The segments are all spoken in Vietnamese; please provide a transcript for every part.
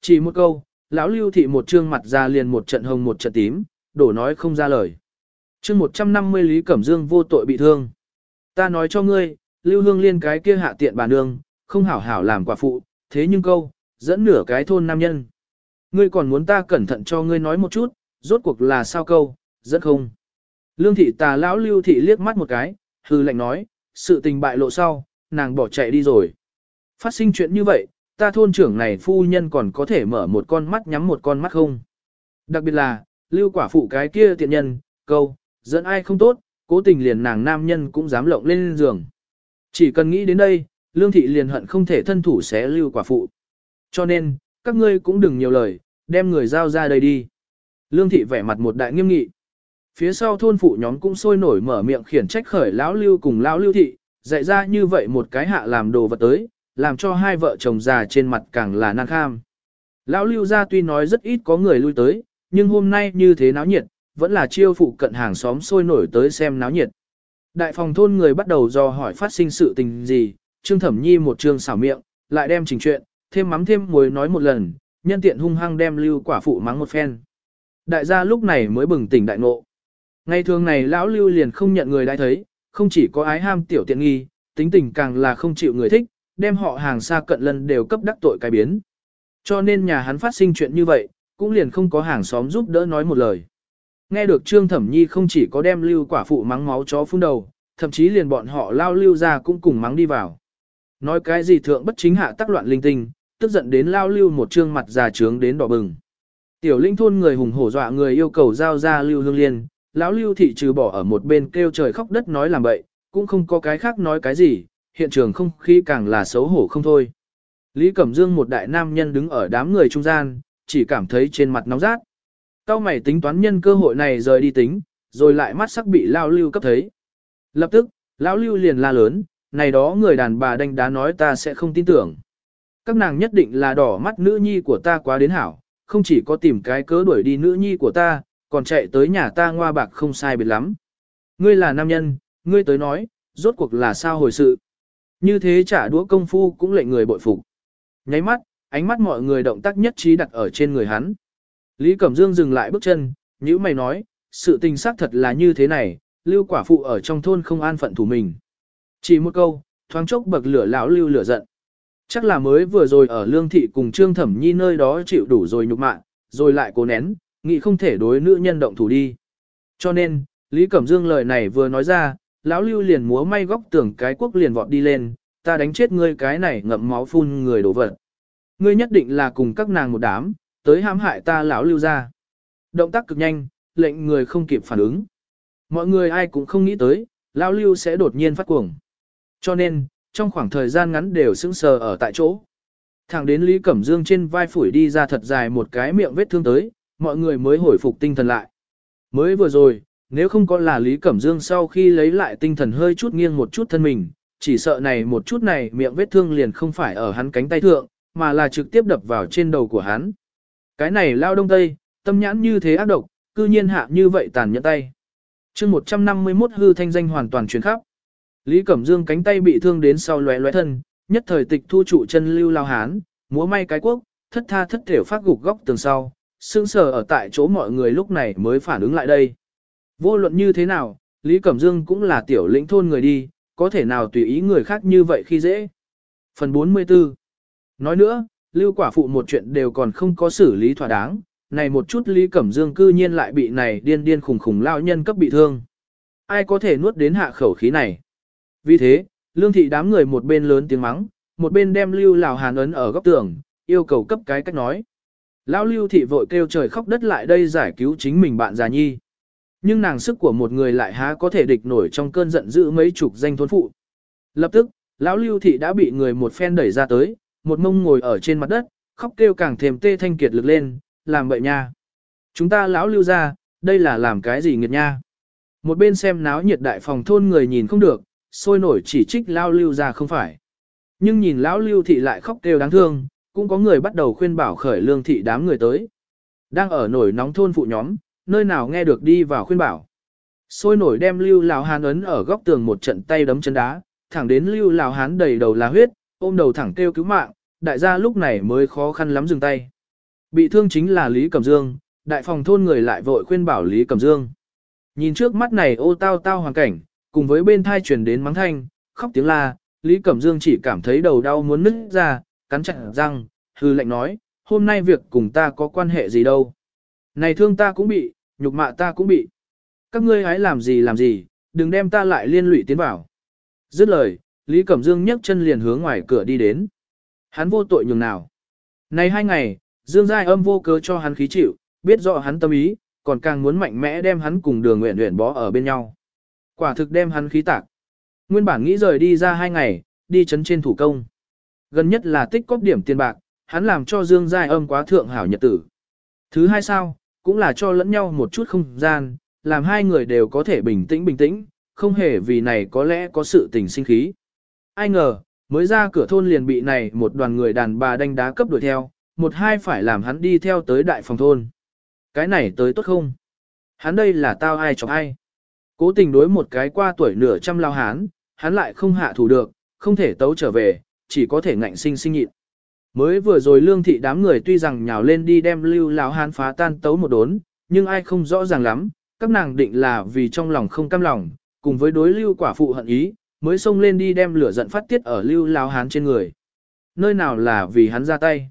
Chỉ một câu, lão lưu thị một trương mặt ra liền một trận hồng một trận tím, đổ nói không ra lời. chương 150 Lý Cẩm Dương vô tội bị thương. Ta nói cho ngươi, lưu hương liên cái kia hạ tiện bà nương, không hảo hảo làm quả phụ, thế nhưng câu, dẫn nửa cái thôn nam nhân. Ngươi còn muốn ta cẩn thận cho ngươi nói một chút, rốt cuộc là sao câu, dẫn không. Lương thị tà lão lưu thị liếc mắt một cái, hư lệnh nói, sự tình bại lộ sau, nàng bỏ chạy đi rồi. Phát sinh chuyện như vậy, ta thôn trưởng này phu nhân còn có thể mở một con mắt nhắm một con mắt không. Đặc biệt là, lưu quả phụ cái kia tiện nhân, câu, dẫn ai không tốt, cố tình liền nàng nam nhân cũng dám lộng lên giường. Chỉ cần nghĩ đến đây, lương thị liền hận không thể thân thủ xé lưu quả phụ. Cho nên, các ngươi cũng đừng nhiều lời, đem người giao ra đây đi. Lương thị vẻ mặt một đại nghiêm nghị. Phía sau thôn phụ nhóm cũng sôi nổi mở miệng khiển trách khởi lão lưu cùng lão lưu thị, dạy ra như vậy một cái hạ làm đồ vật tới, làm cho hai vợ chồng già trên mặt càng là năng kham. Lão lưu ra tuy nói rất ít có người lui tới, nhưng hôm nay như thế náo nhiệt, vẫn là chiêu phụ cận hàng xóm sôi nổi tới xem náo nhiệt. Đại phòng thôn người bắt đầu do hỏi phát sinh sự tình gì, Trương Thẩm Nhi một trương xảo miệng, lại đem trình chuyện, thêm mắm thêm muối nói một lần, nhân tiện hung hăng đem lưu quả phụ mắng một phen. Đại gia lúc này mới bừng tỉnh đại ngộ. Ngày thường này lão lưu liền không nhận người đã thấy, không chỉ có ái ham tiểu tiện nghi, tính tình càng là không chịu người thích, đem họ hàng xa cận lần đều cấp đắc tội cái biến. Cho nên nhà hắn phát sinh chuyện như vậy, cũng liền không có hàng xóm giúp đỡ nói một lời. Nghe được Trương Thẩm Nhi không chỉ có đem lưu quả phụ mắng máu chó phun đầu, thậm chí liền bọn họ lao lưu ra cũng cùng mắng đi vào. Nói cái gì thượng bất chính hạ tác loạn linh tinh, tức giận đến lao lưu một trương mặt già trướng đến đỏ bừng. Tiểu linh thôn người hùng hổ dọa người yêu cầu giao ra lưu hương liên, lão lưu thị trừ bỏ ở một bên kêu trời khóc đất nói làm bậy, cũng không có cái khác nói cái gì, hiện trường không khí càng là xấu hổ không thôi. Lý Cẩm Dương một đại nam nhân đứng ở đám người trung gian, chỉ cảm thấy trên mặt nóng rát. Cao mày tính toán nhân cơ hội này rời đi tính, rồi lại mắt sắc bị lao lưu cấp thấy. Lập tức, lão lưu liền la lớn, này đó người đàn bà đánh đá nói ta sẽ không tin tưởng. Các nàng nhất định là đỏ mắt nữ nhi của ta quá đến hảo, không chỉ có tìm cái cớ đuổi đi nữ nhi của ta, còn chạy tới nhà ta ngoa bạc không sai biệt lắm. Ngươi là nam nhân, ngươi tới nói, rốt cuộc là sao hồi sự. Như thế trả đũa công phu cũng lệnh người bội phục. Nháy mắt, ánh mắt mọi người động tác nhất trí đặt ở trên người hắn. Lý Cẩm Dương dừng lại bước chân, nhữ mày nói, sự tình xác thật là như thế này, lưu quả phụ ở trong thôn không an phận thủ mình. Chỉ một câu, thoáng chốc bậc lửa lão lưu lửa giận. Chắc là mới vừa rồi ở lương thị cùng trương thẩm nhi nơi đó chịu đủ rồi nhục mạ, rồi lại cố nén, nghĩ không thể đối nữ nhân động thủ đi. Cho nên, Lý Cẩm Dương lời này vừa nói ra, lão lưu liền múa may góc tưởng cái quốc liền vọt đi lên, ta đánh chết ngươi cái này ngậm máu phun người đổ vật. Ngươi nhất định là cùng các nàng một đám, tới hãm hại ta lão lưu ra. Động tác cực nhanh, lệnh người không kịp phản ứng. Mọi người ai cũng không nghĩ tới, lão lưu sẽ đột nhiên phát cuồng. Cho nên, trong khoảng thời gian ngắn đều sững sờ ở tại chỗ. Thẳng đến Lý Cẩm Dương trên vai phủi đi ra thật dài một cái miệng vết thương tới, mọi người mới hồi phục tinh thần lại. Mới vừa rồi, nếu không có là Lý Cẩm Dương sau khi lấy lại tinh thần hơi chút nghiêng một chút thân mình, chỉ sợ này một chút này miệng vết thương liền không phải ở hắn cánh tay thượng, mà là trực tiếp đập vào trên đầu của hắn. Cái này lao đông tây, tâm nhãn như thế ác độc, cư nhiên hạ như vậy tàn nhẫn tay. chương 151 hư thanh danh hoàn toàn truyền khắp. Lý Cẩm Dương cánh tay bị thương đến sau lóe lóe thân, nhất thời tịch thu trụ chân lưu lao hán, múa may cái quốc, thất tha thất thểu phát gục góc tường sau, sững sờ ở tại chỗ mọi người lúc này mới phản ứng lại đây. Vô luận như thế nào, Lý Cẩm Dương cũng là tiểu lĩnh thôn người đi, có thể nào tùy ý người khác như vậy khi dễ. Phần 44 Nói nữa, lưu quả phụ một chuyện đều còn không có xử lý thỏa đáng, này một chút Lý Cẩm Dương cư nhiên lại bị này điên điên khủng khủng lao nhân cấp bị thương. Ai có thể nuốt đến hạ khẩu khí này? Vì thế, lương thị đám người một bên lớn tiếng mắng, một bên đem lưu lào hàn ấn ở góc tường, yêu cầu cấp cái cách nói. Lão lưu thị vội kêu trời khóc đất lại đây giải cứu chính mình bạn già nhi. Nhưng nàng sức của một người lại há có thể địch nổi trong cơn giận dữ mấy chục danh thôn phụ. Lập tức, lão lưu thị đã bị người một phen đẩy ra tới, một mông ngồi ở trên mặt đất, khóc kêu càng thêm tê thanh kiệt lực lên, làm bậy nha. Chúng ta lão lưu ra, đây là làm cái gì nghiệt nha. Một bên xem náo nhiệt đại phòng thôn người nhìn không được, sôi nổi chỉ trích lão lưu ra không phải. Nhưng nhìn lão lưu thị lại khóc kêu đáng thương, cũng có người bắt đầu khuyên bảo khởi lương thị đám người tới. Đang ở nổi nóng thôn phụ nhóm, nơi nào nghe được đi vào khuyên bảo. Sôi nổi đem lưu lão hán ấn ở góc tường một trận tay đấm chân đá, thẳng đến lưu lão hán đầy đầu là huyết, ôm đầu thẳng kêu cứu mạng, đại gia lúc này mới khó khăn lắm dừng tay. Bị thương chính là Lý Cẩm Dương, đại phòng thôn người lại vội khuyên bảo Lý Cẩm Dương. Nhìn trước mắt này ô tao tao hoàn cảnh, cùng với bên thai truyền đến mắng thanh, khóc tiếng la, Lý Cẩm Dương chỉ cảm thấy đầu đau muốn nứt ra, cắn chặt răng, hư lệnh nói, hôm nay việc cùng ta có quan hệ gì đâu. Này thương ta cũng bị, nhục mạ ta cũng bị. Các ngươi hãy làm gì làm gì, đừng đem ta lại liên lụy tiến vào. Dứt lời, Lý Cẩm Dương nhấc chân liền hướng ngoài cửa đi đến. Hắn vô tội nhường nào. Này hai ngày, Dương Giai âm vô cớ cho hắn khí chịu, biết rõ hắn tâm ý, còn càng muốn mạnh mẽ đem hắn cùng đường nguyện nguyện bó ở bên nhau. Quả thực đem hắn khí tạc. Nguyên bản nghĩ rời đi ra hai ngày, đi chấn trên thủ công. Gần nhất là tích cóp điểm tiền bạc, hắn làm cho Dương Giai âm quá thượng hảo nhật tử. Thứ hai sao, cũng là cho lẫn nhau một chút không gian, làm hai người đều có thể bình tĩnh bình tĩnh, không hề vì này có lẽ có sự tình sinh khí. Ai ngờ, mới ra cửa thôn liền bị này một đoàn người đàn bà đánh đá cấp đuổi theo, một hai phải làm hắn đi theo tới đại phòng thôn. Cái này tới tốt không? Hắn đây là tao ai chọc ai? Cố tình đối một cái qua tuổi nửa trăm lao hán, hắn lại không hạ thủ được, không thể tấu trở về, chỉ có thể ngạnh sinh sinh nhịn. Mới vừa rồi lương thị đám người tuy rằng nhào lên đi đem lưu lão hán phá tan tấu một đốn, nhưng ai không rõ ràng lắm, các nàng định là vì trong lòng không cam lòng, cùng với đối lưu quả phụ hận ý, mới xông lên đi đem lửa giận phát tiết ở lưu lão hán trên người. Nơi nào là vì hắn ra tay.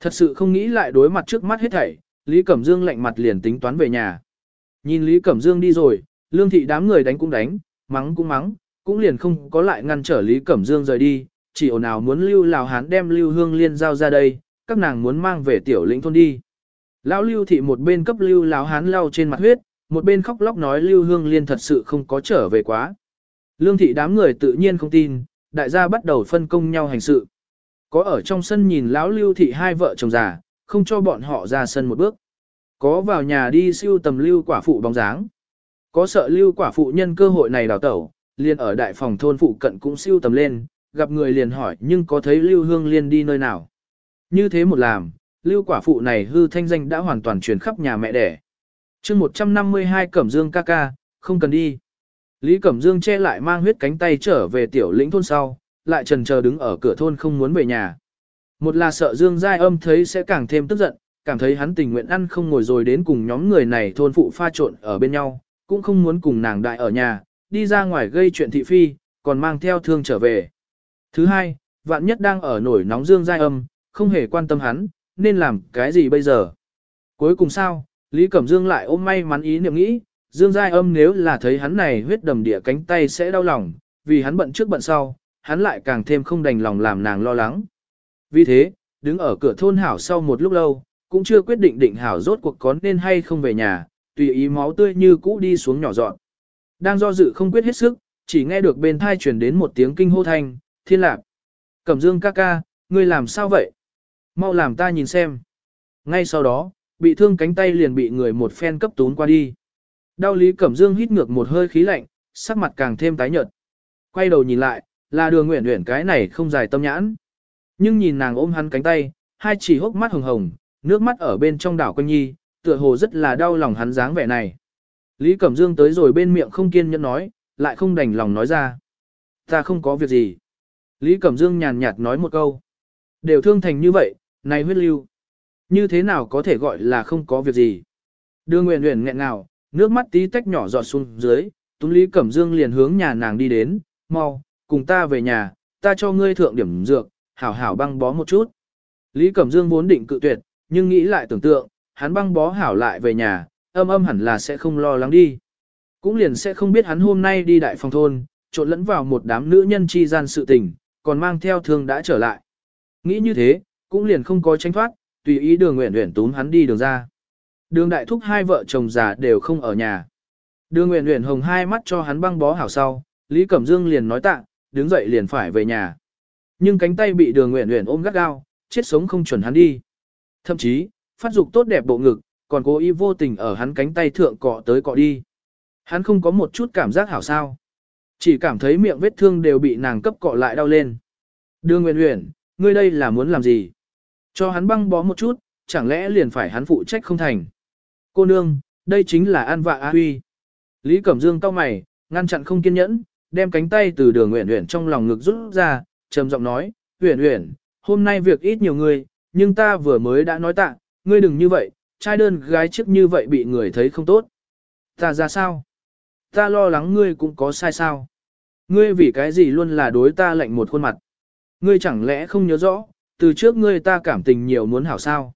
Thật sự không nghĩ lại đối mặt trước mắt hết thảy, Lý Cẩm Dương lạnh mặt liền tính toán về nhà. Nhìn Lý Cẩm Dương đi rồi, lương thị đám người đánh cũng đánh, mắng cũng mắng, cũng liền không có lại ngăn trở Lý Cẩm Dương rời đi, chỉ ồn ào muốn lưu lào hán đem lưu hương liên giao ra đây, các nàng muốn mang về tiểu lĩnh thôn đi. Lão lưu thị một bên cấp lưu lào hán lau trên mặt huyết, một bên khóc lóc nói lưu hương liên thật sự không có trở về quá. Lương thị đám người tự nhiên không tin, đại gia bắt đầu phân công nhau hành sự. Có ở trong sân nhìn lão lưu thị hai vợ chồng già, không cho bọn họ ra sân một bước. Có vào nhà đi siêu tầm lưu quả phụ bóng dáng. Có sợ lưu quả phụ nhân cơ hội này đào tẩu, liền ở đại phòng thôn phụ cận cũng siêu tầm lên, gặp người liền hỏi nhưng có thấy lưu hương liên đi nơi nào. Như thế một làm, lưu quả phụ này hư thanh danh đã hoàn toàn truyền khắp nhà mẹ đẻ. chương 152 Cẩm Dương ca ca, không cần đi. Lý Cẩm Dương che lại mang huyết cánh tay trở về tiểu lĩnh thôn sau, lại trần chờ đứng ở cửa thôn không muốn về nhà. Một là sợ Dương Giai âm thấy sẽ càng thêm tức giận, cảm thấy hắn tình nguyện ăn không ngồi rồi đến cùng nhóm người này thôn phụ pha trộn ở bên nhau, cũng không muốn cùng nàng đại ở nhà, đi ra ngoài gây chuyện thị phi, còn mang theo thương trở về. Thứ hai, vạn nhất đang ở nổi nóng Dương Giai âm, không hề quan tâm hắn, nên làm cái gì bây giờ. Cuối cùng sao, Lý Cẩm Dương lại ôm may mắn ý niệm nghĩ, Dương Giai âm nếu là thấy hắn này huyết đầm địa cánh tay sẽ đau lòng, vì hắn bận trước bận sau, hắn lại càng thêm không đành lòng làm nàng lo lắng. Vì thế, đứng ở cửa thôn hảo sau một lúc lâu, cũng chưa quyết định định hảo rốt cuộc có nên hay không về nhà, tùy ý máu tươi như cũ đi xuống nhỏ dọn. Đang do dự không quyết hết sức, chỉ nghe được bên thai truyền đến một tiếng kinh hô thanh, thiên lạc. Cẩm dương ca ca, ngươi làm sao vậy? Mau làm ta nhìn xem. Ngay sau đó, bị thương cánh tay liền bị người một phen cấp tún qua đi. Đau lý Cẩm dương hít ngược một hơi khí lạnh, sắc mặt càng thêm tái nhợt. Quay đầu nhìn lại, là đường nguyện nguyện cái này không dài tâm nhãn. Nhưng nhìn nàng ôm hắn cánh tay, hai chỉ hốc mắt hồng hồng, nước mắt ở bên trong đảo quanh nhi, tựa hồ rất là đau lòng hắn dáng vẻ này. Lý Cẩm Dương tới rồi bên miệng không kiên nhẫn nói, lại không đành lòng nói ra. Ta không có việc gì. Lý Cẩm Dương nhàn nhạt nói một câu. Đều thương thành như vậy, này huyết lưu. Như thế nào có thể gọi là không có việc gì. Đưa nguyện nguyện nghẹn ngào, nước mắt tí tách nhỏ giọt xuống dưới, Tú Lý Cẩm Dương liền hướng nhà nàng đi đến, mau, cùng ta về nhà, ta cho ngươi thượng điểm dược, hảo hảo băng bó một chút. Lý Cẩm Dương vốn định cự tuyệt, nhưng nghĩ lại tưởng tượng, hắn băng bó hảo lại về nhà, âm âm hẳn là sẽ không lo lắng đi. Cũng liền sẽ không biết hắn hôm nay đi đại phòng thôn, trộn lẫn vào một đám nữ nhân chi gian sự tình, còn mang theo thương đã trở lại. Nghĩ như thế, cũng liền không có tranh thoát, tùy ý đường nguyện nguyện túm hắn đi đường ra. Đường đại thúc hai vợ chồng già đều không ở nhà. Đường nguyện nguyện hồng hai mắt cho hắn băng bó hảo sau, Lý Cẩm Dương liền nói tạ, đứng dậy liền phải về nhà. Nhưng cánh tay bị đường nguyện nguyện ôm gắt gao, chết sống không chuẩn hắn đi. Thậm chí, phát dục tốt đẹp bộ ngực, còn cố ý vô tình ở hắn cánh tay thượng cọ tới cọ đi. Hắn không có một chút cảm giác hảo sao. Chỉ cảm thấy miệng vết thương đều bị nàng cấp cọ lại đau lên. Đường Nguyên Huyền, ngươi đây là muốn làm gì? Cho hắn băng bó một chút, chẳng lẽ liền phải hắn phụ trách không thành? Cô nương, đây chính là an vạ a huy. Lý Cẩm Dương cau mày, ngăn chặn không kiên nhẫn, đem cánh tay từ đường Uyển Uyển trong lòng ngực rút ra, trầm giọng nói, "Uyển Uyển, hôm nay việc ít nhiều người, nhưng ta vừa mới đã nói tạ, ngươi đừng như vậy, trai đơn gái trước như vậy bị người thấy không tốt. Ta ra sao? Ta lo lắng ngươi cũng có sai sao? Ngươi vì cái gì luôn là đối ta lạnh một khuôn mặt? Ngươi chẳng lẽ không nhớ rõ, từ trước ngươi ta cảm tình nhiều muốn hảo sao?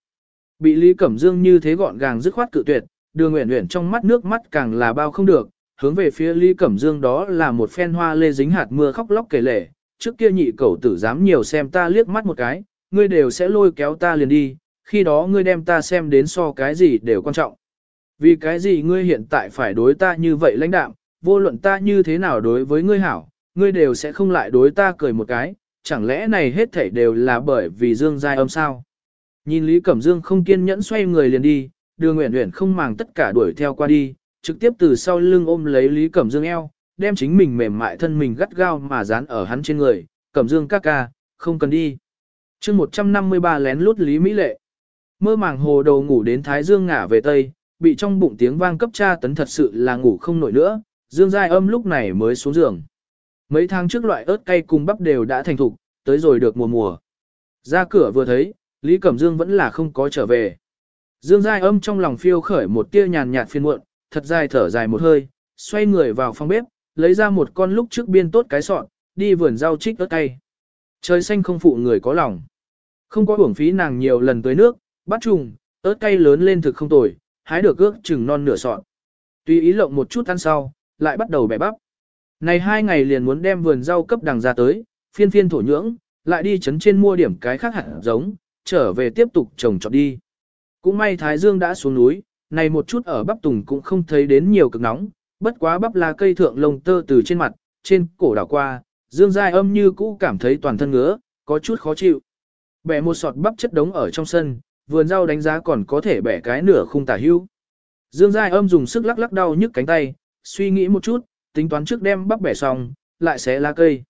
Bị Lý Cẩm Dương như thế gọn gàng dứt khoát cự tuyệt, đường nguyện nguyện trong mắt nước mắt càng là bao không được, hướng về phía Lý Cẩm Dương đó là một phen hoa lê dính hạt mưa khóc lóc kể lể, trước kia nhị cẩu tử dám nhiều xem ta liếc mắt một cái, ngươi đều sẽ lôi kéo ta liền đi, khi đó ngươi đem ta xem đến so cái gì đều quan trọng. Vì cái gì ngươi hiện tại phải đối ta như vậy lãnh đạm, vô luận ta như thế nào đối với ngươi hảo, ngươi đều sẽ không lại đối ta cười một cái, chẳng lẽ này hết thảy đều là bởi vì Dương Giai âm sao? Nhìn Lý Cẩm Dương không kiên nhẫn xoay người liền đi, đường nguyện nguyện không màng tất cả đuổi theo qua đi, trực tiếp từ sau lưng ôm lấy Lý Cẩm Dương eo, đem chính mình mềm mại thân mình gắt gao mà dán ở hắn trên người, Cẩm Dương ca ca, không cần đi. chương 153 lén lút Lý Mỹ Lệ. Mơ màng hồ đầu ngủ đến Thái Dương ngả về Tây, bị trong bụng tiếng vang cấp tra tấn thật sự là ngủ không nổi nữa, Dương Giai âm lúc này mới xuống giường. Mấy tháng trước loại ớt cay cùng bắp đều đã thành thục, tới rồi được mùa mùa. Ra cửa vừa thấy, Lý Cẩm Dương vẫn là không có trở về. Dương Giai âm trong lòng phiêu khởi một tia nhàn nhạt phiên muộn, thật dài thở dài một hơi, xoay người vào phòng bếp, lấy ra một con lúc trước biên tốt cái sọn, đi vườn rau trích ớt cay. Trời xanh không phụ người có lòng. Không có uổng phí nàng nhiều lần tới nước, bắt trùng, ớt cay lớn lên thực không tồi, hái được ước chừng non nửa sọn. Tuy ý lộng một chút ăn sau, lại bắt đầu bẻ bắp. Này hai ngày liền muốn đem vườn rau cấp đằng ra tới, phiên phiên thổ nhưỡng, lại đi chấn trên mua điểm cái khác hẳn giống, trở về tiếp tục trồng trọt đi. Cũng may Thái Dương đã xuống núi, này một chút ở bắp tùng cũng không thấy đến nhiều cực nóng, bất quá bắp là cây thượng lông tơ từ trên mặt, trên cổ đảo qua, Dương Giai âm như cũ cảm thấy toàn thân ngứa, có chút khó chịu. Bẻ một sọt bắp chất đống ở trong sân, vườn rau đánh giá còn có thể bẻ cái nửa khung tả hưu. Dương Giai âm dùng sức lắc lắc đau nhức cánh tay, suy nghĩ một chút, tính toán trước đem bắp bẻ xong, lại xé lá cây.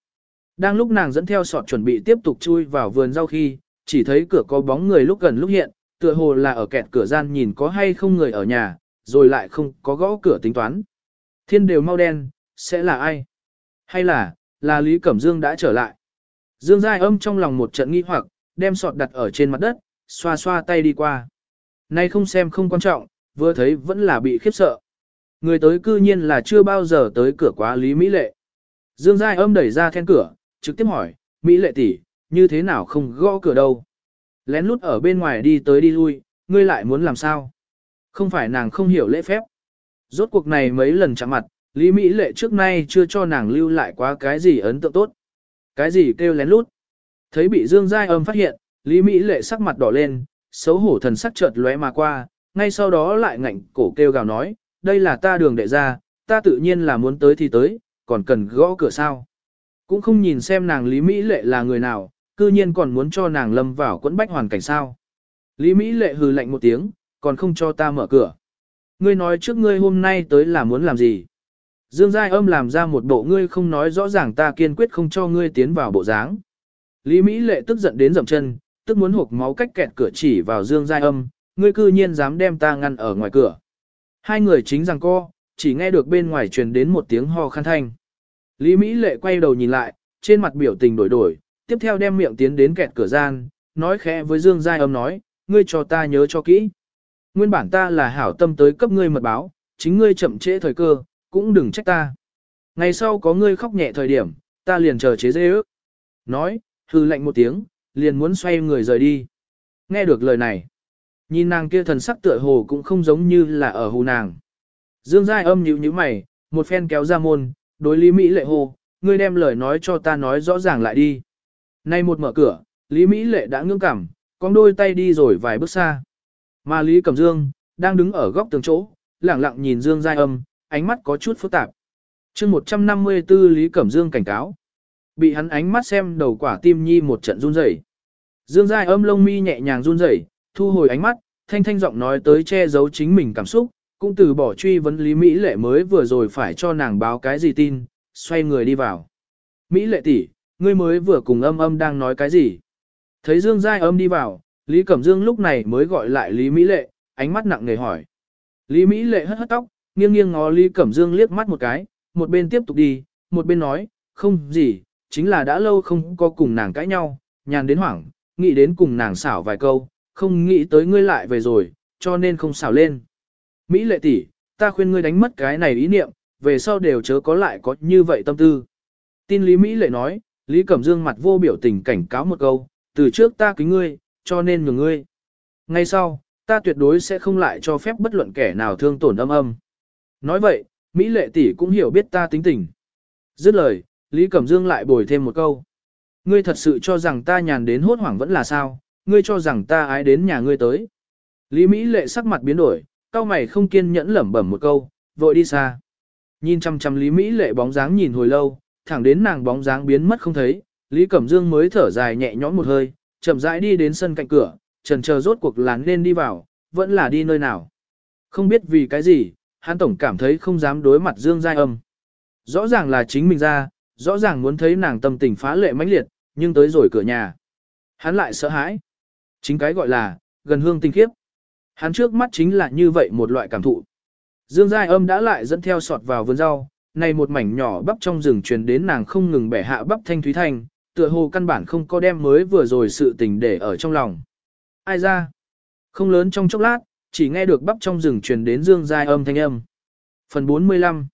Đang lúc nàng dẫn theo sọt chuẩn bị tiếp tục chui vào vườn rau khi, chỉ thấy cửa có bóng người lúc gần lúc hiện, tựa hồ là ở kẹt cửa gian nhìn có hay không người ở nhà, rồi lại không có gõ cửa tính toán. Thiên đều mau đen, sẽ là ai? Hay là, là Lý Cẩm Dương đã trở lại? Dương Giai âm trong lòng một trận nghi hoặc, đem sọt đặt ở trên mặt đất, xoa xoa tay đi qua. Nay không xem không quan trọng, vừa thấy vẫn là bị khiếp sợ. Người tới cư nhiên là chưa bao giờ tới cửa quá Lý Mỹ Lệ. Dương Giai âm đẩy ra then cửa, trực tiếp hỏi, Mỹ Lệ tỷ, như thế nào không gõ cửa đâu? Lén lút ở bên ngoài đi tới đi lui, ngươi lại muốn làm sao? Không phải nàng không hiểu lễ phép. Rốt cuộc này mấy lần chạm mặt, Lý Mỹ Lệ trước nay chưa cho nàng lưu lại quá cái gì ấn tượng tốt. Cái gì kêu lén lút? Thấy bị Dương Giai âm phát hiện, Lý Mỹ Lệ sắc mặt đỏ lên, xấu hổ thần sắc chợt lóe mà qua, ngay sau đó lại ngạnh cổ kêu gào nói, đây là ta đường đệ ra, ta tự nhiên là muốn tới thì tới, còn cần gõ cửa sao. Cũng không nhìn xem nàng Lý Mỹ Lệ là người nào, cư nhiên còn muốn cho nàng lâm vào quẫn bách hoàn cảnh sao. Lý Mỹ Lệ hừ lạnh một tiếng, còn không cho ta mở cửa. Ngươi nói trước ngươi hôm nay tới là muốn làm gì? Dương Giai âm làm ra một bộ ngươi không nói rõ ràng ta kiên quyết không cho ngươi tiến vào bộ dáng. Lý Mỹ Lệ tức giận đến dậm chân, tức muốn hộp máu cách kẹt cửa chỉ vào Dương Giai âm, ngươi cư nhiên dám đem ta ngăn ở ngoài cửa. Hai người chính rằng co, chỉ nghe được bên ngoài truyền đến một tiếng ho khăn thanh. Lý Mỹ Lệ quay đầu nhìn lại, trên mặt biểu tình đổi đổi, tiếp theo đem miệng tiến đến kẹt cửa gian, nói khẽ với Dương Giai âm nói, ngươi cho ta nhớ cho kỹ. Nguyên bản ta là hảo tâm tới cấp ngươi mật báo, chính ngươi chậm trễ thời cơ, cũng đừng trách ta. Ngày sau có ngươi khóc nhẹ thời điểm, ta liền chờ chế dê ước. Nói, hư lạnh một tiếng, liền muốn xoay người rời đi. Nghe được lời này, nhìn nàng kia thần sắc tựa hồ cũng không giống như là ở hù nàng. Dương Giai âm nhíu nhíu mày, một phen kéo ra môn, đối Lý Mỹ lệ hồ, ngươi đem lời nói cho ta nói rõ ràng lại đi. Nay một mở cửa, Lý Mỹ lệ đã ngưỡng cảm, con đôi tay đi rồi vài bước xa. Mà Lý Cẩm Dương, đang đứng ở góc tường chỗ, lẳng lặng nhìn Dương Giai âm, ánh mắt có chút phức tạp. chương 154 Lý Cẩm Dương cảnh cáo. Bị hắn ánh mắt xem đầu quả tim nhi một trận run rẩy. Dương Giai âm lông mi nhẹ nhàng run rẩy, thu hồi ánh mắt, thanh thanh giọng nói tới che giấu chính mình cảm xúc, cũng từ bỏ truy vấn Lý Mỹ Lệ mới vừa rồi phải cho nàng báo cái gì tin, xoay người đi vào. Mỹ Lệ tỷ, ngươi mới vừa cùng âm âm đang nói cái gì? Thấy Dương Giai âm đi vào, Lý Cẩm Dương lúc này mới gọi lại Lý Mỹ Lệ, ánh mắt nặng nề hỏi. Lý Mỹ Lệ hất hất tóc, nghiêng nghiêng ngó Lý Cẩm Dương liếc mắt một cái, một bên tiếp tục đi, một bên nói, không gì, chính là đã lâu không có cùng nàng cãi nhau, nhàn đến hoảng, nghĩ đến cùng nàng xảo vài câu, không nghĩ tới ngươi lại về rồi, cho nên không xảo lên. Mỹ lệ tỷ, ta khuyên ngươi đánh mất cái này ý niệm, về sau đều chớ có lại có như vậy tâm tư. Tin Lý Mỹ lệ nói, Lý Cẩm Dương mặt vô biểu tình cảnh cáo một câu, từ trước ta kính ngươi, cho nên nhường ngươi. Ngay sau, ta tuyệt đối sẽ không lại cho phép bất luận kẻ nào thương tổn âm âm. Nói vậy, Mỹ lệ tỷ cũng hiểu biết ta tính tình. Dứt lời, Lý Cẩm Dương lại bồi thêm một câu. Ngươi thật sự cho rằng ta nhàn đến hốt hoảng vẫn là sao, ngươi cho rằng ta ái đến nhà ngươi tới. Lý Mỹ lệ sắc mặt biến đổi, cao mày không kiên nhẫn lẩm bẩm một câu, vội đi xa. Nhìn chăm chăm Lý Mỹ lệ bóng dáng nhìn hồi lâu, thẳng đến nàng bóng dáng biến mất không thấy, Lý Cẩm Dương mới thở dài nhẹ nhõm một hơi, chậm rãi đi đến sân cạnh cửa, trần chờ rốt cuộc lán nên đi vào, vẫn là đi nơi nào. Không biết vì cái gì, hắn tổng cảm thấy không dám đối mặt Dương Giai Âm. Rõ ràng là chính mình ra, rõ ràng muốn thấy nàng tâm tình phá lệ mãnh liệt, nhưng tới rồi cửa nhà. Hắn lại sợ hãi. Chính cái gọi là, gần hương tinh khiếp. Hắn trước mắt chính là như vậy một loại cảm thụ. Dương Giai Âm đã lại dẫn theo sọt vào vườn rau, này một mảnh nhỏ bắp trong rừng truyền đến nàng không ngừng bẻ hạ bắp thanh thúy thanh, tựa hồ căn bản không có đem mới vừa rồi sự tình để ở trong lòng. Ai ra? Không lớn trong chốc lát, chỉ nghe được bắp trong rừng truyền đến Dương Giai Âm thanh âm. Phần 45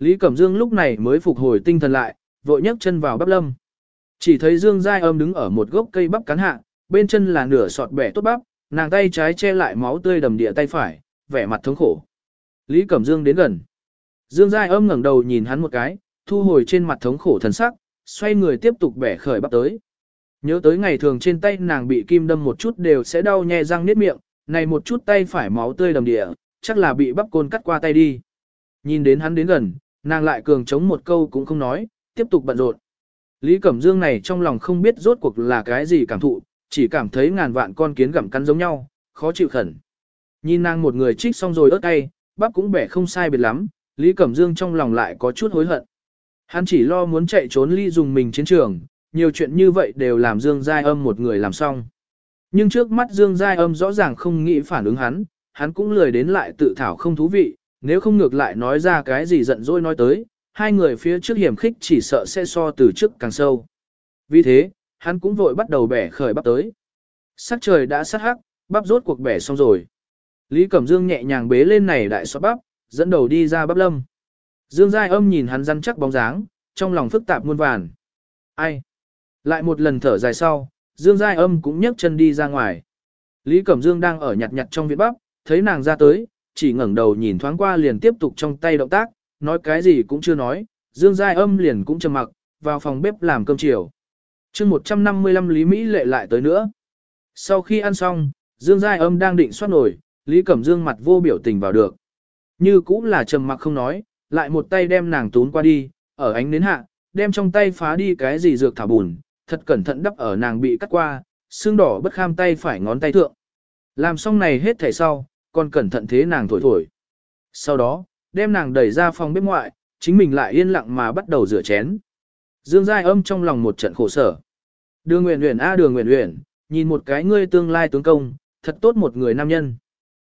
Lý Cẩm Dương lúc này mới phục hồi tinh thần lại, vội nhấc chân vào bắp lâm. Chỉ thấy Dương Giai Âm đứng ở một gốc cây bắp cắn hạ, bên chân là nửa sọt bẻ tốt bắp, nàng tay trái che lại máu tươi đầm địa tay phải, vẻ mặt thống khổ. Lý Cẩm Dương đến gần. Dương Giai Âm ngẩng đầu nhìn hắn một cái, thu hồi trên mặt thống khổ thần sắc, xoay người tiếp tục bẻ khởi bắp tới. Nhớ tới ngày thường trên tay nàng bị kim đâm một chút đều sẽ đau nhè răng niết miệng, này một chút tay phải máu tươi đầm địa, chắc là bị bắp côn cắt qua tay đi. Nhìn đến hắn đến gần, nàng lại cường chống một câu cũng không nói, tiếp tục bận rộn. Lý Cẩm Dương này trong lòng không biết rốt cuộc là cái gì cảm thụ, chỉ cảm thấy ngàn vạn con kiến gặm cắn giống nhau, khó chịu khẩn. Nhìn nàng một người trích xong rồi ớt tay, bắp cũng bẻ không sai biệt lắm, Lý Cẩm Dương trong lòng lại có chút hối hận. Hắn chỉ lo muốn chạy trốn ly dùng mình chiến trường, nhiều chuyện như vậy đều làm Dương Giai Âm một người làm xong. Nhưng trước mắt Dương Giai Âm rõ ràng không nghĩ phản ứng hắn, hắn cũng lười đến lại tự thảo không thú vị, nếu không ngược lại nói ra cái gì giận dỗi nói tới, hai người phía trước hiểm khích chỉ sợ sẽ so từ trước càng sâu. Vì thế, hắn cũng vội bắt đầu bẻ khởi bắp tới. Sắc trời đã sát hắc, bắp rốt cuộc bẻ xong rồi. Lý Cẩm Dương nhẹ nhàng bế lên này đại xóa bắp, dẫn đầu đi ra bắp lâm. Dương Giai âm nhìn hắn răn chắc bóng dáng, trong lòng phức tạp muôn vàn. Ai? Lại một lần thở dài sau, Dương Giai âm cũng nhấc chân đi ra ngoài. Lý Cẩm Dương đang ở nhặt nhặt trong viện bắp, thấy nàng ra tới, chỉ ngẩng đầu nhìn thoáng qua liền tiếp tục trong tay động tác, nói cái gì cũng chưa nói, Dương Giai âm liền cũng trầm mặc, vào phòng bếp làm cơm chiều. chương 155 Lý Mỹ lệ lại tới nữa. Sau khi ăn xong, Dương Giai âm đang định xoát nổi, Lý Cẩm Dương mặt vô biểu tình vào được. Như cũng là trầm mặc không nói, lại một tay đem nàng tún qua đi, ở ánh nến hạ, đem trong tay phá đi cái gì dược thảo bùn, thật cẩn thận đắp ở nàng bị cắt qua, xương đỏ bất kham tay phải ngón tay thượng. Làm xong này hết thảy sau, còn cẩn thận thế nàng thổi thổi. Sau đó, đem nàng đẩy ra phòng bếp ngoại, chính mình lại yên lặng mà bắt đầu rửa chén. Dương Giai âm trong lòng một trận khổ sở. Đường Nguyễn Nguyễn a Đường Nguyễn Nguyễn, nhìn một cái ngươi tương lai tướng công, thật tốt một người nam nhân.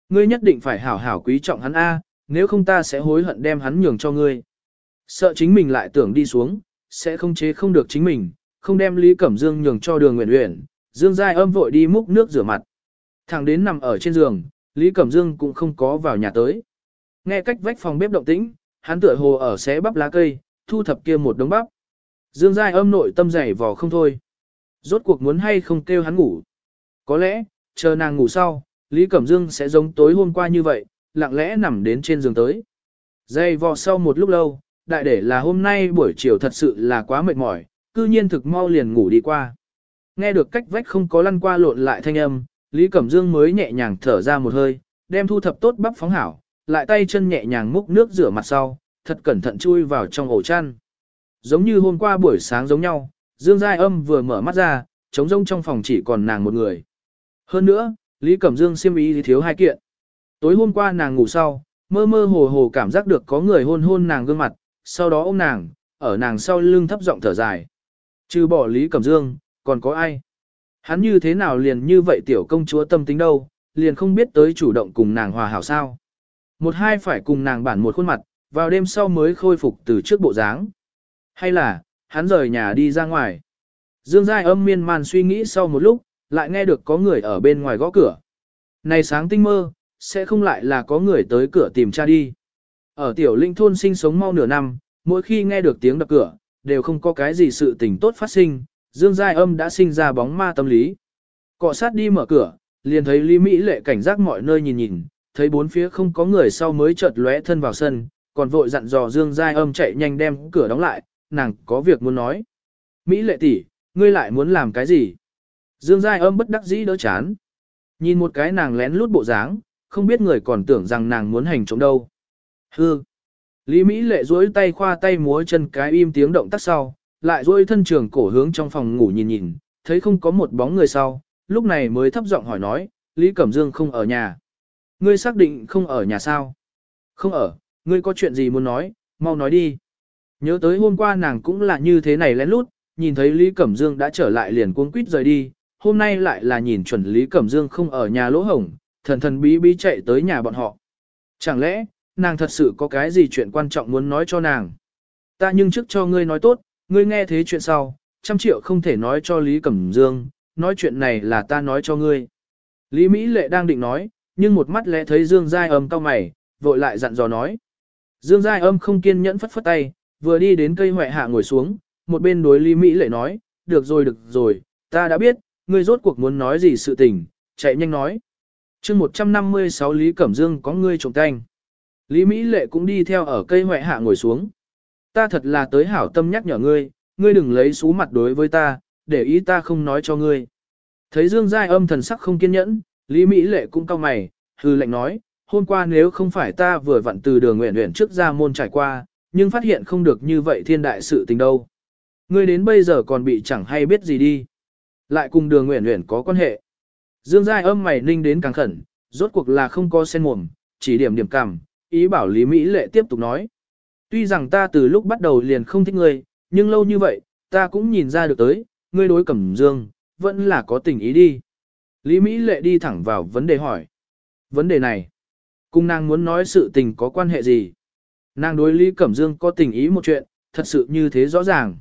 Ngươi nhất định phải hảo hảo quý trọng hắn a, nếu không ta sẽ hối hận đem hắn nhường cho ngươi. Sợ chính mình lại tưởng đi xuống, sẽ không chế không được chính mình, không đem Lý Cẩm Dương nhường cho Đường Nguyễn Nguyễn. Dương Giai âm vội đi múc nước rửa mặt. Thằng đến nằm ở trên giường, Lý Cẩm Dương cũng không có vào nhà tới. Nghe cách vách phòng bếp động tĩnh, hắn tựa hồ ở xé bắp lá cây, thu thập kia một đống bắp. Dương Giai âm nội tâm dày vò không thôi. Rốt cuộc muốn hay không kêu hắn ngủ. Có lẽ, chờ nàng ngủ sau, Lý Cẩm Dương sẽ giống tối hôm qua như vậy, lặng lẽ nằm đến trên giường tới. Dày vò sau một lúc lâu, đại để là hôm nay buổi chiều thật sự là quá mệt mỏi, cư nhiên thực mau liền ngủ đi qua. Nghe được cách vách không có lăn qua lộn lại thanh âm, Lý Cẩm Dương mới nhẹ nhàng thở ra một hơi, đem thu thập tốt bắp phóng hảo, lại tay chân nhẹ nhàng múc nước rửa mặt sau, thật cẩn thận chui vào trong ổ chăn. Giống như hôm qua buổi sáng giống nhau, Dương Giai Âm vừa mở mắt ra, trống rông trong phòng chỉ còn nàng một người. Hơn nữa, Lý Cẩm Dương siêm ý thì thiếu hai kiện. Tối hôm qua nàng ngủ sau, mơ mơ hồ hồ cảm giác được có người hôn hôn nàng gương mặt, sau đó ôm nàng, ở nàng sau lưng thấp giọng thở dài. Trừ bỏ Lý Cẩm Dương, còn có ai? Hắn như thế nào liền như vậy tiểu công chúa tâm tính đâu, liền không biết tới chủ động cùng nàng hòa hảo sao. Một hai phải cùng nàng bản một khuôn mặt, vào đêm sau mới khôi phục từ trước bộ dáng. Hay là, hắn rời nhà đi ra ngoài. Dương Giai âm miên man suy nghĩ sau một lúc, lại nghe được có người ở bên ngoài gõ cửa. Này sáng tinh mơ, sẽ không lại là có người tới cửa tìm cha đi. Ở tiểu linh thôn sinh sống mau nửa năm, mỗi khi nghe được tiếng đập cửa, đều không có cái gì sự tình tốt phát sinh, Dương Giai Âm đã sinh ra bóng ma tâm lý. Cọ sát đi mở cửa, liền thấy Lý Mỹ lệ cảnh giác mọi nơi nhìn nhìn, thấy bốn phía không có người sau mới chợt lóe thân vào sân, còn vội dặn dò Dương Giai Âm chạy nhanh đem cửa đóng lại, nàng có việc muốn nói. Mỹ lệ tỷ, ngươi lại muốn làm cái gì? Dương Giai Âm bất đắc dĩ đỡ chán. Nhìn một cái nàng lén lút bộ dáng, không biết người còn tưởng rằng nàng muốn hành trộm đâu. Hư. Lý Mỹ lệ duỗi tay khoa tay múa chân cái im tiếng động tắt sau, lại duỗi thân trường cổ hướng trong phòng ngủ nhìn nhìn, thấy không có một bóng người sau, lúc này mới thấp giọng hỏi nói, Lý Cẩm Dương không ở nhà. Ngươi xác định không ở nhà sao? Không ở, ngươi có chuyện gì muốn nói, mau nói đi. Nhớ tới hôm qua nàng cũng là như thế này lén lút, nhìn thấy Lý Cẩm Dương đã trở lại liền cuống quýt rời đi, hôm nay lại là nhìn chuẩn Lý Cẩm Dương không ở nhà lỗ hổng, thần thần bí bí chạy tới nhà bọn họ. Chẳng lẽ, nàng thật sự có cái gì chuyện quan trọng muốn nói cho nàng? Ta nhưng trước cho ngươi nói tốt, ngươi nghe thế chuyện sau, trăm triệu không thể nói cho Lý Cẩm Dương, nói chuyện này là ta nói cho ngươi. Lý Mỹ Lệ đang định nói, nhưng một mắt lẽ thấy Dương Giai âm cao mày, vội lại dặn dò nói. Dương Giai âm không kiên nhẫn phất phất tay, vừa đi đến cây hoại hạ ngồi xuống, một bên đối Lý Mỹ Lệ nói, được rồi được rồi, ta đã biết, ngươi rốt cuộc muốn nói gì sự tình, chạy nhanh nói. chương 156 Lý Cẩm Dương có ngươi trộm canh. Lý Mỹ Lệ cũng đi theo ở cây hoại hạ ngồi xuống. Ta thật là tới hảo tâm nhắc nhở ngươi, ngươi đừng lấy xú mặt đối với ta, để ý ta không nói cho ngươi. Thấy Dương Giai âm thần sắc không kiên nhẫn, Lý Mỹ Lệ cũng cau mày, hư lệnh nói, hôm qua nếu không phải ta vừa vặn từ đường nguyện nguyện trước ra môn trải qua, nhưng phát hiện không được như vậy thiên đại sự tình đâu. Ngươi đến bây giờ còn bị chẳng hay biết gì đi. Lại cùng đường nguyện nguyện có quan hệ. Dương Giai âm mày ninh đến càng khẩn, rốt cuộc là không có sen mồm, chỉ điểm điểm cảm, ý bảo Lý Mỹ Lệ tiếp tục nói. Tuy rằng ta từ lúc bắt đầu liền không thích ngươi, nhưng lâu như vậy, ta cũng nhìn ra được tới, ngươi đối cẩm dương, vẫn là có tình ý đi. Lý Mỹ Lệ đi thẳng vào vấn đề hỏi. Vấn đề này, cung nàng muốn nói sự tình có quan hệ gì? Nàng đối Lý Cẩm Dương có tình ý một chuyện, thật sự như thế rõ ràng.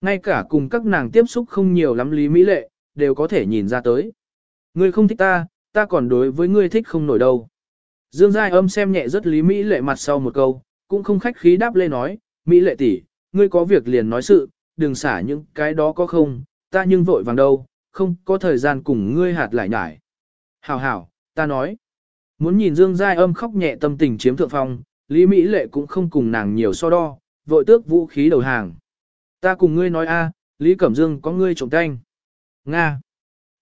Ngay cả cùng các nàng tiếp xúc không nhiều lắm Lý Mỹ Lệ, đều có thể nhìn ra tới. Ngươi không thích ta, ta còn đối với ngươi thích không nổi đâu. Dương Giai âm xem nhẹ rất Lý Mỹ Lệ mặt sau một câu, cũng không khách khí đáp lê nói, Mỹ Lệ tỷ, ngươi có việc liền nói sự, đừng xả những cái đó có không, ta nhưng vội vàng đâu, không có thời gian cùng ngươi hạt lại nhải. Hảo hảo, ta nói. Muốn nhìn Dương Giai âm khóc nhẹ tâm tình chiếm thượng phong, Lý Mỹ Lệ cũng không cùng nàng nhiều so đo, vội tước vũ khí đầu hàng. Ta cùng ngươi nói a, Lý Cẩm Dương có ngươi trộm canh. Nga.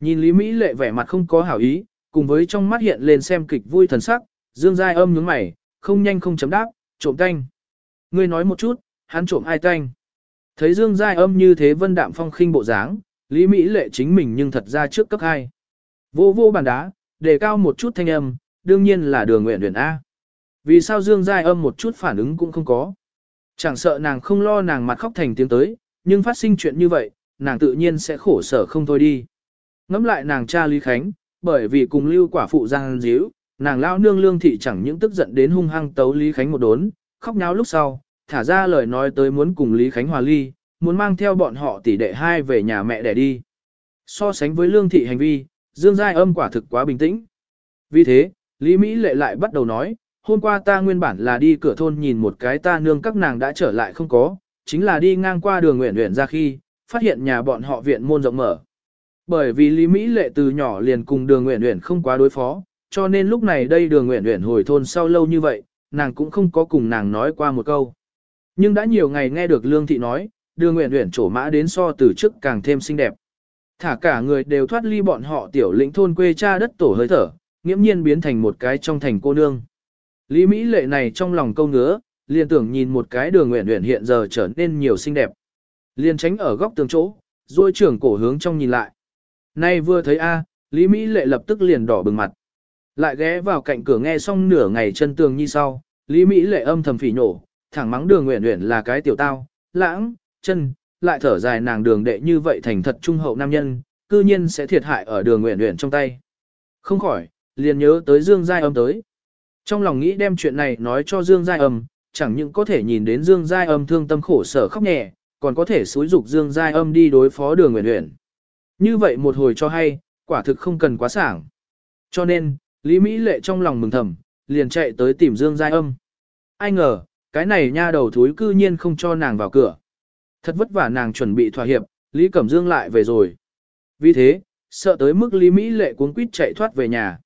Nhìn Lý Mỹ Lệ vẻ mặt không có hảo ý, cùng với trong mắt hiện lên xem kịch vui thần sắc, Dương Giai âm nhướng mày, không nhanh không chấm đáp, trộm canh. Ngươi nói một chút, hắn trộm ai canh. Thấy Dương Giai âm như thế vân đạm phong khinh bộ dáng, Lý Mỹ lệ chính mình nhưng thật ra trước cấp 2. Vô vô bàn đá, đề cao một chút thanh âm, đương nhiên là đường nguyện huyền A. Vì sao Dương Giai âm một chút phản ứng cũng không có. Chẳng sợ nàng không lo nàng mặt khóc thành tiếng tới, nhưng phát sinh chuyện như vậy, nàng tự nhiên sẽ khổ sở không thôi đi. Ngắm lại nàng cha Lý Khánh, bởi vì cùng lưu quả phụ giang díu, nàng lao nương lương thị chẳng những tức giận đến hung hăng tấu Lý Khánh một đốn, khóc nháo lúc sau, thả ra lời nói tới muốn cùng Lý Khánh hòa ly, muốn mang theo bọn họ tỷ đệ hai về nhà mẹ để đi. So sánh với lương thị hành vi, Dương Giai âm quả thực quá bình tĩnh. Vì thế, Lý Mỹ lệ lại bắt đầu nói, hôm qua ta nguyên bản là đi cửa thôn nhìn một cái ta nương các nàng đã trở lại không có, chính là đi ngang qua đường nguyện nguyện ra khi, phát hiện nhà bọn họ viện môn rộng mở. Bởi vì Lý Mỹ lệ từ nhỏ liền cùng đường nguyện nguyện không quá đối phó, cho nên lúc này đây đường nguyện nguyện hồi thôn sau lâu như vậy, nàng cũng không có cùng nàng nói qua một câu. Nhưng đã nhiều ngày nghe được Lương Thị nói, đường nguyện nguyện trổ mã đến so từ trước càng thêm xinh đẹp. Thả cả người đều thoát ly bọn họ tiểu lĩnh thôn quê cha đất tổ hơi thở, nghiễm nhiên biến thành một cái trong thành cô nương. Lý Mỹ lệ này trong lòng câu ngứa, liền tưởng nhìn một cái đường nguyện nguyện hiện giờ trở nên nhiều xinh đẹp. Liền tránh ở góc tường chỗ, rồi trưởng cổ hướng trong nhìn lại. Nay vừa thấy A, Lý Mỹ lệ lập tức liền đỏ bừng mặt. Lại ghé vào cạnh cửa nghe xong nửa ngày chân tường như sau, Lý Mỹ lệ âm thầm phỉ nhổ, thẳng mắng đường nguyện nguyện là cái tiểu tao, lãng, chân, lại thở dài nàng đường đệ như vậy thành thật trung hậu nam nhân, cư nhiên sẽ thiệt hại ở đường nguyện nguyện trong tay. Không khỏi, liền nhớ tới Dương Giai âm tới. Trong lòng nghĩ đem chuyện này nói cho Dương Giai âm, chẳng những có thể nhìn đến Dương Giai âm thương tâm khổ sở khóc nhẹ, còn có thể xúi dục Dương Giai âm đi đối phó đường nguyện nguyện. Như vậy một hồi cho hay, Quả thực không cần quá sảng. Cho nên, Lý Mỹ Lệ trong lòng mừng thầm, liền chạy tới tìm Dương Giai Âm. Ai ngờ, cái này nha đầu thúi cư nhiên không cho nàng vào cửa. Thật vất vả nàng chuẩn bị thỏa hiệp, Lý Cẩm Dương lại về rồi. Vì thế, sợ tới mức Lý Mỹ Lệ cuống quýt chạy thoát về nhà.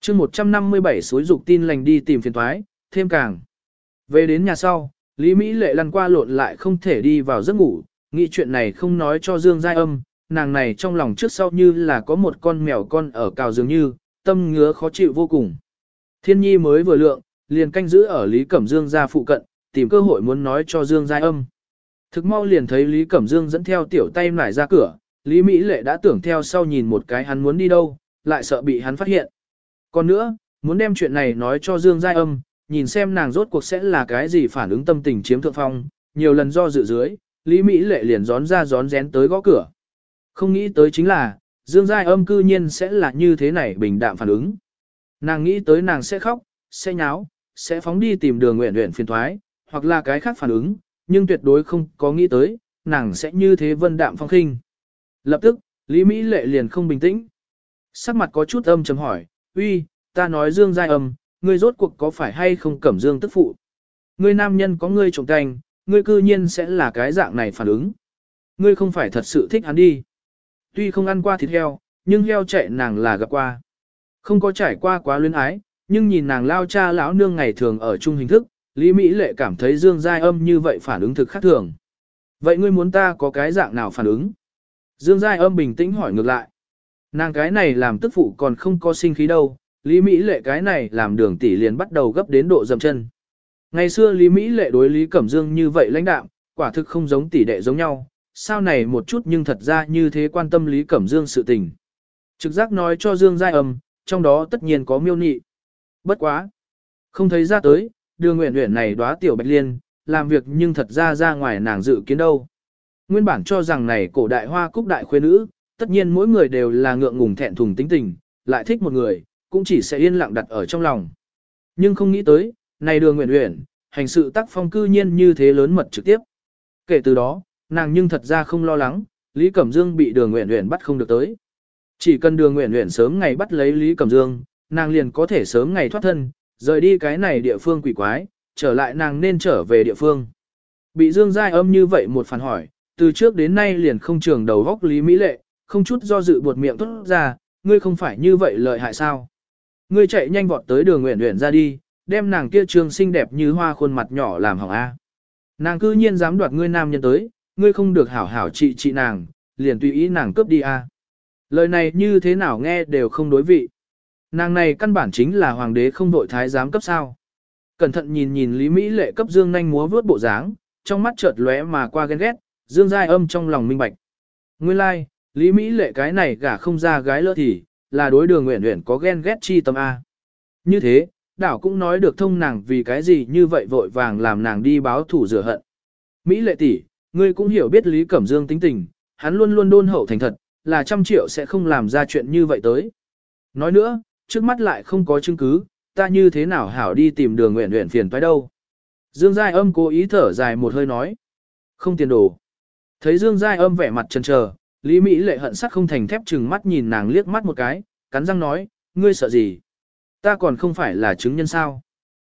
chương 157 suối dục tin lành đi tìm phiền thoái, thêm càng. Về đến nhà sau, Lý Mỹ Lệ lăn qua lộn lại không thể đi vào giấc ngủ, nghĩ chuyện này không nói cho Dương Giai Âm, nàng này trong lòng trước sau như là có một con mèo con ở cào dường như, tâm ngứa khó chịu vô cùng. Thiên nhi mới vừa lượng, liền canh giữ ở Lý Cẩm Dương ra phụ cận, tìm cơ hội muốn nói cho Dương Giai Âm. Thực mau liền thấy Lý Cẩm Dương dẫn theo tiểu tay nải ra cửa, Lý Mỹ Lệ đã tưởng theo sau nhìn một cái hắn muốn đi đâu, lại sợ bị hắn phát hiện. Còn nữa, muốn đem chuyện này nói cho Dương Giai Âm, nhìn xem nàng rốt cuộc sẽ là cái gì phản ứng tâm tình chiếm thượng phong, nhiều lần do dự dưới, Lý Mỹ Lệ liền gión ra gión rén tới gõ cửa. Không nghĩ tới chính là, Dương Giai Âm cư nhiên sẽ là như thế này bình đạm phản ứng. Nàng nghĩ tới nàng sẽ khóc, sẽ nháo, sẽ phóng đi tìm đường nguyện nguyện phiền thoái, hoặc là cái khác phản ứng, nhưng tuyệt đối không có nghĩ tới, nàng sẽ như thế vân đạm phong khinh. Lập tức, Lý Mỹ lệ liền không bình tĩnh. Sắc mặt có chút âm chấm hỏi, uy, ta nói Dương Giai Âm, ngươi rốt cuộc có phải hay không cẩm Dương tức phụ? Ngươi nam nhân có ngươi trộm canh, ngươi cư nhiên sẽ là cái dạng này phản ứng. Ngươi không phải thật sự thích hắn đi. Tuy không ăn qua thịt heo, nhưng heo chạy nàng là gặp qua. Không có trải qua quá luyến ái, nhưng nhìn nàng lao cha lão nương ngày thường ở chung hình thức, Lý Mỹ Lệ cảm thấy Dương Giai Âm như vậy phản ứng thực khác thường. Vậy ngươi muốn ta có cái dạng nào phản ứng? Dương Giai Âm bình tĩnh hỏi ngược lại. Nàng cái này làm tức phụ còn không có sinh khí đâu, Lý Mỹ Lệ cái này làm đường tỷ liền bắt đầu gấp đến độ dầm chân. Ngày xưa Lý Mỹ Lệ đối Lý Cẩm Dương như vậy lãnh đạm, quả thực không giống tỷ đệ giống nhau, sao này một chút nhưng thật ra như thế quan tâm Lý Cẩm Dương sự tình. Trực giác nói cho Dương Giai Âm, trong đó tất nhiên có miêu nị. Bất quá. Không thấy ra tới, đường nguyện nguyện này đóa tiểu bạch liên, làm việc nhưng thật ra ra ngoài nàng dự kiến đâu. Nguyên bản cho rằng này cổ đại hoa cúc đại khuê nữ, tất nhiên mỗi người đều là ngượng ngùng thẹn thùng tính tình, lại thích một người, cũng chỉ sẽ yên lặng đặt ở trong lòng. Nhưng không nghĩ tới, này đường nguyện nguyện, hành sự tác phong cư nhiên như thế lớn mật trực tiếp. Kể từ đó, nàng nhưng thật ra không lo lắng, Lý Cẩm Dương bị đường Uyển Uyển bắt không được tới. Chỉ cần đường Uyển Uyển sớm ngày bắt lấy Lý Cẩm Dương, nàng liền có thể sớm ngày thoát thân, rời đi cái này địa phương quỷ quái, trở lại nàng nên trở về địa phương. Bị Dương Giai âm như vậy một phản hỏi, từ trước đến nay liền không trường đầu góc Lý Mỹ Lệ, không chút do dự buột miệng tốt ra, ngươi không phải như vậy lợi hại sao. Ngươi chạy nhanh vọt tới đường Uyển Uyển ra đi, đem nàng kia trường xinh đẹp như hoa khuôn mặt nhỏ làm hỏng A. Nàng cư nhiên dám đoạt ngươi nam nhân tới, ngươi không được hảo hảo trị trị nàng, liền tùy ý nàng cướp đi A. Lời này như thế nào nghe đều không đối vị. Nàng này căn bản chính là hoàng đế không đội thái giám cấp sao. Cẩn thận nhìn nhìn Lý Mỹ lệ cấp dương nhanh múa vướt bộ dáng, trong mắt chợt lóe mà qua ghen ghét, dương giai âm trong lòng minh bạch. Nguyên lai, like, Lý Mỹ lệ cái này gả không ra gái lỡ thì, là đối đường nguyện nguyện có ghen ghét chi tâm A. Như thế, đảo cũng nói được thông nàng vì cái gì như vậy vội vàng làm nàng đi báo thủ rửa hận. Mỹ lệ tỷ, ngươi cũng hiểu biết Lý Cẩm Dương tính tình, hắn luôn luôn đôn hậu thành thật, là trăm triệu sẽ không làm ra chuyện như vậy tới. Nói nữa, trước mắt lại không có chứng cứ, ta như thế nào hảo đi tìm đường nguyện nguyện phiền toái đâu. Dương Giai âm cố ý thở dài một hơi nói. Không tiền đồ. Thấy Dương Giai âm vẻ mặt chần chờ, Lý Mỹ lệ hận sắc không thành thép chừng mắt nhìn nàng liếc mắt một cái, cắn răng nói, ngươi sợ gì? Ta còn không phải là chứng nhân sao?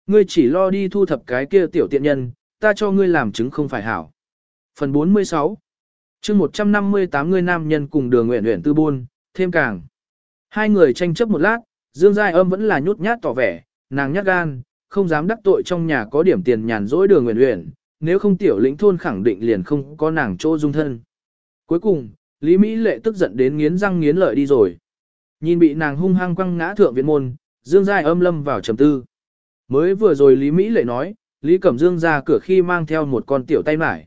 Ngươi chỉ lo đi thu thập cái kia tiểu tiện nhân, ta cho ngươi làm chứng không phải hảo. Phần 46 chương 158 người nam nhân cùng đường nguyện nguyện tư buôn, thêm càng. Hai người tranh chấp một lát, Dương Giai âm vẫn là nhút nhát tỏ vẻ, nàng nhát gan, không dám đắc tội trong nhà có điểm tiền nhàn rỗi đường nguyện nguyện, nếu không tiểu lĩnh thôn khẳng định liền không có nàng chỗ dung thân. Cuối cùng, Lý Mỹ lệ tức giận đến nghiến răng nghiến lợi đi rồi. Nhìn bị nàng hung hăng quăng ngã thượng viện môn, Dương Giai âm lâm vào trầm tư. Mới vừa rồi Lý Mỹ lệ nói, Lý Cẩm Dương ra cửa khi mang theo một con tiểu tay mải.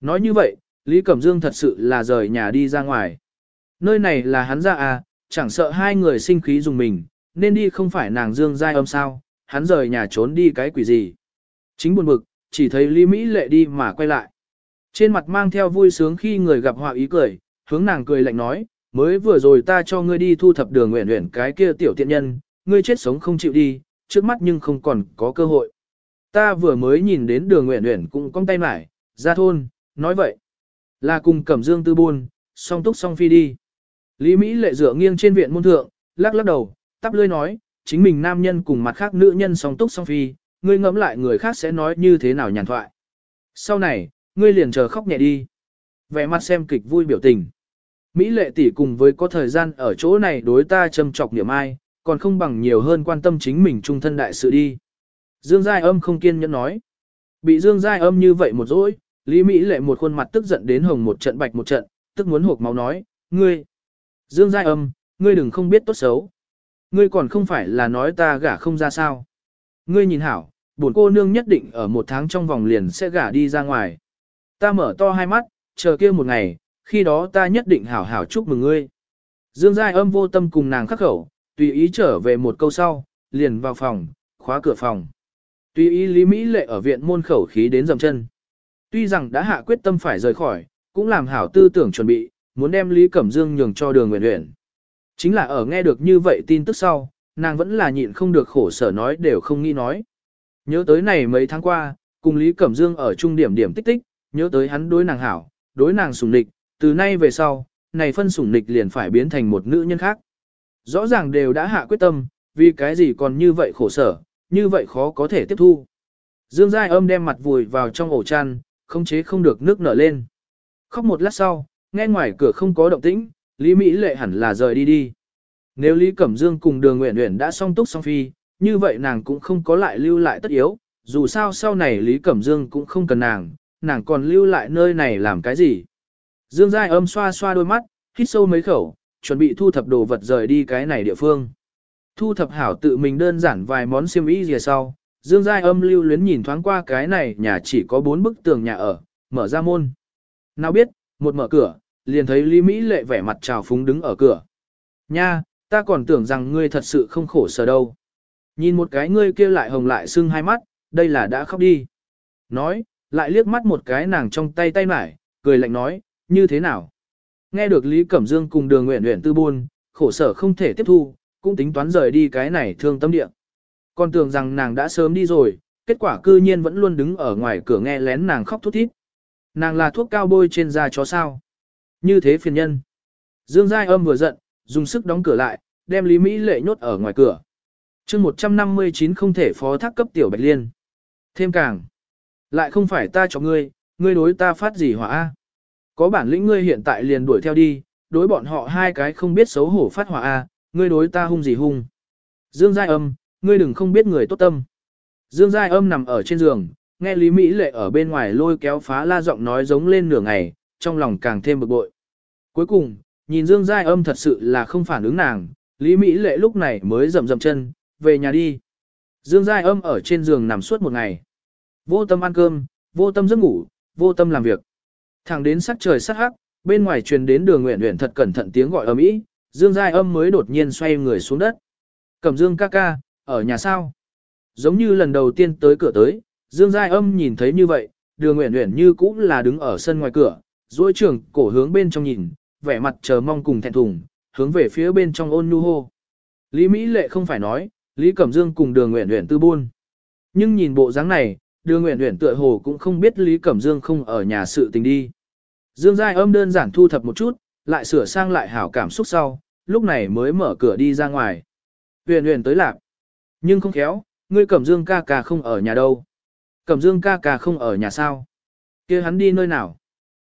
Nói như vậy, Lý Cẩm Dương thật sự là rời nhà đi ra ngoài. Nơi này là hắn ra à, chẳng sợ hai người sinh khí dùng mình, nên đi không phải nàng Dương giai âm sao, hắn rời nhà trốn đi cái quỷ gì. Chính buồn bực, chỉ thấy Lý Mỹ lệ đi mà quay lại. Trên mặt mang theo vui sướng khi người gặp họa ý cười, hướng nàng cười lạnh nói, mới vừa rồi ta cho ngươi đi thu thập đường nguyện nguyện cái kia tiểu tiện nhân, ngươi chết sống không chịu đi, trước mắt nhưng không còn có cơ hội. Ta vừa mới nhìn đến đường nguyện nguyện cũng cong tay mải, ra thôn, nói vậy. Là cùng Cẩm Dương tư buôn, song túc song phi đi. Lý Mỹ lệ dựa nghiêng trên viện môn thượng, lắc lắc đầu, tắp lươi nói, chính mình nam nhân cùng mặt khác nữ nhân song túc song phi, ngươi ngẫm lại người khác sẽ nói như thế nào nhàn thoại. Sau này, ngươi liền chờ khóc nhẹ đi. Vẻ mặt xem kịch vui biểu tình. Mỹ lệ tỷ cùng với có thời gian ở chỗ này đối ta châm trọc niệm ai, còn không bằng nhiều hơn quan tâm chính mình trung thân đại sự đi. Dương Giai âm không kiên nhẫn nói. Bị Dương Giai âm như vậy một dỗi, Lý Mỹ lệ một khuôn mặt tức giận đến hồng một trận bạch một trận, tức muốn hộp máu nói, ngươi. Dương Giai âm, ngươi đừng không biết tốt xấu. Ngươi còn không phải là nói ta gả không ra sao. Ngươi nhìn hảo, bổn cô nương nhất định ở một tháng trong vòng liền sẽ gả đi ra ngoài. Ta mở to hai mắt, chờ kia một ngày, khi đó ta nhất định hảo hảo chúc mừng ngươi. Dương Giai âm vô tâm cùng nàng khắc khẩu, tùy ý trở về một câu sau, liền vào phòng, khóa cửa phòng. Tùy ý Lý Mỹ lệ ở viện môn khẩu khí đến dầm chân. Tuy rằng đã hạ quyết tâm phải rời khỏi, cũng làm hảo tư tưởng chuẩn bị, muốn đem Lý Cẩm Dương nhường cho đường nguyện huyện. Chính là ở nghe được như vậy tin tức sau, nàng vẫn là nhịn không được khổ sở nói đều không nghĩ nói. Nhớ tới này mấy tháng qua, cùng Lý Cẩm Dương ở trung điểm điểm tích tích, nhớ tới hắn đối nàng hảo, đối nàng sủng nịch, từ nay về sau, này phân sủng nịch liền phải biến thành một nữ nhân khác. Rõ ràng đều đã hạ quyết tâm, vì cái gì còn như vậy khổ sở, như vậy khó có thể tiếp thu. Dương Giai âm đem mặt vùi vào trong ổ chăn, không chế không được nước nở lên. Khóc một lát sau, nghe ngoài cửa không có động tĩnh, Lý Mỹ lệ hẳn là rời đi đi. Nếu Lý Cẩm Dương cùng đường nguyện nguyện đã song túc song phi, như vậy nàng cũng không có lại lưu lại tất yếu, dù sao sau này Lý Cẩm Dương cũng không cần nàng, nàng còn lưu lại nơi này làm cái gì. Dương Giai âm xoa xoa đôi mắt, hít sâu mấy khẩu, chuẩn bị thu thập đồ vật rời đi cái này địa phương. Thu thập hảo tự mình đơn giản vài món xiêm y gì sau, Dương Giai âm lưu luyến nhìn thoáng qua cái này nhà chỉ có bốn bức tường nhà ở, mở ra môn. Nào biết, một mở cửa, liền thấy Lý Mỹ lệ vẻ mặt trào phúng đứng ở cửa. Nha, ta còn tưởng rằng ngươi thật sự không khổ sở đâu. Nhìn một cái ngươi kia lại hồng lại sưng hai mắt, đây là đã khóc đi. Nói, lại liếc mắt một cái nàng trong tay tay mải, cười lạnh nói, như thế nào? Nghe được Lý Cẩm Dương cùng đường nguyện nguyện tư buôn, khổ sở không thể tiếp thu, cũng tính toán rời đi cái này thương tâm địa. Còn tưởng rằng nàng đã sớm đi rồi, kết quả cư nhiên vẫn luôn đứng ở ngoài cửa nghe lén nàng khóc thút thít. Nàng là thuốc cao bôi trên da chó sao. Như thế phiền nhân. Dương Giai âm vừa giận, dùng sức đóng cửa lại, đem Lý Mỹ lệ nhốt ở ngoài cửa. chương 159 không thể phó thác cấp tiểu bạch liên. Thêm càng. Lại không phải ta cho ngươi, ngươi đối ta phát gì hỏa Có bản lĩnh ngươi hiện tại liền đuổi theo đi, đối bọn họ hai cái không biết xấu hổ phát hỏa a, ngươi đối ta hung gì hung. Dương Giai âm, ngươi đừng không biết người tốt tâm. Dương Giai âm nằm ở trên giường, nghe Lý Mỹ lệ ở bên ngoài lôi kéo phá la giọng nói giống lên nửa ngày, trong lòng càng thêm bực bội. Cuối cùng, nhìn Dương Giai âm thật sự là không phản ứng nàng, Lý Mỹ lệ lúc này mới rầm rầm chân, về nhà đi. Dương Giai âm ở trên giường nằm suốt một ngày. Vô tâm ăn cơm, vô tâm giấc ngủ, vô tâm làm việc. Thẳng đến sắc trời sắc hắc, bên ngoài truyền đến đường nguyện nguyện thật cẩn thận tiếng gọi ầm ĩ, Dương Giai âm mới đột nhiên xoay người xuống đất. Cẩm Dương ca ca, ở nhà sao? Giống như lần đầu tiên tới cửa tới, Dương Giai âm nhìn thấy như vậy, đường nguyện nguyện như cũng là đứng ở sân ngoài cửa, duỗi trưởng cổ hướng bên trong nhìn, vẻ mặt chờ mong cùng thẹn thùng, hướng về phía bên trong ôn nhu hô. Lý Mỹ Lệ không phải nói, Lý Cẩm Dương cùng đường nguyện nguyện tư buôn. Nhưng nhìn bộ dáng này, đường nguyện nguyện tựa hồ cũng không biết Lý Cẩm Dương không ở nhà sự tình đi. Dương Giai âm đơn giản thu thập một chút, lại sửa sang lại hảo cảm xúc sau, lúc này mới mở cửa đi ra ngoài. Huyền huyền tới lạc. Nhưng không khéo, ngươi Cẩm Dương ca ca không ở nhà đâu. Cẩm Dương ca ca không ở nhà sao? kia hắn đi nơi nào?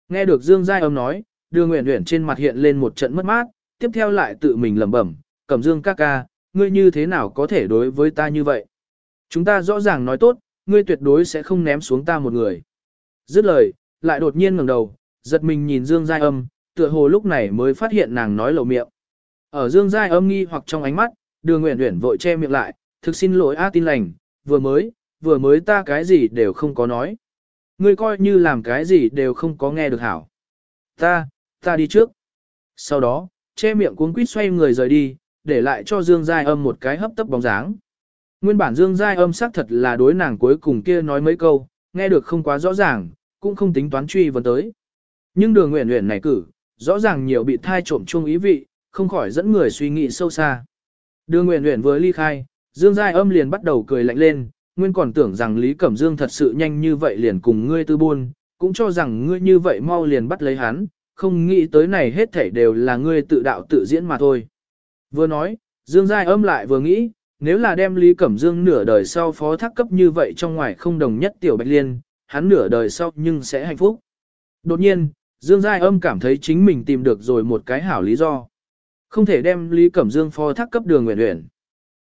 Nghe được Dương Giai âm nói, đường nguyện nguyện trên mặt hiện lên một trận mất mát, tiếp theo lại tự mình lẩm bẩm, Cẩm Dương ca ca, ngươi như thế nào có thể đối với ta như vậy? Chúng ta rõ ràng nói tốt, ngươi tuyệt đối sẽ không ném xuống ta một người. Dứt lời, lại đột nhiên ngẩng đầu, giật mình nhìn Dương Giai âm, tựa hồ lúc này mới phát hiện nàng nói lầu miệng. Ở Dương Giai âm nghi hoặc trong ánh mắt, đường uyển uyển vội che miệng lại, thực xin lỗi A tin lành, vừa mới, vừa mới ta cái gì đều không có nói. Ngươi coi như làm cái gì đều không có nghe được hảo. Ta, ta đi trước. Sau đó, che miệng cuống quýt xoay người rời đi, để lại cho Dương Giai âm một cái hấp tấp bóng dáng. Nguyên bản Dương Giai âm xác thật là đối nàng cuối cùng kia nói mấy câu, nghe được không quá rõ ràng, cũng không tính toán truy vấn tới. Nhưng đường nguyện nguyện này cử, rõ ràng nhiều bị thai trộm chung ý vị, không khỏi dẫn người suy nghĩ sâu xa. Đường nguyện nguyện vừa ly khai, Dương Giai âm liền bắt đầu cười lạnh lên, nguyên còn tưởng rằng Lý Cẩm Dương thật sự nhanh như vậy liền cùng ngươi tư buôn, cũng cho rằng ngươi như vậy mau liền bắt lấy hắn, không nghĩ tới này hết thảy đều là ngươi tự đạo tự diễn mà thôi. Vừa nói, Dương Giai âm lại vừa nghĩ, nếu là đem Lý Cẩm Dương nửa đời sau phó thác cấp như vậy trong ngoài không đồng nhất tiểu bạch liên, hắn nửa đời sau nhưng sẽ hạnh phúc. Đột nhiên, Dương Giai âm cảm thấy chính mình tìm được rồi một cái hảo lý do. Không thể đem Lý Cẩm Dương phó thác cấp đường nguyện nguyện.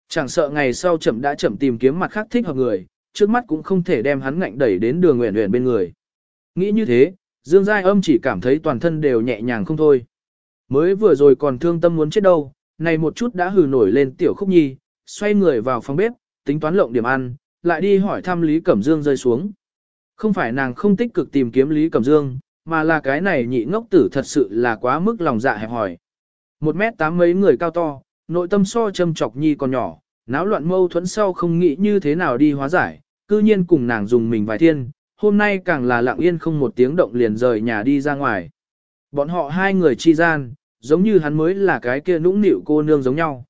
Chẳng sợ ngày sau chậm đã chậm tìm kiếm mặt khác thích hợp người, trước mắt cũng không thể đem hắn ngạnh đẩy đến đường nguyện nguyện bên người. Nghĩ như thế, Dương Giai âm chỉ cảm thấy toàn thân đều nhẹ nhàng không thôi. Mới vừa rồi còn thương tâm muốn chết đâu, này một chút đã hừ nổi lên tiểu khúc nhi, xoay người vào phòng bếp, tính toán lộng điểm ăn, lại đi hỏi thăm Lý Cẩm Dương rơi xuống. Không phải nàng không tích cực tìm kiếm Lý Cẩm Dương, mà là cái này nhị ngốc tử thật sự là quá mức lòng dạ hẹp hỏi. Một mét tám mấy người cao to, nội tâm so châm chọc nhi còn nhỏ, náo loạn mâu thuẫn sau không nghĩ như thế nào đi hóa giải, cư nhiên cùng nàng dùng mình vài thiên, hôm nay càng là lặng yên không một tiếng động liền rời nhà đi ra ngoài. Bọn họ hai người chi gian, giống như hắn mới là cái kia nũng nịu cô nương giống nhau.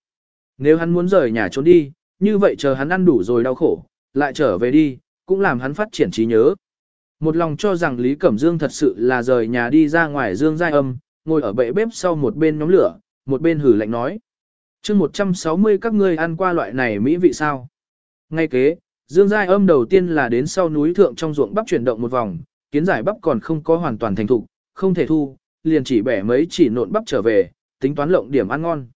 Nếu hắn muốn rời nhà trốn đi, như vậy chờ hắn ăn đủ rồi đau khổ, lại trở về đi, cũng làm hắn phát triển trí nhớ. Một lòng cho rằng Lý Cẩm Dương thật sự là rời nhà đi ra ngoài Dương Giai Âm, ngồi ở bệ bếp sau một bên nhóm lửa, một bên hử lạnh nói chương 160 các ngươi ăn qua loại này mỹ vị sao? Ngay kế, Dương Giai Âm đầu tiên là đến sau núi thượng trong ruộng bắp chuyển động một vòng, kiến giải bắp còn không có hoàn toàn thành thục, không thể thu, liền chỉ bẻ mấy chỉ nộn bắp trở về, tính toán lộng điểm ăn ngon.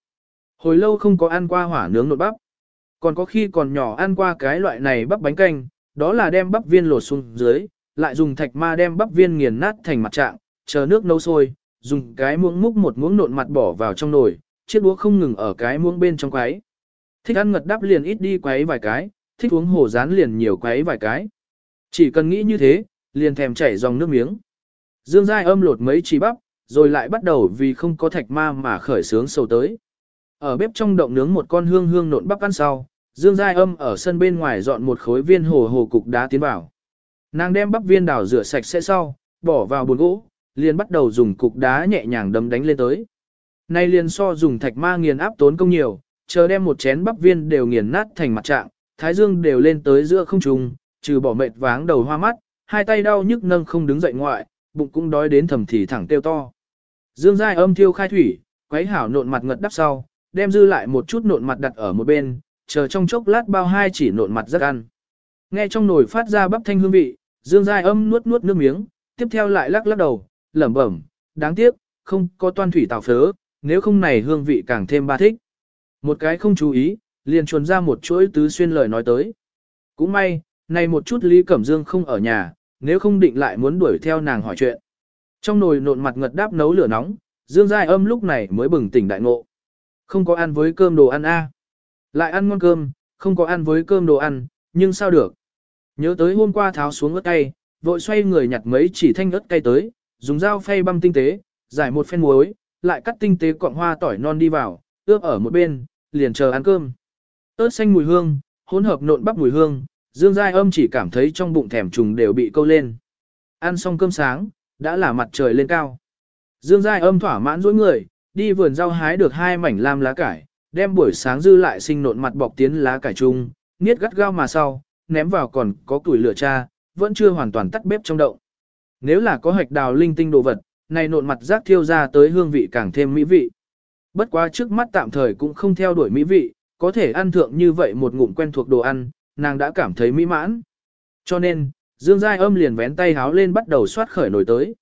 Hồi lâu không có ăn qua hỏa nướng nộn bắp. Còn có khi còn nhỏ ăn qua cái loại này bắp bánh canh, đó là đem bắp viên lột xuống dưới, lại dùng thạch ma đem bắp viên nghiền nát thành mặt trạng, chờ nước nấu sôi, dùng cái muỗng múc một muỗng nộn mặt bỏ vào trong nồi, chiếc đũa không ngừng ở cái muỗng bên trong quấy. Thích ăn ngật đáp liền ít đi quấy vài cái, thích uống hồ rán liền nhiều quấy vài cái. Chỉ cần nghĩ như thế, liền thèm chảy dòng nước miếng. Dương Giai âm lột mấy chỉ bắp, rồi lại bắt đầu vì không có thạch ma mà khởi sướng sầu tới. Ở bếp trong động nướng một con hương hương nộn bắp ăn sau, Dương Giai âm ở sân bên ngoài dọn một khối viên hồ hồ cục đá tiến vào. Nàng đem bắp viên đảo rửa sạch sẽ sau, bỏ vào bồn gỗ, liền bắt đầu dùng cục đá nhẹ nhàng đấm đánh lên tới. Nay liền so dùng thạch ma nghiền áp tốn công nhiều, chờ đem một chén bắp viên đều nghiền nát thành mặt trạng, thái dương đều lên tới giữa không trung, trừ bỏ mệt váng đầu hoa mắt, hai tay đau nhức nâng không đứng dậy ngoại, bụng cũng đói đến thầm thì thẳng tiêu to. Dương Giai âm thiêu khai thủy, quấy hảo nộn mặt ngật đắp sau, đem dư lại một chút nộn mặt đặt ở một bên, chờ trong chốc lát bao hai chỉ nộn mặt rất ăn. Nghe trong nồi phát ra bắp thanh hương vị, Dương Giai âm nuốt nuốt nước miếng, tiếp theo lại lắc lắc đầu, lẩm bẩm, đáng tiếc, không có toan thủy tào phớ, nếu không này hương vị càng thêm ba thích. Một cái không chú ý, liền chuồn ra một chuỗi tứ xuyên lời nói tới. Cũng may, này một chút Lý Cẩm Dương không ở nhà, nếu không định lại muốn đuổi theo nàng hỏi chuyện. Trong nồi nộn mặt ngật đáp nấu lửa nóng, Dương Giai âm lúc này mới bừng tỉnh đại ngộ. Không có ăn với cơm đồ ăn a Lại ăn ngon cơm, không có ăn với cơm đồ ăn, nhưng sao được. Nhớ tới hôm qua tháo xuống ớt cay, vội xoay người nhặt mấy chỉ thanh ớt cay tới, dùng dao phay băm tinh tế, giải một phen muối, lại cắt tinh tế cọng hoa tỏi non đi vào, ướp ở một bên, liền chờ ăn cơm. ớt xanh mùi hương, hỗn hợp nộn bắp mùi hương, Dương Giai âm chỉ cảm thấy trong bụng thèm trùng đều bị câu lên. Ăn xong cơm sáng, đã là mặt trời lên cao. Dương Giai âm thỏa mãn dối người, đi vườn rau hái được hai mảnh lam lá cải, đem buổi sáng dư lại sinh nộn mặt bọc tiến lá cải chung, niết gắt gao mà sau, ném vào còn có củi lửa cha, vẫn chưa hoàn toàn tắt bếp trong động. Nếu là có hạch đào linh tinh đồ vật, này nộn mặt rác thiêu ra tới hương vị càng thêm mỹ vị. Bất quá trước mắt tạm thời cũng không theo đuổi mỹ vị, có thể ăn thượng như vậy một ngụm quen thuộc đồ ăn, nàng đã cảm thấy mỹ mãn. Cho nên, Dương Giai âm liền vén tay háo lên bắt đầu xoát khởi nổi tới.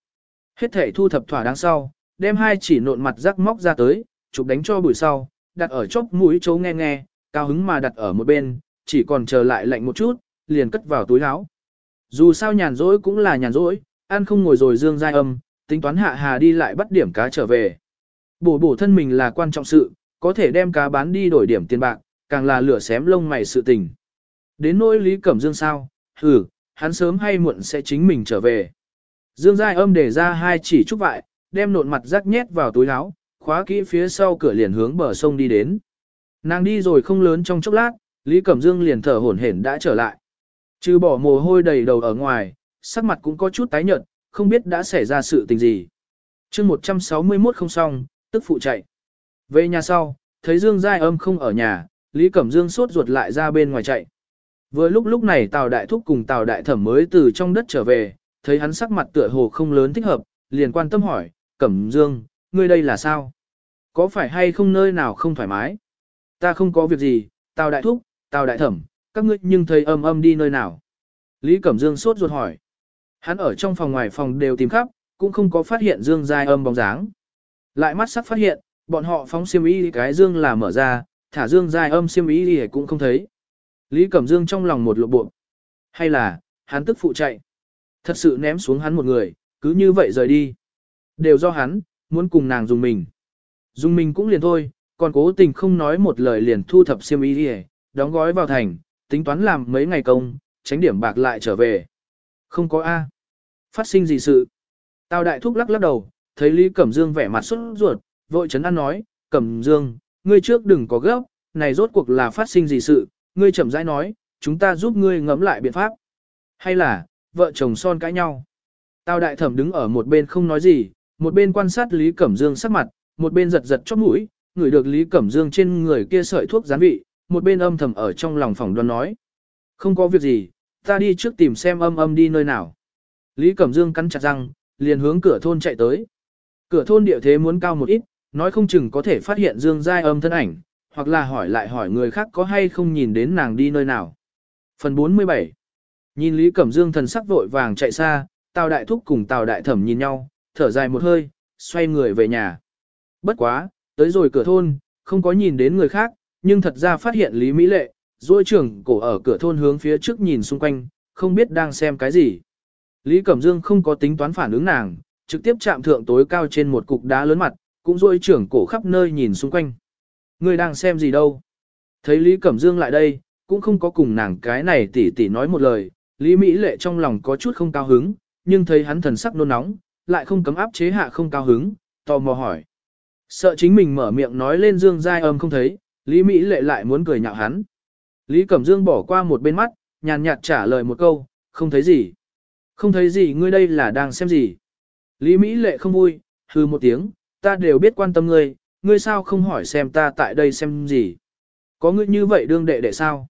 Hết thể thu thập thỏa đáng sau, đem hai chỉ nộn mặt rác móc ra tới, chụp đánh cho buổi sau, đặt ở chốc mũi chấu nghe nghe, cao hứng mà đặt ở một bên, chỉ còn chờ lại lạnh một chút, liền cất vào túi áo. Dù sao nhàn rỗi cũng là nhàn rỗi, ăn không ngồi rồi dương giai âm, tính toán hạ hà đi lại bắt điểm cá trở về. Bổ bổ thân mình là quan trọng sự, có thể đem cá bán đi đổi điểm tiền bạc, càng là lửa xém lông mày sự tình. Đến nỗi Lý Cẩm Dương sao, hừ, hắn sớm hay muộn sẽ chính mình trở về. Dương Giai âm để ra hai chỉ trúc vại, đem nộn mặt rắc nhét vào túi áo, khóa kỹ phía sau cửa liền hướng bờ sông đi đến. Nàng đi rồi không lớn trong chốc lát, Lý Cẩm Dương liền thở hổn hển đã trở lại. Trừ bỏ mồ hôi đầy đầu ở ngoài, sắc mặt cũng có chút tái nhợt, không biết đã xảy ra sự tình gì. chương 161 không xong, tức phụ chạy. Về nhà sau, thấy Dương Giai âm không ở nhà, Lý Cẩm Dương sốt ruột lại ra bên ngoài chạy. Vừa lúc lúc này Tào Đại Thúc cùng Tào Đại Thẩm mới từ trong đất trở về, thấy hắn sắc mặt tựa hồ không lớn thích hợp, liền quan tâm hỏi, Cẩm Dương, ngươi đây là sao? Có phải hay không nơi nào không thoải mái? Ta không có việc gì, Tào Đại Thúc, Tào Đại Thẩm, các ngươi nhưng thấy âm âm đi nơi nào? Lý Cẩm Dương sốt ruột hỏi. Hắn ở trong phòng ngoài phòng đều tìm khắp, cũng không có phát hiện Dương Giai âm bóng dáng. Lại mắt sắc phát hiện, bọn họ phóng xiêm y cái Dương là mở ra, thả Dương Giai âm xiêm y thì cũng không thấy. Lý Cẩm Dương trong lòng một lộ bộ. Hay là, hắn tức phụ chạy. Thật sự ném xuống hắn một người, cứ như vậy rời đi. Đều do hắn, muốn cùng nàng dùng mình. Dùng mình cũng liền thôi, còn cố tình không nói một lời liền thu thập xiêm y đi đóng gói vào thành, tính toán làm mấy ngày công, tránh điểm bạc lại trở về. Không có A. Phát sinh gì sự? Tào đại thúc lắc lắc đầu, thấy Lý Cẩm Dương vẻ mặt xuất ruột, vội chấn an nói, Cẩm Dương, ngươi trước đừng có gấp, này rốt cuộc là phát sinh gì sự, ngươi chậm rãi nói, chúng ta giúp ngươi ngẫm lại biện pháp. Hay là, vợ chồng son cãi nhau. Tào đại thẩm đứng ở một bên không nói gì, một bên quan sát Lý Cẩm Dương sắc mặt, một bên giật giật chóp mũi, ngửi được Lý Cẩm Dương trên người kia sợi thuốc gián vị, một bên âm thầm ở trong lòng phòng đoán nói. Không có việc gì, ta đi trước tìm xem âm âm đi nơi nào. Lý Cẩm Dương cắn chặt răng, liền hướng cửa thôn chạy tới. Cửa thôn địa thế muốn cao một ít, nói không chừng có thể phát hiện Dương Giai âm thân ảnh, hoặc là hỏi lại hỏi người khác có hay không nhìn đến nàng đi nơi nào. Phần 47 Nhìn Lý Cẩm Dương thần sắc vội vàng chạy xa, Tào Đại Thúc cùng Tào Đại Thẩm nhìn nhau, thở dài một hơi, xoay người về nhà. Bất quá, tới rồi cửa thôn, không có nhìn đến người khác, nhưng thật ra phát hiện Lý Mỹ Lệ, duỗi trưởng cổ ở cửa thôn hướng phía trước nhìn xung quanh, không biết đang xem cái gì. Lý Cẩm Dương không có tính toán phản ứng nàng, trực tiếp chạm thượng tối cao trên một cục đá lớn mặt, cũng duỗi trưởng cổ khắp nơi nhìn xung quanh. Người đang xem gì đâu? Thấy Lý Cẩm Dương lại đây, cũng không có cùng nàng cái này tỉ tỉ nói một lời, Lý Mỹ Lệ trong lòng có chút không cao hứng, nhưng thấy hắn thần sắc nôn nóng, lại không cấm áp chế hạ không cao hứng, tò mò hỏi. Sợ chính mình mở miệng nói lên Dương Giai âm không thấy, Lý Mỹ Lệ lại muốn cười nhạo hắn. Lý Cẩm Dương bỏ qua một bên mắt, nhàn nhạt trả lời một câu, không thấy gì. Không thấy gì ngươi đây là đang xem gì. Lý Mỹ Lệ không vui, hư một tiếng, ta đều biết quan tâm ngươi, ngươi sao không hỏi xem ta tại đây xem gì. Có ngươi như vậy đương đệ đệ sao?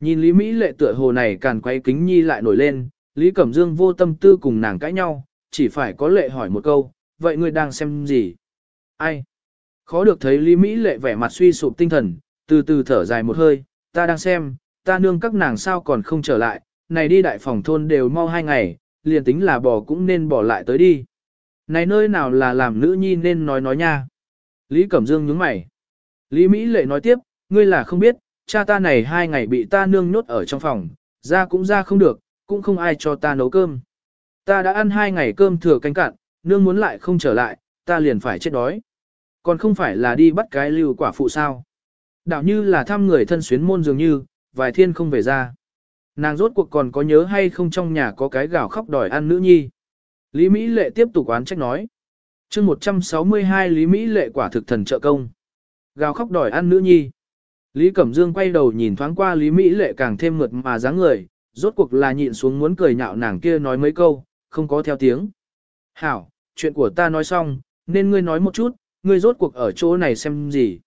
Nhìn Lý Mỹ Lệ tựa hồ này càn quay kính nhi lại nổi lên, Lý Cẩm Dương vô tâm tư cùng nàng cãi nhau, chỉ phải có lệ hỏi một câu, vậy ngươi đang xem gì? Ai? Khó được thấy Lý Mỹ lệ vẻ mặt suy sụp tinh thần, từ từ thở dài một hơi, ta đang xem, ta nương các nàng sao còn không trở lại, này đi đại phòng thôn đều mau hai ngày, liền tính là bỏ cũng nên bỏ lại tới đi. Này nơi nào là làm nữ nhi nên nói nói nha. Lý Cẩm Dương nhướng mày. Lý Mỹ lệ nói tiếp, ngươi là không biết, cha ta này hai ngày bị ta nương nhốt ở trong phòng, ra cũng ra không được, cũng không ai cho ta nấu cơm. Ta đã ăn hai ngày cơm thừa canh cạn, nương muốn lại không trở lại, ta liền phải chết đói. Còn không phải là đi bắt cái lưu quả phụ sao. Đạo như là thăm người thân xuyến môn dường như, vài thiên không về ra. Nàng rốt cuộc còn có nhớ hay không trong nhà có cái gạo khóc đòi ăn nữ nhi. Lý Mỹ Lệ tiếp tục oán trách nói. chương 162 Lý Mỹ Lệ quả thực thần trợ công. Gào khóc đòi ăn nữ nhi. Lý Cẩm Dương quay đầu nhìn thoáng qua Lý Mỹ Lệ càng thêm mượt mà dáng người, rốt cuộc là nhịn xuống muốn cười nhạo nàng kia nói mấy câu, không có theo tiếng. Hảo, chuyện của ta nói xong, nên ngươi nói một chút, ngươi rốt cuộc ở chỗ này xem gì.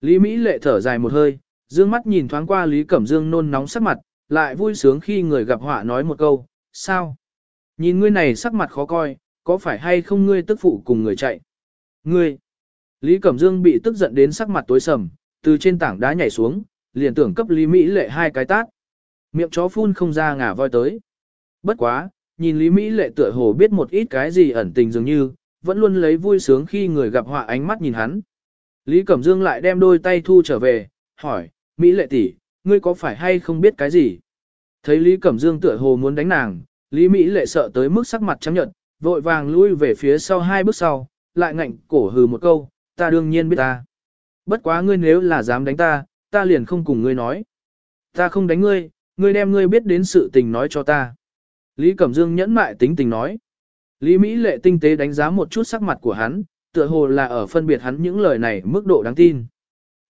Lý Mỹ lệ thở dài một hơi, dương mắt nhìn thoáng qua Lý Cẩm Dương nôn nóng sắc mặt, lại vui sướng khi người gặp họa nói một câu, sao? Nhìn ngươi này sắc mặt khó coi, có phải hay không ngươi tức phụ cùng người chạy? Ngươi! Lý Cẩm Dương bị tức giận đến sắc mặt tối sầm, từ trên tảng đá nhảy xuống, liền tưởng cấp Lý Mỹ lệ hai cái tát. Miệng chó phun không ra ngả voi tới. Bất quá, nhìn Lý Mỹ lệ tựa hồ biết một ít cái gì ẩn tình dường như, vẫn luôn lấy vui sướng khi người gặp họa ánh mắt nhìn hắn. Lý Cẩm Dương lại đem đôi tay thu trở về, hỏi, Mỹ lệ tỷ, ngươi có phải hay không biết cái gì? Thấy Lý Cẩm Dương tựa hồ muốn đánh nàng, Lý Mỹ lệ sợ tới mức sắc mặt trắng nhợt, vội vàng lui về phía sau hai bước sau, lại ngạnh cổ hừ một câu, ta đương nhiên biết ta. Bất quá ngươi nếu là dám đánh ta, ta liền không cùng ngươi nói. Ta không đánh ngươi, ngươi đem ngươi biết đến sự tình nói cho ta. Lý Cẩm Dương nhẫn mại tính tình nói. Lý Mỹ lệ tinh tế đánh giá một chút sắc mặt của hắn, tựa hồ là ở phân biệt hắn những lời này mức độ đáng tin.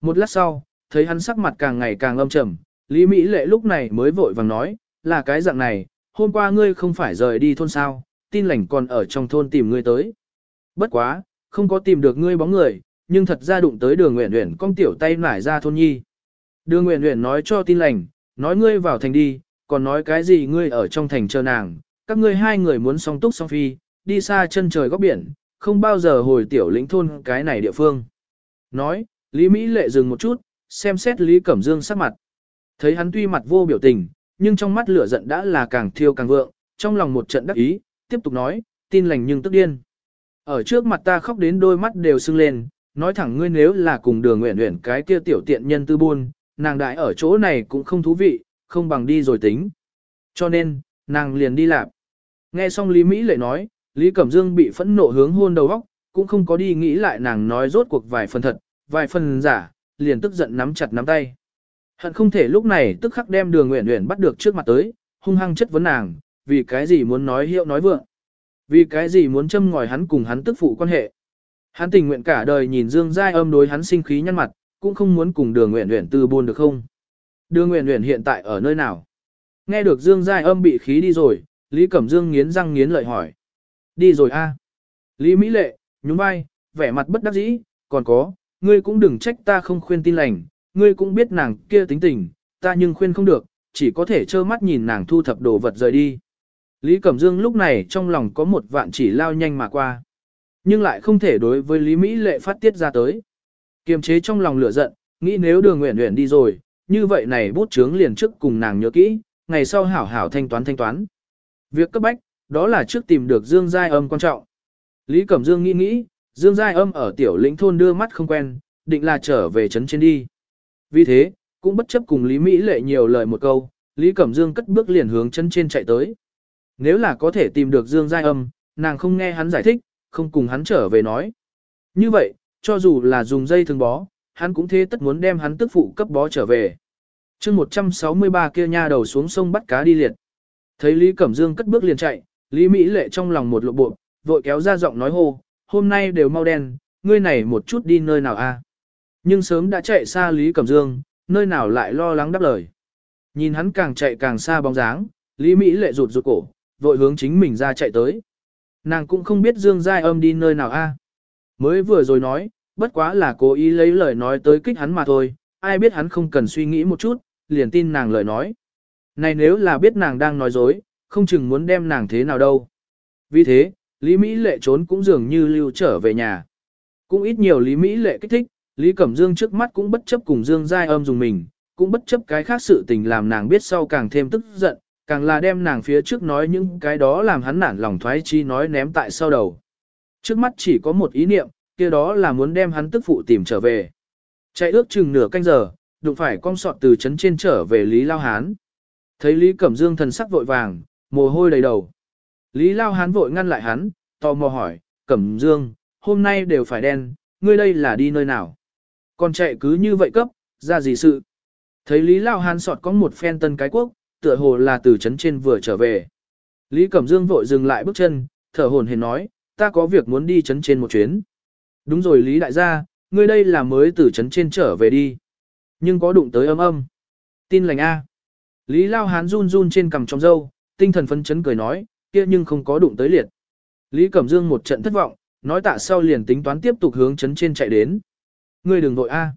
Một lát sau, thấy hắn sắc mặt càng ngày càng âm trầm, Lý Mỹ lệ lúc này mới vội vàng nói, là cái dạng này, hôm qua ngươi không phải rời đi thôn sao, tin lành còn ở trong thôn tìm ngươi tới. Bất quá, không có tìm được ngươi bóng người, nhưng thật ra đụng tới đường nguyện nguyện con tiểu tay nải ra thôn nhi. Đường nguyện nguyện nói cho tin lành, nói ngươi vào thành đi, còn nói cái gì ngươi ở trong thành chờ nàng, các ngươi hai người muốn song túc song phi, đi xa chân trời góc biển, không bao giờ hồi tiểu lĩnh thôn cái này địa phương. Nói, Lý Mỹ lệ dừng một chút, xem xét Lý Cẩm Dương sắc mặt. Thấy hắn tuy mặt vô biểu tình, nhưng trong mắt lửa giận đã là càng thiêu càng vượng, trong lòng một trận đắc ý, tiếp tục nói, tin lành nhưng tức điên. Ở trước mặt ta khóc đến đôi mắt đều sưng lên, nói thẳng ngươi nếu là cùng đường nguyện nguyện cái kia tiểu tiện nhân tư buôn, nàng đại ở chỗ này cũng không thú vị, không bằng đi rồi tính. Cho nên, nàng liền đi lạp. Nghe xong Lý Mỹ lệ nói, Lý Cẩm Dương bị phẫn nộ hướng hôn đầu góc, cũng không có đi nghĩ lại nàng nói rốt cuộc vài phần thật, vài phần giả, liền tức giận nắm chặt nắm tay. Hận không thể lúc này tức khắc đem đường nguyện nguyện bắt được trước mặt tới, hung hăng chất vấn nàng, vì cái gì muốn nói hiệu nói vượng. Vì cái gì muốn châm ngòi hắn cùng hắn tức phụ quan hệ. Hắn tình nguyện cả đời nhìn Dương Giai âm đối hắn sinh khí nhăn mặt, cũng không muốn cùng đường nguyện nguyện từ buôn được không. Đường nguyện nguyện hiện tại ở nơi nào? Nghe được Dương Giai âm bị khí đi rồi, Lý Cẩm Dương nghiến răng nghiến lợi hỏi. Đi rồi a Lý Mỹ Lệ, nhún vai, vẻ mặt bất đắc dĩ, còn có, ngươi cũng đừng trách ta không khuyên tin lành, ngươi cũng biết nàng kia tính tình, ta nhưng khuyên không được, chỉ có thể trơ mắt nhìn nàng thu thập đồ vật rời đi. Lý Cẩm Dương lúc này trong lòng có một vạn chỉ lao nhanh mà qua. Nhưng lại không thể đối với Lý Mỹ lệ phát tiết ra tới. Kiềm chế trong lòng lửa giận, nghĩ nếu đường nguyện nguyện đi rồi, như vậy này bút chướng liền trước cùng nàng nhớ kỹ, ngày sau hảo hảo thanh toán thanh toán. Việc cấp bách, đó là trước tìm được Dương Giai âm quan trọng. Lý Cẩm Dương nghĩ nghĩ, Dương Giai âm ở tiểu lĩnh thôn đưa mắt không quen, định là trở về trấn trên đi. Vì thế, cũng bất chấp cùng Lý Mỹ lệ nhiều lời một câu, Lý Cẩm Dương cất bước liền hướng chân trên chạy tới. Nếu là có thể tìm được Dương Giai âm, nàng không nghe hắn giải thích, không cùng hắn trở về nói. Như vậy, cho dù là dùng dây thường bó, hắn cũng thế tất muốn đem hắn tức phụ cấp bó trở về. chương 163 kia nha đầu xuống sông bắt cá đi liệt. Thấy Lý Cẩm Dương cất bước liền chạy, Lý Mỹ lệ trong lòng một lộ bộ, vội kéo ra giọng nói hô, hôm nay đều mau đen, ngươi này một chút đi nơi nào a? Nhưng sớm đã chạy xa Lý Cẩm Dương, nơi nào lại lo lắng đáp lời. Nhìn hắn càng chạy càng xa bóng dáng, Lý Mỹ lệ rụt rụt cổ, vội hướng chính mình ra chạy tới. Nàng cũng không biết Dương Giai âm đi nơi nào a. Mới vừa rồi nói, bất quá là cố ý lấy lời nói tới kích hắn mà thôi, ai biết hắn không cần suy nghĩ một chút, liền tin nàng lời nói. Này nếu là biết nàng đang nói dối, không chừng muốn đem nàng thế nào đâu. Vì thế, Lý Mỹ lệ trốn cũng dường như lưu trở về nhà. Cũng ít nhiều Lý Mỹ lệ kích thích, Lý Cẩm Dương trước mắt cũng bất chấp cùng Dương Giai âm dùng mình, cũng bất chấp cái khác sự tình làm nàng biết sau càng thêm tức giận, càng là đem nàng phía trước nói những cái đó làm hắn nản lòng thoái chi nói ném tại sau đầu. Trước mắt chỉ có một ý niệm, kia đó là muốn đem hắn tức phụ tìm trở về. Chạy ước chừng nửa canh giờ, đụng phải con sọt từ trấn trên trở về Lý Lao Hán. Thấy Lý Cẩm Dương thần sắc vội vàng, mồ hôi đầy đầu. Lý Lao Hán vội ngăn lại hắn, tò mò hỏi, Cẩm Dương, hôm nay đều phải đen, ngươi đây là đi nơi nào? Còn chạy cứ như vậy cấp, ra gì sự? Thấy Lý Lao Hán sọt có một phen tân cái quốc, tựa hồ là từ trấn trên vừa trở về. Lý Cẩm Dương vội dừng lại bước chân, thở hồn hển nói, ta có việc muốn đi trấn trên một chuyến. Đúng rồi Lý đại gia, ngươi đây là mới từ trấn trên trở về đi. Nhưng có đụng tới âm âm. Tin lành A. Lý Lao Hán run run trên cằm trong dâu, tinh thần phấn chấn cười nói, kia nhưng không có đụng tới liệt. Lý Cẩm Dương một trận thất vọng, nói tạ sau liền tính toán tiếp tục hướng chấn trên chạy đến. Ngươi đừng vội A.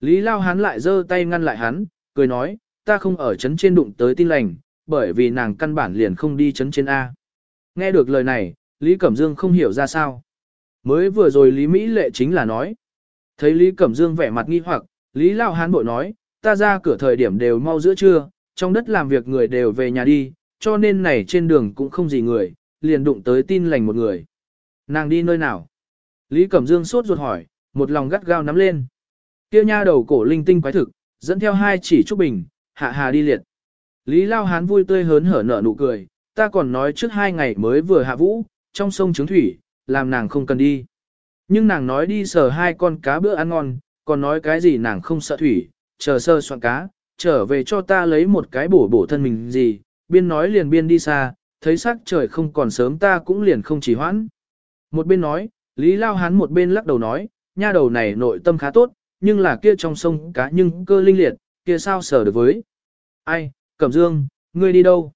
Lý Lao Hán lại giơ tay ngăn lại hắn, cười nói, ta không ở chấn trên đụng tới tin lành, bởi vì nàng căn bản liền không đi chấn trên A. Nghe được lời này, Lý Cẩm Dương không hiểu ra sao. Mới vừa rồi Lý Mỹ lệ chính là nói. Thấy Lý Cẩm Dương vẻ mặt nghi hoặc, Lý Lao Hán bội nói, ta ra cửa thời điểm đều mau giữa trưa, trong đất làm việc người đều về nhà đi, cho nên này trên đường cũng không gì người, liền đụng tới tin lành một người. Nàng đi nơi nào? Lý Cẩm Dương sốt ruột hỏi, một lòng gắt gao nắm lên. Kêu nha đầu cổ linh tinh quái thực, dẫn theo hai chỉ trúc bình, hạ hà đi liệt. Lý Lao Hán vui tươi hớn hở nở nụ cười, ta còn nói trước hai ngày mới vừa hạ vũ, trong sông trứng thủy, làm nàng không cần đi. Nhưng nàng nói đi sờ hai con cá bữa ăn ngon, còn nói cái gì nàng không sợ thủy, chờ sơ soạn cá, trở về cho ta lấy một cái bổ bổ thân mình gì, biên nói liền biên đi xa, thấy sắc trời không còn sớm ta cũng liền không chỉ hoãn. Một bên nói, Lý Lao Hán một bên lắc đầu nói, nha đầu này nội tâm khá tốt, nhưng là kia trong sông cá nhưng cơ linh liệt, kia sao sở được với. Ai, Cẩm Dương, ngươi đi đâu?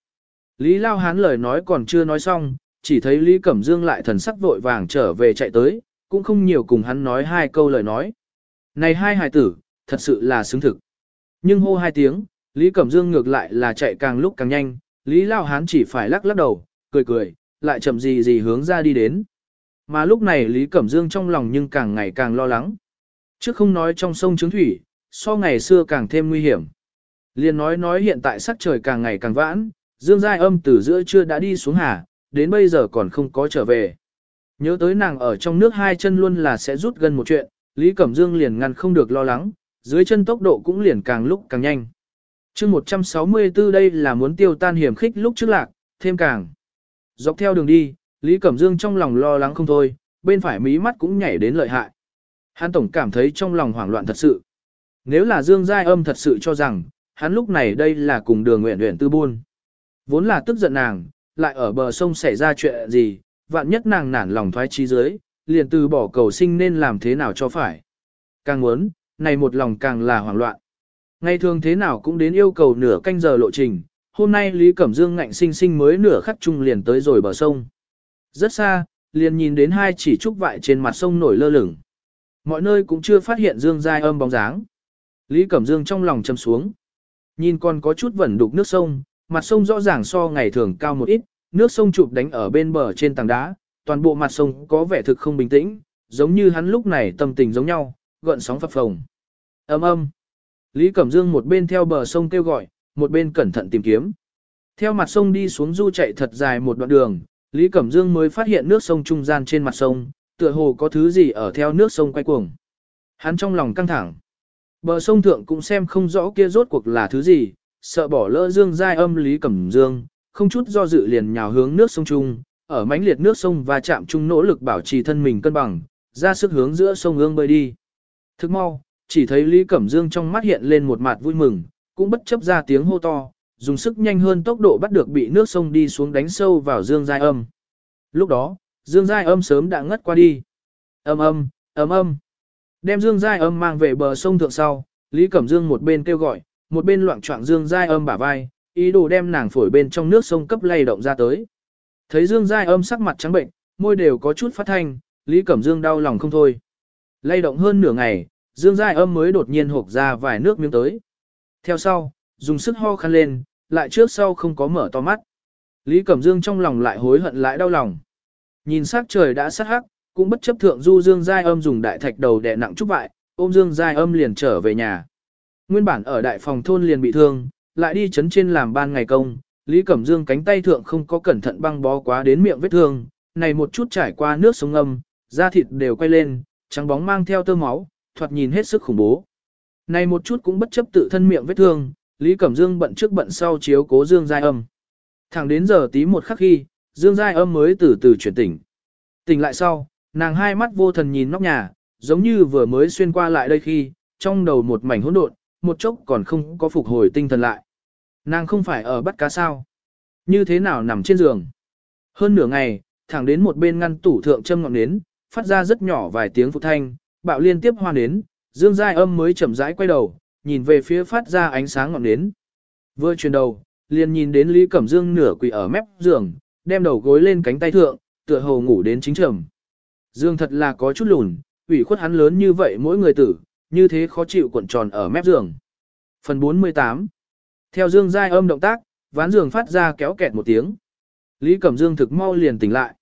Lý Lao Hán lời nói còn chưa nói xong, chỉ thấy Lý Cẩm Dương lại thần sắc vội vàng trở về chạy tới, cũng không nhiều cùng hắn nói hai câu lời nói. Này hai hài tử, thật sự là xứng thực. Nhưng hô hai tiếng, Lý Cẩm Dương ngược lại là chạy càng lúc càng nhanh, Lý Lao Hán chỉ phải lắc lắc đầu, cười cười, lại chậm gì gì hướng ra đi đến. Mà lúc này Lý Cẩm Dương trong lòng nhưng càng ngày càng lo lắng. Chứ không nói trong sông trứng thủy, so ngày xưa càng thêm nguy hiểm. Liên nói nói hiện tại sắc trời càng ngày càng vãn, Dương Giai âm từ giữa trưa đã đi xuống hà, đến bây giờ còn không có trở về. Nhớ tới nàng ở trong nước hai chân luôn là sẽ rút gần một chuyện, Lý Cẩm Dương liền ngăn không được lo lắng, dưới chân tốc độ cũng liền càng lúc càng nhanh chương 164 đây là muốn tiêu tan hiểm khích lúc trước lạc, thêm càng. Dọc theo đường đi, Lý Cẩm Dương trong lòng lo lắng không thôi, bên phải mí mắt cũng nhảy đến lợi hại. Hắn tổng cảm thấy trong lòng hoảng loạn thật sự. Nếu là Dương Giai âm thật sự cho rằng, hắn lúc này đây là cùng đường nguyện nguyện tư buôn. Vốn là tức giận nàng, lại ở bờ sông xảy ra chuyện gì, vạn nhất nàng nản lòng thoái trí dưới, liền từ bỏ cầu sinh nên làm thế nào cho phải. Càng muốn, này một lòng càng là hoảng loạn. Ngày thường thế nào cũng đến yêu cầu nửa canh giờ lộ trình, hôm nay Lý Cẩm Dương ngạnh sinh sinh mới nửa khắc chung liền tới rồi bờ sông. Rất xa, liền nhìn đến hai chỉ trúc vại trên mặt sông nổi lơ lửng. Mọi nơi cũng chưa phát hiện Dương Giai âm bóng dáng. Lý Cẩm Dương trong lòng châm xuống. Nhìn còn có chút vẩn đục nước sông, mặt sông rõ ràng so ngày thường cao một ít, nước sông chụp đánh ở bên bờ trên tảng đá, toàn bộ mặt sông có vẻ thực không bình tĩnh, giống như hắn lúc này tâm tình giống nhau, gợn sóng phập phồng. Ầm ầm. Lý Cẩm Dương một bên theo bờ sông kêu gọi, một bên cẩn thận tìm kiếm. Theo mặt sông đi xuống du chạy thật dài một đoạn đường, Lý Cẩm Dương mới phát hiện nước sông trung gian trên mặt sông, tựa hồ có thứ gì ở theo nước sông quay cuồng. Hắn trong lòng căng thẳng. Bờ sông thượng cũng xem không rõ kia rốt cuộc là thứ gì, sợ bỏ lỡ Dương giai âm Lý Cẩm Dương, không chút do dự liền nhào hướng nước sông trung, ở mãnh liệt nước sông và chạm chung nỗ lực bảo trì thân mình cân bằng, ra sức hướng giữa sông ương bơi đi. Thức mau, chỉ thấy Lý Cẩm Dương trong mắt hiện lên một mặt vui mừng, cũng bất chấp ra tiếng hô to, dùng sức nhanh hơn tốc độ bắt được bị nước sông đi xuống đánh sâu vào Dương Giai Âm. Lúc đó, Dương Giai Âm sớm đã ngất qua đi. Âm âm, âm âm. Đem Dương Giai Âm mang về bờ sông thượng sau, Lý Cẩm Dương một bên kêu gọi, một bên loạn trọng Dương Giai Âm bả vai, ý đồ đem nàng phổi bên trong nước sông cấp lay động ra tới. Thấy Dương Giai Âm sắc mặt trắng bệnh, môi đều có chút phát thanh, Lý Cẩm Dương đau lòng không thôi. Lay động hơn nửa ngày, Dương Giai Âm mới đột nhiên hộp ra vài nước miếng tới. Theo sau, dùng sức ho khăn lên, lại trước sau không có mở to mắt. Lý Cẩm Dương trong lòng lại hối hận lại đau lòng. Nhìn sắc trời đã sát hắc, cũng bất chấp thượng du Dương Giai Âm dùng đại thạch đầu đè nặng chút vại, ôm Dương Giai Âm liền trở về nhà. Nguyên bản ở đại phòng thôn liền bị thương, lại đi chấn trên làm ban ngày công, Lý Cẩm Dương cánh tay thượng không có cẩn thận băng bó quá đến miệng vết thương, này một chút trải qua nước sống âm, da thịt đều quay lên, trắng bóng mang theo tơ máu, thoạt nhìn hết sức khủng bố. Này một chút cũng bất chấp tự thân miệng vết thương, Lý Cẩm Dương bận trước bận sau chiếu cố Dương Giai Âm. Thẳng đến giờ tí một khắc khi, Dương Giai Âm mới từ từ chuyển tỉnh. Tỉnh lại sau, nàng hai mắt vô thần nhìn nóc nhà, giống như vừa mới xuyên qua lại đây khi, trong đầu một mảnh hỗn độn, một chốc còn không có phục hồi tinh thần lại. Nàng không phải ở bắt cá sao? Như thế nào nằm trên giường? Hơn nửa ngày, thẳng đến một bên ngăn tủ thượng châm ngọn nến, phát ra rất nhỏ vài tiếng phụ thanh, bạo liên tiếp hoa nến, Dương Giai Âm mới chậm rãi quay đầu, nhìn về phía phát ra ánh sáng ngọn nến. Vừa chuyển đầu, liền nhìn đến Lý Cẩm Dương nửa quỳ ở mép giường, đem đầu gối lên cánh tay thượng, tựa hồ ngủ đến chính trầm. Dương thật là có chút lùn, ủy khuất hắn lớn như vậy mỗi người tử, như thế khó chịu cuộn tròn ở mép giường. Phần 48 Theo Dương Giai âm động tác, ván giường phát ra kéo kẹt một tiếng. Lý Cẩm Dương thực mau liền tỉnh lại.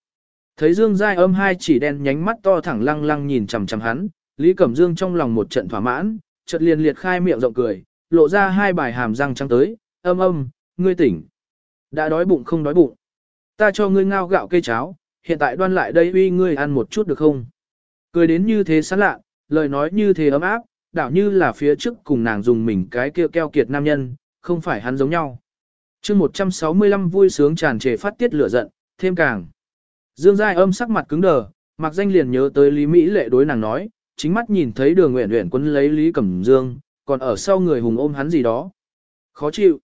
Thấy Dương Giai âm hai chỉ đen nhánh mắt to thẳng lăng lăng nhìn chằm chằm hắn, Lý Cẩm Dương trong lòng một trận thỏa mãn, chợt liền liệt khai miệng rộng cười, lộ ra hai bài hàm răng trắng tới, âm âm, ngươi tỉnh. Đã đói bụng không đói bụng. Ta cho ngươi ngao gạo cây cháo, hiện tại đoan lại đây uy ngươi ăn một chút được không? Cười đến như thế sán lạ, lời nói như thế ấm áp, đảo như là phía trước cùng nàng dùng mình cái kia keo kiệt nam nhân, không phải hắn giống nhau. chương 165 vui sướng tràn trề phát tiết lửa giận, thêm càng. Dương Giai âm sắc mặt cứng đờ, mặc danh liền nhớ tới Lý Mỹ lệ đối nàng nói, chính mắt nhìn thấy đường nguyện nguyện quân lấy Lý Cẩm Dương, còn ở sau người hùng ôm hắn gì đó. Khó chịu.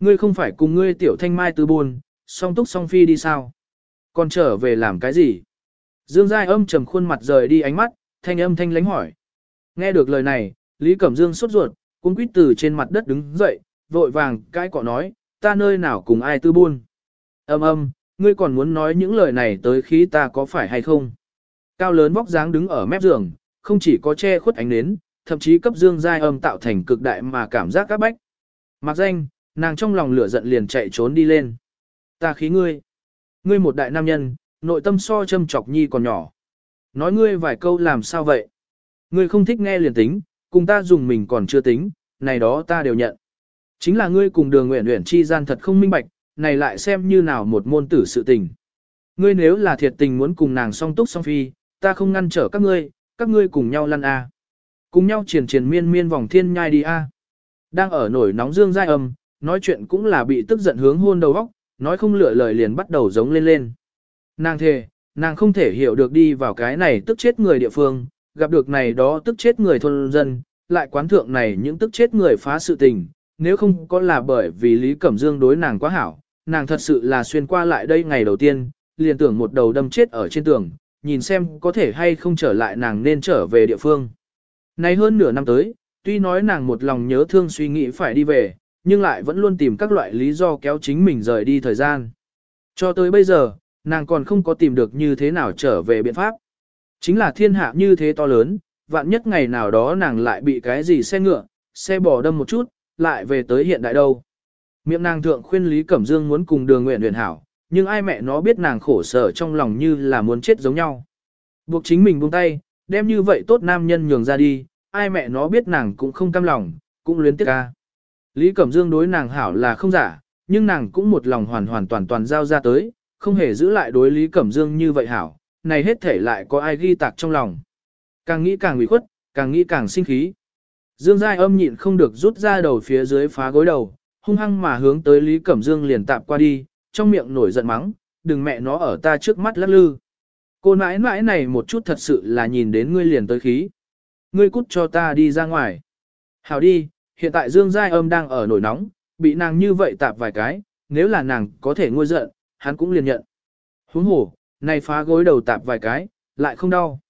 Ngươi không phải cùng ngươi tiểu thanh mai tư buồn, song túc song phi đi sao? Còn trở về làm cái gì? Dương Giai âm trầm khuôn mặt rời đi ánh mắt, thanh âm thanh lánh hỏi. Nghe được lời này, Lý Cẩm Dương sốt ruột, cũng quýt từ trên mặt đất đứng dậy, vội vàng cái cọ nói, ta nơi nào cùng ai tư buôn. Âm âm, ngươi còn muốn nói những lời này tới khí ta có phải hay không? Cao lớn vóc dáng đứng ở mép giường, không chỉ có che khuất ánh nến, thậm chí cấp dương giai âm tạo thành cực đại mà cảm giác các bách. Mặc danh, nàng trong lòng lửa giận liền chạy trốn đi lên. Ta khí ngươi. Ngươi một đại nam nhân, nội tâm so châm chọc nhi còn nhỏ. Nói ngươi vài câu làm sao vậy? Ngươi không thích nghe liền tính, cùng ta dùng mình còn chưa tính, này đó ta đều nhận. Chính là ngươi cùng đường nguyện nguyện chi gian thật không minh bạch, này lại xem như nào một môn tử sự tình. Ngươi nếu là thiệt tình muốn cùng nàng song túc song phi, ta không ngăn trở các ngươi, các ngươi cùng nhau lăn a. Cùng nhau triển triển miên miên vòng thiên nhai đi a. Đang ở nổi nóng dương giai âm, nói chuyện cũng là bị tức giận hướng hôn đầu góc, nói không lựa lời liền bắt đầu giống lên lên. Nàng thề, nàng không thể hiểu được đi vào cái này tức chết người địa phương, gặp được này đó tức chết người thôn dân, lại quán thượng này những tức chết người phá sự tình, nếu không có là bởi vì Lý Cẩm Dương đối nàng quá hảo, nàng thật sự là xuyên qua lại đây ngày đầu tiên, liền tưởng một đầu đâm chết ở trên tường, nhìn xem có thể hay không trở lại nàng nên trở về địa phương. Nay hơn nửa năm tới, tuy nói nàng một lòng nhớ thương suy nghĩ phải đi về, nhưng lại vẫn luôn tìm các loại lý do kéo chính mình rời đi thời gian. Cho tới bây giờ, nàng còn không có tìm được như thế nào trở về biện pháp. Chính là thiên hạ như thế to lớn, vạn nhất ngày nào đó nàng lại bị cái gì xe ngựa, xe bò đâm một chút, lại về tới hiện đại đâu. Miệng nàng thượng khuyên Lý Cẩm Dương muốn cùng đường nguyện huyền hảo, nhưng ai mẹ nó biết nàng khổ sở trong lòng như là muốn chết giống nhau. Buộc chính mình buông tay, đem như vậy tốt nam nhân nhường ra đi, ai mẹ nó biết nàng cũng không cam lòng, cũng luyến tiếc ca. Lý Cẩm Dương đối nàng hảo là không giả, nhưng nàng cũng một lòng hoàn hoàn toàn toàn giao ra tới, không hề giữ lại đối Lý Cẩm Dương như vậy hảo, này hết thể lại có ai ghi tạc trong lòng. Càng nghĩ càng ủy khuất, càng nghĩ càng sinh khí. Dương Giai âm nhịn không được rút ra đầu phía dưới phá gối đầu, hung hăng mà hướng tới Lý Cẩm Dương liền tạp qua đi, trong miệng nổi giận mắng, đừng mẹ nó ở ta trước mắt lắc lư. Cô nãi nãi này một chút thật sự là nhìn đến ngươi liền tới khí. Ngươi cút cho ta đi ra ngoài. Hào đi, hiện tại Dương Giai âm đang ở nổi nóng, bị nàng như vậy tạp vài cái, nếu là nàng có thể ngôi giận, hắn cũng liền nhận. Huống hồ, này phá gối đầu tạp vài cái, lại không đau.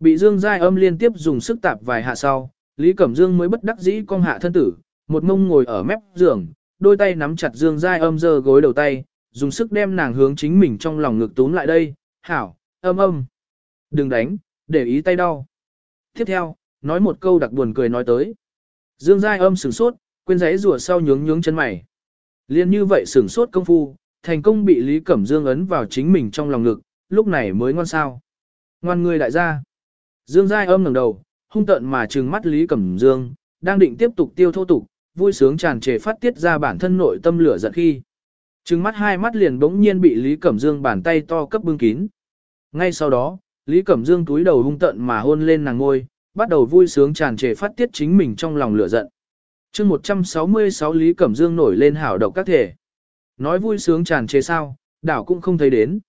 Bị Dương Giai âm liên tiếp dùng sức tạp vài hạ sau, Lý Cẩm Dương mới bất đắc dĩ cong hạ thân tử, một mông ngồi ở mép giường, đôi tay nắm chặt Dương Giai âm giơ gối đầu tay, dùng sức đem nàng hướng chính mình trong lòng ngực túm lại đây, hảo, âm âm. Đừng đánh, để ý tay đau. Tiếp theo, nói một câu đặc buồn cười nói tới. Dương Giai âm sửng sốt, quên giấy rùa sau nhướng nhướng chân mày. Liên như vậy sửng sốt công phu, thành công bị Lý Cẩm Dương ấn vào chính mình trong lòng ngực, lúc này mới ngoan sao. Ngoan người đại gia. Dương Giai âm ngẩng đầu, hung tợn mà trừng mắt Lý Cẩm Dương, đang định tiếp tục tiêu thô tục, vui sướng tràn trề phát tiết ra bản thân nội tâm lửa giận khi. Trừng mắt hai mắt liền bỗng nhiên bị Lý Cẩm Dương bàn tay to cấp bưng kín. Ngay sau đó, Lý Cẩm Dương túi đầu hung tợn mà hôn lên nàng ngôi, bắt đầu vui sướng tràn trề phát tiết chính mình trong lòng lửa giận. chương 166 Lý Cẩm Dương nổi lên hảo độc các thể. Nói vui sướng tràn trề sao, đảo cũng không thấy đến.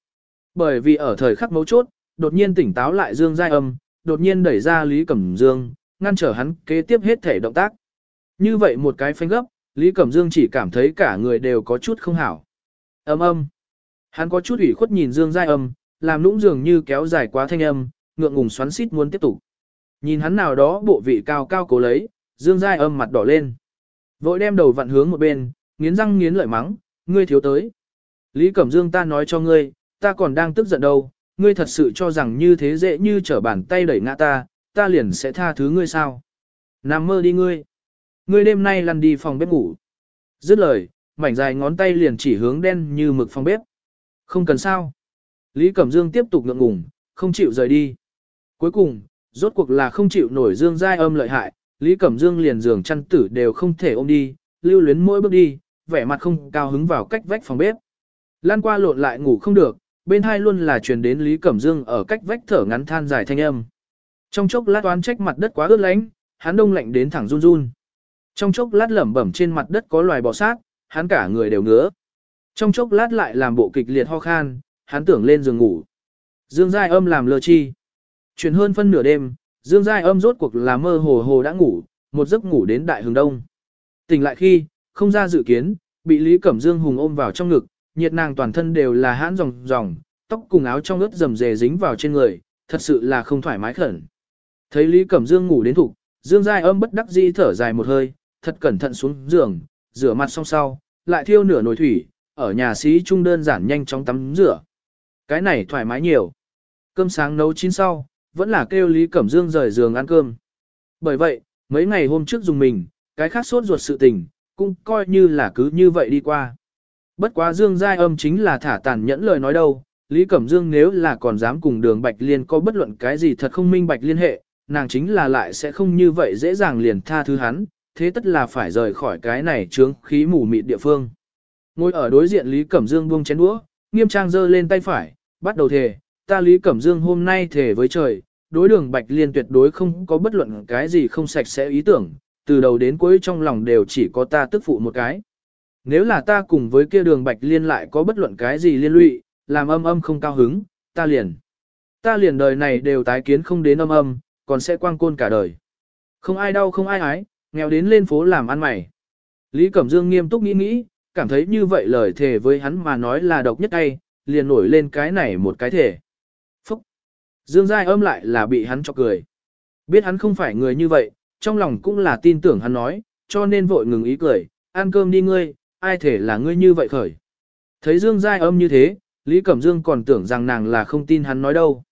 Bởi vì ở thời khắc mấu chốt, đột nhiên tỉnh táo lại Dương Giai Âm, đột nhiên đẩy ra Lý Cẩm Dương, ngăn trở hắn kế tiếp hết thể động tác. Như vậy một cái phanh gấp, Lý Cẩm Dương chỉ cảm thấy cả người đều có chút không hảo. Âm âm. Hắn có chút ủy khuất nhìn Dương Giai Âm, làm nũng dường như kéo dài quá thanh âm, ngượng ngùng xoắn xít muốn tiếp tục. Nhìn hắn nào đó bộ vị cao cao cố lấy, Dương Giai Âm mặt đỏ lên. Vội đem đầu vặn hướng một bên, nghiến răng nghiến lợi mắng, ngươi thiếu tới. Lý Cẩm Dương ta nói cho ngươi, ta còn đang tức giận đâu, ngươi thật sự cho rằng như thế dễ như trở bàn tay đẩy ngã ta, ta liền sẽ tha thứ ngươi sao. Nằm mơ đi ngươi. Ngươi đêm nay lăn đi phòng bếp ngủ. Dứt lời, mảnh dài ngón tay liền chỉ hướng đen như mực phòng bếp. Không cần sao. Lý Cẩm Dương tiếp tục ngượng ngùng, không chịu rời đi. Cuối cùng, rốt cuộc là không chịu nổi Dương giai âm lợi hại, Lý Cẩm Dương liền giường chăn tử đều không thể ôm đi, lưu luyến mỗi bước đi, vẻ mặt không cao hứng vào cách vách phòng bếp. Lan qua lộn lại ngủ không được, bên hai luôn là truyền đến Lý Cẩm Dương ở cách vách thở ngắn than dài thanh âm. Trong chốc lát toán trách mặt đất quá ướt lánh, hắn đông lạnh đến thẳng run run. Trong chốc lát lẩm bẩm trên mặt đất có loài bò sát, hắn cả người đều ngứa. Trong chốc lát lại làm bộ kịch liệt ho khan, hắn tưởng lên giường ngủ. Dương Giai âm làm lơ chi. Chuyển hơn phân nửa đêm, Dương Giai âm rốt cuộc là mơ hồ hồ đã ngủ, một giấc ngủ đến đại hướng đông. Tỉnh lại khi, không ra dự kiến, bị Lý Cẩm Dương hùng ôm vào trong ngực, nhiệt nàng toàn thân đều là hãn ròng ròng, tóc cùng áo trong ướt rầm rề dính vào trên người, thật sự là không thoải mái khẩn. Thấy Lý Cẩm Dương ngủ đến thục, Dương Giai âm bất đắc dĩ thở dài một hơi, thật cẩn thận xuống giường, rửa mặt xong sau, lại thiêu nửa nồi thủy, ở nhà xí trung đơn giản nhanh chóng tắm rửa. Cái này thoải mái nhiều. Cơm sáng nấu chín sau, vẫn là kêu Lý Cẩm Dương rời giường ăn cơm. Bởi vậy, mấy ngày hôm trước dùng mình, cái khác sốt ruột sự tình, cũng coi như là cứ như vậy đi qua. Bất quá Dương Giai âm chính là thả tàn nhẫn lời nói đâu, Lý Cẩm Dương nếu là còn dám cùng đường Bạch Liên có bất luận cái gì thật không minh bạch liên hệ, nàng chính là lại sẽ không như vậy dễ dàng liền tha thứ hắn, thế tất là phải rời khỏi cái này trướng khí mù mịt địa phương. Ngồi ở đối diện Lý Cẩm Dương buông chén đũa, nghiêm trang giơ lên tay phải, bắt đầu thề, ta Lý Cẩm Dương hôm nay thề với trời, đối đường Bạch Liên tuyệt đối không có bất luận cái gì không sạch sẽ ý tưởng, từ đầu đến cuối trong lòng đều chỉ có ta tức phụ một cái. Nếu là ta cùng với kia đường Bạch Liên lại có bất luận cái gì liên lụy, làm âm âm không cao hứng, ta liền. Ta liền đời này đều tái kiến không đến âm âm, còn sẽ quang côn cả đời. Không ai đau không ai ái, nghèo đến lên phố làm ăn mày. Lý Cẩm Dương nghiêm túc nghĩ nghĩ, cảm thấy như vậy lời thề với hắn mà nói là độc nhất tay, liền nổi lên cái này một cái thể. Phúc! Dương Giai âm lại là bị hắn cho cười. Biết hắn không phải người như vậy, trong lòng cũng là tin tưởng hắn nói, cho nên vội ngừng ý cười, ăn cơm đi ngươi, ai thể là ngươi như vậy khởi. Thấy Dương Giai âm như thế, Lý Cẩm Dương còn tưởng rằng nàng là không tin hắn nói đâu.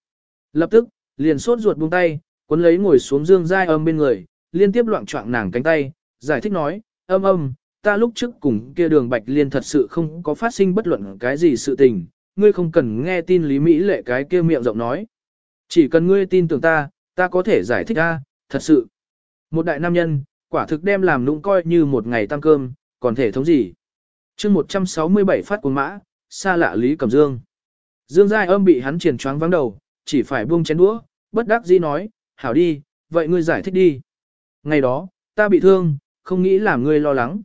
Lập tức, liền sốt ruột buông tay, cuốn lấy ngồi xuống Dương Giai âm bên người, liên tiếp loạn choạng nàng cánh tay, giải thích nói, âm âm, ta lúc trước cùng kia đường Bạch Liên thật sự không có phát sinh bất luận cái gì sự tình, ngươi không cần nghe tin Lý Mỹ lệ cái kia miệng rộng nói. Chỉ cần ngươi tin tưởng ta, ta có thể giải thích ra, thật sự. Một đại nam nhân, quả thực đem làm nũng coi như một ngày tăng cơm, còn thể thống gì. chương 167 phát cuốn mã, xa lạ Lý Cẩm Dương. Dương Giai âm bị hắn triển choáng vắng đầu, chỉ phải buông chén đũa, bất đắc dĩ nói, hảo đi, vậy ngươi giải thích đi. Ngày đó, ta bị thương, không nghĩ làm ngươi lo lắng.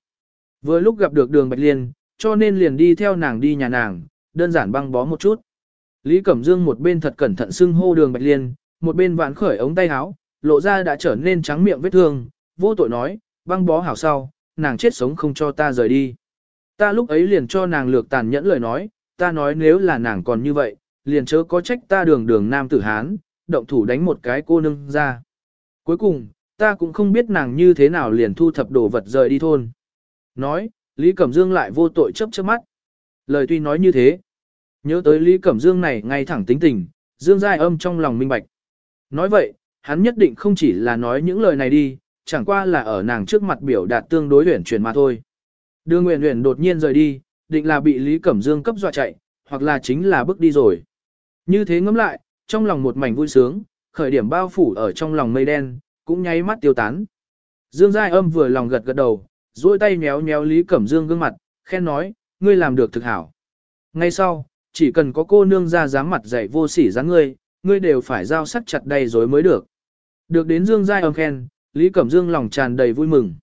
Vừa lúc gặp được đường Bạch Liên, cho nên liền đi theo nàng đi nhà nàng, đơn giản băng bó một chút. Lý Cẩm Dương một bên thật cẩn thận xưng hô đường Bạch Liên, một bên vãn khởi ống tay áo, lộ ra đã trở nên trắng miệng vết thương, vô tội nói, băng bó hảo sau, nàng chết sống không cho ta rời đi. Ta lúc ấy liền cho nàng lược tàn nhẫn lời nói, ta nói nếu là nàng còn như vậy, liền chớ có trách ta đường đường nam tử Hán, động thủ đánh một cái cô nương ra. Cuối cùng, ta cũng không biết nàng như thế nào liền thu thập đồ vật rời đi thôn. Nói, Lý Cẩm Dương lại vô tội chấp chớp mắt. Lời tuy nói như thế, nhớ tới Lý Cẩm Dương này ngay thẳng tính tình, Dương Giai âm trong lòng minh bạch. Nói vậy, hắn nhất định không chỉ là nói những lời này đi, chẳng qua là ở nàng trước mặt biểu đạt tương đối huyển chuyển mà thôi. Đường Nguyễn Nguyễn đột nhiên rời đi, định là bị Lý Cẩm Dương cấp dọa chạy, hoặc là chính là bước đi rồi. Như thế ngẫm lại, trong lòng một mảnh vui sướng, khởi điểm bao phủ ở trong lòng mây đen, cũng nháy mắt tiêu tán. Dương Giai âm vừa lòng gật gật đầu, duỗi tay méo méo Lý Cẩm Dương gương mặt, khen nói, ngươi làm được thực hảo. Ngay sau, chỉ cần có cô nương ra dám mặt dạy vô sỉ dáng ngươi, ngươi đều phải giao sắt chặt đầy rồi mới được. Được đến Dương Giai âm khen, Lý Cẩm Dương lòng tràn đầy vui mừng.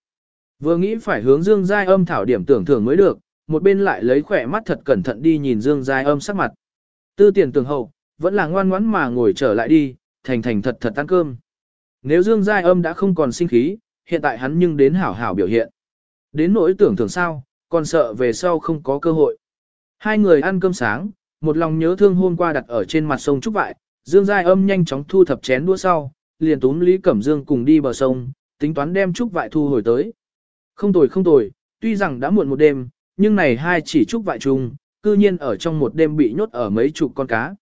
Vừa nghĩ phải hướng Dương Giai âm thảo điểm tưởng thưởng mới được, một bên lại lấy khỏe mắt thật cẩn thận đi nhìn Dương Giai âm sắc mặt. Tư tiền tưởng hậu, vẫn là ngoan ngoãn mà ngồi trở lại đi, thành thành thật thật ăn cơm. Nếu Dương Giai âm đã không còn sinh khí, hiện tại hắn nhưng đến hảo hảo biểu hiện. Đến nỗi tưởng thường sao, còn sợ về sau không có cơ hội. Hai người ăn cơm sáng, một lòng nhớ thương hôm qua đặt ở trên mặt sông Trúc Vại, Dương Giai âm nhanh chóng thu thập chén đũa sau, liền túm Lý Cẩm Dương cùng đi bờ sông, tính toán đem Trúc Vại thu hồi tới. Không tồi không tồi, tuy rằng đã muộn một đêm, nhưng này hai chỉ Trúc Vại chung, cư nhiên ở trong một đêm bị nhốt ở mấy chục con cá.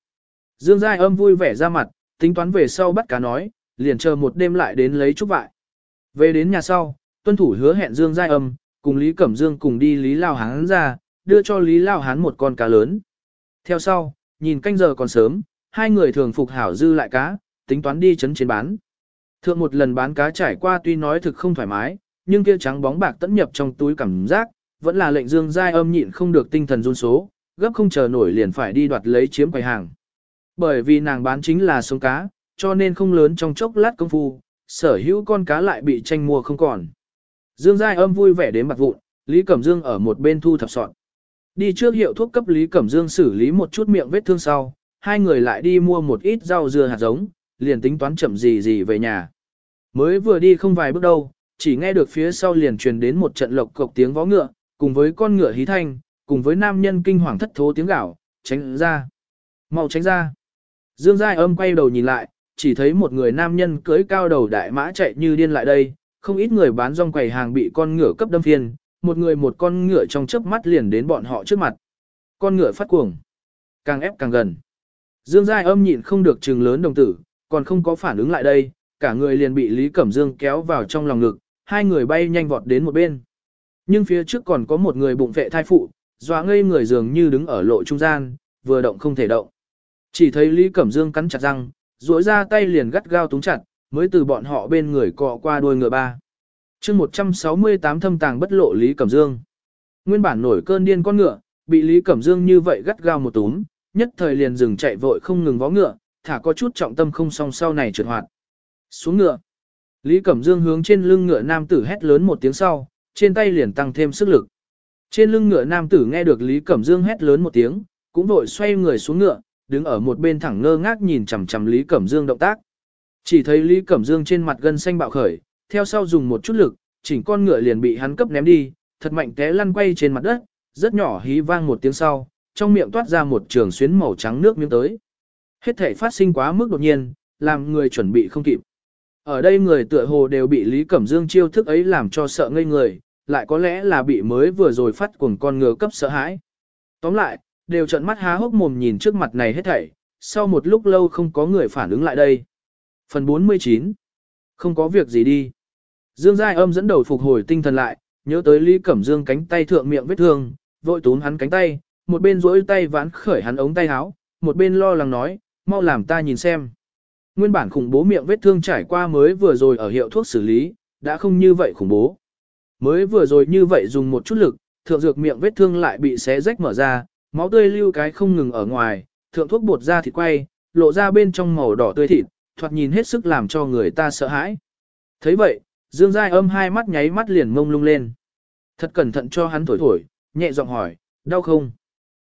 Dương Giai âm vui vẻ ra mặt, tính toán về sau bắt cá nói, liền chờ một đêm lại đến lấy chút Vại. Về đến nhà sau, tuân thủ hứa hẹn Dương Giai âm, cùng Lý Cẩm Dương cùng đi Lý Lao Hán ra, đưa cho Lý Lao Hán một con cá lớn. Theo sau, nhìn canh giờ còn sớm, hai người thường phục hảo dư lại cá, tính toán đi chấn chiến bán. Thượng một lần bán cá trải qua tuy nói thực không thoải mái, nhưng kia trắng bóng bạc tẫn nhập trong túi cảm giác, vẫn là lệnh Dương Giai âm nhịn không được tinh thần run số, gấp không chờ nổi liền phải đi đoạt lấy chiếm quầy hàng. Bởi vì nàng bán chính là sống cá, cho nên không lớn trong chốc lát công phu, sở hữu con cá lại bị tranh mua không còn. Dương Giai âm vui vẻ đến mặt vụn, Lý Cẩm Dương ở một bên thu thập soạn. Đi trước hiệu thuốc cấp Lý Cẩm Dương xử lý một chút miệng vết thương sau, hai người lại đi mua một ít rau dưa hạt giống, liền tính toán chậm gì gì về nhà. Mới vừa đi không vài bước đâu, chỉ nghe được phía sau liền truyền đến một trận lộc cộc tiếng vó ngựa, cùng với con ngựa hí thanh, cùng với nam nhân kinh hoàng thất thố tiếng gạo, tránh ra. mau tránh ra. Dương Giai âm quay đầu nhìn lại, chỉ thấy một người nam nhân cưỡi cao đầu đại mã chạy như điên lại đây, không ít người bán rong quầy hàng bị con ngựa cấp đâm phiên, một người một con ngựa trong chớp mắt liền đến bọn họ trước mặt. Con ngựa phát cuồng, càng ép càng gần. Dương Giai âm nhịn không được trừng lớn đồng tử, còn không có phản ứng lại đây, cả người liền bị Lý Cẩm Dương kéo vào trong lòng ngực, hai người bay nhanh vọt đến một bên. Nhưng phía trước còn có một người bụng vệ thai phụ, dọa ngây người dường như đứng ở lộ trung gian, vừa động không thể động. Chỉ thấy Lý Cẩm Dương cắn chặt răng, duỗi ra tay liền gắt gao túng chặt, mới từ bọn họ bên người cọ qua đuôi ngựa ba. chương 168 thâm tàng bất lộ Lý Cẩm Dương. Nguyên bản nổi cơn điên con ngựa, bị Lý Cẩm Dương như vậy gắt gao một túm, nhất thời liền dừng chạy vội không ngừng vó ngựa, thả có chút trọng tâm không song sau này trượt hoạt. Xuống ngựa. Lý Cẩm Dương hướng trên lưng ngựa nam tử hét lớn một tiếng sau, trên tay liền tăng thêm sức lực. Trên lưng ngựa nam tử nghe được Lý Cẩm Dương hét lớn một tiếng, cũng vội xoay người xuống ngựa, đứng ở một bên thẳng ngơ ngác nhìn chằm chằm Lý Cẩm Dương động tác. Chỉ thấy Lý Cẩm Dương trên mặt gân xanh bạo khởi, theo sau dùng một chút lực, chỉnh con ngựa liền bị hắn cấp ném đi, thật mạnh té lăn quay trên mặt đất, rất nhỏ hí vang một tiếng sau, trong miệng toát ra một trường xuyến màu trắng nước miếng tới. Hết thể phát sinh quá mức đột nhiên, làm người chuẩn bị không kịp. Ở đây người tựa hồ đều bị Lý Cẩm Dương chiêu thức ấy làm cho sợ ngây người, lại có lẽ là bị mới vừa rồi phát cuồng con ngựa cấp sợ hãi. Tóm lại, đều trợn mắt há hốc mồm nhìn trước mặt này hết thảy, sau một lúc lâu không có người phản ứng lại đây. Phần 49 Không có việc gì đi. Dương Giai âm dẫn đầu phục hồi tinh thần lại, nhớ tới Lý Cẩm Dương cánh tay thượng miệng vết thương, vội túm hắn cánh tay, một bên duỗi tay ván khởi hắn ống tay áo, một bên lo lắng nói, mau làm ta nhìn xem. Nguyên bản khủng bố miệng vết thương trải qua mới vừa rồi ở hiệu thuốc xử lý, đã không như vậy khủng bố. Mới vừa rồi như vậy dùng một chút lực, thượng dược miệng vết thương lại bị xé rách mở ra, máu tươi lưu cái không ngừng ở ngoài, thượng thuốc bột ra thịt quay, lộ ra bên trong màu đỏ tươi thịt, thoạt nhìn hết sức làm cho người ta sợ hãi. thấy vậy, Dương Giai âm hai mắt nháy mắt liền mông lung lên. Thật cẩn thận cho hắn thổi thổi, nhẹ giọng hỏi, đau không?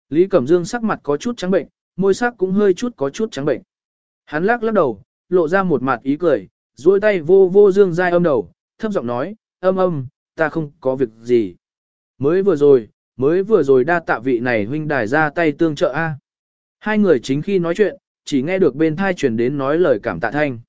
Lý Cẩm Dương sắc mặt có chút trắng bệnh, môi sắc cũng hơi chút có chút trắng bệnh. Hắn lắc lắc đầu, lộ ra một mặt ý cười, duỗi tay vô vô Dương Giai âm đầu, thấp giọng nói, âm âm, ta không có việc gì. Mới vừa rồi, mới vừa rồi đa tạ vị này huynh đài ra tay tương trợ A. Hai người chính khi nói chuyện, chỉ nghe được bên thai truyền đến nói lời cảm tạ thanh.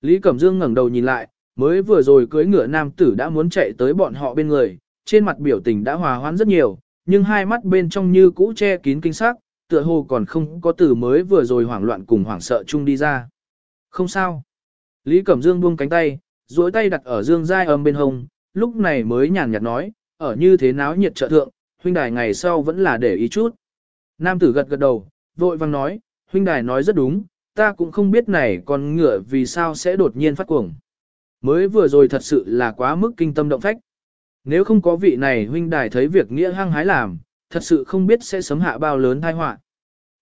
Lý Cẩm Dương ngẩng đầu nhìn lại, mới vừa rồi cưới ngựa nam tử đã muốn chạy tới bọn họ bên người, trên mặt biểu tình đã hòa hoãn rất nhiều, nhưng hai mắt bên trong như cũ che kín kinh sắc, tựa hồ còn không có từ mới vừa rồi hoảng loạn cùng hoảng sợ chung đi ra. Không sao. Lý Cẩm Dương buông cánh tay, duỗi tay đặt ở Dương Giai âm bên hông, lúc này mới nhàn nhạt nói, ở như thế náo nhiệt trợ thượng, huynh đài ngày sau vẫn là để ý chút. Nam tử gật gật đầu, vội vang nói, huynh đài nói rất đúng, ta cũng không biết này con ngựa vì sao sẽ đột nhiên phát cuồng. Mới vừa rồi thật sự là quá mức kinh tâm động phách. Nếu không có vị này huynh đài thấy việc nghĩa hăng hái làm, thật sự không biết sẽ sấm hạ bao lớn tai họa.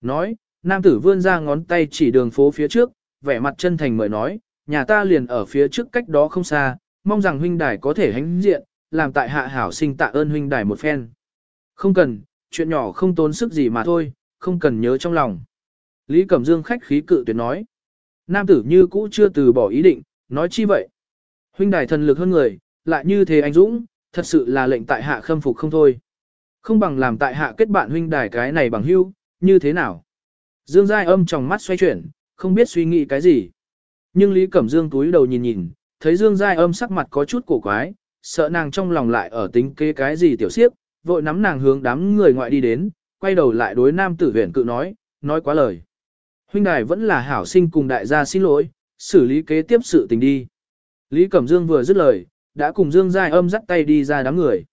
Nói, nam tử vươn ra ngón tay chỉ đường phố phía trước, vẻ mặt chân thành mời nói, nhà ta liền ở phía trước cách đó không xa, mong rằng huynh đài có thể hãnh diện, làm tại hạ hảo sinh tạ ơn huynh đài một phen. Không cần, chuyện nhỏ không tốn sức gì mà thôi, không cần nhớ trong lòng. Lý Cẩm Dương khách khí cự tuyệt nói. Nam tử như cũ chưa từ bỏ ý định, nói chi vậy. Huynh đài thần lực hơn người, lại như thế anh Dũng, thật sự là lệnh tại hạ khâm phục không thôi. Không bằng làm tại hạ kết bạn huynh đài cái này bằng hữu, như thế nào? Dương Giai âm trong mắt xoay chuyển, không biết suy nghĩ cái gì. Nhưng Lý Cẩm Dương túi đầu nhìn nhìn, thấy Dương Giai âm sắc mặt có chút cổ quái, sợ nàng trong lòng lại ở tính kế cái gì tiểu siếp, vội nắm nàng hướng đám người ngoại đi đến, quay đầu lại đối nam tử huyền cự nói, nói quá lời. Huynh đài vẫn là hảo sinh cùng đại gia xin lỗi, xử lý kế tiếp sự tình đi. Lý Cẩm Dương vừa dứt lời, đã cùng Dương Giai âm dắt tay đi ra đám người.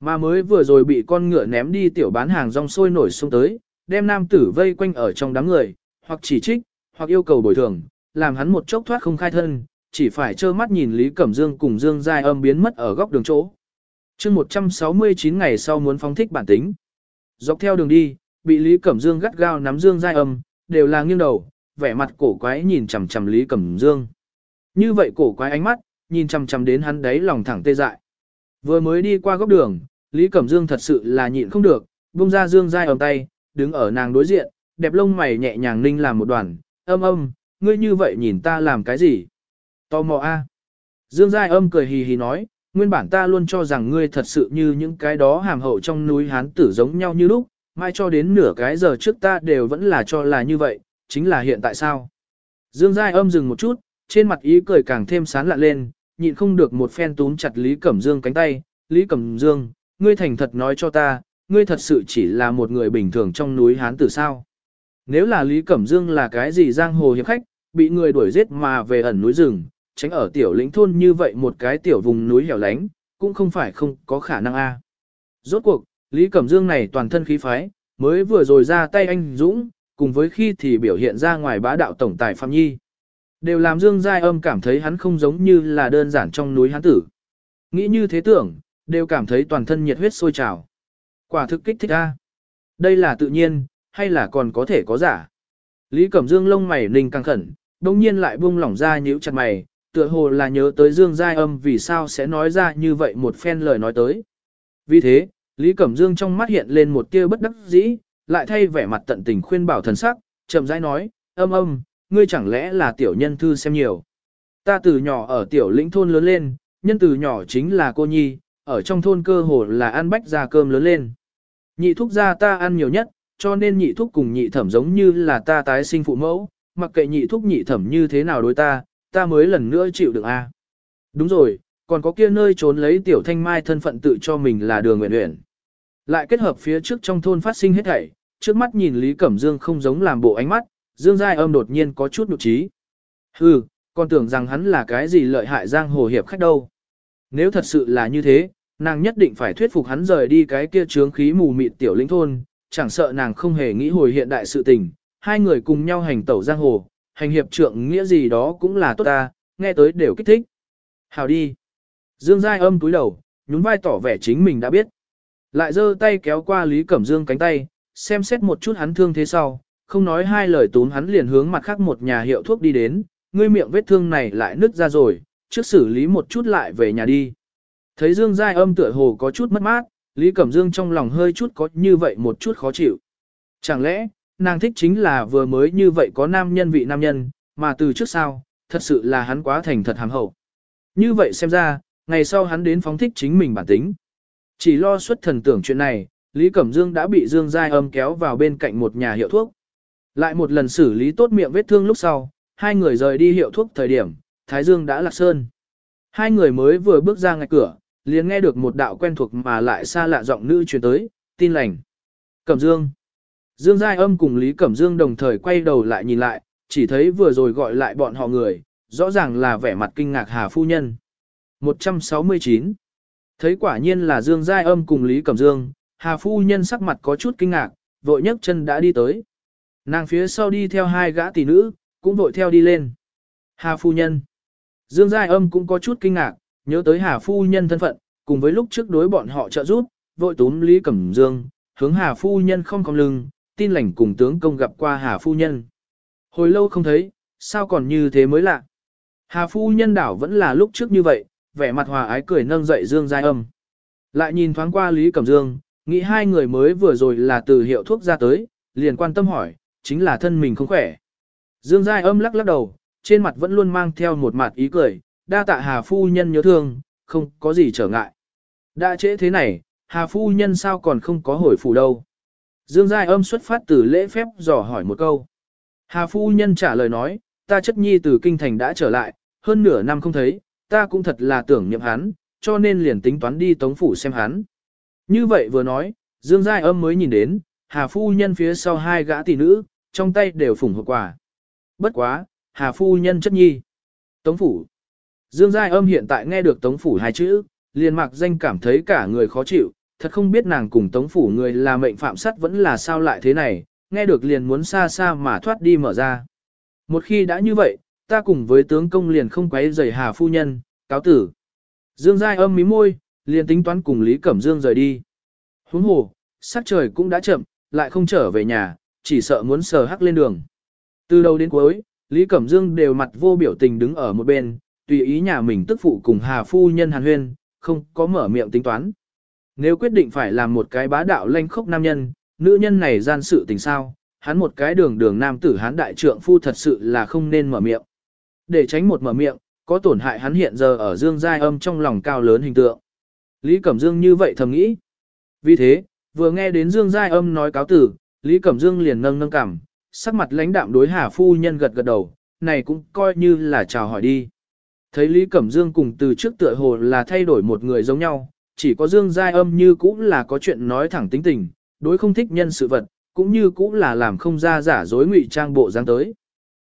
Mà mới vừa rồi bị con ngựa ném đi tiểu bán hàng rong sôi nổi xuống tới, đem nam tử vây quanh ở trong đám người, hoặc chỉ trích, hoặc yêu cầu bồi thường, làm hắn một chốc thoát không khai thân, chỉ phải trơ mắt nhìn Lý Cẩm Dương cùng Dương Giai âm biến mất ở góc đường chỗ chương 169 ngày sau muốn phóng thích bản tính. Dọc theo đường đi, bị Lý Cẩm Dương gắt gao nắm Dương Giai âm, đều là nghiêng đầu, vẻ mặt cổ quái nhìn chằm chằm Lý Cẩm Dương. Như vậy cổ quái ánh mắt, nhìn chằm chằm đến hắn đấy lòng thẳng tê dại. Vừa mới đi qua góc đường, Lý Cẩm Dương thật sự là nhịn không được, buông ra Dương Giai Âm tay, đứng ở nàng đối diện, đẹp lông mày nhẹ nhàng ninh làm một đoàn, âm âm, ngươi như vậy nhìn ta làm cái gì? Tò mò a. Dương Giai âm cười hì hì nói, nguyên bản ta luôn cho rằng ngươi thật sự như những cái đó hàm hậu trong núi hán tử giống nhau như lúc, mai cho đến nửa cái giờ trước ta đều vẫn là cho là như vậy, chính là hiện tại sao? Dương Giai âm dừng một chút, trên mặt ý cười càng thêm sán lạ lên, nhịn không được một phen túm chặt Lý Cẩm Dương cánh tay, Lý Cẩm Dương, ngươi thành thật nói cho ta, ngươi thật sự chỉ là một người bình thường trong núi Hán tử sao. Nếu là Lý Cẩm Dương là cái gì giang hồ hiệp khách, bị người đuổi giết mà về ẩn núi rừng, tránh ở tiểu lĩnh thôn như vậy một cái tiểu vùng núi hẻo lánh, cũng không phải không có khả năng a. Rốt cuộc, Lý Cẩm Dương này toàn thân khí phái, mới vừa rồi ra tay anh Dũng, cùng với khi thì biểu hiện ra ngoài bá đạo tổng tài Phạm Nhi. Đều làm Dương Giai Âm cảm thấy hắn không giống như là đơn giản trong núi hắn tử. Nghĩ như thế tưởng, đều cảm thấy toàn thân nhiệt huyết sôi trào. Quả thực kích thích a. Đây là tự nhiên, hay là còn có thể có giả? Lý Cẩm Dương lông mày ninh căng khẩn, đồng nhiên lại buông lỏng ra nhíu chặt mày, tựa hồ là nhớ tới Dương Giai Âm vì sao sẽ nói ra như vậy một phen lời nói tới. Vì thế, Lý Cẩm Dương trong mắt hiện lên một tia bất đắc dĩ, lại thay vẻ mặt tận tình khuyên bảo thần sắc, chậm rãi nói, âm âm, ngươi chẳng lẽ là tiểu nhân thư xem nhiều. Ta từ nhỏ ở tiểu lĩnh thôn lớn lên, nhân từ nhỏ chính là cô nhi, ở trong thôn cơ hồ là ăn bách ra cơm lớn lên. Nhị thúc gia ta ăn nhiều nhất, cho nên nhị thúc cùng nhị thẩm giống như là ta tái sinh phụ mẫu, mặc kệ nhị thúc nhị thẩm như thế nào đối ta, ta mới lần nữa chịu được a. Đúng rồi, còn có kia nơi trốn lấy tiểu thanh mai thân phận tự cho mình là đường nguyện nguyện. Lại kết hợp phía trước trong thôn phát sinh hết thảy, trước mắt nhìn Lý Cẩm Dương không giống làm bộ ánh mắt, Dương Giai âm đột nhiên có chút nụ trí. Hừ, còn tưởng rằng hắn là cái gì lợi hại giang hồ hiệp khách đâu. Nếu thật sự là như thế, nàng nhất định phải thuyết phục hắn rời đi cái kia trướng khí mù mịt tiểu lĩnh thôn, chẳng sợ nàng không hề nghĩ hồi hiện đại sự tình, hai người cùng nhau hành tẩu giang hồ, hành hiệp trượng nghĩa gì đó cũng là tốt ta, nghe tới đều kích thích. Hào đi. Dương Giai âm túi đầu, nhún vai tỏ vẻ chính mình đã biết. Lại giơ tay kéo qua Lý Cẩm Dương cánh tay, xem xét một chút hắn thương thế sau, không nói hai lời tốn hắn liền hướng mặt khác một nhà hiệu thuốc đi đến, ngươi miệng vết thương này lại nứt ra rồi, trước xử lý một chút lại về nhà đi. Thấy Dương Giai âm tựa hồ có chút mất mát, Lý Cẩm Dương trong lòng hơi chút có như vậy một chút khó chịu. Chẳng lẽ, nàng thích chính là vừa mới như vậy có nam nhân vị nam nhân, mà từ trước sau, thật sự là hắn quá thành thật hàm hậu. Như vậy xem ra, ngày sau hắn đến phóng thích chính mình bản tính. Chỉ lo xuất thần tưởng chuyện này, Lý Cẩm Dương đã bị Dương Giai âm kéo vào bên cạnh một nhà hiệu thuốc. Lại một lần xử lý tốt miệng vết thương lúc sau, hai người rời đi hiệu thuốc thời điểm, Thái Dương đã lạc sơn. Hai người mới vừa bước ra ngay cửa, liền nghe được một đạo quen thuộc mà lại xa lạ giọng nữ truyền tới, tin lành. Cẩm Dương. Dương Giai âm cùng Lý Cẩm Dương đồng thời quay đầu lại nhìn lại, chỉ thấy vừa rồi gọi lại bọn họ người, rõ ràng là vẻ mặt kinh ngạc Hà Phu Nhân. 169. Thấy quả nhiên là Dương Giai âm cùng Lý Cẩm Dương, Hà Phu Nhân sắc mặt có chút kinh ngạc, vội nhấc chân đã đi tới. Nàng phía sau đi theo hai gã tỷ nữ, cũng vội theo đi lên. Hà Phu Nhân. Dương Giai âm cũng có chút kinh ngạc, nhớ tới Hà Phu Nhân thân phận, cùng với lúc trước đối bọn họ trợ giúp, vội túm Lý Cẩm Dương, hướng Hà Phu Nhân không cong lưng, tin lành cùng tướng công gặp qua Hà Phu Nhân. Hồi lâu không thấy, sao còn như thế mới lạ. Hà Phu Nhân đảo vẫn là lúc trước như vậy, vẻ mặt hòa ái cười nâng dậy Dương Giai âm. Lại nhìn thoáng qua Lý Cẩm Dương, nghĩ hai người mới vừa rồi là từ hiệu thuốc ra tới, liền quan tâm hỏi, chính là thân mình không khỏe. Dương Giai âm lắc lắc đầu, trên mặt vẫn luôn mang theo một mặt ý cười, đa tạ Hà Phu Nhân nhớ thương, không có gì trở ngại. Đã trễ thế này, Hà Phu Nhân sao còn không có hồi phủ đâu. Dương Giai âm xuất phát từ lễ phép dò hỏi một câu. Hà Phu Nhân trả lời nói, ta chất nhi từ kinh thành đã trở lại, hơn nửa năm không thấy, ta cũng thật là tưởng niệm hắn, cho nên liền tính toán đi tống phủ xem hắn. Như vậy vừa nói, Dương Giai âm mới nhìn đến, Hà Phu Nhân phía sau hai gã tỷ nữ, trong tay đều phủng hộp quà. Bất quá, Hà Phu Nhân chất nhi. Tống phủ. Dương Giai âm hiện tại nghe được Tống phủ hai chữ, liền mặc danh cảm thấy cả người khó chịu, thật không biết nàng cùng Tống phủ người là mệnh phạm sắt vẫn là sao lại thế này, nghe được liền muốn xa xa mà thoát đi mở ra. Một khi đã như vậy, ta cùng với tướng công liền không quấy rầy Hà Phu Nhân, cáo tử. Dương Giai âm mí môi, liền tính toán cùng Lý Cẩm Dương rời đi. Huống hồ, sắc trời cũng đã chậm, lại không trở về nhà, chỉ sợ muốn sờ hắc lên đường. Từ đầu đến cuối, Lý Cẩm Dương đều mặt vô biểu tình đứng ở một bên, tùy ý nhà mình tức phụ cùng Hà Phu Nhân Hàn Huyên, không có mở miệng tính toán. Nếu quyết định phải làm một cái bá đạo lanh khốc nam nhân, nữ nhân này gian sự tình sao, hắn một cái đường đường nam tử hắn đại trượng phu thật sự là không nên mở miệng. Để tránh một mở miệng, có tổn hại hắn hiện giờ ở Dương Giai âm trong lòng cao lớn hình tượng. Lý Cẩm Dương như vậy thầm nghĩ. Vì thế, vừa nghe đến Dương Giai âm nói cáo tử, Lý Cẩm Dương liền nâng nâng cảm, sắc mặt lãnh đạm đối Hà Phu Nhân gật gật đầu, này cũng coi như là chào hỏi đi. Thấy Lý Cẩm Dương cùng từ trước tựa hồ là thay đổi một người giống nhau, chỉ có Dương Giai âm như cũng là có chuyện nói thẳng tính tình, đối không thích nhân sự vật, cũng như cũng là làm không ra giả dối ngụy trang bộ dáng tới.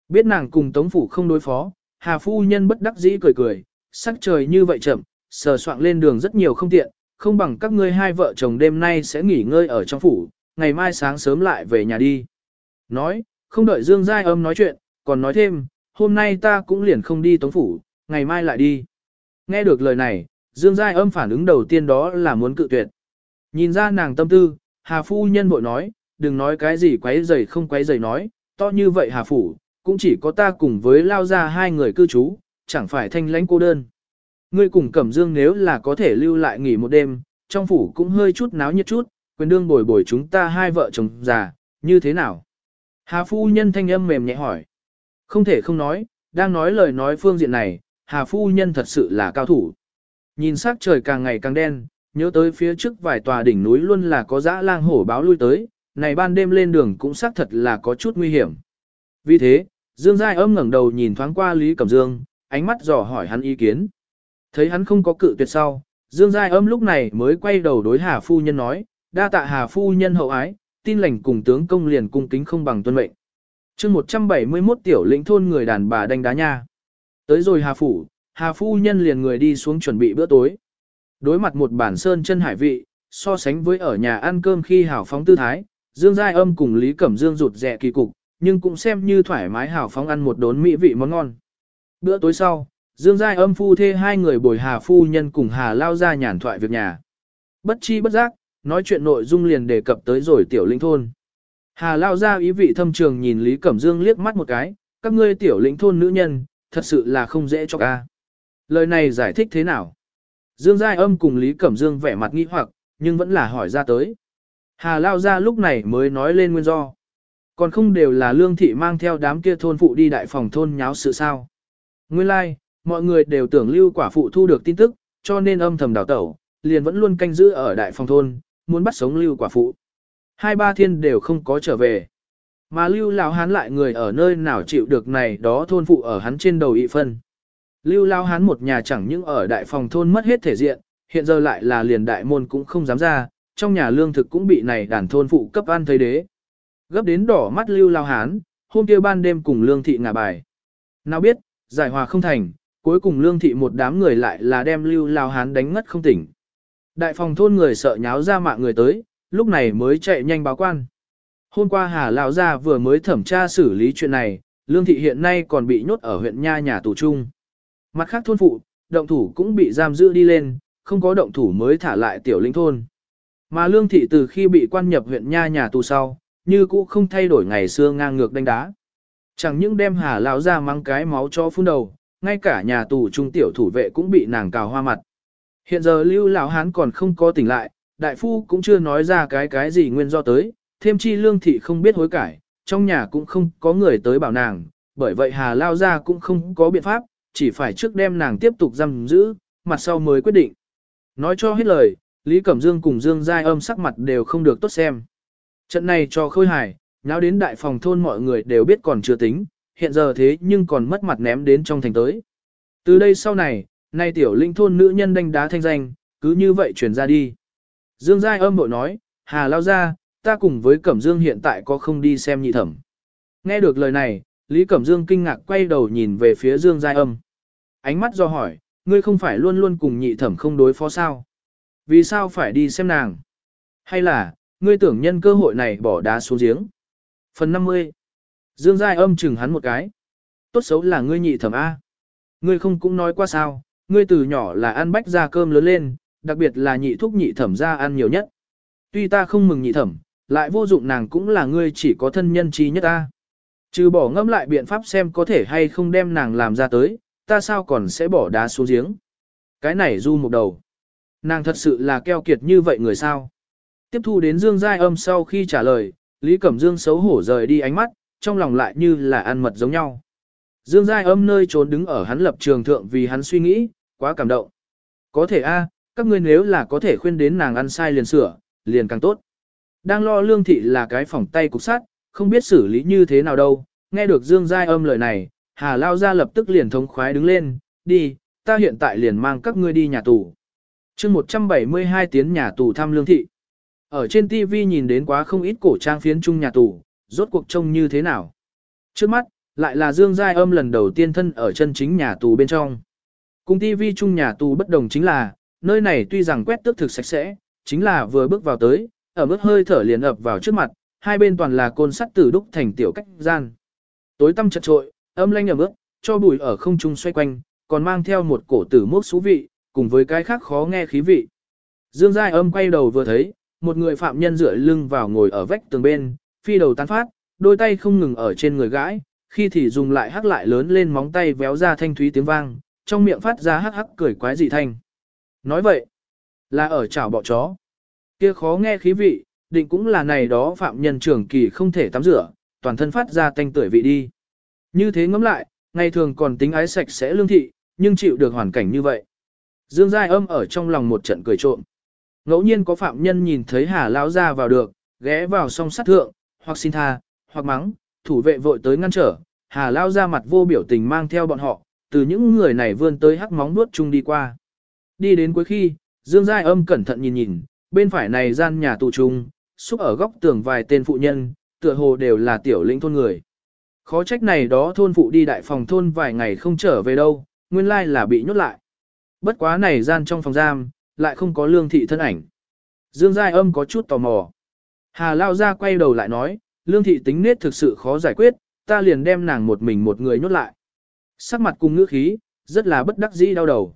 Biết nàng cùng Tống Phủ không đối phó, Hà Phu Nhân bất đắc dĩ cười cười, sắc trời như vậy chậm, sờ soạn lên đường rất nhiều không tiện, không bằng các ngươi hai vợ chồng đêm nay sẽ nghỉ ngơi ở trong phủ, ngày mai sáng sớm lại về nhà đi. Nói, không đợi Dương Giai Âm nói chuyện, còn nói thêm, hôm nay ta cũng liền không đi tống phủ, ngày mai lại đi. Nghe được lời này, Dương Giai Âm phản ứng đầu tiên đó là muốn cự tuyệt. Nhìn ra nàng tâm tư, Hà Phu Nhân bội nói, đừng nói cái gì quấy rầy không quấy rầy nói, to như vậy Hà Phủ, cũng chỉ có ta cùng với lao ra hai người cư trú, chẳng phải thanh lãnh cô đơn. Ngươi cùng Cẩm Dương nếu là có thể lưu lại nghỉ một đêm, trong phủ cũng hơi chút náo nhiệt chút, quyền đương bồi bồi chúng ta hai vợ chồng già, như thế nào? Hà phu nhân thanh âm mềm nhẹ hỏi. Không thể không nói, đang nói lời nói phương diện này, Hà phu nhân thật sự là cao thủ. Nhìn sắc trời càng ngày càng đen, nhớ tới phía trước vài tòa đỉnh núi luôn là có dã lang hổ báo lui tới, này ban đêm lên đường cũng xác thật là có chút nguy hiểm. Vì thế, Dương Giai âm ngẩng đầu nhìn thoáng qua Lý Cẩm Dương, ánh mắt dò hỏi hắn ý kiến. Thấy hắn không có cự tuyệt sau, Dương Giai âm lúc này mới quay đầu đối Hà Phu Nhân nói, đa tạ Hà Phu Nhân hậu ái, tin lành cùng tướng công liền cung kính không bằng tuân mệnh. chương 171 tiểu lĩnh thôn người đàn bà đánh đá nha. Tới rồi Hà Phủ, Hà Phu Nhân liền người đi xuống chuẩn bị bữa tối. Đối mặt một bản sơn chân hải vị, so sánh với ở nhà ăn cơm khi hào phóng tư thái, Dương Giai âm cùng Lý Cẩm Dương rụt rẻ kỳ cục, nhưng cũng xem như thoải mái hào phóng ăn một đốn mỹ vị món ngon. Bữa tối sau, Dương Giai âm phu thê hai người bồi Hà Phu Nhân cùng Hà lao ra nhàn thoại việc nhà. Bất chi bất giác, nói chuyện nội dung liền đề cập tới rồi tiểu lĩnh thôn. Hà lao ra ý vị thâm trường nhìn Lý Cẩm Dương liếc mắt một cái, các ngươi tiểu lĩnh thôn nữ nhân, thật sự là không dễ cho ca. Lời này giải thích thế nào? Dương Giai âm cùng Lý Cẩm Dương vẻ mặt nghi hoặc, nhưng vẫn là hỏi ra tới. Hà lao ra lúc này mới nói lên nguyên do. Còn không đều là lương thị mang theo đám kia thôn phụ đi đại phòng thôn nháo sự sao. Nguyên lai, like, mọi người đều tưởng lưu quả phụ thu được tin tức, cho nên âm thầm đào tẩu, liền vẫn luôn canh giữ ở đại phòng thôn, muốn bắt sống lưu quả phụ. Hai ba thiên đều không có trở về. Mà lưu lão hán lại người ở nơi nào chịu được này đó thôn phụ ở hắn trên đầu ị phân. Lưu lão hán một nhà chẳng những ở đại phòng thôn mất hết thể diện, hiện giờ lại là liền đại môn cũng không dám ra, trong nhà lương thực cũng bị này đàn thôn phụ cấp ăn thấy đế. Gấp đến đỏ mắt lưu lão hán, hôm kia ban đêm cùng lương thị ngả bài. Nào biết, giải hòa không thành, cuối cùng lương thị một đám người lại là đem lưu lão hán đánh ngất không tỉnh. Đại phòng thôn người sợ nháo ra mạng người tới, lúc này mới chạy nhanh báo quan. Hôm qua Hà Lão Gia vừa mới thẩm tra xử lý chuyện này, Lương Thị hiện nay còn bị nhốt ở huyện Nha nhà tù trung. Mặt khác thôn phụ, động thủ cũng bị giam giữ đi lên, không có động thủ mới thả lại tiểu linh thôn. Mà Lương Thị từ khi bị quan nhập huyện Nha nhà tù sau, như cũ không thay đổi ngày xưa ngang ngược đánh đá. Chẳng những đem Hà Lão Gia mang cái máu cho phun đầu, ngay cả nhà tù trung tiểu thủ vệ cũng bị nàng cào hoa mặt. Hiện giờ lưu lão hán còn không có tỉnh lại, đại phu cũng chưa nói ra cái cái gì nguyên do tới, thêm chi lương thị không biết hối cải, trong nhà cũng không có người tới bảo nàng, bởi vậy hà lao ra cũng không có biện pháp, chỉ phải trước đem nàng tiếp tục giam giữ, mặt sau mới quyết định. Nói cho hết lời, Lý Cẩm Dương cùng Dương Giai âm sắc mặt đều không được tốt xem. Trận này cho khôi hài, nháo đến đại phòng thôn mọi người đều biết còn chưa tính, hiện giờ thế nhưng còn mất mặt ném đến trong thành tới. Từ đây sau này, Nay tiểu linh thôn nữ nhân đánh đá thanh danh, cứ như vậy truyền ra đi. Dương Giai âm bội nói, Hà lao ra, ta cùng với Cẩm Dương hiện tại có không đi xem nhị thẩm. Nghe được lời này, Lý Cẩm Dương kinh ngạc quay đầu nhìn về phía Dương Giai âm. Ánh mắt do hỏi, ngươi không phải luôn luôn cùng nhị thẩm không đối phó sao? Vì sao phải đi xem nàng? Hay là, ngươi tưởng nhân cơ hội này bỏ đá xuống giếng? Phần 50 Dương Giai âm chừng hắn một cái. Tốt xấu là ngươi nhị thẩm A. Ngươi không cũng nói qua sao, Ngươi từ nhỏ là ăn bách ra cơm lớn lên, đặc biệt là nhị thúc nhị thẩm ra ăn nhiều nhất. Tuy ta không mừng nhị thẩm, lại vô dụng nàng cũng là ngươi chỉ có thân nhân chi nhất ta. Trừ bỏ ngâm lại biện pháp xem có thể hay không đem nàng làm ra tới, ta sao còn sẽ bỏ đá xuống giếng. Cái này du một đầu. Nàng thật sự là keo kiệt như vậy người sao. Tiếp thu đến Dương Giai âm sau khi trả lời, Lý Cẩm Dương xấu hổ rời đi ánh mắt, trong lòng lại như là ăn mật giống nhau. Dương Giai âm nơi trốn đứng ở hắn lập trường thượng vì hắn suy nghĩ, quá cảm động. Có thể a, các ngươi nếu là có thể khuyên đến nàng ăn sai liền sửa, liền càng tốt. Đang lo lương thị là cái phỏng tay cục sát, không biết xử lý như thế nào đâu, nghe được Dương Giai âm lời này, Hà Lao ra lập tức liền thống khoái đứng lên, đi, ta hiện tại liền mang các ngươi đi nhà tù. chương 172 tiến nhà tù thăm lương thị. Ở trên TV nhìn đến quá không ít cổ trang phiến chung nhà tù, rốt cuộc trông như thế nào. Trước mắt, lại là Dương Giai âm lần đầu tiên thân ở chân chính nhà tù bên trong. Cùng TV chung nhà tù bất đồng chính là, nơi này tuy rằng quét tước thực sạch sẽ, chính là vừa bước vào tới, ở mức hơi thở liền ập vào trước mặt, hai bên toàn là côn sắt tử đúc thành tiểu cách gian. Tối tăm chật trội, âm lanh ẩm ướt, cho bụi ở không trung xoay quanh, còn mang theo một cổ tử mốc xú vị, cùng với cái khác khó nghe khí vị. Dương Giai âm quay đầu vừa thấy, một người phạm nhân dựa lưng vào ngồi ở vách tường bên, phi đầu tán phát, đôi tay không ngừng ở trên người gãi, khi thì dùng lại hắc lại lớn lên móng tay véo ra thanh thúy tiếng vang, trong miệng phát ra hắc hắc cười quái dị thanh. Nói vậy, là ở chảo bọ chó. Kia khó nghe khí vị, định cũng là này đó phạm nhân trưởng kỳ không thể tắm rửa, toàn thân phát ra tanh tưởi vị đi. Như thế ngẫm lại, ngày thường còn tính ái sạch sẽ lương thị, nhưng chịu được hoàn cảnh như vậy. Dương Giai âm ở trong lòng một trận cười trộm. Ngẫu nhiên có phạm nhân nhìn thấy Hà Lão ra vào được, ghé vào song sát thượng, hoặc xin tha, hoặc mắng, thủ vệ vội tới ngăn trở, Hà Lão ra mặt vô biểu tình mang theo bọn họ, từ những người này vươn tới hắc móng nuốt chung đi qua. Đi đến cuối khi, Dương Giai âm cẩn thận nhìn nhìn, bên phải này gian nhà tù trung, xúc ở góc tường vài tên phụ nhân, tựa hồ đều là tiểu lĩnh thôn người. Khó trách này đó thôn phụ đi đại phòng thôn vài ngày không trở về đâu, nguyên lai là bị nhốt lại. Bất quá này gian trong phòng giam, lại không có lương thị thân ảnh. Dương Giai âm có chút tò mò. Hà Lao ra quay đầu lại nói, lương thị tính nết thực sự khó giải quyết, ta liền đem nàng một mình một người nhốt lại. Sắc mặt cùng ngữ khí, rất là bất đắc dĩ đau đầu.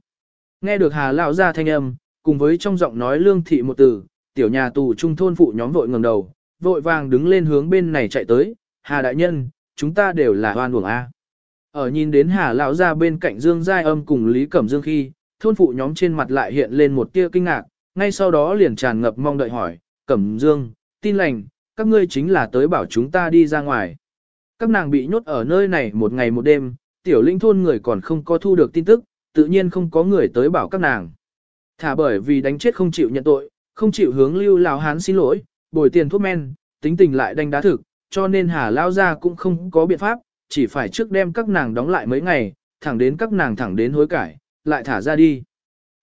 Nghe được Hà Lao ra thanh âm, cùng với trong giọng nói lương thị một từ, tiểu nhà tù trung thôn phụ nhóm vội ngẩng đầu, vội vàng đứng lên hướng bên này chạy tới, Hà đại nhân, chúng ta đều là hoan uổng A. Ở nhìn đến Hà lão ra bên cạnh Dương Giai Âm cùng Lý Cẩm Dương khi, thôn phụ nhóm trên mặt lại hiện lên một tia kinh ngạc, ngay sau đó liền tràn ngập mong đợi hỏi, Cẩm Dương, tin lành, các ngươi chính là tới bảo chúng ta đi ra ngoài. Các nàng bị nhốt ở nơi này một ngày một đêm, tiểu linh thôn người còn không có thu được tin tức, tự nhiên không có người tới bảo các nàng. Thả bởi vì đánh chết không chịu nhận tội, không chịu hướng lưu lão hán xin lỗi, bồi tiền thuốc men, tính tình lại đánh đá thực, cho nên Hà Lao ra cũng không có biện pháp, chỉ phải trước đem các nàng đóng lại mấy ngày, thẳng đến các nàng thẳng đến hối cải, lại thả ra đi.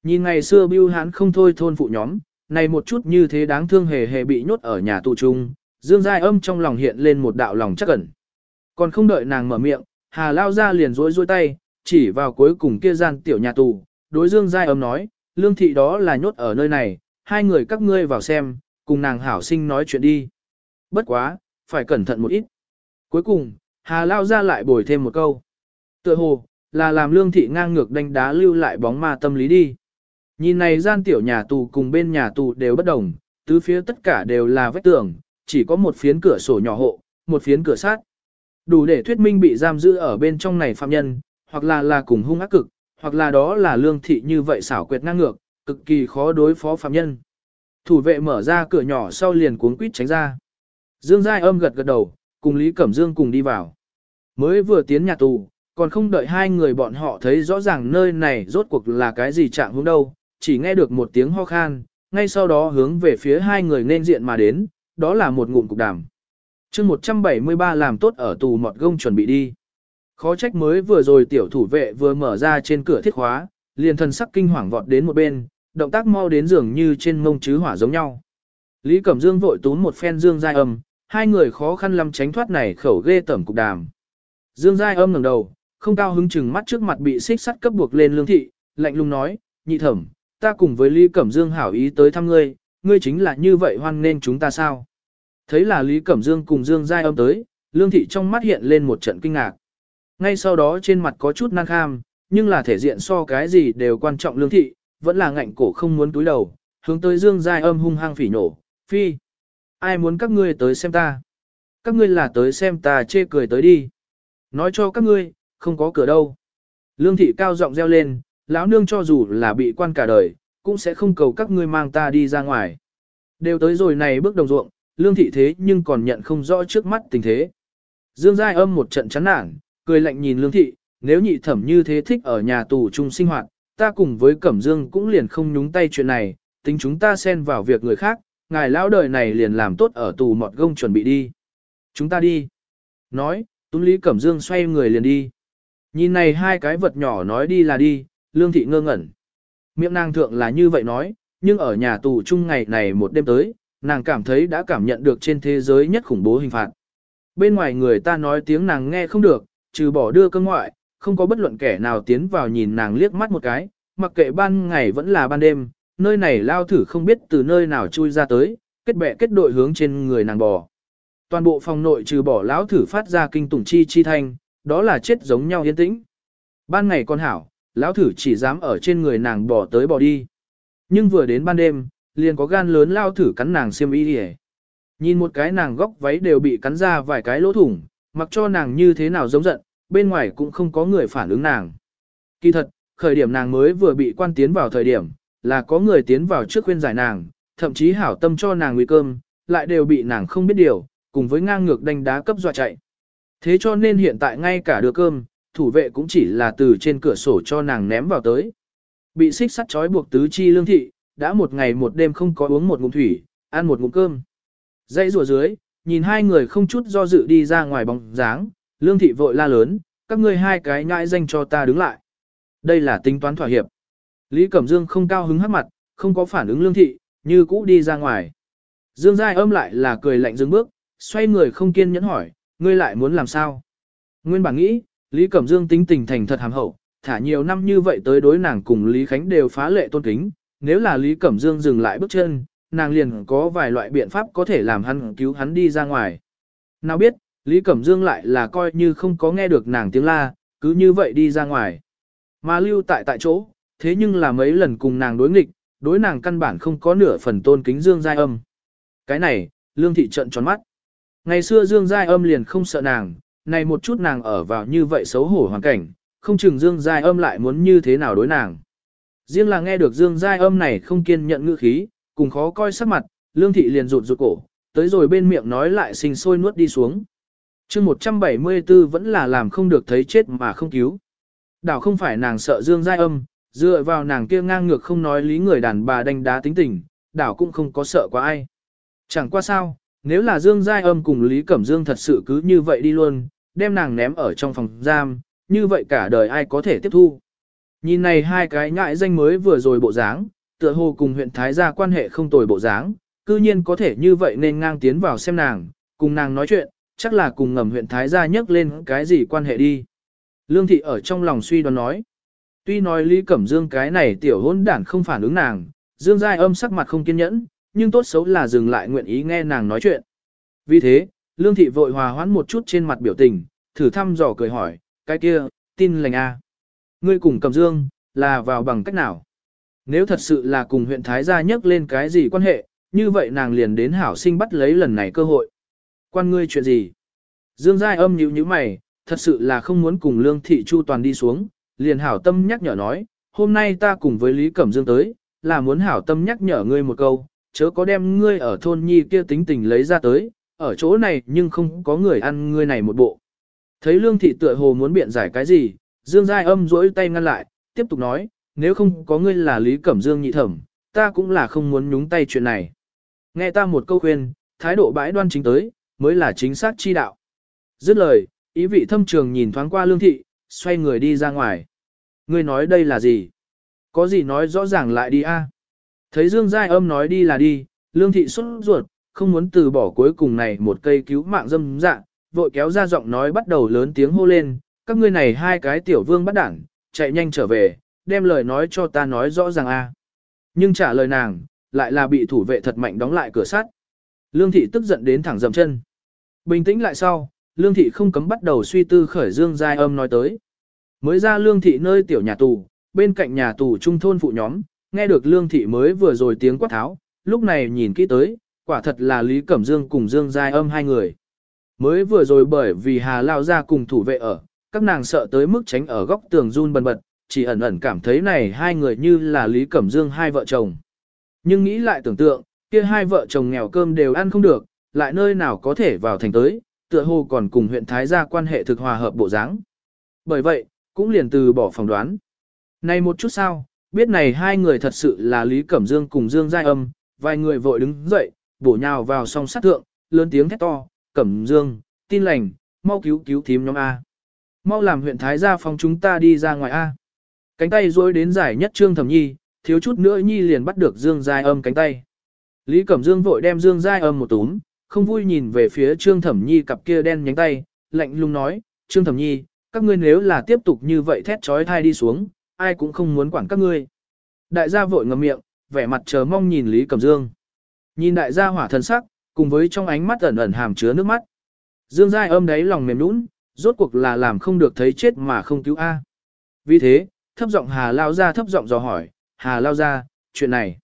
Nhìn ngày xưa bưu hán không thôi thôn phụ nhóm, này một chút như thế đáng thương hề hề bị nhốt ở nhà tù chung, Dương Giai âm trong lòng hiện lên một đạo lòng chắc ẩn. Còn không đợi nàng mở miệng, Hà Lao ra liền rối rối tay, chỉ vào cuối cùng kia gian tiểu nhà tù, đối Dương Giai âm nói, lương thị đó là nhốt ở nơi này, hai người các ngươi vào xem, cùng nàng hảo sinh nói chuyện đi. Bất quá, phải cẩn thận một ít. Cuối cùng, Hà Lao ra lại bồi thêm một câu. Tựa hồ, là làm lương thị ngang ngược đánh đá lưu lại bóng ma tâm lý đi. Nhìn này gian tiểu nhà tù cùng bên nhà tù đều bất đồng, tứ phía tất cả đều là vách tường, chỉ có một phiến cửa sổ nhỏ hộ, một phiến cửa sát. Đủ để thuyết minh bị giam giữ ở bên trong này phạm nhân, hoặc là là cùng hung ác cực, hoặc là đó là lương thị như vậy xảo quyệt ngang ngược, cực kỳ khó đối phó phạm nhân. Thủ vệ mở ra cửa nhỏ sau liền cuốn quýt tránh ra. Dương Giai âm gật gật đầu, cùng Lý Cẩm Dương cùng đi vào. Mới vừa tiến nhà tù, còn không đợi hai người bọn họ thấy rõ ràng nơi này rốt cuộc là cái gì trạng hướng đâu, chỉ nghe được một tiếng ho khan, ngay sau đó hướng về phía hai người nên diện mà đến, đó là một ngụm cục đàm. chương 173 làm tốt ở tù mọt gông chuẩn bị đi. Khó trách mới vừa rồi tiểu thủ vệ vừa mở ra trên cửa thiết khóa, liền thần sắc kinh hoàng vọt đến một bên, động tác mau đến dường như trên mông chứ hỏa giống nhau. Lý Cẩm Dương vội tún một phen Dương Giai âm, hai người khó khăn lắm tránh thoát này khẩu ghê tẩm cục đàm. Dương Giai âm ngẩng đầu, không cao hứng chừng mắt trước mặt bị xích sắt cấp buộc lên lương thị, lạnh lùng nói, nhị thẩm, ta cùng với Lý Cẩm Dương hảo ý tới thăm ngươi, ngươi chính là như vậy hoan nên chúng ta sao? Thấy là Lý Cẩm Dương cùng Dương Giai âm tới, lương thị trong mắt hiện lên một trận kinh ngạc. Ngay sau đó trên mặt có chút năng kham, nhưng là thể diện so cái gì đều quan trọng lương thị, vẫn là ngạnh cổ không muốn túi đầu, hướng tới Dương Giai âm hung hăng phỉ nổ, phi. Ai muốn các ngươi tới xem ta? Các ngươi là tới xem ta chê cười tới đi. Nói cho các ngươi, không có cửa đâu. Lương thị cao giọng reo lên, lão nương cho dù là bị quan cả đời, cũng sẽ không cầu các ngươi mang ta đi ra ngoài. Đều tới rồi này bước đồng ruộng, lương thị thế nhưng còn nhận không rõ trước mắt tình thế. Dương Giai âm một trận chán nản, cười lạnh nhìn lương thị, nếu nhị thẩm như thế thích ở nhà tù chung sinh hoạt, ta cùng với Cẩm Dương cũng liền không nhúng tay chuyện này, tính chúng ta xen vào việc người khác, ngài lão đời này liền làm tốt ở tù mọt gông chuẩn bị đi. Chúng ta đi. Nói, Túng Lý Cẩm Dương xoay người liền đi. Nhìn này hai cái vật nhỏ nói đi là đi, lương thị ngơ ngẩn. Miệng nàng thượng là như vậy nói, nhưng ở nhà tù chung ngày này một đêm tới, nàng cảm thấy đã cảm nhận được trên thế giới nhất khủng bố hình phạt. Bên ngoài người ta nói tiếng nàng nghe không được, trừ bỏ đưa cơ ngoại, không có bất luận kẻ nào tiến vào nhìn nàng liếc mắt một cái, mặc kệ ban ngày vẫn là ban đêm, nơi này lao thử không biết từ nơi nào chui ra tới, kết bè kết đội hướng trên người nàng bò. Toàn bộ phòng nội trừ bỏ lão thử phát ra kinh tủng chi chi thanh, đó là chết giống nhau yên tĩnh. Ban ngày con hảo, lão thử chỉ dám ở trên người nàng bò tới bò đi. Nhưng vừa đến ban đêm, liền có gan lớn lao thử cắn nàng xiêm y đi Nhìn một cái nàng góc váy đều bị cắn ra vài cái lỗ thủng, mặc cho nàng như thế nào giống giận, bên ngoài cũng không có người phản ứng nàng. Kỳ thật, khởi điểm nàng mới vừa bị quan tiến vào thời điểm, là có người tiến vào trước khuyên giải nàng, thậm chí hảo tâm cho nàng nguy cơm, lại đều bị nàng không biết điều, cùng với ngang ngược đánh đá cấp dọa chạy. Thế cho nên hiện tại ngay cả đưa cơm, thủ vệ cũng chỉ là từ trên cửa sổ cho nàng ném vào tới. Bị xích sắt trói buộc tứ chi lương thị, đã một ngày một đêm không có uống một ngụm thủy, ăn một ngụm cơm. Dãy rùa dưới, nhìn hai người không chút do dự đi ra ngoài bóng dáng, lương thị vội la lớn, các ngươi hai cái nhãi danh cho ta đứng lại. Đây là tính toán thỏa hiệp. Lý Cẩm Dương không cao hứng hắc mặt, không có phản ứng lương thị, như cũ đi ra ngoài. Dương Giai âm lại là cười lạnh dừng bước, xoay người không kiên nhẫn hỏi, ngươi lại muốn làm sao? Nguyên bản nghĩ, Lý Cẩm Dương tính tình thành thật hàm hậu, thả nhiều năm như vậy tới đối nàng cùng Lý Khánh đều phá lệ tôn kính, nếu là Lý Cẩm Dương dừng lại bước chân, nàng liền có vài loại biện pháp có thể làm hắn cứu hắn đi ra ngoài. Nào biết, Lý Cẩm Dương lại là coi như không có nghe được nàng tiếng la, cứ như vậy đi ra ngoài. Mà lưu tại tại chỗ, thế nhưng là mấy lần cùng nàng đối nghịch, đối nàng căn bản không có nửa phần tôn kính Dương Giai Âm. Cái này, Lương Thị trận tròn mắt. Ngày xưa Dương Giai Âm liền không sợ nàng, này một chút nàng ở vào như vậy xấu hổ hoàn cảnh, không chừng Dương Giai Âm lại muốn như thế nào đối nàng. Riêng là nghe được Dương Giai Âm này không kiên nhận ngữ khí, cùng khó coi sắc mặt, Lương Thị liền rụt rụt cổ, tới rồi bên miệng nói lại sinh sôi nuốt đi xuống. chương 174 vẫn là làm không được thấy chết mà không cứu. Đảo không phải nàng sợ Dương Giai Âm, dựa vào nàng kia ngang ngược không nói lý người đàn bà đánh đá tính tình, đảo cũng không có sợ quá ai. Chẳng qua sao, nếu là Dương Giai Âm cùng Lý Cẩm Dương thật sự cứ như vậy đi luôn, đem nàng ném ở trong phòng giam, như vậy cả đời ai có thể tiếp thu. Nhìn này hai cái nhãi danh mới vừa rồi bộ dáng, tựa hồ cùng huyện Thái gia quan hệ không tồi bộ dáng, cư nhiên có thể như vậy nên ngang tiến vào xem nàng, cùng nàng nói chuyện, chắc là cùng ngầm huyện Thái gia nhắc lên cái gì quan hệ đi. Lương thị ở trong lòng suy đoán nói. Tuy nói Lý Cẩm Dương cái này tiểu hôn đản không phản ứng nàng, Dương Giai âm sắc mặt không kiên nhẫn, nhưng tốt xấu là dừng lại nguyện ý nghe nàng nói chuyện. Vì thế, Lương thị vội hòa hoãn một chút trên mặt biểu tình, thử thăm dò cười hỏi, cái kia, tin lành a Ngươi cùng Cẩm Dương, là vào bằng cách nào? Nếu thật sự là cùng huyện Thái gia nhắc lên cái gì quan hệ, như vậy nàng liền đến hảo sinh bắt lấy lần này cơ hội. Quan ngươi chuyện gì? Dương Giai âm nhíu nhíu mày, thật sự là không muốn cùng Lương Thị Chu Toàn đi xuống, liền hảo tâm nhắc nhở nói, hôm nay ta cùng với Lý Cẩm Dương tới, là muốn hảo tâm nhắc nhở ngươi một câu, chớ có đem ngươi ở thôn nhi kia tính tình lấy ra tới, ở chỗ này nhưng không có người ăn ngươi này một bộ. Thấy Lương Thị tựa hồ muốn biện giải cái gì, Dương Giai âm rỗi tay ngăn lại, tiếp tục nói, nếu không có ngươi là Lý Cẩm Dương nhị thẩm, ta cũng là không muốn nhúng tay chuyện này. Nghe ta một câu khuyên, thái độ bãi đoan chính tới, mới là chính xác chi đạo. Dứt lời, ý vị thâm trường nhìn thoáng qua lương thị, xoay người đi ra ngoài. Ngươi nói đây là gì? Có gì nói rõ ràng lại đi a? Thấy Dương Giai âm nói đi là đi, lương thị xuất ruột, không muốn từ bỏ cuối cùng này một cây cứu mạng dâm dạ, vội kéo ra giọng nói bắt đầu lớn tiếng hô lên, các ngươi này hai cái tiểu vương bắt đảng, chạy nhanh trở về, đem lời nói cho ta nói rõ ràng a. Nhưng trả lời nàng, lại là bị thủ vệ thật mạnh đóng lại cửa sắt. Lương thị tức giận đến thẳng dậm chân. Bình tĩnh lại sau, lương thị không cấm bắt đầu suy tư khởi dương giai âm nói tới. Mới ra lương thị nơi tiểu nhà tù, bên cạnh nhà tù trung thôn phụ nhóm, nghe được lương thị mới vừa rồi tiếng quát tháo, lúc này nhìn kỹ tới, quả thật là Lý Cẩm Dương cùng Dương Giai âm hai người. Mới vừa rồi bởi vì Hà Lao ra cùng thủ vệ ở, các nàng sợ tới mức tránh ở góc tường run bần bật, chỉ ẩn ẩn cảm thấy này hai người như là Lý Cẩm Dương hai vợ chồng. Nhưng nghĩ lại tưởng tượng, kia hai vợ chồng nghèo cơm đều ăn không được, lại nơi nào có thể vào thành tới, tựa hồ còn cùng huyện Thái gia quan hệ thực hòa hợp bộ dáng. Bởi vậy, cũng liền từ bỏ phỏng đoán. Này một chút sao, biết này hai người thật sự là Lý Cẩm Dương cùng Dương Giai Âm, vài người vội đứng dậy, bổ nhào vào song sát thượng, lớn tiếng thét to, Cẩm Dương, tin lành, mau cứu cứu thím nhóm A. Mau làm huyện Thái gia phòng chúng ta đi ra ngoài A. Cánh tay duỗi đến giải nhất Trương Thẩm Nhi, thiếu chút nữa Nhi liền bắt được Dương Giai Âm cánh tay. Lý Cẩm Dương vội đem Dương Giai Âm một túm, không vui nhìn về phía Trương Thẩm Nhi cặp kia đen nhánh tay, lạnh lùng nói, Trương Thẩm Nhi, các ngươi nếu là tiếp tục như vậy thét trói thai đi xuống, ai cũng không muốn quản các ngươi. Đại gia vội ngậm miệng, vẻ mặt chờ mong nhìn Lý Cẩm Dương. Nhìn đại gia hỏa thần sắc, cùng với trong ánh mắt ẩn ẩn hàm chứa nước mắt. Dương Giai âm đấy lòng mềm nũng, rốt cuộc là làm không được thấy chết mà không cứu A. Vì thế, thấp giọng Hà Lao ra thấp giọng dò hỏi, Hà Lao ra, chuyện này.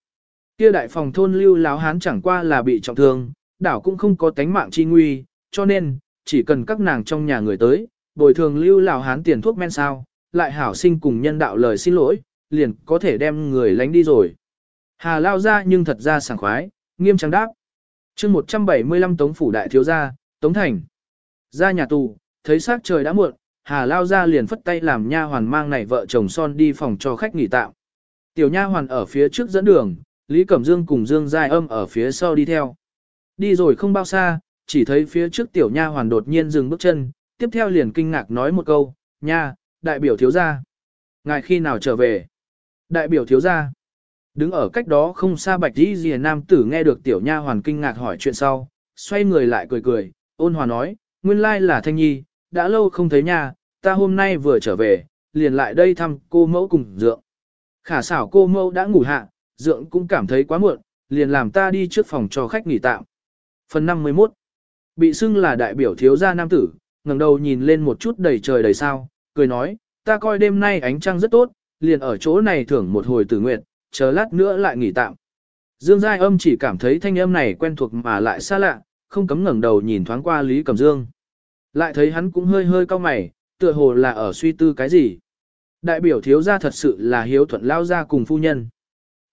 Kia đại phòng thôn lưu láo hán chẳng qua là bị trọng thương, đảo cũng không có tánh mạng chi nguy, cho nên, chỉ cần các nàng trong nhà người tới, bồi thường lưu lão hán tiền thuốc men sao, lại hảo sinh cùng nhân đạo lời xin lỗi, liền có thể đem người lánh đi rồi. Hà Lao ra nhưng thật ra sảng khoái, nghiêm trang đáp. chương 175 Tống Phủ Đại Thiếu Gia, Tống Thành. Ra nhà tù, thấy sắc trời đã muộn, Hà Lao ra liền phất tay làm nha hoàn mang này vợ chồng son đi phòng cho khách nghỉ tạm. Tiểu nha hoàn ở phía trước dẫn đường, Lý Cẩm Dương cùng Dương Giai Âm ở phía sau đi theo. Đi rồi không bao xa, chỉ thấy phía trước tiểu nha hoàn đột nhiên dừng bước chân, tiếp theo liền kinh ngạc nói một câu, nha, đại biểu thiếu gia. Ngài khi nào trở về? Đại biểu thiếu gia. Đứng ở cách đó không xa bạch đi rìa nam tử nghe được tiểu nha hoàn kinh ngạc hỏi chuyện sau, xoay người lại cười cười, ôn hòa nói, nguyên lai là thanh nhi, đã lâu không thấy nha, ta hôm nay vừa trở về, liền lại đây thăm cô mẫu cùng dượng. Khả xảo cô mẫu đã ngủ hạ, dượng cũng cảm thấy quá muộn, liền làm ta đi trước phòng cho khách nghỉ tạm. Phần 51 Bị xưng là đại biểu thiếu gia nam tử, ngẩng đầu nhìn lên một chút đầy trời đầy sao, cười nói, ta coi đêm nay ánh trăng rất tốt, liền ở chỗ này thưởng một hồi tử nguyện, chờ lát nữa lại nghỉ tạm. Dương Giai âm chỉ cảm thấy thanh âm này quen thuộc mà lại xa lạ, không cấm ngẩng đầu nhìn thoáng qua Lý Cẩm Dương. Lại thấy hắn cũng hơi hơi cau mày, tựa hồ là ở suy tư cái gì. Đại biểu thiếu gia thật sự là hiếu thuận lao ra cùng phu nhân.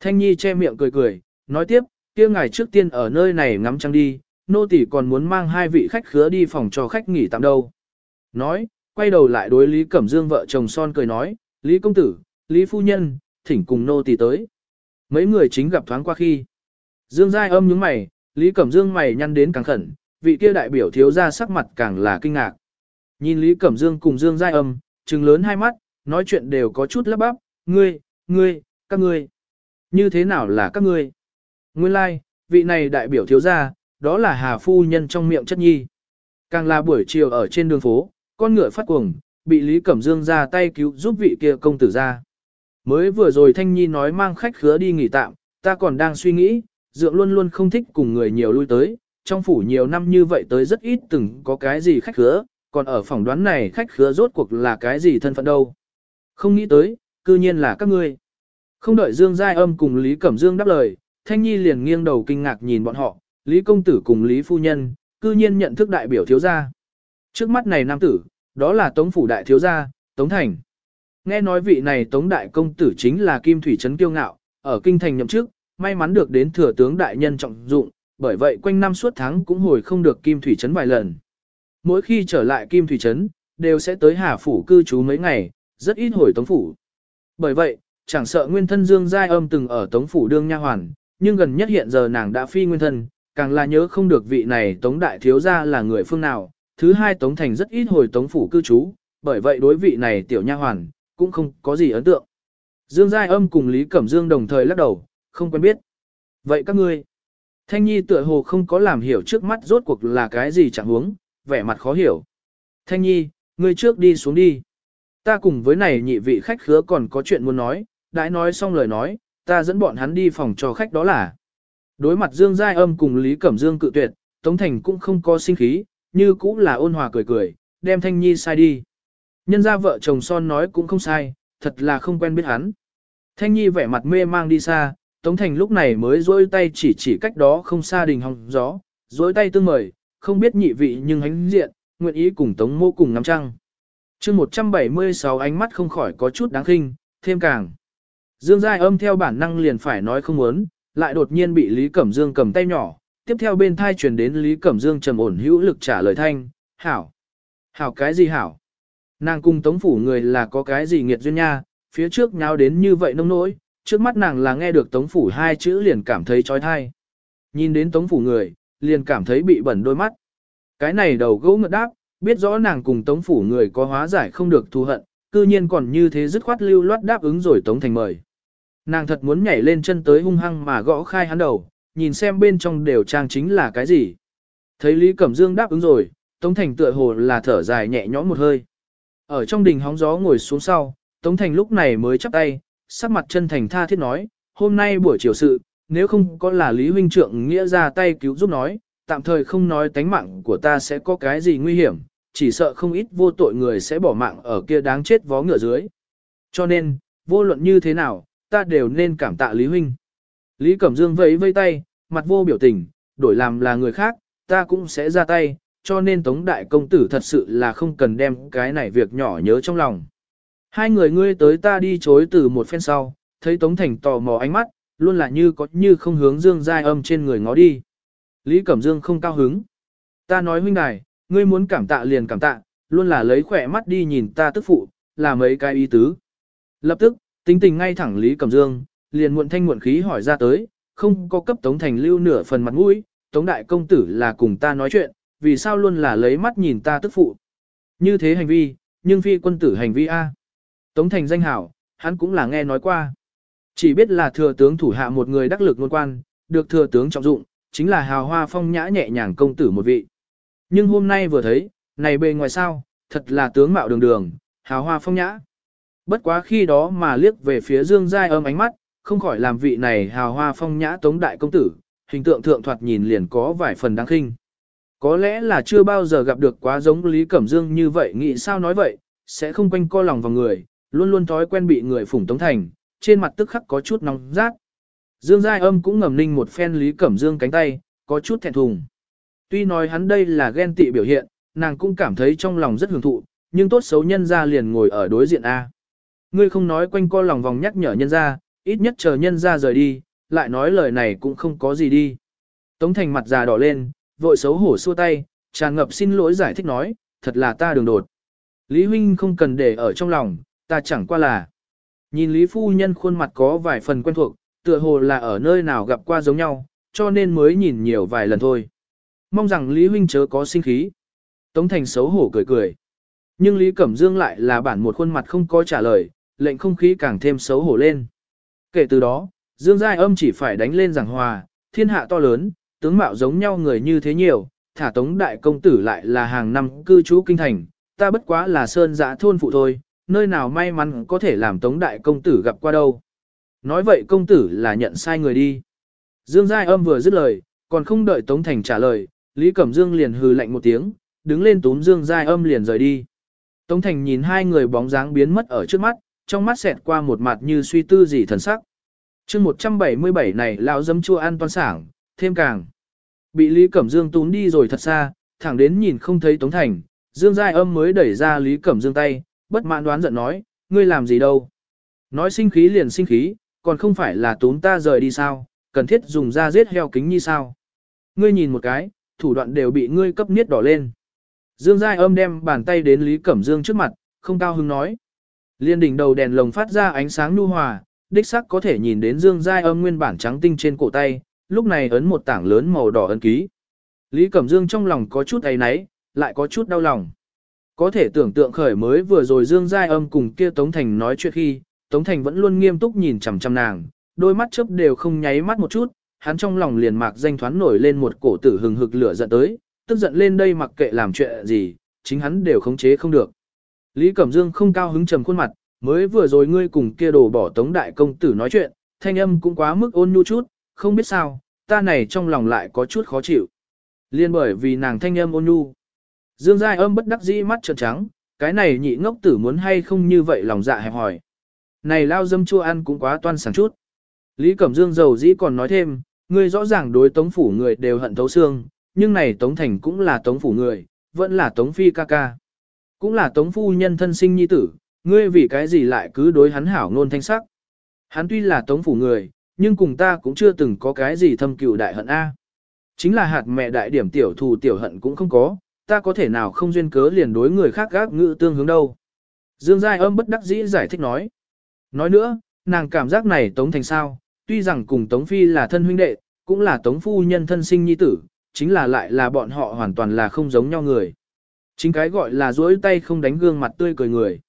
Thanh Nhi che miệng cười cười, nói tiếp, kia ngài trước tiên ở nơi này ngắm trăng đi, nô tỳ còn muốn mang hai vị khách khứa đi phòng cho khách nghỉ tạm đâu. Nói, quay đầu lại đối Lý Cẩm Dương vợ chồng son cười nói, Lý công tử, Lý phu nhân, thỉnh cùng nô tỳ tới. Mấy người chính gặp thoáng qua khi. Dương Giai âm những mày, Lý Cẩm Dương mày nhăn đến càng khẩn, vị kia đại biểu thiếu ra sắc mặt càng là kinh ngạc. Nhìn Lý Cẩm Dương cùng Dương Giai âm, trừng lớn hai mắt, nói chuyện đều có chút lắp bắp, ngươi, ngươi, các ngươi. Như thế nào là các ngươi? Nguyên lai, like, vị này đại biểu thiếu gia, đó là Hà Phu Nhân trong miệng chất nhi. Càng là buổi chiều ở trên đường phố, con ngựa phát cuồng, bị Lý Cẩm Dương ra tay cứu giúp vị kia công tử ra. Mới vừa rồi Thanh Nhi nói mang khách khứa đi nghỉ tạm, ta còn đang suy nghĩ, dượng luôn luôn không thích cùng người nhiều lui tới, trong phủ nhiều năm như vậy tới rất ít từng có cái gì khách khứa, còn ở phòng đoán này khách khứa rốt cuộc là cái gì thân phận đâu. Không nghĩ tới, cư nhiên là các ngươi. Không đợi Dương Giai Âm cùng Lý Cẩm Dương đáp lời, Thanh Nhi liền nghiêng đầu kinh ngạc nhìn bọn họ, Lý Công Tử cùng Lý Phu Nhân, cư nhiên nhận thức đại biểu thiếu gia. Trước mắt này nam tử, đó là Tống Phủ Đại Thiếu Gia, Tống Thành. Nghe nói vị này Tống Đại Công Tử chính là Kim Thủy Trấn Kiêu Ngạo, ở Kinh Thành nhậm chức, may mắn được đến thừa tướng Đại Nhân trọng dụng, bởi vậy quanh năm suốt tháng cũng hồi không được Kim Thủy Trấn vài lần. Mỗi khi trở lại Kim Thủy Trấn, đều sẽ tới Hà Phủ cư trú mấy ngày, rất ít hồi Tống Phủ. Bởi vậy, chẳng sợ nguyên thân Dương Giai âm từng ở Tống Phủ đương nha hoàn, nhưng gần nhất hiện giờ nàng đã phi nguyên thân, càng là nhớ không được vị này Tống Đại Thiếu Gia là người phương nào. Thứ hai Tống Thành rất ít hồi Tống Phủ cư trú, bởi vậy đối vị này tiểu nha hoàn, cũng không có gì ấn tượng. Dương Giai âm cùng Lý Cẩm Dương đồng thời lắc đầu, không quen biết. Vậy các ngươi, Thanh Nhi tựa hồ không có làm hiểu trước mắt rốt cuộc là cái gì chẳng huống, vẻ mặt khó hiểu. Thanh Nhi, ngươi trước đi xuống đi. Ta cùng với này nhị vị khách khứa còn có chuyện muốn nói, đã nói xong lời nói, ta dẫn bọn hắn đi phòng cho khách đó là. Đối mặt Dương Giai âm cùng Lý Cẩm Dương cự tuyệt, Tống Thành cũng không có sinh khí, như cũng là ôn hòa cười cười, đem Thanh Nhi sai đi. Nhân ra vợ chồng son nói cũng không sai, thật là không quen biết hắn. Thanh Nhi vẻ mặt mê mang đi xa, Tống Thành lúc này mới dối tay chỉ chỉ cách đó không xa đình hòng gió, dối tay tương mời, không biết nhị vị nhưng hánh diện, nguyện ý cùng Tống mô cùng ngắm trăng. chương 176 ánh mắt không khỏi có chút đáng khinh, thêm càng. Dương Giai âm theo bản năng liền phải nói không muốn, lại đột nhiên bị Lý Cẩm Dương cầm tay nhỏ, tiếp theo bên thai truyền đến Lý Cẩm Dương trầm ổn hữu lực trả lời thanh, hảo. Hảo cái gì hảo? Nàng cùng tống phủ người là có cái gì nghiệt duyên nha, phía trước nháo đến như vậy nông nỗi, trước mắt nàng là nghe được tống phủ hai chữ liền cảm thấy trói thai. Nhìn đến tống phủ người, liền cảm thấy bị bẩn đôi mắt. Cái này đầu gỗ ngợt đáp, biết rõ nàng cùng tống phủ người có hóa giải không được thù hận, cư nhiên còn như thế dứt khoát lưu loát đáp ứng rồi tống thành mời. Nàng thật muốn nhảy lên chân tới hung hăng mà gõ khai hắn đầu, nhìn xem bên trong đều trang chính là cái gì. Thấy Lý Cẩm Dương đáp ứng rồi, Tống Thành tựa hồ là thở dài nhẹ nhõm một hơi. Ở trong đình hóng gió ngồi xuống sau, Tống Thành lúc này mới chắp tay, sắc mặt chân thành tha thiết nói, hôm nay buổi chiều sự, nếu không có là Lý Huynh Trượng nghĩa ra tay cứu giúp nói, tạm thời không nói tánh mạng của ta sẽ có cái gì nguy hiểm, chỉ sợ không ít vô tội người sẽ bỏ mạng ở kia đáng chết vó ngựa dưới. Cho nên, vô luận như thế nào, ta đều nên cảm tạ Lý Huynh. Lý Cẩm Dương vẫy vây tay, mặt vô biểu tình, đổi làm là người khác, ta cũng sẽ ra tay, cho nên Tống Đại Công Tử thật sự là không cần đem cái này việc nhỏ nhớ trong lòng. Hai người ngươi tới ta đi chối từ một phen sau, thấy Tống Thành tò mò ánh mắt, luôn là như có như không hướng Dương Giai âm trên người ngó đi. Lý Cẩm Dương không cao hứng. Ta nói huynh đài, ngươi muốn cảm tạ liền cảm tạ, luôn là lấy khỏe mắt đi nhìn ta tức phụ, là mấy cái ý tứ. Lập tức, tính tình ngay thẳng Lý Cẩm Dương, liền muộn thanh muộn khí hỏi ra tới, không có cấp Tống Thành lưu nửa phần mặt mũi, Tống Đại Công Tử là cùng ta nói chuyện, vì sao luôn là lấy mắt nhìn ta tức phụ. Như thế hành vi, nhưng phi quân tử hành vi A. Tống Thành danh hảo, hắn cũng là nghe nói qua. Chỉ biết là thừa tướng thủ hạ một người đắc lực ngôn quan, được thừa tướng trọng dụng, chính là hào hoa phong nhã nhẹ nhàng công tử một vị. Nhưng hôm nay vừa thấy, này bề ngoài sao, thật là tướng mạo đường đường, hào hoa phong nhã. Bất quá khi đó mà liếc về phía Dương Giai âm ánh mắt, không khỏi làm vị này hào hoa phong nhã tống đại công tử, hình tượng thượng thoạt nhìn liền có vài phần đáng khinh. Có lẽ là chưa bao giờ gặp được quá giống Lý Cẩm Dương như vậy nghĩ sao nói vậy, sẽ không quanh co lòng vào người, luôn luôn thói quen bị người phủng tống thành, trên mặt tức khắc có chút nóng rát. Dương Giai âm cũng ngầm ninh một phen Lý Cẩm Dương cánh tay, có chút thẹn thùng. Tuy nói hắn đây là ghen tị biểu hiện, nàng cũng cảm thấy trong lòng rất hưởng thụ, nhưng tốt xấu nhân ra liền ngồi ở đối diện A. Ngươi không nói quanh co lòng vòng nhắc nhở nhân ra, ít nhất chờ nhân ra rời đi, lại nói lời này cũng không có gì đi. Tống thành mặt già đỏ lên, vội xấu hổ xua tay, tràn ngập xin lỗi giải thích nói, thật là ta đường đột. Lý huynh không cần để ở trong lòng, ta chẳng qua là. Nhìn Lý phu nhân khuôn mặt có vài phần quen thuộc, tựa hồ là ở nơi nào gặp qua giống nhau, cho nên mới nhìn nhiều vài lần thôi. Mong rằng Lý huynh chớ có sinh khí. Tống thành xấu hổ cười cười. Nhưng Lý Cẩm Dương lại là bản một khuôn mặt không có trả lời, lệnh không khí càng thêm xấu hổ lên. Kể từ đó, Dương Giai âm chỉ phải đánh lên giảng hòa, thiên hạ to lớn, tướng mạo giống nhau người như thế nhiều, thả tống đại công tử lại là hàng năm cư trú kinh thành, ta bất quá là sơn giã thôn phụ thôi, nơi nào may mắn có thể làm tống đại công tử gặp qua đâu. Nói vậy công tử là nhận sai người đi. Dương Giai âm vừa dứt lời, còn không đợi Tống Thành trả lời, Lý Cẩm Dương liền hừ lạnh một tiếng, đứng lên túm Dương Giai âm liền rời đi. Tống Thành nhìn hai người bóng dáng biến mất ở trước mắt, trong mắt xẹt qua một mặt như suy tư gì thần sắc. chương 177 này lão dấm chua ăn toan sảng, thêm càng. Bị Lý Cẩm Dương tún đi rồi thật xa, thẳng đến nhìn không thấy Tống Thành, Dương Giai âm mới đẩy ra Lý Cẩm Dương tay, bất mãn đoán giận nói, ngươi làm gì đâu. Nói sinh khí liền sinh khí, còn không phải là túm ta rời đi sao, cần thiết dùng ra giết heo kính như sao. Ngươi nhìn một cái, thủ đoạn đều bị ngươi cấp niết đỏ lên. Dương Giai âm đem bàn tay đến Lý Cẩm Dương trước mặt, không cao hứng nói. Liên đỉnh đầu đèn lồng phát ra ánh sáng nhu hòa, đích sắc có thể nhìn đến Dương Giai âm nguyên bản trắng tinh trên cổ tay, lúc này ấn một tảng lớn màu đỏ ấn ký. Lý Cẩm Dương trong lòng có chút ấy náy, lại có chút đau lòng. Có thể tưởng tượng khởi mới vừa rồi Dương Giai âm cùng kia Tống Thành nói chuyện khi, Tống Thành vẫn luôn nghiêm túc nhìn chằm chằm nàng, đôi mắt chớp đều không nháy mắt một chút, hắn trong lòng liền mạc danh thoáng nổi lên một cổ tử hừng hực lửa giận tới, tức giận lên đây mặc kệ làm chuyện gì, chính hắn đều khống chế không được. Lý Cẩm Dương không cao hứng trầm khuôn mặt, mới vừa rồi ngươi cùng kia đồ bỏ tống đại công tử nói chuyện, thanh âm cũng quá mức ôn nhu chút, không biết sao, ta này trong lòng lại có chút khó chịu. Liên bởi vì nàng thanh âm ôn nhu. Dương Giai âm bất đắc dĩ mắt trợn trắng, cái này nhị ngốc tử muốn hay không như vậy lòng dạ hẹp hỏi. Này lao dâm chua ăn cũng quá toan sáng chút. Lý Cẩm Dương giàu dĩ còn nói thêm, ngươi rõ ràng đối tống phủ người đều hận thấu xương, nhưng này tống thành cũng là tống phủ người, vẫn là tống phi ca ca. Cũng là tống phu nhân thân sinh nhi tử, ngươi vì cái gì lại cứ đối hắn hảo ngôn thanh sắc. Hắn tuy là tống phủ người, nhưng cùng ta cũng chưa từng có cái gì thâm cựu đại hận A. Chính là hạt mẹ đại điểm tiểu thù tiểu hận cũng không có, ta có thể nào không duyên cớ liền đối người khác gác ngữ tương hướng đâu. Dương Giai âm bất đắc dĩ giải thích nói. Nói nữa, nàng cảm giác này Tống Thành sao, tuy rằng cùng Tống Phi là thân huynh đệ, cũng là Tống Phu nhân thân sinh nhi tử, chính là lại là bọn họ hoàn toàn là không giống nhau người. Chính cái gọi là duỗi tay không đánh gương mặt tươi cười người.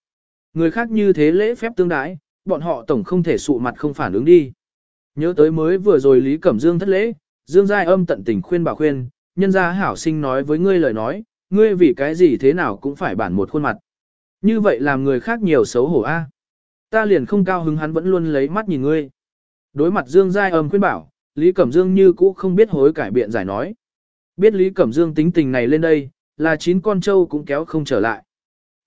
Người khác như thế lễ phép tương đái, bọn họ tổng không thể sụ mặt không phản ứng đi. Nhớ tới mới vừa rồi Lý Cẩm Dương thất lễ, Dương Giai âm tận tình khuyên bảo khuyên, nhân gia hảo sinh nói với ngươi lời nói, ngươi vì cái gì thế nào cũng phải bản một khuôn mặt. Như vậy làm người khác nhiều xấu hổ a. Ta liền không cao hứng hắn vẫn luôn lấy mắt nhìn ngươi. Đối mặt Dương Giai âm khuyên bảo, Lý Cẩm Dương như cũ không biết hối cải biện giải nói. Biết Lý Cẩm Dương tính tình này lên đây, là chín con trâu cũng kéo không trở lại.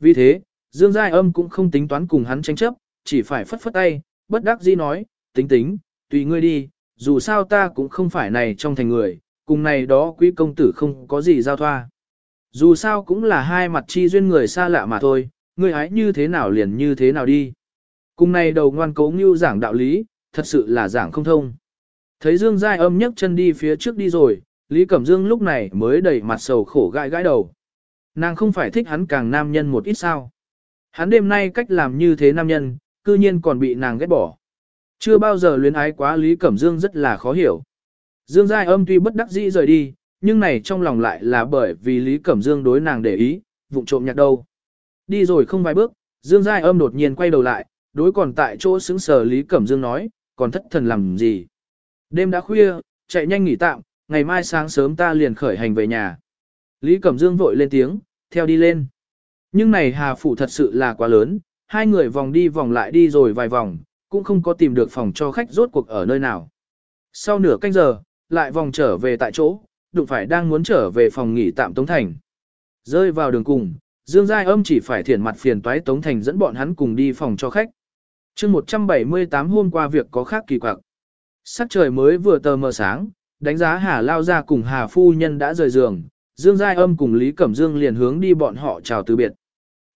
Vì thế, Dương Giai Âm cũng không tính toán cùng hắn tranh chấp, chỉ phải phất phất tay, bất đắc dĩ nói, tính tính, tùy ngươi đi, dù sao ta cũng không phải này trong thành người, cùng này đó quý công tử không có gì giao thoa. Dù sao cũng là hai mặt chi duyên người xa lạ mà thôi, ngươi hãy như thế nào liền như thế nào đi. Cùng này đầu ngoan cố như giảng đạo lý, thật sự là giảng không thông. Thấy Dương Giai âm nhấc chân đi phía trước đi rồi, Lý Cẩm Dương lúc này mới đẩy mặt sầu khổ gãi gãi đầu. Nàng không phải thích hắn càng nam nhân một ít sao. Hắn đêm nay cách làm như thế nam nhân, cư nhiên còn bị nàng ghét bỏ. Chưa bao giờ luyến ái quá Lý Cẩm Dương rất là khó hiểu. Dương Giai âm tuy bất đắc dĩ rời đi, nhưng này trong lòng lại là bởi vì Lý Cẩm Dương đối nàng để ý, vụng trộm nhạc đâu. Đi rồi không vài bước, Dương Giai âm đột nhiên quay đầu lại, đối còn tại chỗ xứng sờ Lý Cẩm Dương nói, còn thất thần làm gì. Đêm đã khuya, chạy nhanh nghỉ tạm, ngày mai sáng sớm ta liền khởi hành về nhà. Lý Cẩm Dương vội lên tiếng, theo đi lên. Nhưng này Hà Phủ thật sự là quá lớn, hai người vòng đi vòng lại đi rồi vài vòng, cũng không có tìm được phòng cho khách rốt cuộc ở nơi nào. Sau nửa canh giờ, lại vòng trở về tại chỗ, đụng phải đang muốn trở về phòng nghỉ tạm Tống Thành. Rơi vào đường cùng, Dương Giai âm chỉ phải thiển mặt phiền toái Tống Thành dẫn bọn hắn cùng đi phòng cho khách. chương 178 hôm qua việc có khác kỳ quặc. Sắc trời mới vừa tờ mờ sáng, đánh giá Hà Lao ra cùng Hà Phu Nhân đã rời giường, Dương Giai âm cùng Lý Cẩm Dương liền hướng đi bọn họ chào từ biệt.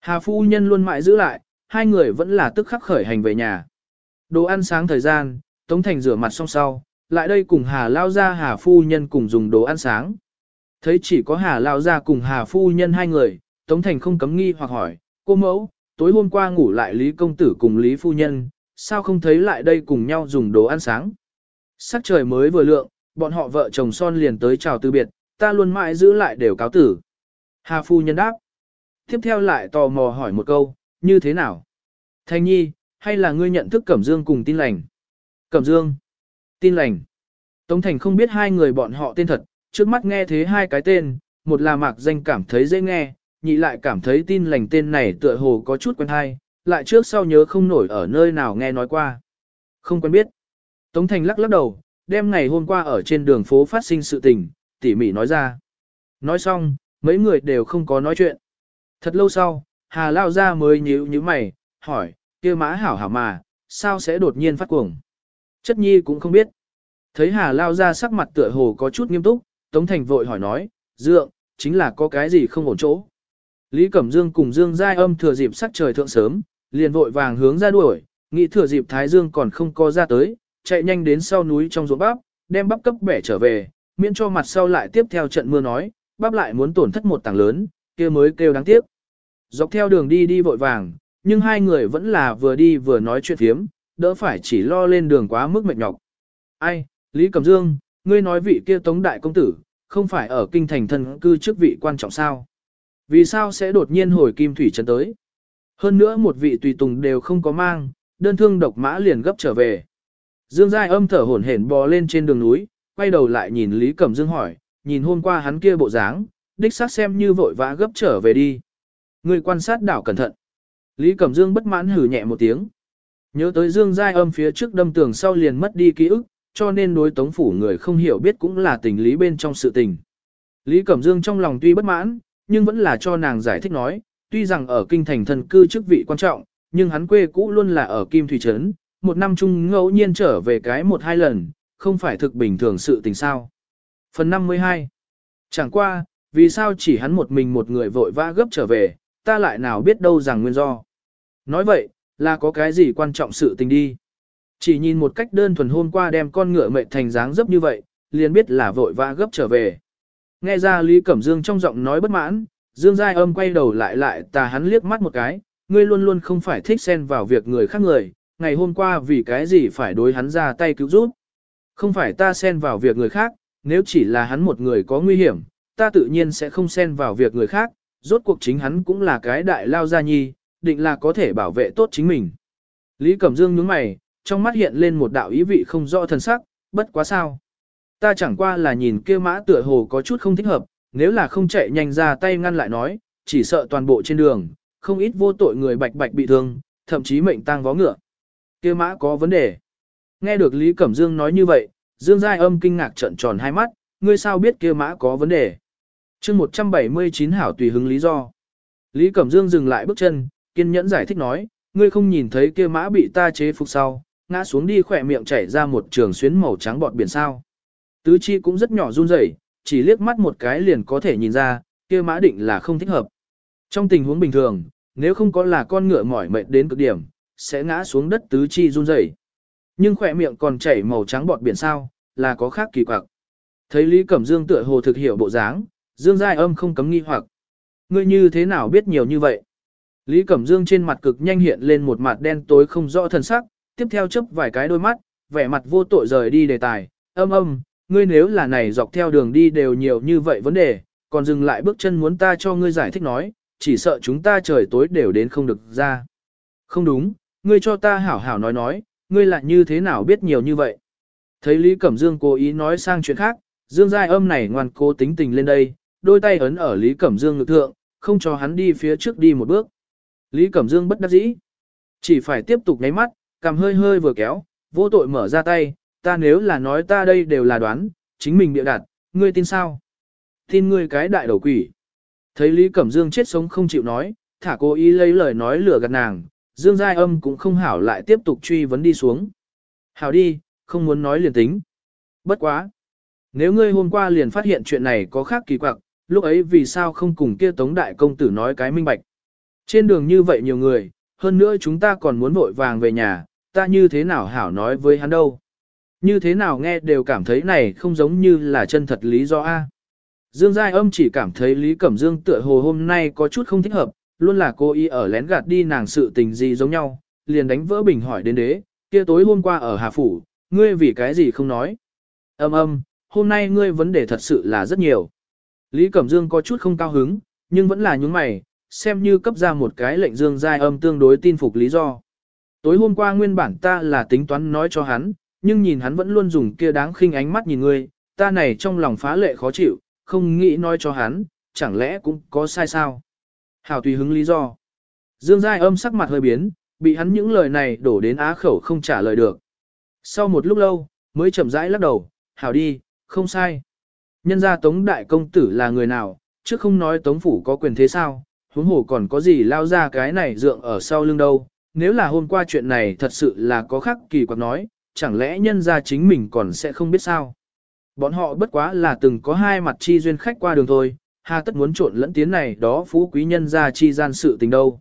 Hà Phu Nhân luôn mãi giữ lại, hai người vẫn là tức khắc khởi hành về nhà. Đồ ăn sáng thời gian, Tống Thành rửa mặt xong sau, lại đây cùng Hà Lao ra Hà Phu Nhân cùng dùng đồ ăn sáng. Thấy chỉ có Hà Lao ra cùng Hà Phu Nhân hai người, Tống Thành không cấm nghi hoặc hỏi, cô mẫu, tối hôm qua ngủ lại Lý Công Tử cùng Lý Phu Nhân, sao không thấy lại đây cùng nhau dùng đồ ăn sáng. Sắc trời mới vừa lượng, bọn họ vợ chồng son liền tới chào từ biệt, ta luôn mãi giữ lại đều cáo tử. Hà Phu Nhân đáp. Tiếp theo lại tò mò hỏi một câu, như thế nào? Thanh Nhi, hay là ngươi nhận thức Cẩm Dương cùng tin lành? Cẩm Dương. Tin lành. Tống Thành không biết hai người bọn họ tên thật, trước mắt nghe thế hai cái tên, một là mạc danh cảm thấy dễ nghe, nhị lại cảm thấy tin lành tên này tựa hồ có chút quen hay, lại trước sau nhớ không nổi ở nơi nào nghe nói qua. Không quen biết. Tống Thành lắc lắc đầu, đem ngày hôm qua ở trên đường phố phát sinh sự tình, tỉ mỉ nói ra. Nói xong, mấy người đều không có nói chuyện. Thật lâu sau, Hà Lao ra mới nhíu như mày, hỏi, kia mã hảo hảo mà, sao sẽ đột nhiên phát cuồng? Chất nhi cũng không biết. Thấy Hà Lao ra sắc mặt tựa hồ có chút nghiêm túc, Tống Thành vội hỏi nói, dượng, chính là có cái gì không ổn chỗ. Lý Cẩm Dương cùng Dương Giai âm thừa dịp sắc trời thượng sớm, liền vội vàng hướng ra đuổi, nghĩ thừa dịp Thái Dương còn không có ra tới, chạy nhanh đến sau núi trong ruộng bắp, đem bắp cấp bẻ trở về, miễn cho mặt sau lại tiếp theo trận mưa nói, bắp lại muốn tổn thất một tảng lớn, kia mới kêu đáng tiếc. Dọc theo đường đi đi vội vàng, nhưng hai người vẫn là vừa đi vừa nói chuyện thiếm, đỡ phải chỉ lo lên đường quá mức mệt nhọc. Ai, Lý Cẩm Dương, ngươi nói vị kia tống đại công tử, không phải ở kinh thành thân cư chức vị quan trọng sao? Vì sao sẽ đột nhiên hồi kim thủy trấn tới? Hơn nữa một vị tùy tùng đều không có mang, đơn thương độc mã liền gấp trở về. Dương Giai âm thở hổn hển bò lên trên đường núi, quay đầu lại nhìn Lý Cẩm Dương hỏi, nhìn hôm qua hắn kia bộ dáng, đích xác xem như vội vã gấp trở về đi. Người quan sát đảo cẩn thận. Lý Cẩm Dương bất mãn hử nhẹ một tiếng. Nhớ tới Dương Giai âm phía trước đâm tường sau liền mất đi ký ức, cho nên đối tống phủ người không hiểu biết cũng là tình lý bên trong sự tình. Lý Cẩm Dương trong lòng tuy bất mãn, nhưng vẫn là cho nàng giải thích nói, tuy rằng ở kinh thành thần cư chức vị quan trọng, nhưng hắn quê cũ luôn là ở Kim Thủy Trấn, một năm chung ngẫu nhiên trở về cái một hai lần, không phải thực bình thường sự tình sao. Phần 52 Chẳng qua, vì sao chỉ hắn một mình một người vội vã gấp trở về, ta lại nào biết đâu rằng nguyên do. Nói vậy, là có cái gì quan trọng sự tình đi. Chỉ nhìn một cách đơn thuần hôm qua đem con ngựa mệt thành dáng dấp như vậy, liền biết là vội vã gấp trở về. Nghe ra Lý Cẩm Dương trong giọng nói bất mãn, Dương Giai âm quay đầu lại lại tà hắn liếc mắt một cái, ngươi luôn luôn không phải thích xen vào việc người khác người, ngày hôm qua vì cái gì phải đối hắn ra tay cứu giúp. Không phải ta xen vào việc người khác, nếu chỉ là hắn một người có nguy hiểm, ta tự nhiên sẽ không xen vào việc người khác, rốt cuộc chính hắn cũng là cái đại lao gia nhi, định là có thể bảo vệ tốt chính mình. Lý Cẩm Dương nhướng mày, trong mắt hiện lên một đạo ý vị không rõ thần sắc, bất quá sao. Ta chẳng qua là nhìn kia mã tựa hồ có chút không thích hợp, nếu là không chạy nhanh ra tay ngăn lại nói, chỉ sợ toàn bộ trên đường, không ít vô tội người bạch bạch bị thương, thậm chí mệnh tang vó ngựa. Kia mã có vấn đề. Nghe được Lý Cẩm Dương nói như vậy, Dương Giai âm kinh ngạc trận tròn hai mắt, ngươi sao biết kia mã có vấn đề. chương 179 hảo tùy hứng lý do. Lý Cẩm Dương dừng lại bước chân, kiên nhẫn giải thích nói, ngươi không nhìn thấy kia mã bị ta chế phục sau, ngã xuống đi khỏe miệng chảy ra một trường xuyến màu trắng bọt biển sao. Tứ chi cũng rất nhỏ run rẩy, chỉ liếc mắt một cái liền có thể nhìn ra, kia mã định là không thích hợp. Trong tình huống bình thường, nếu không có là con ngựa mỏi mệt đến cực điểm, sẽ ngã xuống đất tứ chi run rẩy. Nhưng khỏe miệng còn chảy màu trắng bọt biển sao, là có khác kỳ quặc. Thấy Lý Cẩm Dương tựa hồ thực hiểu bộ dáng, Dương Giai âm không cấm nghi hoặc. Ngươi như thế nào biết nhiều như vậy? Lý Cẩm Dương trên mặt cực nhanh hiện lên một mặt đen tối không rõ thần sắc, tiếp theo chấp vài cái đôi mắt, vẻ mặt vô tội rời đi đề tài. Âm âm, ngươi nếu là này dọc theo đường đi đều nhiều như vậy vấn đề, còn dừng lại bước chân muốn ta cho ngươi giải thích nói, chỉ sợ chúng ta trời tối đều đến không được ra. Không đúng, ngươi cho ta hảo hảo nói nói, ngươi lại như thế nào biết nhiều như vậy. Thấy Lý Cẩm Dương cố ý nói sang chuyện khác, Dương Giai âm này ngoan cố tính tình lên đây, đôi tay ấn ở Lý Cẩm Dương ngực thượng, không cho hắn đi phía trước đi một bước. Lý Cẩm Dương bất đắc dĩ. Chỉ phải tiếp tục nháy mắt, cầm hơi hơi vừa kéo, vô tội mở ra tay, ta nếu là nói ta đây đều là đoán, chính mình bịa đặt, ngươi tin sao? Tin ngươi cái đại đầu quỷ. Thấy Lý Cẩm Dương chết sống không chịu nói, thả cô ý lấy lời nói lừa gạt nàng, Dương Giai âm cũng không hảo lại tiếp tục truy vấn đi xuống. Hảo đi, không muốn nói liền tính. Bất quá. Nếu ngươi hôm qua liền phát hiện chuyện này có khác kỳ quặc, lúc ấy vì sao không cùng kia tống đại công tử nói cái minh bạch. Trên đường như vậy nhiều người, hơn nữa chúng ta còn muốn vội vàng về nhà, ta như thế nào hảo nói với hắn đâu. Như thế nào nghe đều cảm thấy này không giống như là chân thật lý do A. Dương Giai âm chỉ cảm thấy Lý Cẩm Dương tựa hồ hôm nay có chút không thích hợp, luôn là cô y ở lén gạt đi nàng sự tình gì giống nhau, liền đánh vỡ bình hỏi đến đế, kia tối hôm qua ở Hà Phủ, ngươi vì cái gì không nói. Âm âm, hôm nay ngươi vấn đề thật sự là rất nhiều. Lý Cẩm Dương có chút không cao hứng, nhưng vẫn là nhúng mày, xem như cấp ra một cái lệnh Dương Giai âm tương đối tin phục lý do. Tối hôm qua nguyên bản ta là tính toán nói cho hắn, nhưng nhìn hắn vẫn luôn dùng kia đáng khinh ánh mắt nhìn ngươi, ta này trong lòng phá lệ khó chịu, không nghĩ nói cho hắn, chẳng lẽ cũng có sai sao. Hảo tùy hứng lý do. Dương Giai âm sắc mặt hơi biến, bị hắn những lời này đổ đến á khẩu không trả lời được. Sau một lúc lâu, mới chậm rãi lắc đầu, hảo đi, không sai. Nhân ra Tống Đại Công Tử là người nào, chứ không nói Tống Phủ có quyền thế sao, huống hồ còn có gì lao ra cái này dượng ở sau lưng đâu. Nếu là hôm qua chuyện này thật sự là có khắc kỳ quặc nói, chẳng lẽ nhân ra chính mình còn sẽ không biết sao. Bọn họ bất quá là từng có hai mặt chi duyên khách qua đường thôi, hà tất muốn trộn lẫn tiến này đó phú quý nhân ra chi gian sự tình đâu.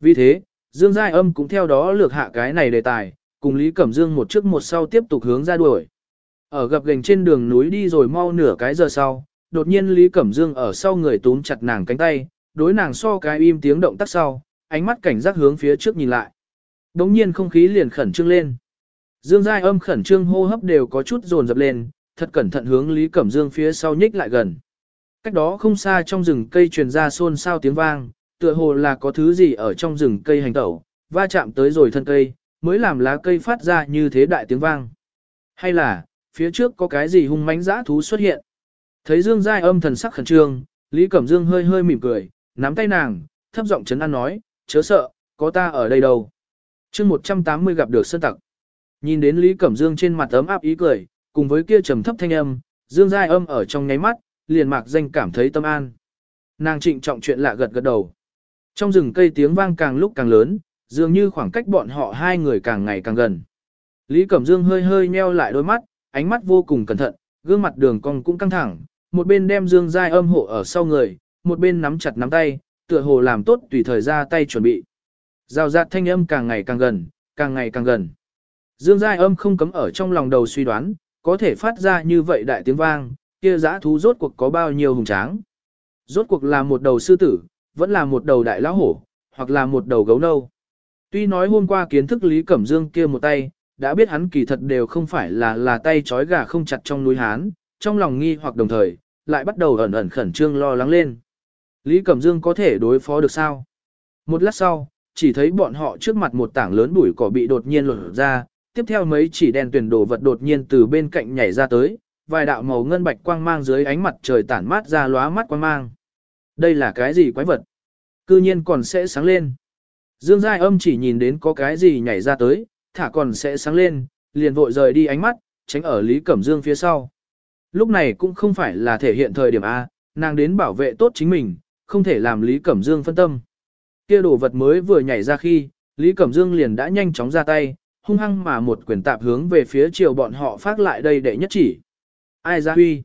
Vì thế, Dương Giai Âm cũng theo đó lược hạ cái này đề tài, cùng Lý Cẩm Dương một trước một sau tiếp tục hướng ra đuổi. Ở gặp gành trên đường núi đi rồi mau nửa cái giờ sau, đột nhiên Lý Cẩm Dương ở sau người túm chặt nàng cánh tay, đối nàng so cái im tiếng động tác sau, ánh mắt cảnh giác hướng phía trước nhìn lại. Đống nhiên không khí liền khẩn trương lên. Dương Giai âm khẩn trương hô hấp đều có chút dồn dập lên, thật cẩn thận hướng Lý Cẩm Dương phía sau nhích lại gần. Cách đó không xa trong rừng cây truyền ra xôn xao tiếng vang, tựa hồ là có thứ gì ở trong rừng cây hành tẩu, va chạm tới rồi thân cây, mới làm lá cây phát ra như thế đại tiếng vang. Hay là, phía trước có cái gì hung mãnh dã thú xuất hiện. Thấy Dương Giai âm thần sắc khẩn trương, Lý Cẩm Dương hơi hơi mỉm cười, nắm tay nàng, thấp giọng chấn an nói, chớ sợ, có ta ở đây đâu. chương 180 gặp được sơn tặc. Nhìn đến Lý Cẩm Dương trên mặt ấm áp ý cười, cùng với kia trầm thấp thanh âm, Dương Giai âm ở trong nháy mắt, liền mạc danh cảm thấy tâm an. Nàng trịnh trọng chuyện lạ gật gật đầu. Trong rừng cây tiếng vang càng lúc càng lớn, dường như khoảng cách bọn họ hai người càng ngày càng gần. Lý Cẩm Dương hơi hơi nheo lại đôi mắt, ánh mắt vô cùng cẩn thận, gương mặt đường cong cũng căng thẳng, một bên đem Dương Giai âm hộ ở sau người, một bên nắm chặt nắm tay, tựa hồ làm tốt tùy thời ra tay chuẩn bị. Rào rạt thanh âm càng ngày càng gần, càng ngày càng gần. Dương Giai âm không cấm ở trong lòng đầu suy đoán, có thể phát ra như vậy đại tiếng vang, kia giã thú rốt cuộc có bao nhiêu hùng tráng. Rốt cuộc là một đầu sư tử, vẫn là một đầu đại lão hổ, hoặc là một đầu gấu nâu. Tuy nói hôm qua kiến thức Lý Cẩm Dương kia một tay, đã biết hắn kỳ thật đều không phải là là tay trói gà không chặt trong núi Hán, trong lòng nghi hoặc đồng thời, lại bắt đầu ẩn ẩn khẩn trương lo lắng lên. Lý Cẩm Dương có thể đối phó được sao? Một lát sau, chỉ thấy bọn họ trước mặt một tảng lớn bụi cỏ bị đột nhiên lột ra, tiếp theo mấy chỉ đèn tuyển đồ vật đột nhiên từ bên cạnh nhảy ra tới, vài đạo màu ngân bạch quang mang dưới ánh mặt trời tản mát ra lóa mắt quang mang. Đây là cái gì quái vật? Cư nhiên còn sẽ sáng lên. Dương Giai âm chỉ nhìn đến có cái gì nhảy ra tới, thả còn sẽ sáng lên, liền vội rời đi ánh mắt, tránh ở Lý Cẩm Dương phía sau. lúc này cũng không phải là thể hiện thời điểm A, nàng đến bảo vệ tốt chính mình, không thể làm Lý Cẩm Dương phân tâm. Kia đồ vật mới vừa nhảy ra khi, Lý Cẩm Dương liền đã nhanh chóng ra tay, hung hăng mà một quyền tạp hướng về phía chiều bọn họ phát lại đây để nhất chỉ. Ai ra huy?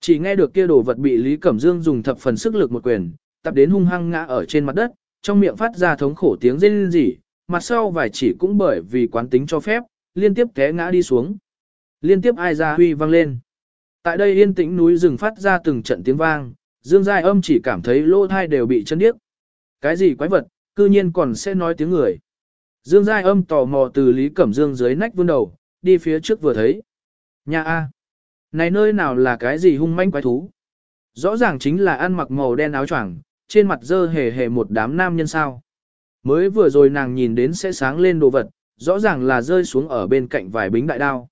Chỉ nghe được kia đồ vật bị Lý Cẩm Dương dùng thập phần sức lực một quyền, tập đến hung hăng ngã ở trên mặt đất, trong miệng phát ra thống khổ tiếng rên rỉ, mặt sau vài chỉ cũng bởi vì quán tính cho phép, liên tiếp té ngã đi xuống. Liên tiếp ai ra huy vang lên. Tại đây yên tĩnh núi rừng phát ra từng trận tiếng vang, Dương Giai âm chỉ cảm thấy lỗ thai đều bị chân điếc. Cái gì quái vật, cư nhiên còn sẽ nói tiếng người. Dương Giai âm tò mò từ Lý Cẩm Dương dưới nách vươn đầu, đi phía trước vừa thấy. Nhà A. Này nơi nào là cái gì hung manh quái thú? Rõ ràng chính là ăn mặc màu đen áo choàng, trên mặt dơ hề hề một đám nam nhân sao. Mới vừa rồi nàng nhìn đến sẽ sáng lên đồ vật, rõ ràng là rơi xuống ở bên cạnh vài bính đại đao.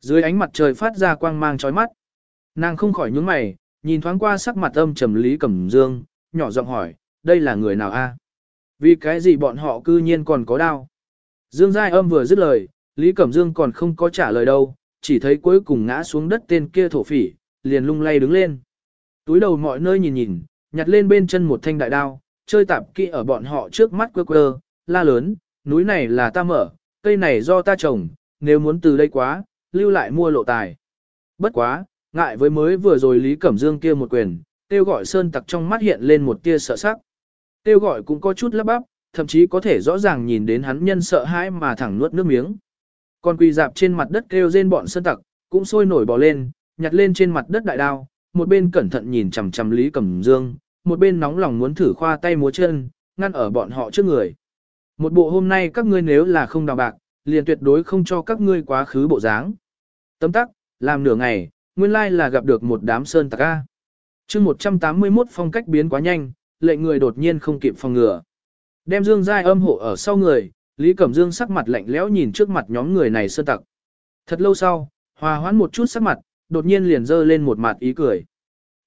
Dưới ánh mặt trời phát ra quang mang chói mắt. Nàng không khỏi nhướng mày, nhìn thoáng qua sắc mặt âm trầm Lý Cẩm Dương, nhỏ giọng hỏi, đây là người nào a? Vì cái gì bọn họ cư nhiên còn có đao? Dương Giai âm vừa dứt lời, Lý Cẩm Dương còn không có trả lời đâu, chỉ thấy cuối cùng ngã xuống đất tên kia thổ phỉ, liền lung lay đứng lên. Túi đầu mọi nơi nhìn nhìn, nhặt lên bên chân một thanh đại đao, chơi tạp kỹ ở bọn họ trước mắt quơ quơ, la lớn, núi này là ta mở, cây này do ta trồng, nếu muốn từ đây quá, lưu lại mua lộ tài. Bất quá, ngại với mới vừa rồi Lý Cẩm Dương kia một quyền, tiêu gọi sơn tặc trong mắt hiện lên một tia sợ sắc. Tiêu gọi cũng có chút lắp bắp, thậm chí có thể rõ ràng nhìn đến hắn nhân sợ hãi mà thẳng nuốt nước miếng. Còn quỳ dạp trên mặt đất kêu rên bọn sơn tặc, cũng sôi nổi bò lên, nhặt lên trên mặt đất đại đao, một bên cẩn thận nhìn chằm chằm Lý Cẩm Dương, một bên nóng lòng muốn thử khoa tay múa chân, ngăn ở bọn họ trước người. Một bộ hôm nay các ngươi nếu là không đào bạc, liền tuyệt đối không cho các ngươi quá khứ bộ dáng. Tấm tắc, làm nửa ngày, nguyên lai là gặp được một đám sơn tặc A. chương 181 phong cách biến quá nhanh, lệnh người đột nhiên không kịp phòng ngừa. Đem Dương Giai âm hộ ở sau người, Lý Cẩm Dương sắc mặt lạnh lẽo nhìn trước mặt nhóm người này sơn tặc. Thật lâu sau, hòa hoãn một chút sắc mặt, đột nhiên liền dơ lên một mặt ý cười.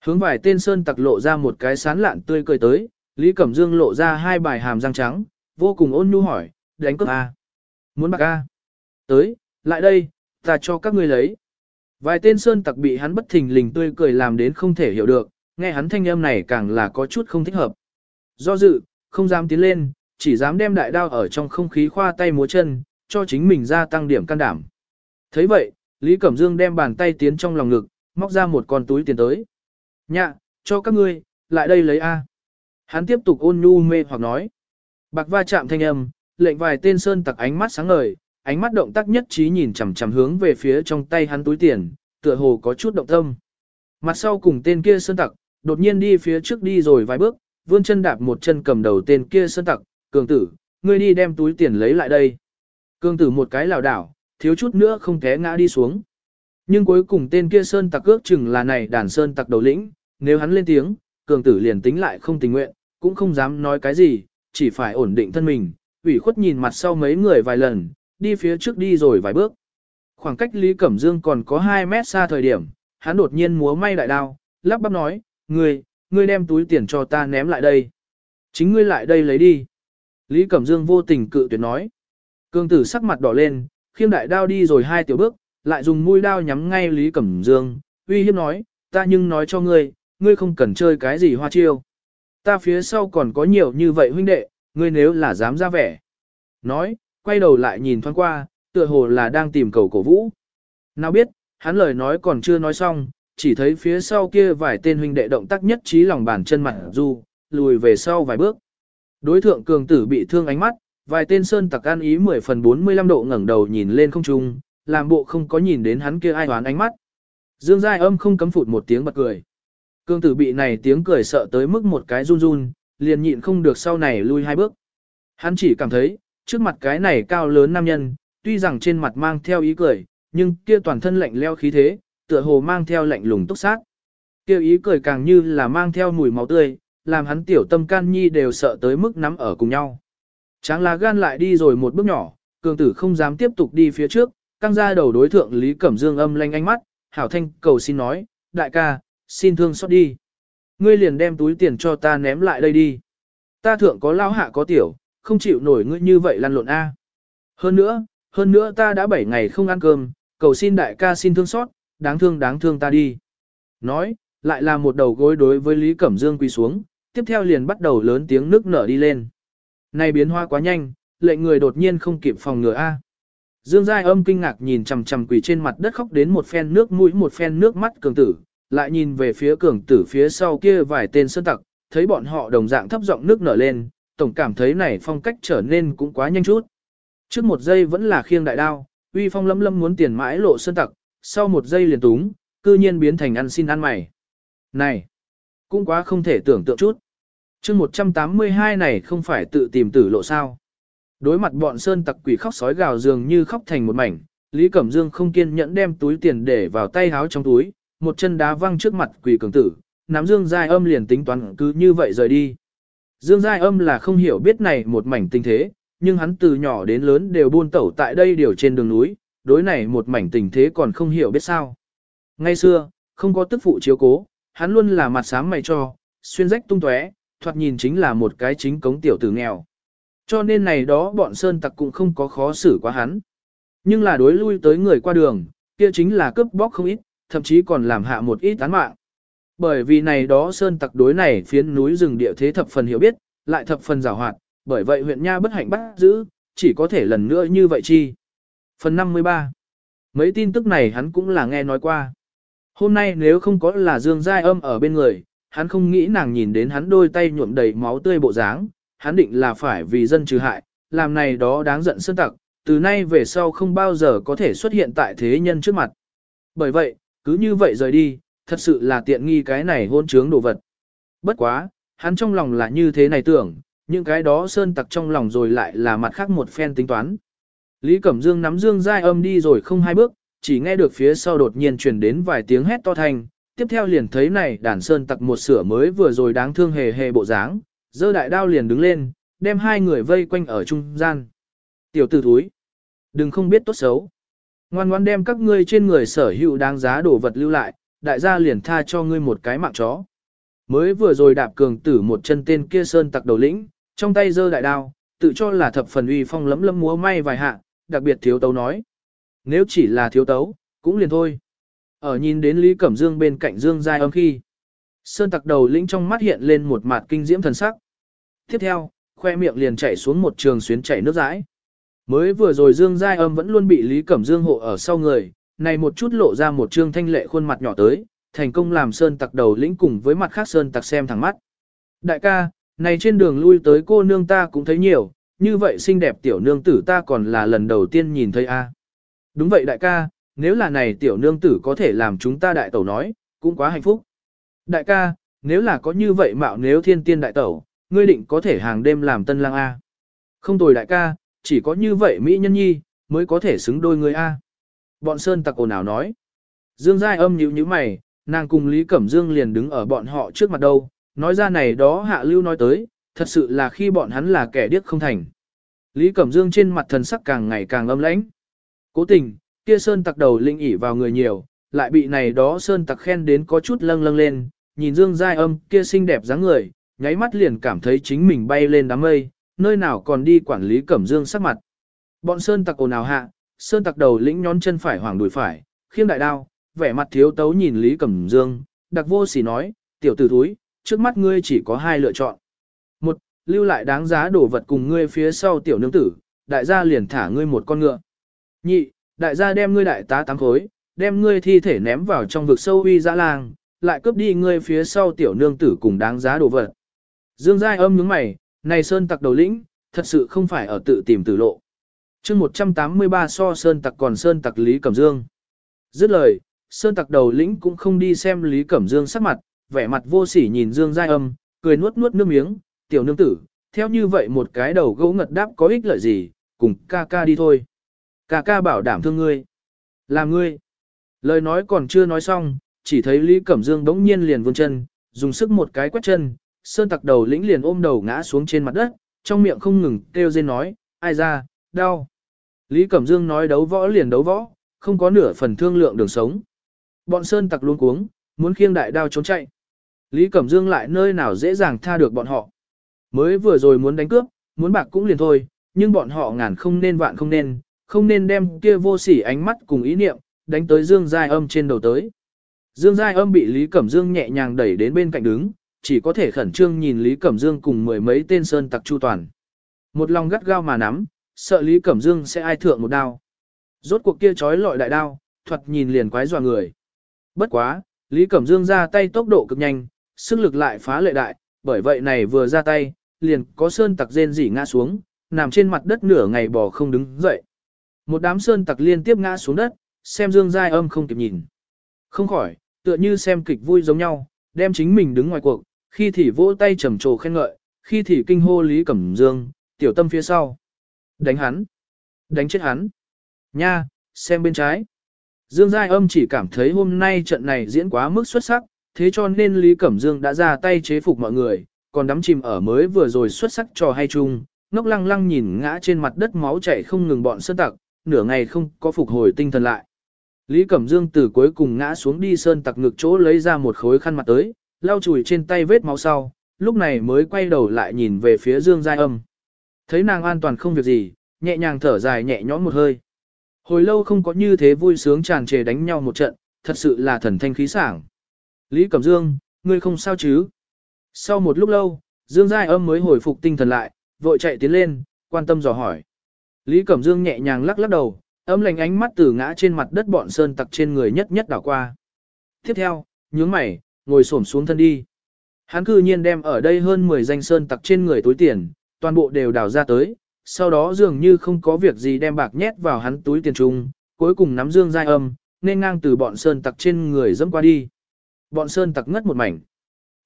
Hướng vài tên sơn tặc lộ ra một cái sán lạn tươi cười tới, Lý Cẩm Dương lộ ra hai bài hàm răng trắng, vô cùng ôn nhu hỏi, đánh cướp A. Muốn bạc A. Tới, lại đây, ta cho các ngươi lấy. Vài tên sơn tặc bị hắn bất thình lình tươi cười làm đến không thể hiểu được, nghe hắn thanh âm này càng là có chút không thích hợp. Do dự, không dám tiến lên, chỉ dám đem đại đao ở trong không khí khoa tay múa chân, cho chính mình gia tăng điểm can đảm. thấy vậy, Lý Cẩm Dương đem bàn tay tiến trong lòng ngực, móc ra một con túi tiền tới. Nhạ, cho các ngươi, lại đây lấy A. Hắn tiếp tục ôn nhu mê hoặc nói. Bạc va chạm thanh âm, lệnh vài tên sơn tặc ánh mắt sáng ngời, ánh mắt động tác nhất trí nhìn chằm chằm hướng về phía trong tay hắn túi tiền, tựa hồ có chút động tâm. Mặt sau cùng tên kia sơn tặc, đột nhiên đi phía trước đi rồi vài bước, vươn chân đạp một chân cầm đầu tên kia sơn tặc, cường tử, ngươi đi đem túi tiền lấy lại đây. Cường tử một cái lảo đảo, thiếu chút nữa không té ngã đi xuống. Nhưng cuối cùng tên kia sơn tặc ước chừng là này đàn sơn tặc đầu lĩnh, nếu hắn lên tiếng, cường tử liền tính lại không tình nguyện, cũng không dám nói cái gì, chỉ phải ổn định thân mình, ủy khuất nhìn mặt sau mấy người vài lần, đi phía trước đi rồi vài bước. Khoảng cách Lý Cẩm Dương còn có 2 mét xa thời điểm, hắn đột nhiên múa may đại đao, lắp bắp nói, ngươi, ngươi đem túi tiền cho ta ném lại đây. Chính ngươi lại đây lấy đi. Lý Cẩm Dương vô tình cự tuyệt nói. Cương tử sắc mặt đỏ lên, khiêm đại đao đi rồi hai tiểu bước, lại dùng mũi đao nhắm ngay Lý Cẩm Dương, uy hiếp nói, ta nhưng nói cho ngươi, ngươi không cần chơi cái gì hoa chiêu. Ta phía sau còn có nhiều như vậy huynh đệ, ngươi nếu là dám ra vẻ. Nói, quay đầu lại nhìn thoáng qua, tựa hồ là đang tìm cầu cổ vũ. Nào biết, hắn lời nói còn chưa nói xong, chỉ thấy phía sau kia vài tên huynh đệ động tác nhất trí lòng bàn chân mặt du, lùi về sau vài bước. Đối thượng cường tử bị thương ánh mắt, vài tên sơn tặc an ý 10 phần 45 độ ngẩng đầu nhìn lên không trung, làm bộ không có nhìn đến hắn kia ai đoán ánh mắt. Dương Giai âm không cấm phụt một tiếng bật cười. cường tử bị này tiếng cười sợ tới mức một cái run run, liền nhịn không được sau này lui hai bước. Hắn chỉ cảm thấy, trước mặt cái này cao lớn nam nhân, tuy rằng trên mặt mang theo ý cười, nhưng kia toàn thân lạnh leo khí thế, tựa hồ mang theo lạnh lùng túc sát. Kia ý cười càng như là mang theo mùi máu tươi, làm hắn tiểu tâm can nhi đều sợ tới mức nắm ở cùng nhau. Tráng lá gan lại đi rồi một bước nhỏ, cường tử không dám tiếp tục đi phía trước, căng ra đầu đối thượng Lý Cẩm Dương âm lanh ánh mắt, hảo thanh cầu xin nói, đại ca, xin thương xót đi. Ngươi liền đem túi tiền cho ta ném lại đây đi. Ta thượng có lao hạ có tiểu, không chịu nổi ngươi như vậy lăn lộn A. Hơn nữa, hơn nữa ta đã 7 ngày không ăn cơm, cầu xin đại ca xin thương xót, đáng thương đáng thương ta đi. Nói, lại là một đầu gối đối với Lý Cẩm Dương quỳ xuống, tiếp theo liền bắt đầu lớn tiếng nước nở đi lên. Này biến hoa quá nhanh, lệnh người đột nhiên không kịp phòng ngừa A. Dương Giai âm kinh ngạc nhìn chằm chằm quỳ trên mặt đất khóc đến một phen nước mũi một phen nước mắt cường tử, lại nhìn về phía cường tử phía sau kia vài tên sơn tặc, thấy bọn họ đồng dạng thấp giọng nước nở lên, tổng cảm thấy này phong cách trở nên cũng quá nhanh chút. Trước một giây vẫn là khiêng đại đao, uy phong lâm lâm muốn tiền mãi lộ sơn tặc, sau một giây liền túng, cư nhiên biến thành ăn xin ăn mày. Này, cũng quá không thể tưởng tượng chút. chương 182 này không phải tự tìm tử lộ sao. Đối mặt bọn sơn tặc quỷ khóc sói gào dường như khóc thành một mảnh, Lý Cẩm Dương không kiên nhẫn đem túi tiền để vào tay háo trong túi, một chân đá văng trước mặt quỷ cường tử, nắm Dương Giai âm liền tính toán cứ như vậy rời đi. Dương Giai âm là không hiểu biết này một mảnh tình thế, nhưng hắn từ nhỏ đến lớn đều buôn tẩu tại đây điều trên đường núi, đối này một mảnh tình thế còn không hiểu biết sao. Ngay xưa, không có tức phụ chiếu cố, hắn luôn là mặt sáng mày cho, xuyên rách tung tóe, thoạt nhìn chính là một cái chính cống tiểu tử nghèo. Cho nên này đó bọn sơn tặc cũng không có khó xử quá hắn. Nhưng là đối lui tới người qua đường, kia chính là cướp bóc không ít, thậm chí còn làm hạ một ít án mạng. Bởi vì này đó sơn tặc đối này phiến núi rừng địa thế thập phần hiểu biết, lại thập phần giàu hoạt, bởi vậy huyện Nha bất hạnh bắt giữ, chỉ có thể lần nữa như vậy chi. Phần 53 Mấy tin tức này hắn cũng là nghe nói qua. Hôm nay nếu không có là Dương Giai âm ở bên người, hắn không nghĩ nàng nhìn đến hắn đôi tay nhuộm đầy máu tươi bộ dáng, hắn định là phải vì dân trừ hại, làm này đó đáng giận sơn tặc, từ nay về sau không bao giờ có thể xuất hiện tại thế nhân trước mặt. Bởi vậy, cứ như vậy rời đi, thật sự là tiện nghi cái này hôn trướng đồ vật. Bất quá, hắn trong lòng là như thế này tưởng, những cái đó sơn tặc trong lòng rồi lại là mặt khác một phen tính toán. Lý Cẩm Dương nắm Dương Giai âm đi rồi không hai bước, chỉ nghe được phía sau đột nhiên truyền đến vài tiếng hét to thanh, tiếp theo liền thấy này đàn sơn tặc một sửa mới vừa rồi đáng thương hề hề bộ dáng, dơ đại đao liền đứng lên, đem hai người vây quanh ở trung gian. Tiểu tử thúi, đừng không biết tốt xấu. Ngoan ngoan đem các ngươi trên người sở hữu đáng giá đồ vật lưu lại, đại gia liền tha cho ngươi một cái mạng chó. Mới vừa rồi đạp cường tử một chân tên kia sơn tặc đầu lĩnh, trong tay giơ đại đao, tự cho là thập phần uy phong lấm lấm múa may vài hạ, đặc biệt thiếu tấu nói. Nếu chỉ là thiếu tấu, cũng liền thôi. Ở nhìn đến Lý Cẩm Dương bên cạnh Dương Giai âm khi. Sơn tặc đầu lĩnh trong mắt hiện lên một mặt kinh diễm thần sắc. Tiếp theo, khoe miệng liền chảy xuống một trường xuyến chảy nước rãi. Mới vừa rồi Dương Giai âm vẫn luôn bị Lý Cẩm Dương hộ ở sau người, này một chút lộ ra một trương thanh lệ khuôn mặt nhỏ tới, thành công làm Sơn tặc đầu lĩnh cùng với mặt khác Sơn tặc xem thẳng mắt. Đại ca, này trên đường lui tới cô nương ta cũng thấy nhiều, như vậy xinh đẹp tiểu nương tử ta còn là lần đầu tiên nhìn thấy a. Đúng vậy đại ca, nếu là này tiểu nương tử có thể làm chúng ta đại tẩu nói, cũng quá hạnh phúc. Đại ca, nếu là có như vậy mạo nếu thiên tiên đại tẩu, ngươi định có thể hàng đêm làm tân lang A. Không tồi đại ca, chỉ có như vậy Mỹ nhân nhi, mới có thể xứng đôi ngươi A. Bọn Sơn tặc ồn ào nói. Dương Giai âm nhíu như mày, nàng cùng Lý Cẩm Dương liền đứng ở bọn họ trước mặt đâu, nói ra này đó hạ lưu nói tới, thật sự là khi bọn hắn là kẻ điếc không thành. Lý Cẩm Dương trên mặt thần sắc càng ngày càng âm lãnh. Cố tình, kia Sơn tặc đầu linh ỉ vào người nhiều, lại bị này đó Sơn tặc khen đến có chút lâng lâng lên, nhìn Dương Giai âm kia xinh đẹp dáng người, nháy mắt liền cảm thấy chính mình bay lên đám mây, nơi nào còn đi quản lý Cẩm Dương sắc mặt. Bọn Sơn tặc ồn ào hạ, Sơn tặc đầu lĩnh nhón chân phải hoàng đùi phải, khiêng đại đao, vẻ mặt thiếu tấu nhìn Lý Cẩm Dương, đặc vô sỉ nói, tiểu tử thúi, trước mắt ngươi chỉ có hai lựa chọn. Một, lưu lại đáng giá đổ vật cùng ngươi phía sau tiểu nương tử, đại gia liền thả ngươi một con ngựa. Nhị, đại gia đem ngươi đại tá tám khối, đem ngươi thi thể ném vào trong vực sâu uy dã lang, lại cướp đi ngươi phía sau tiểu nương tử cùng đáng giá đồ vật. Dương Giai âm nhướng mày, này sơn tặc đầu lĩnh, thật sự không phải ở tự tìm tử lộ. chương 183 so sơn tặc còn sơn tặc Lý Cẩm Dương. Dứt lời, sơn tặc đầu lĩnh cũng không đi xem Lý Cẩm Dương sắc mặt, vẻ mặt vô sỉ nhìn Dương Giai âm, cười nuốt nuốt nước miếng, tiểu nương tử, theo như vậy một cái đầu gấu ngật đáp có ích lợi gì, cùng ca ca đi thôi. Ca ca bảo đảm thương ngươi. Là ngươi. Lời nói còn chưa nói xong, chỉ thấy Lý Cẩm Dương bỗng nhiên liền vươn chân, dùng sức một cái quét chân, sơn tặc đầu lĩnh liền ôm đầu ngã xuống trên mặt đất, trong miệng không ngừng kêu rên nói, ai ra, đau. Lý Cẩm Dương nói đấu võ liền đấu võ, không có nửa phần thương lượng đường sống. Bọn sơn tặc luôn cuống, muốn khiêng đại đao trốn chạy. Lý Cẩm Dương lại nơi nào dễ dàng tha được bọn họ. Mới vừa rồi muốn đánh cướp, muốn bạc cũng liền thôi, nhưng bọn họ ngàn không nên vạn không nên, không nên đem kia vô sỉ ánh mắt cùng ý niệm, đánh tới Dương Giai âm trên đầu tới. Dương Giai âm bị Lý Cẩm Dương nhẹ nhàng đẩy đến bên cạnh đứng, chỉ có thể khẩn trương nhìn Lý Cẩm Dương cùng mười mấy tên sơn tặc chu toàn. Một lòng gắt gao mà nắm, sợ Lý Cẩm Dương sẽ ai thượng một đao. Rốt cuộc kia trói lọi đại đao, thuật nhìn liền quái dọa người. Bất quá, Lý Cẩm Dương ra tay tốc độ cực nhanh, sức lực lại phá lệ đại, bởi vậy này vừa ra tay, liền có sơn tặc rên rỉ ngã xuống, nằm trên mặt đất nửa ngày bò không đứng dậy. Một đám sơn tặc liên tiếp ngã xuống đất, xem Dương Giai âm không kịp nhìn. Không khỏi, tựa như xem kịch vui giống nhau, đem chính mình đứng ngoài cuộc, khi thì vỗ tay trầm trồ khen ngợi, khi thì kinh hô Lý Cẩm Dương, tiểu tâm phía sau. Đánh hắn. Đánh chết hắn. Nha, xem bên trái. Dương Giai âm chỉ cảm thấy hôm nay trận này diễn quá mức xuất sắc, thế cho nên Lý Cẩm Dương đã ra tay chế phục mọi người, còn đắm chìm ở mới vừa rồi xuất sắc trò hay chung, ngốc lăng lăng nhìn ngã trên mặt đất máu chảy không ngừng bọn sơn tặc, nửa ngày không có phục hồi tinh thần lại. Lý Cẩm Dương từ cuối cùng ngã xuống đi sơn tặc ngực chỗ lấy ra một khối khăn mặt tới, lau chùi trên tay vết máu sau, lúc này mới quay đầu lại nhìn về phía Dương Giai Âm. Thấy nàng an toàn không việc gì, nhẹ nhàng thở dài nhẹ nhõm một hơi. Hồi lâu không có như thế vui sướng tràn trề đánh nhau một trận, thật sự là thần thanh khí sảng. Lý Cẩm Dương, ngươi không sao chứ? Sau một lúc lâu, Dương Giai Âm mới hồi phục tinh thần lại, vội chạy tiến lên, quan tâm dò hỏi. Lý Cẩm Dương nhẹ nhàng lắc lắc đầu, âm lành ánh mắt từ ngã trên mặt đất bọn sơn tặc trên người nhất nhất đảo qua. Tiếp theo, nhướng mày, ngồi xổm xuống thân đi. Hắn cư nhiên đem ở đây hơn 10 danh sơn tặc trên người túi tiền, toàn bộ đều đào ra tới, sau đó dường như không có việc gì đem bạc nhét vào hắn túi tiền chung, cuối cùng nắm dương giai âm, nên ngang từ bọn sơn tặc trên người dẫm qua đi. Bọn sơn tặc ngất một mảnh.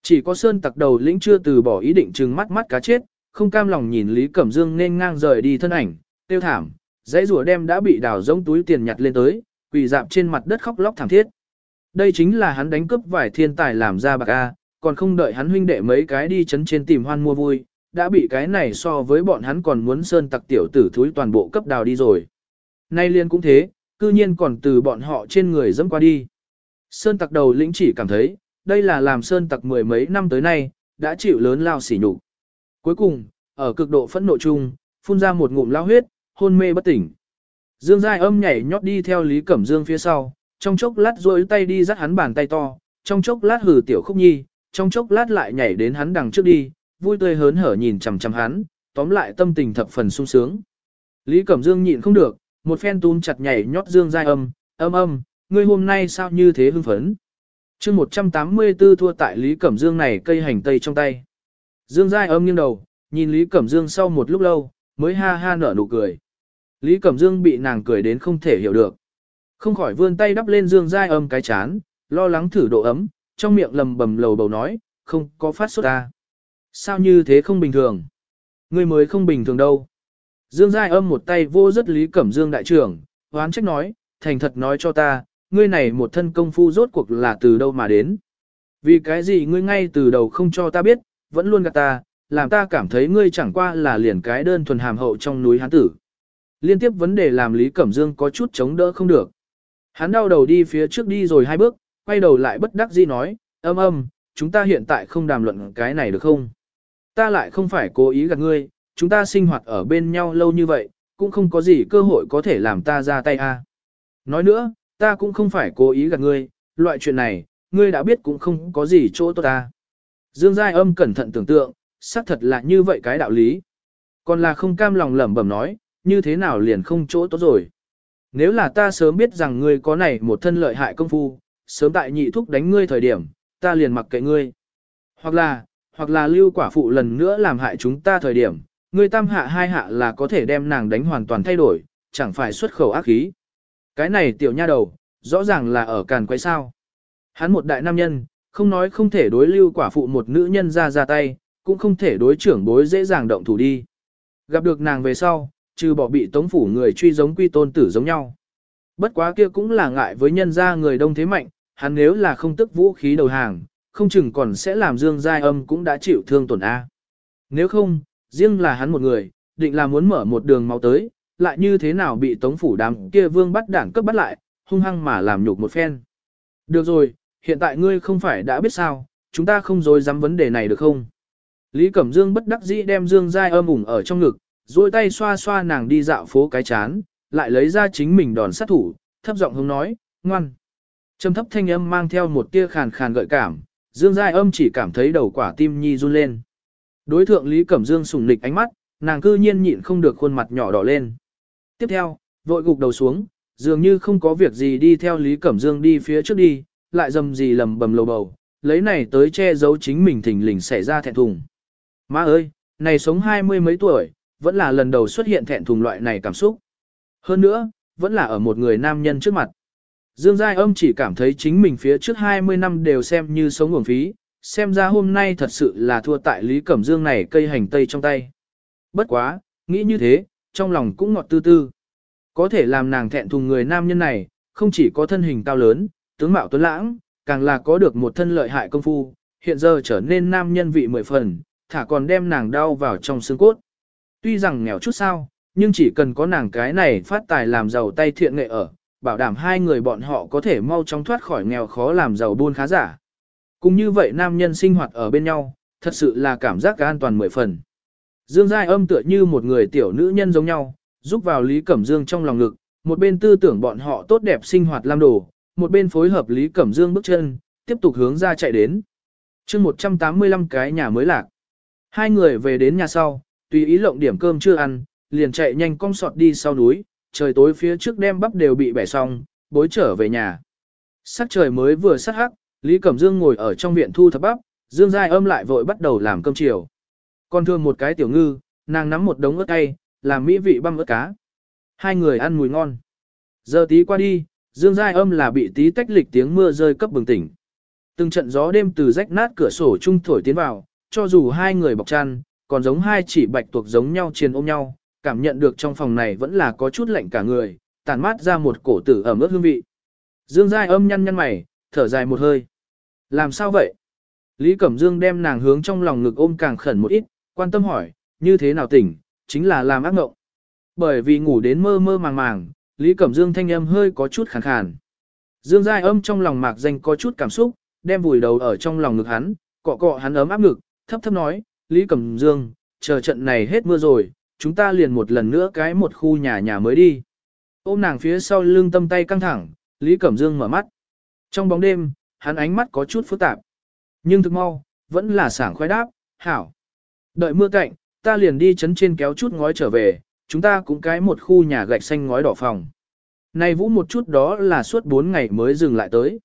Chỉ có sơn tặc đầu lĩnh chưa từ bỏ ý định trừng mắt mắt cá chết, không cam lòng nhìn Lý Cẩm Dương nên ngang rời đi thân ảnh, tiêu thảm, dãy rùa đem đã bị đào rỗng túi tiền nhặt lên tới, quỳ dạp trên mặt đất khóc lóc thảm thiết. Đây chính là hắn đánh cướp vài thiên tài làm ra bạc A, còn không đợi hắn huynh đệ mấy cái đi chấn trên tìm hoan mua vui, đã bị cái này so với bọn hắn còn muốn sơn tặc tiểu tử thúi toàn bộ cấp đào đi rồi. Nay liên cũng thế, cư nhiên còn từ bọn họ trên người dẫm qua đi. Sơn tặc đầu lĩnh chỉ cảm thấy, đây là làm sơn tặc mười mấy năm tới nay, đã chịu lớn lao sỉ nhục. Cuối cùng, ở cực độ phẫn nộ chung, phun ra một ngụm lao huyết, hôn mê bất tỉnh. Dương Giai âm nhảy nhót đi theo Lý Cẩm Dương phía sau, trong chốc lát duỗi tay đi dắt hắn bàn tay to, trong chốc lát hử tiểu khúc nhi, trong chốc lát lại nhảy đến hắn đằng trước đi, vui tươi hớn hở nhìn chằm chằm hắn, tóm lại tâm tình thập phần sung sướng. Lý Cẩm Dương nhịn không được, một phen túm chặt nhảy nhót Dương Giai âm, âm âm, ngươi hôm nay sao như thế hưng phấn. chương 184 thua tại Lý Cẩm Dương này cây hành tây trong tay. Dương Giai âm nghiêng đầu, nhìn Lý Cẩm Dương sau một lúc lâu, mới ha ha nở nụ cười. Lý Cẩm Dương bị nàng cười đến không thể hiểu được. Không khỏi vươn tay đắp lên Dương Giai âm cái chán, lo lắng thử độ ấm, trong miệng lầm bầm lầu bầu nói, không có phát sốt ta. Sao như thế không bình thường? Người mới không bình thường đâu. Dương Giai âm một tay vô rất Lý Cẩm Dương đại trưởng, hoán trách nói, thành thật nói cho ta, ngươi này một thân công phu rốt cuộc là từ đâu mà đến. Vì cái gì ngươi ngay từ đầu không cho ta biết, vẫn luôn gạt ta, làm ta cảm thấy ngươi chẳng qua là liền cái đơn thuần hàm hậu trong núi hán tử. Liên tiếp vấn đề làm Lý Cẩm Dương có chút chống đỡ không được. Hắn đau đầu đi phía trước đi rồi hai bước, quay đầu lại bất đắc dĩ nói, âm âm, chúng ta hiện tại không đàm luận cái này được không? Ta lại không phải cố ý gạt ngươi, chúng ta sinh hoạt ở bên nhau lâu như vậy, cũng không có gì cơ hội có thể làm ta ra tay a. Nói nữa, ta cũng không phải cố ý gạt ngươi, loại chuyện này, ngươi đã biết cũng không có gì chỗ tốt ta. Dương Giai âm cẩn thận tưởng tượng, xác thật là như vậy cái đạo lý. Còn là không cam lòng lẩm bẩm nói, như thế nào liền không chỗ tốt rồi. Nếu là ta sớm biết rằng ngươi có này một thân lợi hại công phu, sớm tại nhị thúc đánh ngươi thời điểm, ta liền mặc kệ ngươi. Hoặc là, hoặc là lưu quả phụ lần nữa làm hại chúng ta thời điểm, ngươi tam hạ hai hạ là có thể đem nàng đánh hoàn toàn thay đổi, chẳng phải xuất khẩu ác khí. Cái này tiểu nha đầu, rõ ràng là ở càn quay sao. Hắn một đại nam nhân, không nói không thể đối lưu quả phụ một nữ nhân ra ra tay, cũng không thể đối trưởng bối dễ dàng động thủ đi. Gặp được nàng về sau, trừ bỏ bị tống phủ người truy giống quy tôn tử giống nhau. Bất quá kia cũng là ngại với nhân gia người đông thế mạnh, hắn nếu là không tức vũ khí đầu hàng, không chừng còn sẽ làm dương giai âm cũng đã chịu thương tổn A. Nếu không, riêng là hắn một người, định là muốn mở một đường máu tới, lại như thế nào bị tống phủ đám kia vương bắt đảng cấp bắt lại, hung hăng mà làm nhục một phen. Được rồi, hiện tại ngươi không phải đã biết sao, chúng ta không dối dám vấn đề này được không? Lý Cẩm Dương bất đắc dĩ đem Dương Giai âm ủng ở trong ngực, duỗi tay xoa xoa nàng đi dạo phố cái chán, lại lấy ra chính mình đòn sát thủ, thấp giọng hướng nói, ngoan. Trầm thấp thanh âm mang theo một tia khàn khàn gợi cảm, Dương Giai âm chỉ cảm thấy đầu quả tim nhi run lên. Đối thượng Lý Cẩm Dương sùng nịch ánh mắt, nàng cư nhiên nhịn không được khuôn mặt nhỏ đỏ lên. Tiếp theo, vội gục đầu xuống, dường như không có việc gì đi theo Lý Cẩm Dương đi phía trước đi, lại dầm gì lầm bầm lầu bầu, lấy này tới che giấu chính mình thình lình xảy ra thẹn thùng. Má ơi, này sống hai mươi mấy tuổi, vẫn là lần đầu xuất hiện thẹn thùng loại này cảm xúc. Hơn nữa, vẫn là ở một người nam nhân trước mặt. Dương Giai âm chỉ cảm thấy chính mình phía trước 20 năm đều xem như sống nguồn phí, xem ra hôm nay thật sự là thua tại Lý Cẩm Dương này cây hành tây trong tay. Bất quá, nghĩ như thế, trong lòng cũng ngọt tư tư. Có thể làm nàng thẹn thùng người nam nhân này, không chỉ có thân hình cao lớn, tướng mạo tuấn lãng, càng là có được một thân lợi hại công phu, hiện giờ trở nên nam nhân vị mười phần, thả còn đem nàng đau vào trong xương cốt. Tuy rằng nghèo chút sao, nhưng chỉ cần có nàng cái này phát tài làm giàu tay thiện nghệ ở, bảo đảm hai người bọn họ có thể mau chóng thoát khỏi nghèo khó làm giàu buôn khá giả. Cũng như vậy nam nhân sinh hoạt ở bên nhau, thật sự là cảm giác an toàn mười phần. Dương Giai âm tựa như một người tiểu nữ nhân giống nhau, giúp vào Lý Cẩm Dương trong lòng ngực, một bên tư tưởng bọn họ tốt đẹp sinh hoạt làm đồ, một bên phối hợp Lý Cẩm Dương bước chân, tiếp tục hướng ra chạy đến. chương 185 cái nhà mới lạc. Hai người về đến nhà sau, tùy ý lộng điểm cơm chưa ăn, liền chạy nhanh cong sọt đi sau núi, trời tối phía trước đem bắp đều bị bẻ xong, bối trở về nhà. Sắc trời mới vừa sắc hắc, Lý Cẩm Dương ngồi ở trong viện thu thập bắp, Dương Giai âm lại vội bắt đầu làm cơm chiều. Còn thương một cái tiểu ngư, nàng nắm một đống ớt cay, làm mỹ vị băm ớt cá. Hai người ăn mùi ngon. Giờ tí qua đi, Dương Giai âm là bị tí tách lịch tiếng mưa rơi cấp bừng tỉnh. Từng trận gió đêm từ rách nát cửa sổ chung thổi tiến vào, cho dù hai người bọc chăn, còn giống hai chỉ bạch tuộc giống nhau chiền ôm nhau, cảm nhận được trong phòng này vẫn là có chút lạnh cả người, tàn mát ra một cổ tử ẩm ướt hương vị. Dương Giai âm nhăn nhăn mày, thở dài một hơi. Làm sao vậy? Lý Cẩm Dương đem nàng hướng trong lòng ngực ôm càng khẩn một ít, quan tâm hỏi, như thế nào tỉnh, chính là làm ác ngộng. Bởi vì ngủ đến mơ mơ màng màng, Lý Cẩm Dương thanh âm hơi có chút khàn khàn. Dương Giai âm trong lòng mạc danh có chút cảm xúc, đem vùi đầu ở trong lòng ngực hắn, cọ cọ hắn ấm áp ngực, thấp thấp nói, Lý Cẩm Dương, chờ trận này hết mưa rồi, chúng ta liền một lần nữa cái một khu nhà nhà mới đi. Ôm nàng phía sau lưng tâm tay căng thẳng, Lý Cẩm Dương mở mắt. Trong bóng đêm, hắn ánh mắt có chút phức tạp. Nhưng thực mau, vẫn là sảng khoái đáp, hảo. Đợi mưa cạnh, ta liền đi chấn trên kéo chút ngói trở về, chúng ta cũng cái một khu nhà gạch xanh ngói đỏ phòng. Này Vũ một chút đó là suốt 4 ngày mới dừng lại tới.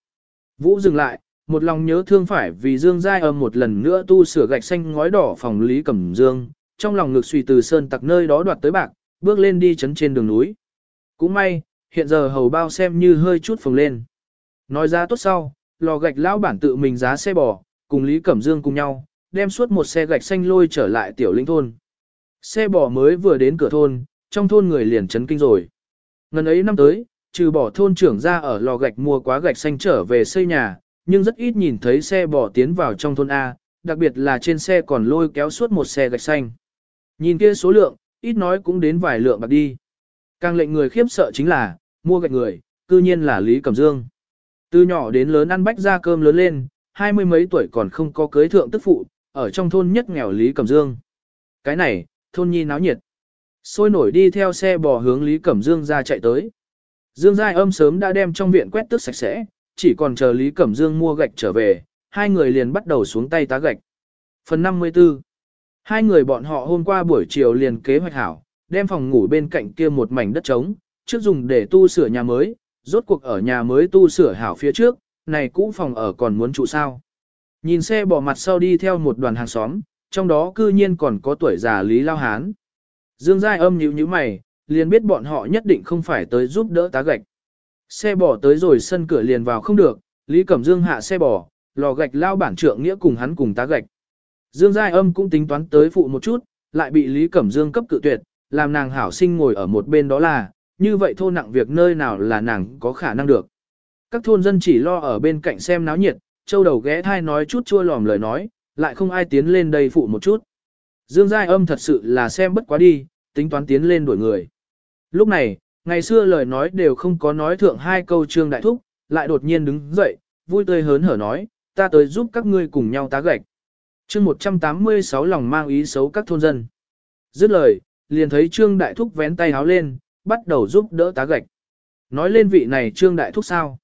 Vũ dừng lại, một lòng nhớ thương phải vì Dương Giai âm một lần nữa tu sửa gạch xanh ngói đỏ phòng Lý Cẩm Dương, trong lòng ngực suy từ sơn tặc nơi đó đoạt tới bạc, bước lên đi chấn trên đường núi. Cũng may, hiện giờ hầu bao xem như hơi chút phồng lên. Nói ra tốt sau, lò gạch lão bản tự mình giá xe bò, cùng Lý Cẩm Dương cùng nhau, đem suốt một xe gạch xanh lôi trở lại tiểu linh thôn. Xe bò mới vừa đến cửa thôn, trong thôn người liền chấn kinh rồi. Ngần ấy năm tới, trừ bỏ thôn trưởng ra ở lò gạch mua quá gạch xanh trở về xây nhà, nhưng rất ít nhìn thấy xe bò tiến vào trong thôn A, đặc biệt là trên xe còn lôi kéo suốt một xe gạch xanh. Nhìn kia số lượng, ít nói cũng đến vài lượng bạc đi. Càng lệnh người khiếp sợ chính là, mua gạch người, cư nhiên là Lý Cẩm Dương. Từ nhỏ đến lớn ăn bách ra cơm lớn lên, hai mươi mấy tuổi còn không có cưới thượng tức phụ, ở trong thôn nhất nghèo Lý Cẩm Dương. Cái này, thôn nhi náo nhiệt. Sôi nổi đi theo xe bò hướng Lý Cẩm Dương ra chạy tới. Dương Giai âm sớm đã đem trong viện quét tước sạch sẽ, chỉ còn chờ Lý Cẩm Dương mua gạch trở về, hai người liền bắt đầu xuống tay tá gạch. Phần 54 Hai người bọn họ hôm qua buổi chiều liền kế hoạch hảo, đem phòng ngủ bên cạnh kia một mảnh đất trống, trước dùng để tu sửa nhà mới, rốt cuộc ở nhà mới tu sửa hảo phía trước, này cũ phòng ở còn muốn trụ sao. Nhìn xe bỏ mặt sau đi theo một đoàn hàng xóm, trong đó cư nhiên còn có tuổi già Lý Lao Hán. Dương Giai âm nhíu như mày, liền biết bọn họ nhất định không phải tới giúp đỡ tá gạch. Xe bỏ tới rồi sân cửa liền vào không được, Lý Cẩm Dương hạ xe bỏ, lò gạch lao bản trượng nghĩa cùng hắn cùng tá gạch. Dương Giai âm cũng tính toán tới phụ một chút, lại bị Lý Cẩm Dương cấp cự tuyệt, làm nàng hảo sinh ngồi ở một bên đó là, như vậy thô nặng việc nơi nào là nàng có khả năng được. Các thôn dân chỉ lo ở bên cạnh xem náo nhiệt, châu đầu ghé thai nói chút chua lòm lời nói, lại không ai tiến lên đây phụ một chút. Dương Giai âm thật sự là xem bất quá đi, tính toán tiến lên đuổi người. Lúc này, ngày xưa lời nói đều không có nói thượng hai câu trương đại thúc, lại đột nhiên đứng dậy, vui tươi hớn hở nói, ta tới giúp các ngươi cùng nhau tá gạch chương 186 lòng mang ý xấu các thôn dân. Dứt lời, liền thấy Trương Đại Thúc vén tay háo lên, bắt đầu giúp đỡ tá gạch. Nói lên vị này Trương Đại Thúc sao?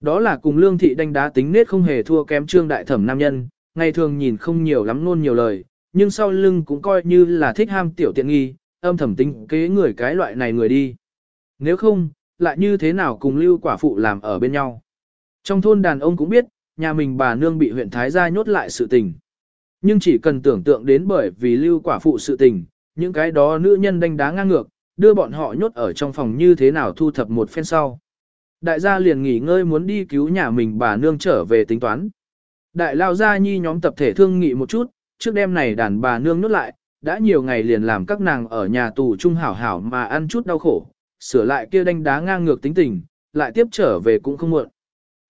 Đó là cùng lương thị đánh đá tính nết không hề thua kém trương đại thẩm nam nhân, ngày thường nhìn không nhiều lắm luôn nhiều lời, nhưng sau lưng cũng coi như là thích ham tiểu tiện nghi, âm thầm tính kế người cái loại này người đi. Nếu không, lại như thế nào cùng lưu quả phụ làm ở bên nhau. Trong thôn đàn ông cũng biết, nhà mình bà nương bị huyện Thái gia nhốt lại sự tình. Nhưng chỉ cần tưởng tượng đến bởi vì lưu quả phụ sự tình, những cái đó nữ nhân đánh đá ngang ngược, đưa bọn họ nhốt ở trong phòng như thế nào thu thập một phen sau. Đại gia liền nghỉ ngơi muốn đi cứu nhà mình bà nương trở về tính toán. Đại lao gia nhi nhóm tập thể thương nghị một chút, trước đêm này đàn bà nương nhốt lại, đã nhiều ngày liền làm các nàng ở nhà tù trung hảo hảo mà ăn chút đau khổ, sửa lại kia đánh đá ngang ngược tính tình, lại tiếp trở về cũng không muộn.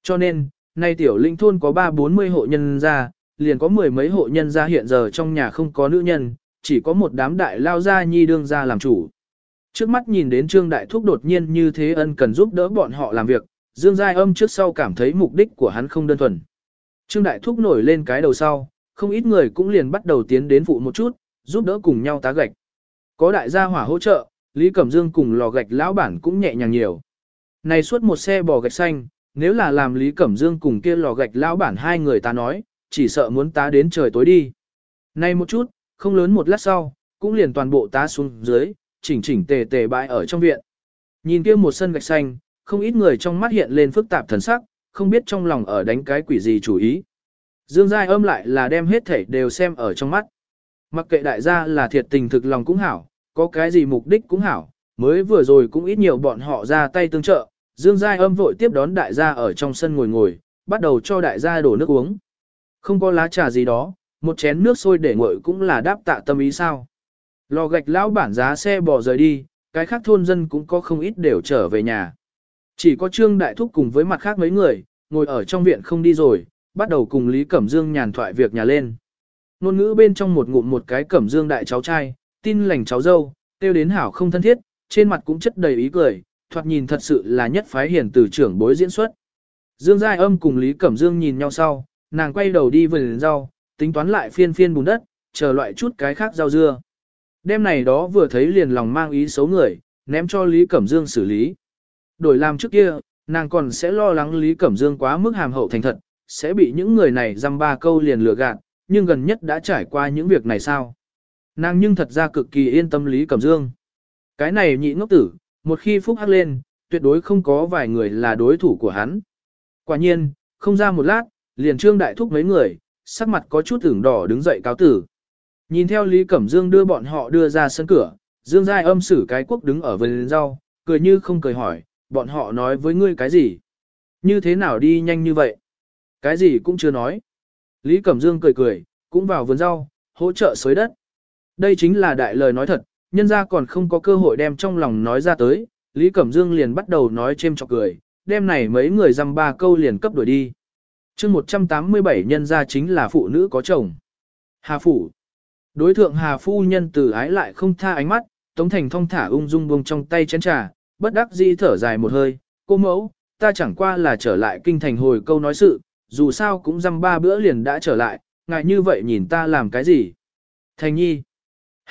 Cho nên, nay tiểu linh thôn có ba bốn mươi hộ nhân gia, liền có mười mấy hộ nhân gia hiện giờ trong nhà không có nữ nhân, chỉ có một đám đại lao gia nhi đương gia làm chủ. Trước mắt nhìn đến Trương Đại Thúc đột nhiên như thế ân cần giúp đỡ bọn họ làm việc, Dương Giai âm trước sau cảm thấy mục đích của hắn không đơn thuần. Trương Đại Thúc nổi lên cái đầu sau, không ít người cũng liền bắt đầu tiến đến phụ một chút, giúp đỡ cùng nhau tá gạch. Có đại gia hỏa hỗ trợ, Lý Cẩm Dương cùng lò gạch lão bản cũng nhẹ nhàng nhiều. Này suốt một xe bò gạch xanh, nếu là làm Lý Cẩm Dương cùng kia lò gạch lão bản hai người ta nói, chỉ sợ muốn tá đến trời tối đi. Này một chút, không lớn một lát sau, cũng liền toàn bộ tá xuống dưới, chỉnh chỉnh tề tề bãi ở trong viện. Nhìn kia một sân gạch xanh, không ít người trong mắt hiện lên phức tạp thần sắc, không biết trong lòng ở đánh cái quỷ gì chủ ý. Dương Giai âm lại là đem hết thảy đều xem ở trong mắt. Mặc kệ đại gia là thiệt tình thực lòng cũng hảo, có cái gì mục đích cũng hảo, mới vừa rồi cũng ít nhiều bọn họ ra tay tương trợ. Dương Giai âm vội tiếp đón đại gia ở trong sân ngồi ngồi, bắt đầu cho đại gia đổ nước uống. Không có lá trà gì đó, một chén nước sôi để nguội cũng là đáp tạ tâm ý sao. Lò gạch lão bản giá xe bò rời đi, cái khác thôn dân cũng có không ít đều trở về nhà. Chỉ có Trương Đại Thúc cùng với mặt khác mấy người, ngồi ở trong viện không đi rồi, bắt đầu cùng Lý Cẩm Dương nhàn thoại việc nhà lên. Nôn ngữ bên trong một ngụm một cái Cẩm Dương đại cháu trai, tin lành cháu dâu, tiêu đến hảo không thân thiết, trên mặt cũng chất đầy ý cười, thoạt nhìn thật sự là nhất phái hiền từ trưởng bối diễn xuất. Dương Giai âm cùng Lý Cẩm Dương nhìn nhau sau, nàng quay đầu đi vườn rau, tính toán lại phiên phiên bùn đất, chờ loại chút cái khác rau dưa. Đêm này đó vừa thấy liền lòng mang ý xấu người, ném cho Lý Cẩm Dương xử lý. Đổi làm trước kia, nàng còn sẽ lo lắng Lý Cẩm Dương quá mức hàm hậu thành thật, sẽ bị những người này dăm ba câu liền lừa gạt, nhưng gần nhất đã trải qua những việc này sao. Nàng nhưng thật ra cực kỳ yên tâm Lý Cẩm Dương. Cái này nhị ngốc tử, một khi phúc hắc lên, tuyệt đối không có vài người là đối thủ của hắn. Quả nhiên, không ra một lát, liền trương đại thúc mấy người, sắc mặt có chút ửng đỏ đứng dậy cáo tử. Nhìn theo Lý Cẩm Dương đưa bọn họ đưa ra sân cửa, Dương Giai âm xử cái quốc đứng ở vườn rau, cười như không cười hỏi, bọn họ nói với ngươi cái gì? Như thế nào đi nhanh như vậy? Cái gì cũng chưa nói. Lý Cẩm Dương cười cười, cũng vào vườn rau, hỗ trợ xới đất. Đây chính là đại lời nói thật, nhân ra còn không có cơ hội đem trong lòng nói ra tới, Lý Cẩm Dương liền bắt đầu nói chêm chọc cười, đêm này mấy người dăm ba câu liền cấp đuổi đi. chương 187 nhân ra chính là phụ nữ có chồng. Hà Phủ Đối thượng Hà Phu Nhân từ ái lại không tha ánh mắt, Tống Thành thong thả ung dung buông trong tay chén trà, bất đắc dĩ thở dài một hơi, cô mẫu, ta chẳng qua là trở lại kinh thành hồi câu nói sự, dù sao cũng dăm ba bữa liền đã trở lại, ngại như vậy nhìn ta làm cái gì. Thành nhi.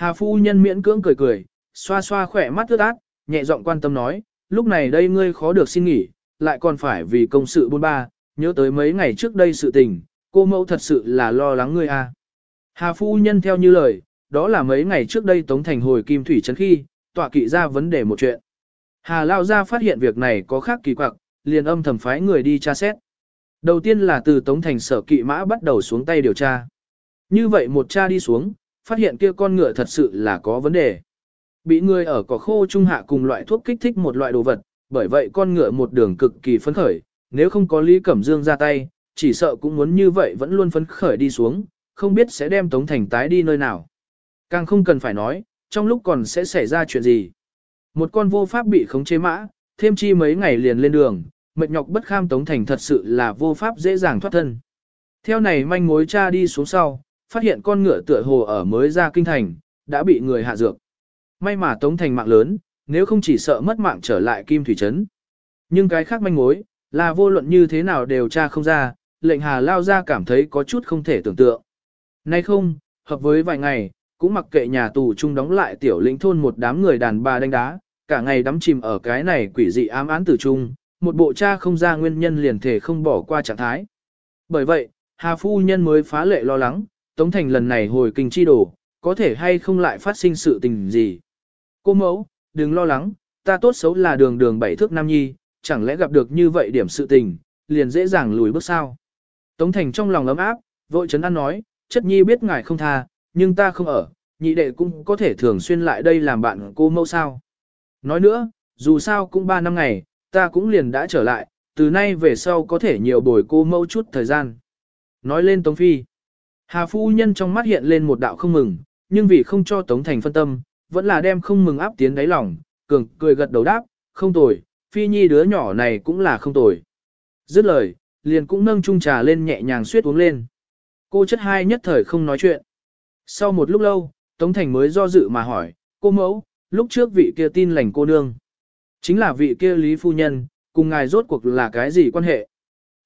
Hà Phu Nhân miễn cưỡng cười cười, xoa xoa khỏe mắt ướt át, nhẹ giọng quan tâm nói, lúc này đây ngươi khó được xin nghỉ, lại còn phải vì công sự buôn ba, nhớ tới mấy ngày trước đây sự tình, cô mẫu thật sự là lo lắng ngươi à. Hà phu nhân theo như lời, đó là mấy ngày trước đây Tống Thành hồi Kim Thủy Trấn khi, tọa kỵ ra vấn đề một chuyện. Hà Lao gia phát hiện việc này có khác kỳ quặc, liền âm thầm phái người đi tra xét. Đầu tiên là từ Tống Thành sở kỵ mã bắt đầu xuống tay điều tra. Như vậy một cha đi xuống, phát hiện kia con ngựa thật sự là có vấn đề. Bị người ở cỏ khô trung hạ cùng loại thuốc kích thích một loại đồ vật, bởi vậy con ngựa một đường cực kỳ phấn khởi, nếu không có Lý Cẩm Dương ra tay, chỉ sợ cũng muốn như vậy vẫn luôn phấn khởi đi xuống, không biết sẽ đem Tống Thành tái đi nơi nào. Càng không cần phải nói, trong lúc còn sẽ xảy ra chuyện gì. Một con vô pháp bị khống chế mã, thêm chi mấy ngày liền lên đường, mệt nhọc bất kham Tống Thành thật sự là vô pháp dễ dàng thoát thân. Theo này manh mối cha đi xuống sau, phát hiện con ngựa tựa hồ ở mới ra kinh thành, đã bị người hạ dược. May mà Tống Thành mạng lớn, nếu không chỉ sợ mất mạng trở lại Kim Thủy Trấn. Nhưng cái khác manh mối, là vô luận như thế nào đều tra không ra, lệnh Hà Lao ra cảm thấy có chút không thể tưởng tượng. Nay không, hợp với vài ngày, cũng mặc kệ nhà tù chung đóng lại tiểu lĩnh thôn một đám người đàn bà đánh đá, cả ngày đắm chìm ở cái này quỷ dị ám án tử chung, một bộ cha không ra nguyên nhân liền thể không bỏ qua trạng thái. Bởi vậy, Hà Phu Nhân mới phá lệ lo lắng, Tống Thành lần này hồi kinh chi đổ, có thể hay không lại phát sinh sự tình gì. Cô mẫu, đừng lo lắng, ta tốt xấu là đường đường bảy thước nam nhi, chẳng lẽ gặp được như vậy điểm sự tình, liền dễ dàng lùi bước sao. Tống Thành trong lòng ấm áp, vội chấn an nói, chất nhi biết ngài không tha, nhưng ta không ở, nhị đệ cũng có thể thường xuyên lại đây làm bạn cô mẫu sao. Nói nữa, dù sao cũng ba năm ngày, ta cũng liền đã trở lại, từ nay về sau có thể nhiều bồi cô mẫu chút thời gian. Nói lên Tống Phi, Hà Phu Nhân trong mắt hiện lên một đạo không mừng, nhưng vì không cho Tống Thành phân tâm, vẫn là đem không mừng áp tiến đáy lòng, cường cười gật đầu đáp, không tồi, Phi Nhi đứa nhỏ này cũng là không tồi. Dứt lời, liền cũng nâng chung trà lên nhẹ nhàng suyết uống lên. Cô chất hai nhất thời không nói chuyện. Sau một lúc lâu, Tống Thành mới do dự mà hỏi, cô mẫu, lúc trước vị kia tin lành cô nương. Chính là vị kia Lý Phu Nhân, cùng ngài rốt cuộc là cái gì quan hệ?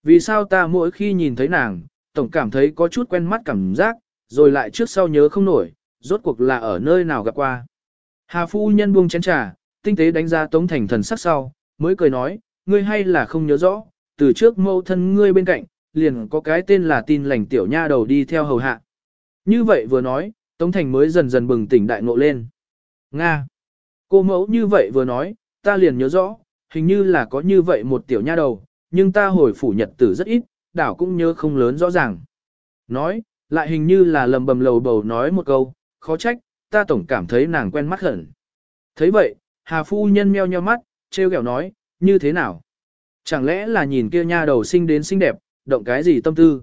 Vì sao ta mỗi khi nhìn thấy nàng, tổng cảm thấy có chút quen mắt cảm giác, rồi lại trước sau nhớ không nổi, rốt cuộc là ở nơi nào gặp qua. Hà Phu Nhân buông chén trà, tinh tế đánh giá Tống Thành thần sắc sau, mới cười nói, ngươi hay là không nhớ rõ, từ trước mâu thân ngươi bên cạnh, liền có cái tên là tin lành tiểu nha đầu đi theo hầu hạ. Như vậy vừa nói, Tống Thành mới dần dần bừng tỉnh đại ngộ lên. Nga. Cô mẫu như vậy vừa nói, ta liền nhớ rõ, hình như là có như vậy một tiểu nha đầu, nhưng ta hồi phủ nhật tử rất ít, đảo cũng nhớ không lớn rõ ràng. Nói, lại hình như là lầm bầm lầu bầu nói một câu, khó trách, ta tổng cảm thấy nàng quen mắt hẳn. thấy vậy, Hà Phu Nhân meo nheo mắt, treo kẹo nói, như thế nào? Chẳng lẽ là nhìn kia nha đầu sinh đến xinh đẹp, động cái gì tâm tư?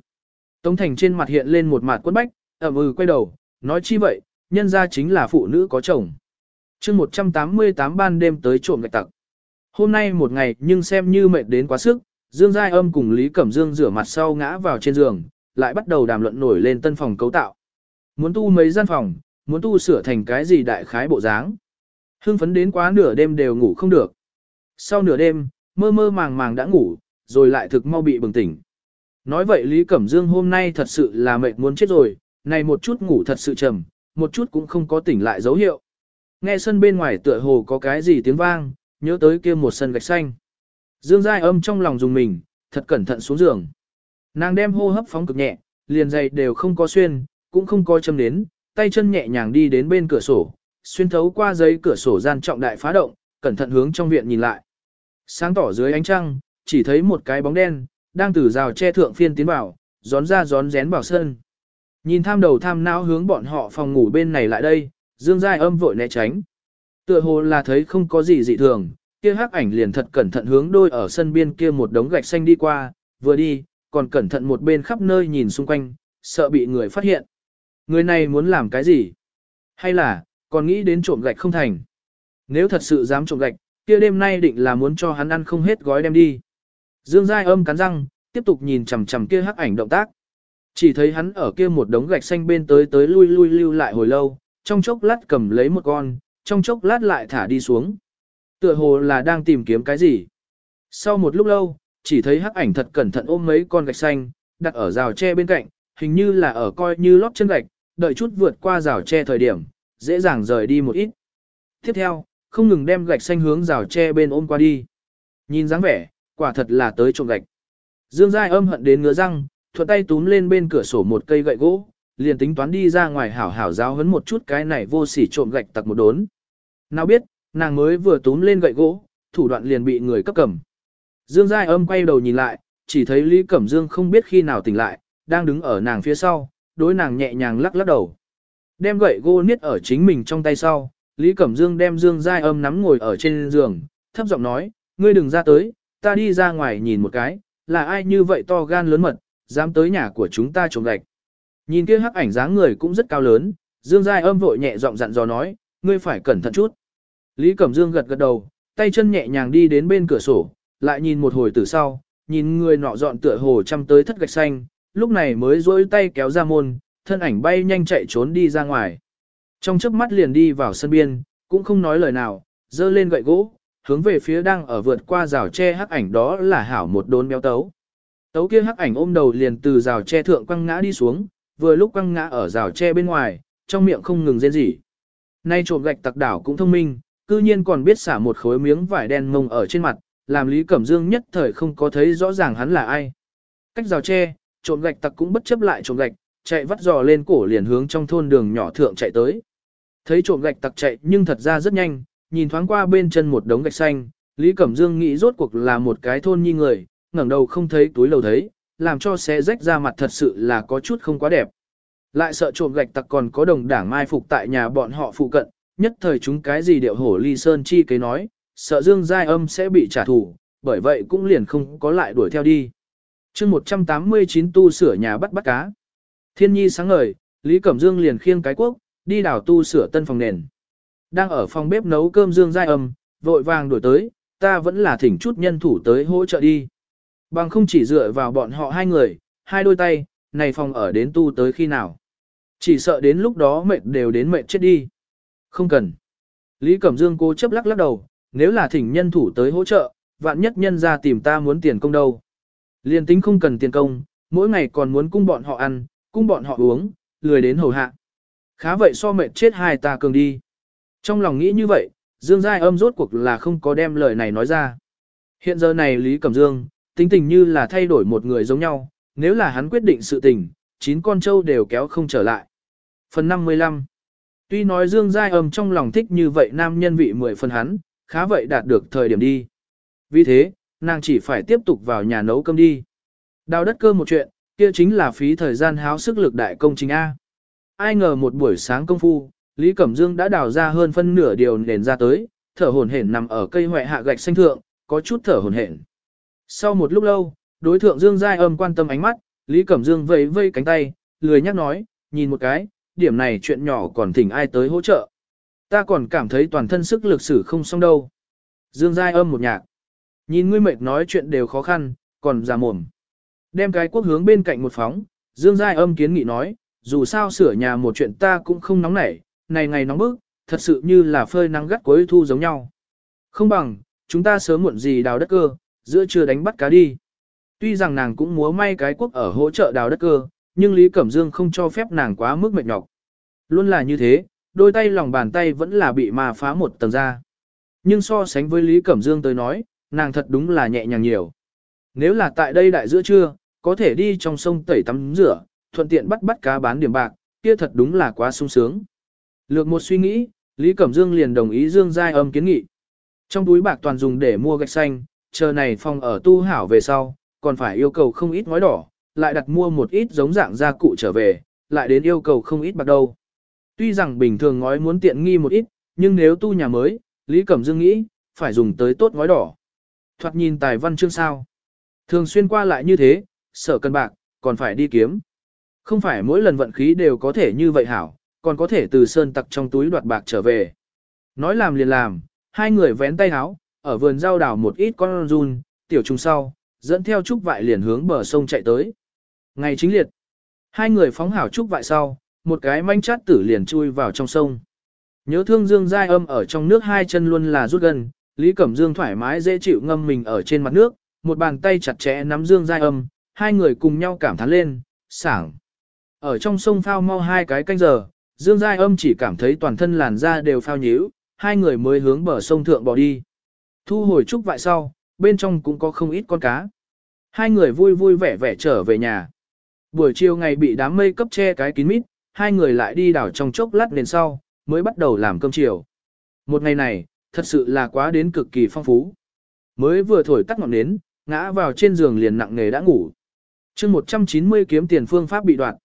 Tống Thành trên mặt hiện lên một mặt quất bách, ẩm ừ quay đầu, nói chi vậy, nhân ra chính là phụ nữ có chồng. chương 188 ban đêm tới trộm gạch tặc. Hôm nay một ngày nhưng xem như mệt đến quá sức, Dương Giai Âm cùng Lý Cẩm Dương rửa mặt sau ngã vào trên giường, lại bắt đầu đàm luận nổi lên tân phòng cấu tạo. Muốn tu mấy gian phòng, muốn tu sửa thành cái gì đại khái bộ dáng. Hưng phấn đến quá nửa đêm đều ngủ không được. Sau nửa đêm, mơ mơ màng màng đã ngủ, rồi lại thực mau bị bừng tỉnh. Nói vậy Lý Cẩm Dương hôm nay thật sự là mệt muốn chết rồi, này một chút ngủ thật sự trầm, một chút cũng không có tỉnh lại dấu hiệu. Nghe sân bên ngoài tựa hồ có cái gì tiếng vang, nhớ tới kia một sân gạch xanh. Dương Giai âm trong lòng dùng mình, thật cẩn thận xuống giường. Nàng đem hô hấp phóng cực nhẹ, liền dày đều không có xuyên, cũng không có châm đến, tay chân nhẹ nhàng đi đến bên cửa sổ, xuyên thấu qua giấy cửa sổ gian trọng đại phá động, cẩn thận hướng trong viện nhìn lại. Sáng tỏ dưới ánh trăng, chỉ thấy một cái bóng đen, đang từ rào che thượng phiên tiến vào, gión ra gión rén vào sân. Nhìn tham đầu tham não hướng bọn họ phòng ngủ bên này lại đây, Dương Giai âm vội né tránh. Tựa hồ là thấy không có gì dị thường, kia hắc ảnh liền thật cẩn thận hướng đôi ở sân biên kia một đống gạch xanh đi qua, vừa đi, còn cẩn thận một bên khắp nơi nhìn xung quanh, sợ bị người phát hiện. Người này muốn làm cái gì? Hay là, còn nghĩ đến trộm gạch không thành? Nếu thật sự dám trộm gạch, kia đêm nay định là muốn cho hắn ăn không hết gói đem đi. Dương Giai âm cắn răng, tiếp tục nhìn chằm chằm kia hắc ảnh động tác. Chỉ thấy hắn ở kia một đống gạch xanh bên tới tới lui lui lưu lại hồi lâu, trong chốc lát cầm lấy một con, trong chốc lát lại thả đi xuống. Tựa hồ là đang tìm kiếm cái gì. Sau một lúc lâu, chỉ thấy hắc ảnh thật cẩn thận ôm mấy con gạch xanh, đặt ở rào tre bên cạnh, hình như là ở coi như lót chân gạch, đợi chút vượt qua rào tre thời điểm, dễ dàng rời đi một ít. Tiếp theo, không ngừng đem gạch xanh hướng rào tre bên ôm qua đi. Nhìn dáng vẻ, quả thật là tới trộm gạch. Dương Giai âm hận đến ngứa răng, thuận tay túm lên bên cửa sổ một cây gậy gỗ, liền tính toán đi ra ngoài hảo hảo giáo hấn một chút cái này vô sỉ trộm gạch tặc một đốn. Nào biết, nàng mới vừa túm lên gậy gỗ, thủ đoạn liền bị người cấp cầm. Dương Giai âm quay đầu nhìn lại, chỉ thấy Lý Cẩm Dương không biết khi nào tỉnh lại, đang đứng ở nàng phía sau, đối nàng nhẹ nhàng lắc lắc đầu. Đem gậy gỗ niết ở chính mình trong tay sau, Lý Cẩm Dương đem Dương Giai âm nắm ngồi ở trên giường, thấp giọng nói, ngươi đừng ra tới, ta đi ra ngoài nhìn một cái, là ai như vậy to gan lớn mật, dám tới nhà của chúng ta trộm gạch. Nhìn kia hắc ảnh dáng người cũng rất cao lớn, Dương Giai âm vội nhẹ giọng dặn dò nói, ngươi phải cẩn thận chút. Lý Cẩm Dương gật gật đầu, tay chân nhẹ nhàng đi đến bên cửa sổ, lại nhìn một hồi từ sau, nhìn người nọ dọn tựa hồ chăm tới thất gạch xanh, lúc này mới dối tay kéo ra môn, thân ảnh bay nhanh chạy trốn đi ra ngoài. Trong chớp mắt liền đi vào sân biên, cũng không nói lời nào, dơ lên gậy gỗ, hướng về phía đang ở vượt qua rào tre hắc ảnh đó là hảo một đốn béo tấu. Tấu kia hắc ảnh ôm đầu liền từ rào tre thượng quăng ngã đi xuống, vừa lúc quăng ngã ở rào tre bên ngoài, trong miệng không ngừng rên rỉ. Nay trộm gạch tặc đảo cũng thông minh, cư nhiên còn biết xả một khối miếng vải đen mông ở trên mặt, làm Lý Cẩm Dương nhất thời không có thấy rõ ràng hắn là ai. Cách rào tre, trộm gạch tặc cũng bất chấp lại trộm gạch, chạy vắt giò lên cổ liền hướng trong thôn đường nhỏ thượng chạy tới. Thấy trộm gạch tặc chạy nhưng thật ra rất nhanh, nhìn thoáng qua bên chân một đống gạch xanh, Lý Cẩm Dương nghĩ rốt cuộc là một cái thôn nhi người, ngẩng đầu không thấy túi lầu thấy, làm cho xe rách ra mặt thật sự là có chút không quá đẹp. Lại sợ trộm gạch tặc còn có đồng đảng mai phục tại nhà bọn họ phụ cận, nhất thời chúng cái gì điệu hổ ly sơn chi kế nói, sợ Dương Giai âm sẽ bị trả thù, bởi vậy cũng liền không có lại đuổi theo đi. chương 189 tu sửa nhà bắt bắt cá. Thiên nhi sáng ngời, Lý Cẩm Dương liền khiêng cái quốc, đi đào tu sửa tân phòng nền. Đang ở phòng bếp nấu cơm Dương Giai âm, vội vàng đuổi tới, ta vẫn là thỉnh chút nhân thủ tới hỗ trợ đi. Bằng không chỉ dựa vào bọn họ hai người, hai đôi tay, này phòng ở đến tu tới khi nào. Chỉ sợ đến lúc đó mệt đều đến mệt chết đi. Không cần. Lý Cẩm Dương cố chấp lắc lắc đầu, nếu là thỉnh nhân thủ tới hỗ trợ, vạn nhất nhân ra tìm ta muốn tiền công đâu. Liên tính không cần tiền công, mỗi ngày còn muốn cung bọn họ ăn, cung bọn họ uống, lười đến hầu hạ. Khá vậy so mệt chết hai ta cường đi. Trong lòng nghĩ như vậy, Dương Giai âm rốt cuộc là không có đem lời này nói ra. Hiện giờ này Lý Cẩm Dương, tính tình như là thay đổi một người giống nhau, nếu là hắn quyết định sự tình, chín con trâu đều kéo không trở lại. Phần 55 Tuy nói Dương Giai âm trong lòng thích như vậy nam nhân vị mười phần hắn, khá vậy đạt được thời điểm đi. Vì thế, nàng chỉ phải tiếp tục vào nhà nấu cơm đi. Đào đất cơ một chuyện, kia chính là phí thời gian háo sức lực đại công trình A. Ai ngờ một buổi sáng công phu, Lý Cẩm Dương đã đào ra hơn phân nửa điều nền ra tới, thở hổn hển nằm ở cây hoại hạ gạch xanh thượng, có chút thở hổn hển. Sau một lúc lâu, đối thượng Dương Giai âm quan tâm ánh mắt, Lý Cẩm Dương vẫy vây cánh tay, lười nhắc nói, nhìn một cái, điểm này chuyện nhỏ còn thỉnh ai tới hỗ trợ. Ta còn cảm thấy toàn thân sức lực sử không xong đâu. Dương Giai âm một nhạc. Nhìn ngươi mệt nói chuyện đều khó khăn, còn già mồm. Đem cái quốc hướng bên cạnh một phóng, Dương Giai âm kiến nghị nói, dù sao sửa nhà một chuyện ta cũng không nóng nảy, này ngày nóng bức, thật sự như là phơi nắng gắt cuối thu giống nhau. Không bằng, chúng ta sớm muộn gì đào đất cơ, giữa trưa đánh bắt cá đi. Tuy rằng nàng cũng múa may cái quốc ở hỗ trợ đào đất cơ, nhưng Lý Cẩm Dương không cho phép nàng quá mức mệt nhọc. Luôn là như thế, đôi tay lòng bàn tay vẫn là bị mà phá một tầng ra. Nhưng so sánh với Lý Cẩm Dương tới nói, nàng thật đúng là nhẹ nhàng nhiều. Nếu là tại đây đại giữa trưa, có thể đi trong sông tẩy tắm rửa, thuận tiện bắt bắt cá bán điểm bạc, kia thật đúng là quá sung sướng. Lược một suy nghĩ, Lý Cẩm Dương liền đồng ý Dương Giai âm kiến nghị. Trong túi bạc toàn dùng để mua gạch xanh, chờ này phòng ở tu hảo về sau, còn phải yêu cầu không ít ngói đỏ, lại đặt mua một ít giống dạng gia cụ trở về, lại đến yêu cầu không ít bạc đâu. Tuy rằng bình thường ngói muốn tiện nghi một ít, nhưng nếu tu nhà mới, Lý Cẩm Dương nghĩ, phải dùng tới tốt ngói đỏ. Thoạt nhìn tài văn chương sao. Thường xuyên qua lại như thế, sợ cân bạc, còn phải đi kiếm. Không phải mỗi lần vận khí đều có thể như vậy hảo, còn có thể từ sơn tặc trong túi đoạt bạc trở về. Nói làm liền làm, hai người vén tay áo, ở vườn rau đào một ít con run, tiểu trùng sau, dẫn theo trúc vại liền hướng bờ sông chạy tới. Ngày chính liệt, hai người phóng hảo trúc vại sau, một cái manh chát tử liền chui vào trong sông. Nhớ thương Dương Giai âm ở trong nước hai chân luôn là rút gần, Lý Cẩm Dương thoải mái dễ chịu ngâm mình ở trên mặt nước, một bàn tay chặt chẽ nắm Dương Giai âm, hai người cùng nhau cảm thán lên, sảng. Ở trong sông phao mau hai cái canh giờ, Dương Giai âm chỉ cảm thấy toàn thân làn da đều phao nhíu, hai người mới hướng bờ sông thượng bỏ đi. Thu hồi trúc vại sau, bên trong cũng có không ít con cá. Hai người vui vui vẻ vẻ trở về nhà. Buổi chiều ngày bị đám mây cấp che cái kín mít, hai người lại đi đảo trong chốc lát nền sau, mới bắt đầu làm cơm chiều. Một ngày này, thật sự là quá đến cực kỳ phong phú. Mới vừa thổi tắt ngọn nến, ngã vào trên giường liền nặng nghề đã ngủ. chương 190 kiếm tiền phương pháp bị đoạn.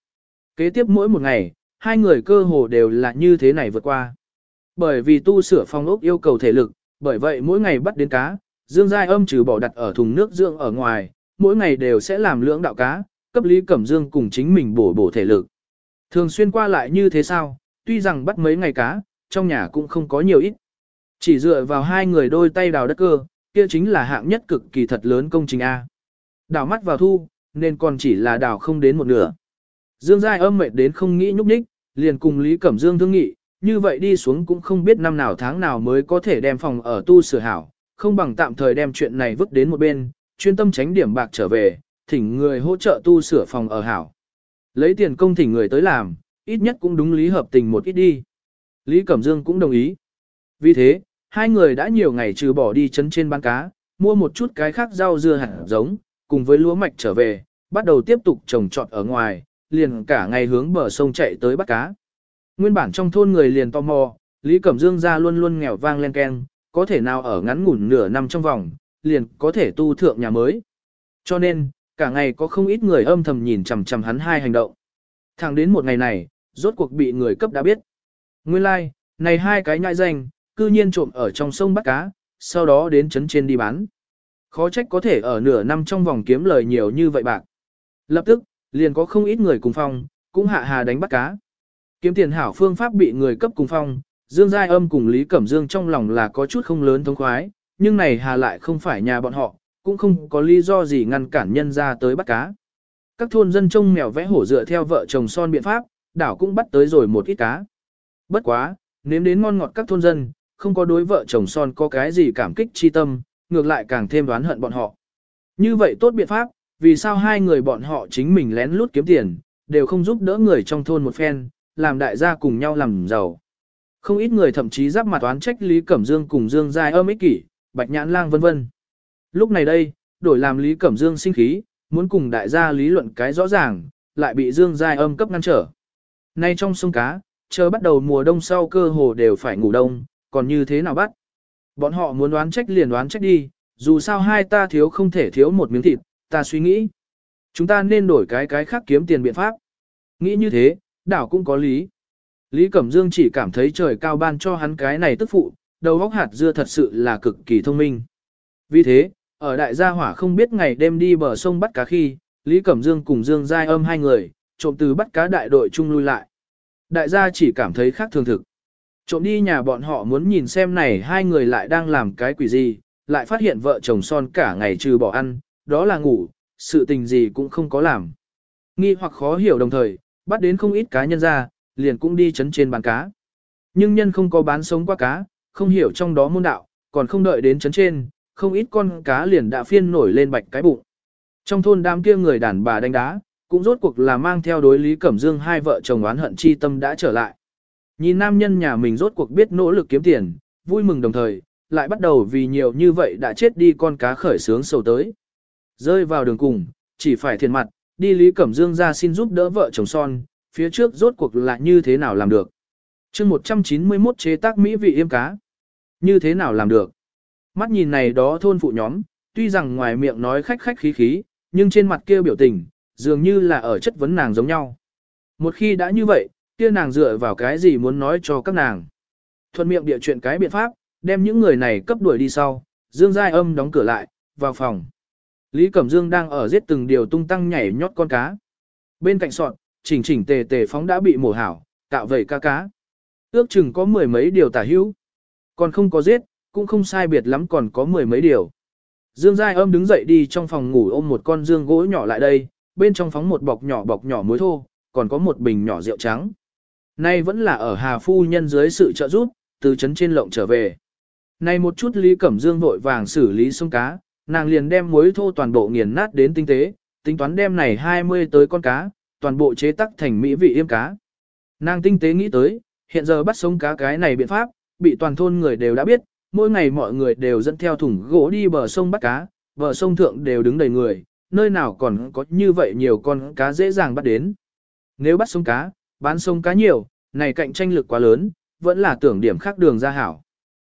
Kế tiếp mỗi một ngày, hai người cơ hồ đều là như thế này vượt qua. Bởi vì tu sửa phong ốc yêu cầu thể lực, bởi vậy mỗi ngày bắt đến cá, Dương Giai âm trừ bỏ đặt ở thùng nước dưỡng ở ngoài, mỗi ngày đều sẽ làm lưỡng đạo cá, cấp Lý Cẩm Dương cùng chính mình bổ bổ thể lực. Thường xuyên qua lại như thế sao, tuy rằng bắt mấy ngày cá, trong nhà cũng không có nhiều ít. Chỉ dựa vào hai người đôi tay đào đất cơ, kia chính là hạng nhất cực kỳ thật lớn công trình A. Đào mắt vào thu, nên còn chỉ là đào không đến một nửa. Dương Giai âm mệt đến không nghĩ nhúc nhích, liền cùng Lý Cẩm Dương thương nghị, như vậy đi xuống cũng không biết năm nào tháng nào mới có thể đem phòng ở tu sửa hảo, không bằng tạm thời đem chuyện này vứt đến một bên, chuyên tâm tránh điểm bạc trở về, thỉnh người hỗ trợ tu sửa phòng ở hảo. Lấy tiền công thỉnh người tới làm, ít nhất cũng đúng lý hợp tình một ít đi. Lý Cẩm Dương cũng đồng ý. Vì thế, hai người đã nhiều ngày trừ bỏ đi chấn trên bán cá, mua một chút cái khác rau dưa hạt giống, cùng với lúa mạch trở về, bắt đầu tiếp tục trồng trọt ở ngoài, liền cả ngày hướng bờ sông chạy tới bắt cá. Nguyên bản trong thôn người liền tò mò, Lý Cẩm Dương ra luôn luôn nghèo vang len keng, có thể nào ở ngắn ngủn nửa năm trong vòng, liền có thể tu thượng nhà mới. Cho nên, cả ngày có không ít người âm thầm nhìn chằm chằm hắn hai hành động. Thẳng đến một ngày này, rốt cuộc bị người cấp đã biết. Nguyên lai, like, này hai cái nhãi danh, cư nhiên trộm ở trong sông bắt cá, sau đó đến trấn trên đi bán. Khó trách có thể ở nửa năm trong vòng kiếm lời nhiều như vậy bạc. Lập tức, liền có không ít người cùng phong, cũng hạ hà đánh bắt cá. Kiếm tiền hảo phương pháp bị người cấp cùng phong, Dương Giai Âm cùng Lý Cẩm Dương trong lòng là có chút không lớn thống khoái, nhưng này hà lại không phải nhà bọn họ, cũng không có lý do gì ngăn cản nhân ra tới bắt cá. Các thôn dân trông mèo vẽ hổ dựa theo vợ chồng son biện pháp, đảo cũng bắt tới rồi một ít cá. Bất quá, nếm đến ngon ngọt các thôn dân, không có đối vợ chồng son có cái gì cảm kích chi tâm, ngược lại càng thêm đoán hận bọn họ. Như vậy tốt biện pháp, vì sao hai người bọn họ chính mình lén lút kiếm tiền, đều không giúp đỡ người trong thôn một phen, làm đại gia cùng nhau làm giàu. Không ít người thậm chí giáp mặt oán trách Lý Cẩm Dương cùng Dương Giai âm ích kỷ, Bạch Nhãn Lang vân vân. Lúc này đây, đổi làm Lý Cẩm Dương sinh khí, muốn cùng đại gia lý luận cái rõ ràng, lại bị Dương Giai âm cấp ngăn trở. Nay trong sông cá, chờ bắt đầu mùa đông sau cơ hồ đều phải ngủ đông, còn như thế nào bắt? Bọn họ muốn đoán trách liền đoán trách đi, dù sao hai ta thiếu không thể thiếu một miếng thịt, ta suy nghĩ. Chúng ta nên đổi cái cái khác kiếm tiền biện pháp. Nghĩ như thế, đảo cũng có lý. Lý Cẩm Dương chỉ cảm thấy trời cao ban cho hắn cái này tức phụ, đầu góc hạt dưa thật sự là cực kỳ thông minh. Vì thế, ở đại gia hỏa không biết ngày đêm đi bờ sông bắt cá khi, Lý Cẩm Dương cùng Dương Giai âm hai người, trộm từ bắt cá đại đội chung lui lại. Đại gia chỉ cảm thấy khác thường thực. Trộm đi nhà bọn họ muốn nhìn xem này hai người lại đang làm cái quỷ gì, lại phát hiện vợ chồng son cả ngày trừ bỏ ăn, đó là ngủ, sự tình gì cũng không có làm. Nghi hoặc khó hiểu đồng thời, bắt đến không ít cá nhân ra, liền cũng đi chấn trên bán cá. Nhưng nhân không có bán sống qua cá, không hiểu trong đó môn đạo, còn không đợi đến chấn trên, không ít con cá liền đã phiên nổi lên bạch cái bụng. Trong thôn đám kia người đàn bà đánh đá, cũng rốt cuộc là mang theo đối lý cẩm dương hai vợ chồng oán hận chi tâm đã trở lại. Nhìn nam nhân nhà mình rốt cuộc biết nỗ lực kiếm tiền, vui mừng đồng thời, lại bắt đầu vì nhiều như vậy đã chết đi con cá khởi sướng sầu tới. Rơi vào đường cùng, chỉ phải thiền mặt, đi Lý Cẩm Dương ra xin giúp đỡ vợ chồng son, phía trước rốt cuộc là như thế nào làm được. chương 191 chế tác Mỹ vị yêm cá. Như thế nào làm được? Mắt nhìn này đó thôn phụ nhóm, tuy rằng ngoài miệng nói khách khách khí khí, nhưng trên mặt kia biểu tình, dường như là ở chất vấn nàng giống nhau. Một khi đã như vậy, kia nàng dựa vào cái gì muốn nói cho các nàng. Thuận miệng địa chuyện cái biện pháp, đem những người này cấp đuổi đi sau, Dương Giai âm đóng cửa lại, vào phòng. Lý Cẩm Dương đang ở giết từng điều tung tăng nhảy nhót con cá. Bên cạnh sọt, chỉnh chỉnh tề tề phóng đã bị mổ hảo, tạo vẩy ca cá. Ước chừng có mười mấy điều tả hữu. Còn không có giết, cũng không sai biệt lắm còn có mười mấy điều. Dương Giai âm đứng dậy đi trong phòng ngủ ôm một con dương gỗ nhỏ lại đây, bên trong phóng một bọc nhỏ bọc nhỏ muối thô, còn có một bình nhỏ rượu trắng. Nay vẫn là ở Hà Phu Nhân dưới sự trợ giúp, từ trấn trên lộng trở về. Nay một chút Lý Cẩm Dương vội vàng xử lý sông cá, nàng liền đem muối thô toàn bộ nghiền nát đến tinh tế, tính toán đem này 20 tới con cá, toàn bộ chế tắc thành mỹ vị yêm cá. Nàng tinh tế nghĩ tới, hiện giờ bắt sống cá cái này biện pháp, bị toàn thôn người đều đã biết, mỗi ngày mọi người đều dẫn theo thùng gỗ đi bờ sông bắt cá, bờ sông thượng đều đứng đầy người, nơi nào còn có như vậy nhiều con cá dễ dàng bắt đến. Nếu bắt sông cá, bán sông cá nhiều, này cạnh tranh lực quá lớn, vẫn là tưởng điểm khác đường ra hảo.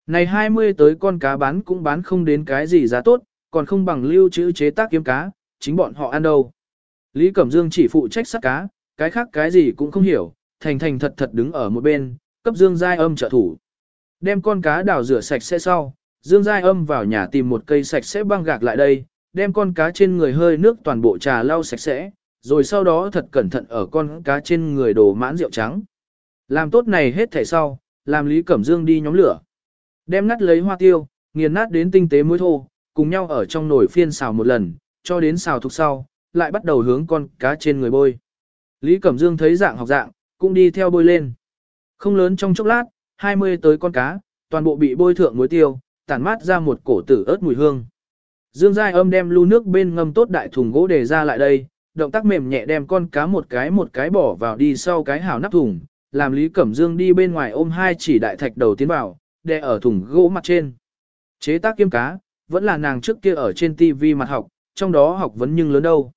Này 20 tới con cá bán cũng bán không đến cái gì giá tốt, còn không bằng lưu trữ chế tác kiếm cá, chính bọn họ ăn đâu. Lý Cẩm Dương chỉ phụ trách sắt cá, cái khác cái gì cũng không hiểu, thành thành thật thật đứng ở một bên, cấp Dương Giai âm trợ thủ. Đem con cá đào rửa sạch sẽ sau, Dương Giai âm vào nhà tìm một cây sạch sẽ băng gạc lại đây, đem con cá trên người hơi nước toàn bộ trà lau sạch sẽ, rồi sau đó thật cẩn thận ở con cá trên người đổ mãn rượu trắng. Làm tốt này hết thảy sau, làm Lý Cẩm Dương đi nhóm lửa. Đem ngắt lấy hoa tiêu, nghiền nát đến tinh tế muối thô, cùng nhau ở trong nồi phiên xào một lần, cho đến xào thuộc sau, lại bắt đầu hướng con cá trên người bôi. Lý Cẩm Dương thấy dạng học dạng, cũng đi theo bôi lên. Không lớn trong chốc lát, 20 tới con cá, toàn bộ bị bôi thượng muối tiêu, tản mát ra một cổ tử ớt mùi hương. Dương Giai âm đem lu nước bên ngâm tốt đại thùng gỗ để ra lại đây, động tác mềm nhẹ đem con cá một cái một cái bỏ vào đi sau cái hào nắp thùng, làm Lý Cẩm Dương đi bên ngoài ôm hai chỉ đại thạch đầu tiến vào, đè ở thùng gỗ mặt trên. Chế tác kiếm cá, vẫn là nàng trước kia ở trên TV mặt học, trong đó học vấn nhưng lớn đâu.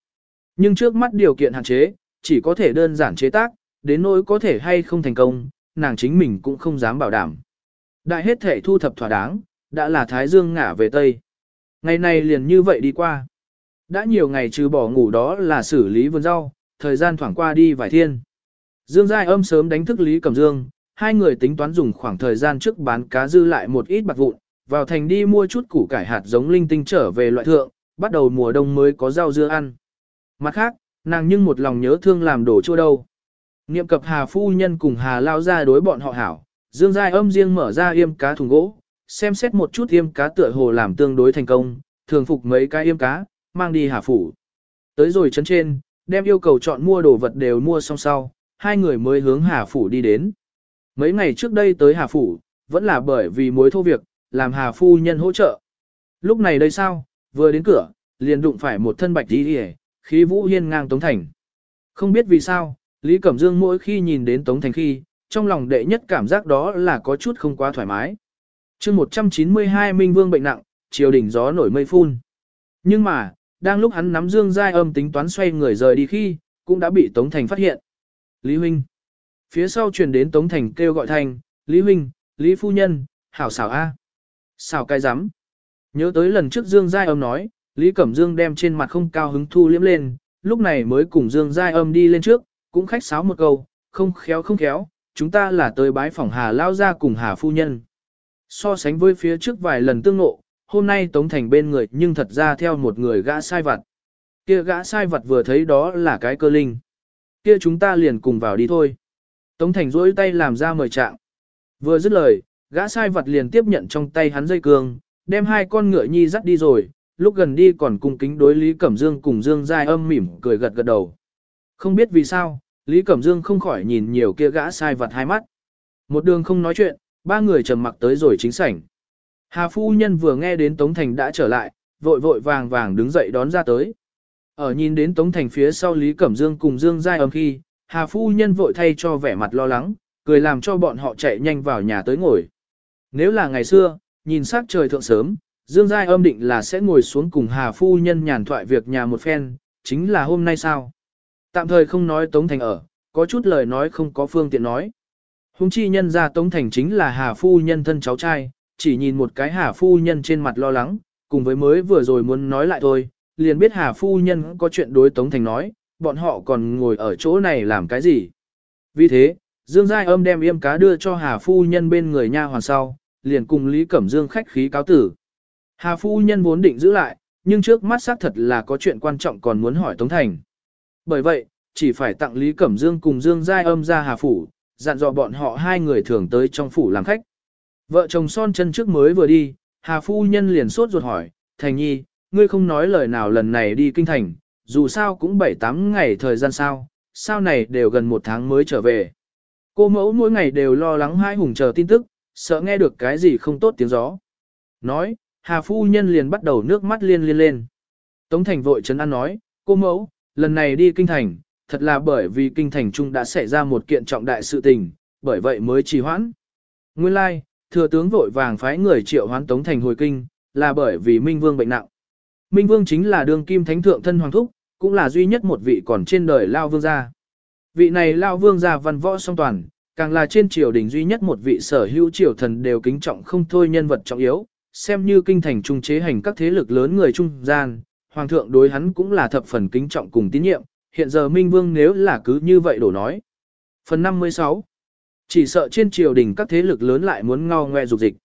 Nhưng trước mắt điều kiện hạn chế, chỉ có thể đơn giản chế tác, đến nỗi có thể hay không thành công, nàng chính mình cũng không dám bảo đảm. Đại hết thể thu thập thỏa đáng, đã là Thái Dương ngả về Tây. Ngày này liền như vậy đi qua. Đã nhiều ngày trừ bỏ ngủ đó là xử lý vườn rau, thời gian thoảng qua đi vài thiên. Dương Giai âm sớm đánh thức Lý Cẩm Dương, hai người tính toán dùng khoảng thời gian trước bán cá dư lại một ít bạc vụn, vào thành đi mua chút củ cải hạt giống linh tinh trở về loại thượng, bắt đầu mùa đông mới có rau dưa ăn. Mặt khác, nàng nhưng một lòng nhớ thương làm đồ chua đâu. Niệm cập Hà Phu Nhân cùng Hà Lao ra đối bọn họ hảo, Dương Giai âm riêng mở ra yêm cá thùng gỗ, xem xét một chút yêm cá tựa hồ làm tương đối thành công, thường phục mấy cái yêm cá, mang đi Hà Phủ. Tới rồi chấn trên, đem yêu cầu chọn mua đồ vật đều mua xong sau, hai người mới hướng Hà Phủ đi đến. Mấy ngày trước đây tới Hà Phủ, vẫn là bởi vì mối thô việc, làm Hà Phu Nhân hỗ trợ. Lúc này đây sao, vừa đến cửa, liền đụng phải một thân bạch đi hề, khí vũ hiên ngang Tống Thành. Không biết vì sao, Lý Cẩm Dương mỗi khi nhìn đến Tống Thành khi, trong lòng đệ nhất cảm giác đó là có chút không quá thoải mái. chương 192 Minh Vương bệnh nặng, triều đỉnh gió nổi mây phun. Nhưng mà, đang lúc hắn nắm Dương Giai âm tính toán xoay người rời đi khi, cũng đã bị Tống Thành phát hiện. Lý Huynh. Phía sau truyền đến Tống Thành kêu gọi thành, Lý Huynh, Lý Phu Nhân, hảo xảo A. Xảo cái rắm Nhớ tới lần trước Dương Giai âm nói, Lý Cẩm Dương đem trên mặt không cao hứng thu liếm lên, lúc này mới cùng Dương Giai âm đi lên trước, cũng khách sáo một câu, không khéo không khéo, chúng ta là tới bái phỏng Hà Lao ra cùng Hà Phu Nhân. So sánh với phía trước vài lần tương ngộ, hôm nay Tống Thành bên người nhưng thật ra theo một người gã sai vặt. Kia gã sai vặt vừa thấy đó là cái cơ linh. Kia chúng ta liền cùng vào đi thôi. Tống Thành rỗi tay làm ra mời trạng. Vừa dứt lời, gã sai vặt liền tiếp nhận trong tay hắn dây cương, đem hai con ngựa nhi dắt đi rồi, lúc gần đi còn cung kính đối Lý Cẩm Dương cùng Dương Giai âm mỉm cười gật gật đầu. Không biết vì sao, Lý Cẩm Dương không khỏi nhìn nhiều kia gã sai vặt hai mắt. Một đường không nói chuyện, ba người trầm mặc tới rồi chính sảnh. Hà phu nhân vừa nghe đến Tống Thành đã trở lại, vội vội vàng vàng đứng dậy đón ra tới. Ở nhìn đến Tống Thành phía sau Lý Cẩm Dương cùng Dương Giai âm khi, Hà phu nhân vội thay cho vẻ mặt lo lắng, cười làm cho bọn họ chạy nhanh vào nhà tới ngồi. Nếu là ngày xưa, nhìn sắc trời thượng sớm, Dương Giai âm định là sẽ ngồi xuống cùng Hà phu nhân nhàn thoại việc nhà một phen, chính là hôm nay sao? Tạm thời không nói Tống Thành ở, có chút lời nói không có phương tiện nói. Hùng chi nhân ra Tống Thành chính là Hà phu nhân thân cháu trai, chỉ nhìn một cái Hà phu nhân trên mặt lo lắng, cùng với mới vừa rồi muốn nói lại thôi, liền biết Hà phu nhân có chuyện đối Tống Thành nói, bọn họ còn ngồi ở chỗ này làm cái gì. Vì thế, Dương Giai âm đem yêm cá đưa cho Hà phu nhân bên người nha hoàn sau, liền cùng Lý Cẩm Dương khách khí cáo tử. Hà phu nhân vốn định giữ lại, nhưng trước mắt xác thật là có chuyện quan trọng còn muốn hỏi Tống Thành. Bởi vậy, chỉ phải tặng Lý Cẩm Dương cùng Dương Giai âm ra Hà Phủ, dặn dò bọn họ hai người thường tới trong phủ làm khách. Vợ chồng son chân trước mới vừa đi, Hà Phu Nhân liền sốt ruột hỏi, Thành Nhi, ngươi không nói lời nào lần này đi kinh thành, dù sao cũng 7-8 ngày thời gian sao, sao này đều gần một tháng mới trở về. Cô mẫu mỗi ngày đều lo lắng hai hùng chờ tin tức, sợ nghe được cái gì không tốt tiếng gió. Nói, Hà Phu Nhân liền bắt đầu nước mắt liên liên lên. Tống Thành vội chấn an nói, cô mẫu, lần này đi kinh thành, thật là bởi vì kinh thành trung đã xảy ra một kiện trọng đại sự tình, bởi vậy mới trì hoãn. Nguyên lai, like, thừa tướng vội vàng phái người triệu hoán Tống Thành hồi kinh, là bởi vì Minh Vương bệnh nặng. Minh Vương chính là đương kim thánh thượng thân hoàng thúc, cũng là duy nhất một vị còn trên đời Lao Vương gia. Vị này Lao Vương gia văn võ song toàn, càng là trên triều đình duy nhất một vị sở hữu triều thần đều kính trọng không thôi nhân vật trọng yếu, xem như kinh thành trung chế hành các thế lực lớn người trung gian, hoàng thượng đối hắn cũng là thập phần kính trọng cùng tín nhiệm, hiện giờ Minh Vương nếu là cứ như vậy đổ nói. Phần 56 Chỉ sợ trên triều đình các thế lực lớn lại muốn ngao ngoe dục dịch.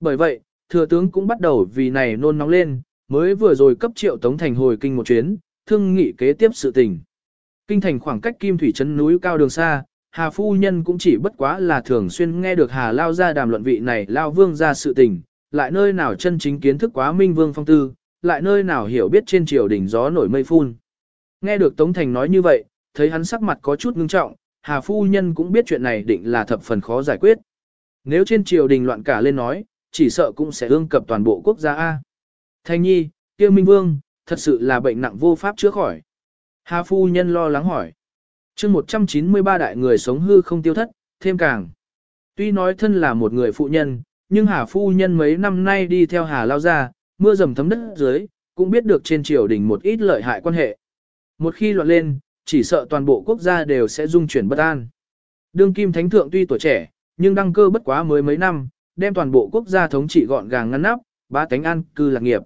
Bởi vậy, thừa tướng cũng bắt đầu vì này nôn nóng lên, mới vừa rồi cấp triệu tống thành hồi kinh một chuyến, thương nghị kế tiếp sự tình. Kinh thành khoảng cách kim thủy trấn núi cao đường xa, Hà Phu Nhân cũng chỉ bất quá là thường xuyên nghe được Hà Lao ra đàm luận vị này Lao Vương ra sự tình, lại nơi nào chân chính kiến thức quá Minh Vương phong tư, lại nơi nào hiểu biết trên triều đỉnh gió nổi mây phun. Nghe được Tống Thành nói như vậy, thấy hắn sắc mặt có chút ngưng trọng, Hà Phu Nhân cũng biết chuyện này định là thập phần khó giải quyết. Nếu trên triều đình loạn cả lên nói, chỉ sợ cũng sẽ ương cập toàn bộ quốc gia A. Thanh nhi, kia Minh Vương, thật sự là bệnh nặng vô pháp chữa khỏi. Hà Phu Nhân lo lắng hỏi. chương 193 đại người sống hư không tiêu thất, thêm càng. Tuy nói thân là một người phụ nhân, nhưng Hà Phu Nhân mấy năm nay đi theo Hà Lao Gia, mưa dầm thấm đất dưới, cũng biết được trên triều đình một ít lợi hại quan hệ. Một khi loạn lên, chỉ sợ toàn bộ quốc gia đều sẽ dung chuyển bất an. Đương kim thánh thượng tuy tuổi trẻ, nhưng đăng cơ bất quá mới mấy năm, đem toàn bộ quốc gia thống trị gọn gàng ngăn nắp, ba tánh an cư lạc nghiệp.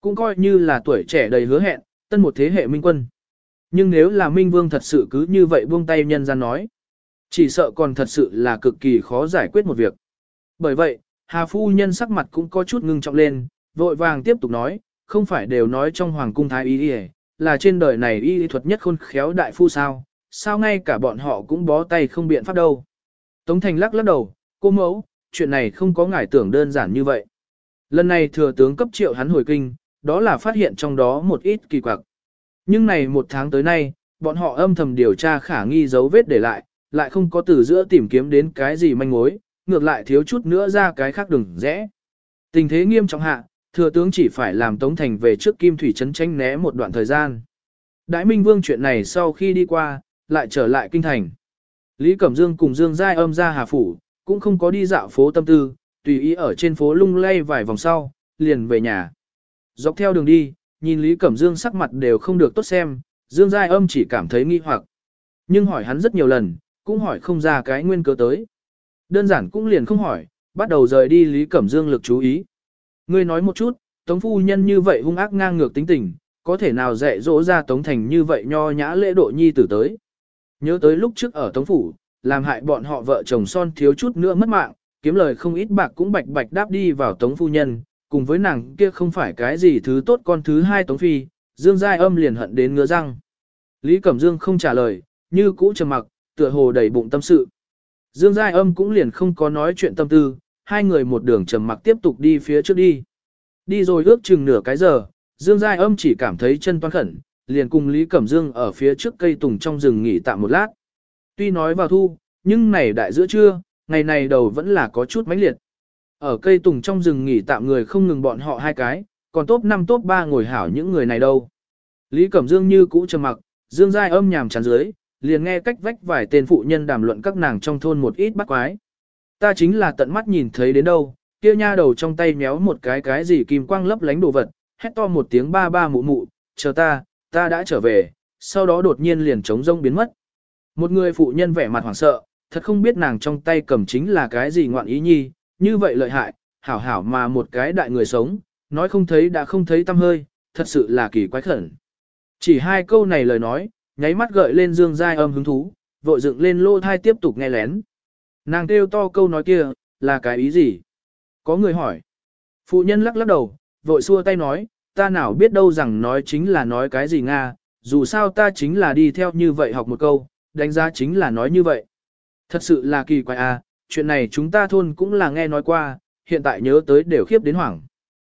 Cũng coi như là tuổi trẻ đầy hứa hẹn, tân một thế hệ minh quân. Nhưng nếu là minh vương thật sự cứ như vậy buông tay nhân ra nói, chỉ sợ còn thật sự là cực kỳ khó giải quyết một việc. Bởi vậy, Hà Phu Nhân sắc mặt cũng có chút ngưng trọng lên, vội vàng tiếp tục nói, không phải đều nói trong Hoàng cung Thái Y Y là trên đời này y thuật nhất khôn khéo đại phu sao, sao ngay cả bọn họ cũng bó tay không biện pháp đâu. Tống Thành lắc lắc đầu, cô mẫu, chuyện này không có ngải tưởng đơn giản như vậy. Lần này thừa tướng cấp triệu hắn hồi kinh, đó là phát hiện trong đó một ít kỳ quặc. Nhưng này một tháng tới nay, bọn họ âm thầm điều tra khả nghi dấu vết để lại, lại không có từ giữa tìm kiếm đến cái gì manh mối, ngược lại thiếu chút nữa ra cái khác đừng rẽ. Tình thế nghiêm trọng hạ, thừa tướng chỉ phải làm Tống Thành về trước Kim Thủy Trấn tranh né một đoạn thời gian. Đại Minh Vương chuyện này sau khi đi qua, lại trở lại kinh thành. Lý Cẩm Dương cùng Dương Giai âm ra Hà Phủ, cũng không có đi dạo phố tâm tư, tùy ý ở trên phố lung lay vài vòng sau, liền về nhà. Dọc theo đường đi, nhìn Lý Cẩm Dương sắc mặt đều không được tốt xem, Dương Giai âm chỉ cảm thấy nghi hoặc. Nhưng hỏi hắn rất nhiều lần, cũng hỏi không ra cái nguyên cớ tới. Đơn giản cũng liền không hỏi, bắt đầu rời đi Lý Cẩm Dương lực chú ý. Ngươi nói một chút, Tống Phu Nhân như vậy hung ác ngang ngược tính tình, có thể nào dạy dỗ ra Tống Thành như vậy nho nhã lễ độ nhi tử tới. Nhớ tới lúc trước ở Tống Phủ, làm hại bọn họ vợ chồng son thiếu chút nữa mất mạng, kiếm lời không ít bạc cũng bạch bạch đáp đi vào Tống Phu Nhân, cùng với nàng kia không phải cái gì thứ tốt con thứ hai Tống Phi, Dương Giai âm liền hận đến ngứa răng. Lý Cẩm Dương không trả lời, như cũ trầm mặc, tựa hồ đầy bụng tâm sự. Dương Giai âm cũng liền không có nói chuyện tâm tư, hai người một đường trầm mặc tiếp tục đi phía trước đi. Đi rồi ước chừng nửa cái giờ, Dương Giai âm chỉ cảm thấy chân toan khẩn, liền cùng Lý Cẩm Dương ở phía trước cây tùng trong rừng nghỉ tạm một lát. Tuy nói vào thu, nhưng này đại giữa trưa, ngày này đầu vẫn là có chút mãnh liệt. Ở cây tùng trong rừng nghỉ tạm người không ngừng bọn họ hai cái, còn top 5 top 3 ngồi hảo những người này đâu. Lý Cẩm Dương như cũ trầm mặc, Dương Giai âm nhàm chán dưới, liền nghe cách vách vài tên phụ nhân đàm luận các nàng trong thôn một ít bắt quái. Ta chính là tận mắt nhìn thấy đến đâu, kia nha đầu trong tay méo một cái cái gì kim quang lấp lánh đồ vật, hét to một tiếng ba ba mụ mụ, chờ ta, ta đã trở về, sau đó đột nhiên liền trống rông biến mất. Một người phụ nhân vẻ mặt hoảng sợ, thật không biết nàng trong tay cầm chính là cái gì ngoạn ý nhi, như vậy lợi hại, hảo hảo mà một cái đại người sống, nói không thấy đã không thấy tâm hơi, thật sự là kỳ quái khẩn. Chỉ hai câu này lời nói, nháy mắt gợi lên dương giai âm hứng thú, vội dựng lên lô thai tiếp tục nghe lén. Nàng kêu to câu nói kia, là cái ý gì? Có người hỏi. Phụ nhân lắc lắc đầu, vội xua tay nói, ta nào biết đâu rằng nói chính là nói cái gì Nga, dù sao ta chính là đi theo như vậy học một câu, đánh giá chính là nói như vậy. Thật sự là kỳ quái à, chuyện này chúng ta thôn cũng là nghe nói qua, hiện tại nhớ tới đều khiếp đến hoảng.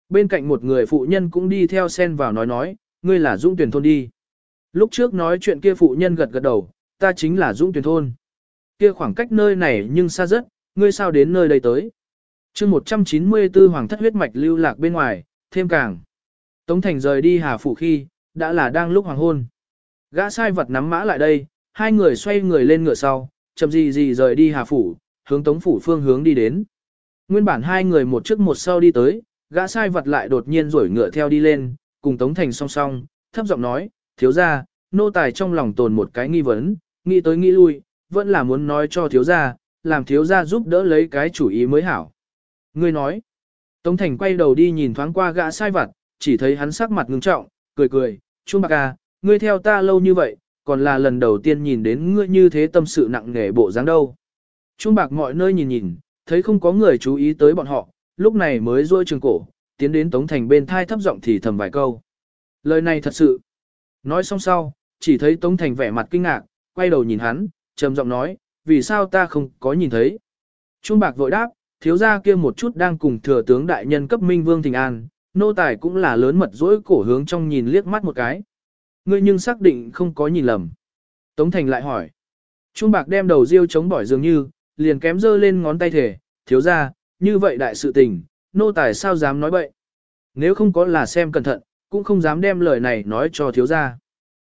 Bên cạnh một người phụ nhân cũng đi theo sen vào nói nói, ngươi là Dũng tuyển thôn đi. Lúc trước nói chuyện kia phụ nhân gật gật đầu, ta chính là Dũng tuyển thôn. Kia khoảng cách nơi này nhưng xa rất, ngươi sao đến nơi đây tới. chương 194 hoàng thất huyết mạch lưu lạc bên ngoài, thêm càng. Tống Thành rời đi Hà Phủ khi, đã là đang lúc hoàng hôn. Gã sai vật nắm mã lại đây, hai người xoay người lên ngựa sau, chậm gì gì rời đi Hà Phủ, hướng Tống Phủ phương hướng đi đến. Nguyên bản hai người một trước một sau đi tới, gã sai vật lại đột nhiên rủi ngựa theo đi lên, cùng Tống Thành song song, thấp giọng nói, thiếu ra, nô tài trong lòng tồn một cái nghi vấn, nghĩ tới nghĩ lui, vẫn là muốn nói cho thiếu gia, làm thiếu gia giúp đỡ lấy cái chủ ý mới hảo. Ngươi nói, Tống Thành quay đầu đi nhìn thoáng qua gã sai vặt, chỉ thấy hắn sắc mặt ngưng trọng, cười cười, Trung Bạc à, ngươi theo ta lâu như vậy, còn là lần đầu tiên nhìn đến ngươi như thế tâm sự nặng nề bộ dáng đâu. Trung Bạc mọi nơi nhìn nhìn, thấy không có người chú ý tới bọn họ, lúc này mới rôi trường cổ, tiến đến Tống Thành bên thai thấp giọng thì thầm vài câu. Lời này thật sự. Nói xong sau, chỉ thấy Tống Thành vẻ mặt kinh ngạc, quay đầu nhìn hắn, trầm giọng nói, vì sao ta không có nhìn thấy. Trung bạc vội đáp, thiếu gia kia một chút đang cùng thừa tướng đại nhân cấp minh vương Thịnh an, nô tài cũng là lớn mật dỗi cổ hướng trong nhìn liếc mắt một cái. Ngươi nhưng xác định không có nhìn lầm. Tống Thành lại hỏi. Trung bạc đem đầu riêu chống bỏi dường như, liền kém dơ lên ngón tay thể, thiếu gia, như vậy đại sự tình, nô tài sao dám nói bậy. Nếu không có là xem cẩn thận, cũng không dám đem lời này nói cho thiếu gia.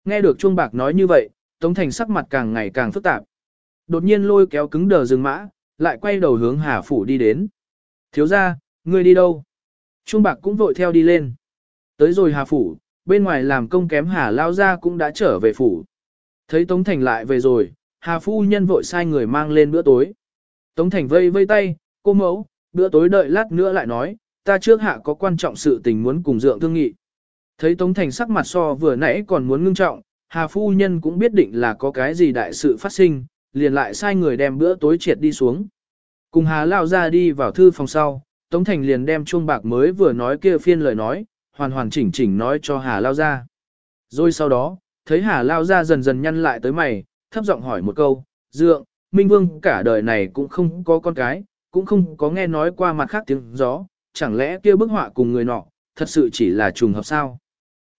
Nghe được Trung bạc nói như vậy, Tống Thành sắc mặt càng ngày càng phức tạp. Đột nhiên lôi kéo cứng đờ dừng mã, lại quay đầu hướng Hà Phủ đi đến. Thiếu ra, ngươi đi đâu? Trung bạc cũng vội theo đi lên. Tới rồi Hà Phủ, bên ngoài làm công kém Hà Lao ra cũng đã trở về Phủ. Thấy Tống Thành lại về rồi, Hà Phu Nhân vội sai người mang lên bữa tối. Tống Thành vây vây tay, cô mẫu, bữa tối đợi lát nữa lại nói, ta trước hạ có quan trọng sự tình muốn cùng dượng thương nghị. Thấy Tống Thành sắc mặt so vừa nãy còn muốn ngưng trọng, Hà Phu Nhân cũng biết định là có cái gì đại sự phát sinh, liền lại sai người đem bữa tối triệt đi xuống. Cùng Hà Lao ra đi vào thư phòng sau, Tống Thành liền đem chuông bạc mới vừa nói kia phiên lời nói, hoàn hoàn chỉnh chỉnh nói cho Hà Lao ra. Rồi sau đó, thấy Hà Lao ra dần dần nhăn lại tới mày, thấp giọng hỏi một câu, dượng, Minh Vương cả đời này cũng không có con cái, cũng không có nghe nói qua mặt khác tiếng gió, chẳng lẽ kia bức họa cùng người nọ, thật sự chỉ là trùng hợp sao?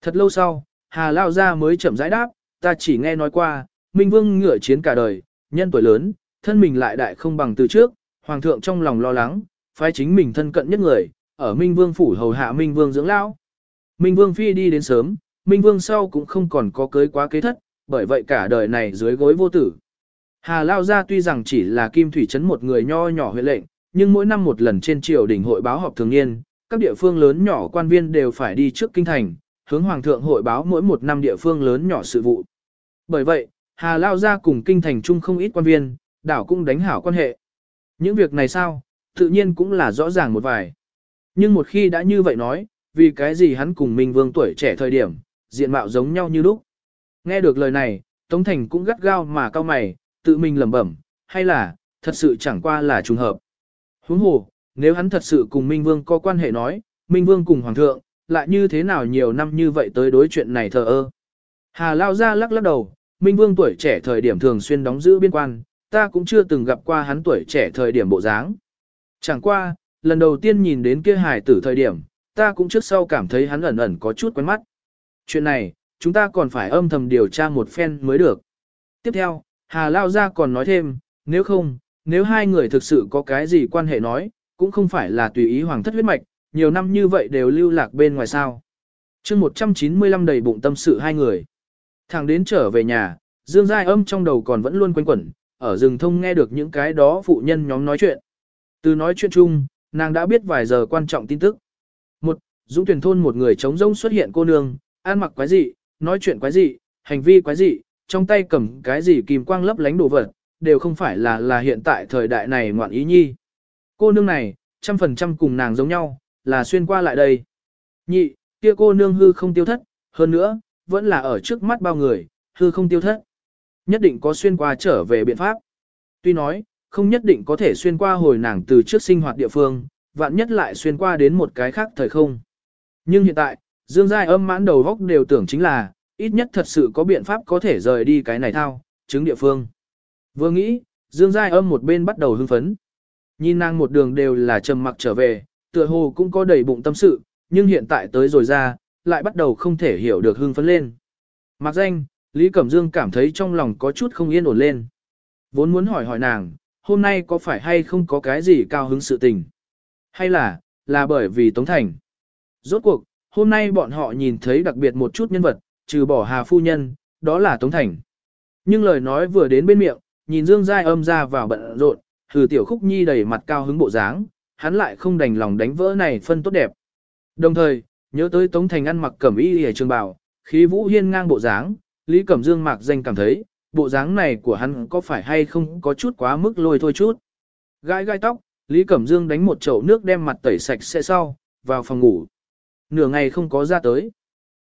Thật lâu sau, Hà Lao gia mới chậm rãi đáp, ta chỉ nghe nói qua, Minh Vương ngựa chiến cả đời, nhân tuổi lớn, thân mình lại đại không bằng từ trước, Hoàng thượng trong lòng lo lắng, phái chính mình thân cận nhất người, ở Minh Vương phủ hầu hạ Minh Vương dưỡng lão. Minh Vương phi đi đến sớm, Minh Vương sau cũng không còn có cưới quá kế thất, bởi vậy cả đời này dưới gối vô tử. Hà Lao gia tuy rằng chỉ là Kim Thủy Trấn một người nho nhỏ huyện lệnh, nhưng mỗi năm một lần trên triều đình hội báo họp thường niên, các địa phương lớn nhỏ quan viên đều phải đi trước kinh thành, hướng Hoàng thượng hội báo mỗi một năm địa phương lớn nhỏ sự vụ. Bởi vậy, Hà Lao gia cùng kinh thành chung không ít quan viên, đảo cũng đánh hảo quan hệ. Những việc này sao, tự nhiên cũng là rõ ràng một vài. Nhưng một khi đã như vậy nói, vì cái gì hắn cùng Minh Vương tuổi trẻ thời điểm, diện mạo giống nhau như lúc. Nghe được lời này, Tống Thành cũng gắt gao mà cao mày, tự mình lẩm bẩm, hay là, thật sự chẳng qua là trùng hợp. Huống hồ, nếu hắn thật sự cùng Minh Vương có quan hệ nói, Minh Vương cùng Hoàng thượng, lại như thế nào nhiều năm như vậy tới đối chuyện này thờ ơ. Hà Lao ra lắc lắc đầu, Minh Vương tuổi trẻ thời điểm thường xuyên đóng giữ biên quan, ta cũng chưa từng gặp qua hắn tuổi trẻ thời điểm bộ dáng. Chẳng qua, lần đầu tiên nhìn đến kia hài tử thời điểm, ta cũng trước sau cảm thấy hắn ẩn ẩn có chút quen mắt. Chuyện này, chúng ta còn phải âm thầm điều tra một phen mới được. Tiếp theo, Hà Lao Gia còn nói thêm, nếu không, nếu hai người thực sự có cái gì quan hệ nói, cũng không phải là tùy ý hoàng thất huyết mạch, nhiều năm như vậy đều lưu lạc bên ngoài sao. chương 195 đầy bụng tâm sự hai người. Thằng đến trở về nhà, Dương Giai âm trong đầu còn vẫn luôn quanh quẩn, ở rừng thông nghe được những cái đó phụ nhân nhóm nói chuyện. Từ nói chuyện chung, nàng đã biết vài giờ quan trọng tin tức. Một, Dũng tuyển thôn một người trống rông xuất hiện cô nương, ăn mặc quái dị, nói chuyện quái dị, hành vi quái dị, trong tay cầm cái gì kìm quang lấp lánh đồ vật, đều không phải là là hiện tại thời đại này ngoạn ý nhi. Cô nương này, trăm phần trăm cùng nàng giống nhau, là xuyên qua lại đây. Nhị, kia cô nương hư không tiêu thất, hơn nữa, vẫn là ở trước mắt bao người, hư không tiêu thất. Nhất định có xuyên qua trở về biện pháp. Tuy nói, không nhất định có thể xuyên qua hồi nàng từ trước sinh hoạt địa phương, vạn nhất lại xuyên qua đến một cái khác thời không. Nhưng hiện tại, Dương Giai âm mãn đầu góc đều tưởng chính là, ít nhất thật sự có biện pháp có thể rời đi cái này thao, chứng địa phương. Vừa nghĩ, Dương Giai âm một bên bắt đầu hưng phấn. Nhìn nàng một đường đều là trầm mặc trở về, tựa hồ cũng có đầy bụng tâm sự, nhưng hiện tại tới rồi ra, lại bắt đầu không thể hiểu được hưng phấn lên. Mặc danh, Lý Cẩm Dương cảm thấy trong lòng có chút không yên ổn lên. Vốn muốn hỏi hỏi nàng, hôm nay có phải hay không có cái gì cao hứng sự tình? Hay là, là bởi vì Tống Thành? Rốt cuộc, hôm nay bọn họ nhìn thấy đặc biệt một chút nhân vật, trừ bỏ Hà Phu Nhân, đó là Tống Thành. Nhưng lời nói vừa đến bên miệng, nhìn Dương Giai âm ra vào bận rộn, thử tiểu khúc nhi đầy mặt cao hứng bộ dáng, hắn lại không đành lòng đánh vỡ này phân tốt đẹp. Đồng thời, nhớ tới Tống Thành ăn mặc cẩm y hề trường bào, khí vũ hiên ngang bộ dáng, Lý Cẩm Dương mạc danh cảm thấy, bộ dáng này của hắn có phải hay không có chút quá mức lôi thôi chút. Gai gai tóc, Lý Cẩm Dương đánh một chậu nước đem mặt tẩy sạch sẽ sau, vào phòng ngủ. Nửa ngày không có ra tới.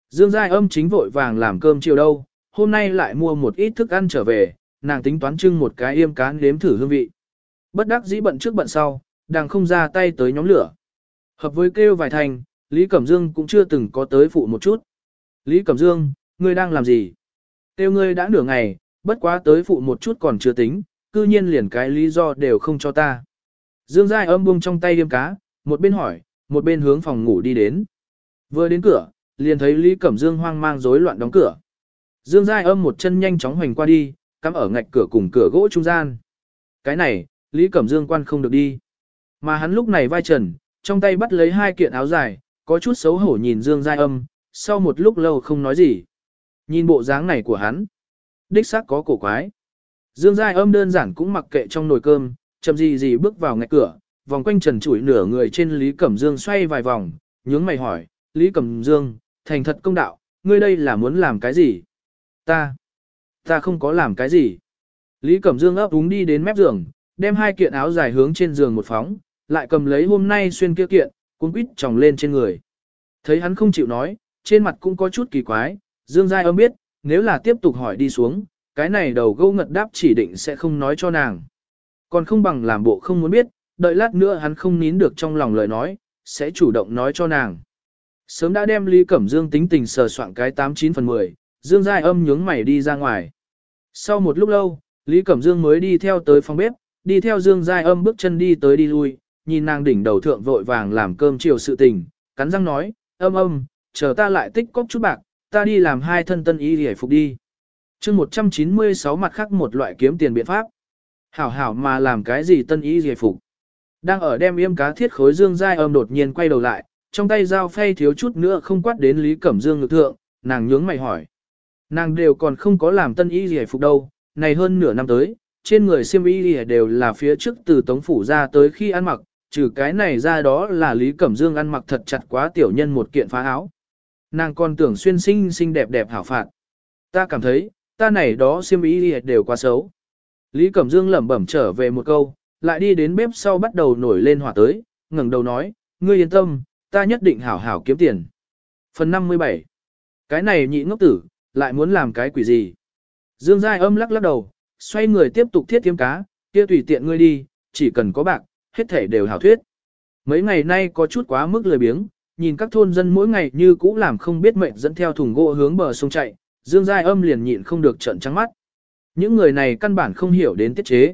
Dương Giai âm chính vội vàng làm cơm chiều đâu, hôm nay lại mua một ít thức ăn trở về, nàng tính toán trưng một cái yêm cán nếm thử hương vị. Bất đắc dĩ bận trước bận sau, đang không ra tay tới nhóm lửa. Hợp với kêu vài thành, Lý Cẩm Dương cũng chưa từng có tới phụ một chút. Lý Cẩm Dương, ngươi đang làm gì? Tiêu ngươi đã nửa ngày, bất quá tới phụ một chút còn chưa tính, cư nhiên liền cái lý do đều không cho ta. Dương Giai âm buông trong tay điêm cá, một bên hỏi, một bên hướng phòng ngủ đi đến. Vừa đến cửa, liền thấy Lý Cẩm Dương hoang mang rối loạn đóng cửa. Dương Giai âm một chân nhanh chóng hoành qua đi, cắm ở ngạch cửa cùng cửa gỗ trung gian. Cái này, Lý Cẩm Dương quan không được đi. Mà hắn lúc này vai trần, trong tay bắt lấy hai kiện áo dài, có chút xấu hổ nhìn Dương Giai âm, sau một lúc lâu không nói gì. Nhìn bộ dáng này của hắn, đích xác có cổ quái. Dương Giai âm đơn giản cũng mặc kệ trong nồi cơm, chậm gì gì bước vào ngạch cửa, vòng quanh trần trụi nửa người trên Lý Cẩm Dương xoay vài vòng, nhướng mày hỏi, Lý Cẩm Dương, thành thật công đạo, ngươi đây là muốn làm cái gì? Ta, ta không có làm cái gì. Lý Cẩm Dương ấp úng đi đến mép giường, đem hai kiện áo dài hướng trên giường một phóng, lại cầm lấy hôm nay xuyên kia kiện, cuốn quýt tròng lên trên người. Thấy hắn không chịu nói, trên mặt cũng có chút kỳ quái, Dương Giai âm biết, nếu là tiếp tục hỏi đi xuống, cái này đầu gâu ngật đáp chỉ định sẽ không nói cho nàng. Còn không bằng làm bộ không muốn biết, đợi lát nữa hắn không nín được trong lòng lời nói, sẽ chủ động nói cho nàng. Sớm đã đem Lý Cẩm Dương tính tình sờ soạn cái 89 phần 10, Dương Giai âm nhướng mày đi ra ngoài. Sau một lúc lâu, Lý Cẩm Dương mới đi theo tới phòng bếp, đi theo Dương Giai âm bước chân đi tới đi lui, nhìn nàng đỉnh đầu thượng vội vàng làm cơm chiều sự tình, cắn răng nói, âm âm, chờ ta lại tích cóp chút bạc, ta đi làm hai thân tân y để phục đi. chương 196 mặt khác một loại kiếm tiền biện pháp. Hảo hảo mà làm cái gì tân y để phục. Đang ở đem yêm cá thiết khối Dương dai âm đột nhiên quay đầu lại, trong tay dao phay thiếu chút nữa không quát đến Lý Cẩm Dương ngược thượng, nàng nhướng mày hỏi. Nàng đều còn không có làm tân y gì phục đâu, này hơn nửa năm tới, trên người siêm y đều là phía trước từ tống phủ ra tới khi ăn mặc, trừ cái này ra đó là Lý Cẩm Dương ăn mặc thật chặt quá tiểu nhân một kiện phá áo. Nàng còn tưởng xuyên xinh xinh đẹp đẹp hảo phạt. Ta cảm thấy, ta này đó siêm y đều quá xấu. Lý Cẩm Dương lẩm bẩm trở về một câu, lại đi đến bếp sau bắt đầu nổi lên hỏa tới, ngẩng đầu nói, ngươi yên tâm, ta nhất định hảo hảo kiếm tiền. Phần 57 Cái này nhị ngốc tử, lại muốn làm cái quỷ gì? Dương Giai âm lắc lắc đầu, xoay người tiếp tục thiết kiếm cá, kia tùy tiện ngươi đi, chỉ cần có bạc, hết thể đều hảo thuyết. Mấy ngày nay có chút quá mức lười biếng, nhìn các thôn dân mỗi ngày như cũ làm không biết mệnh dẫn theo thùng gỗ hướng bờ sông chạy, Dương Giai âm liền nhịn không được trợn trắng mắt. Những người này căn bản không hiểu đến tiết chế.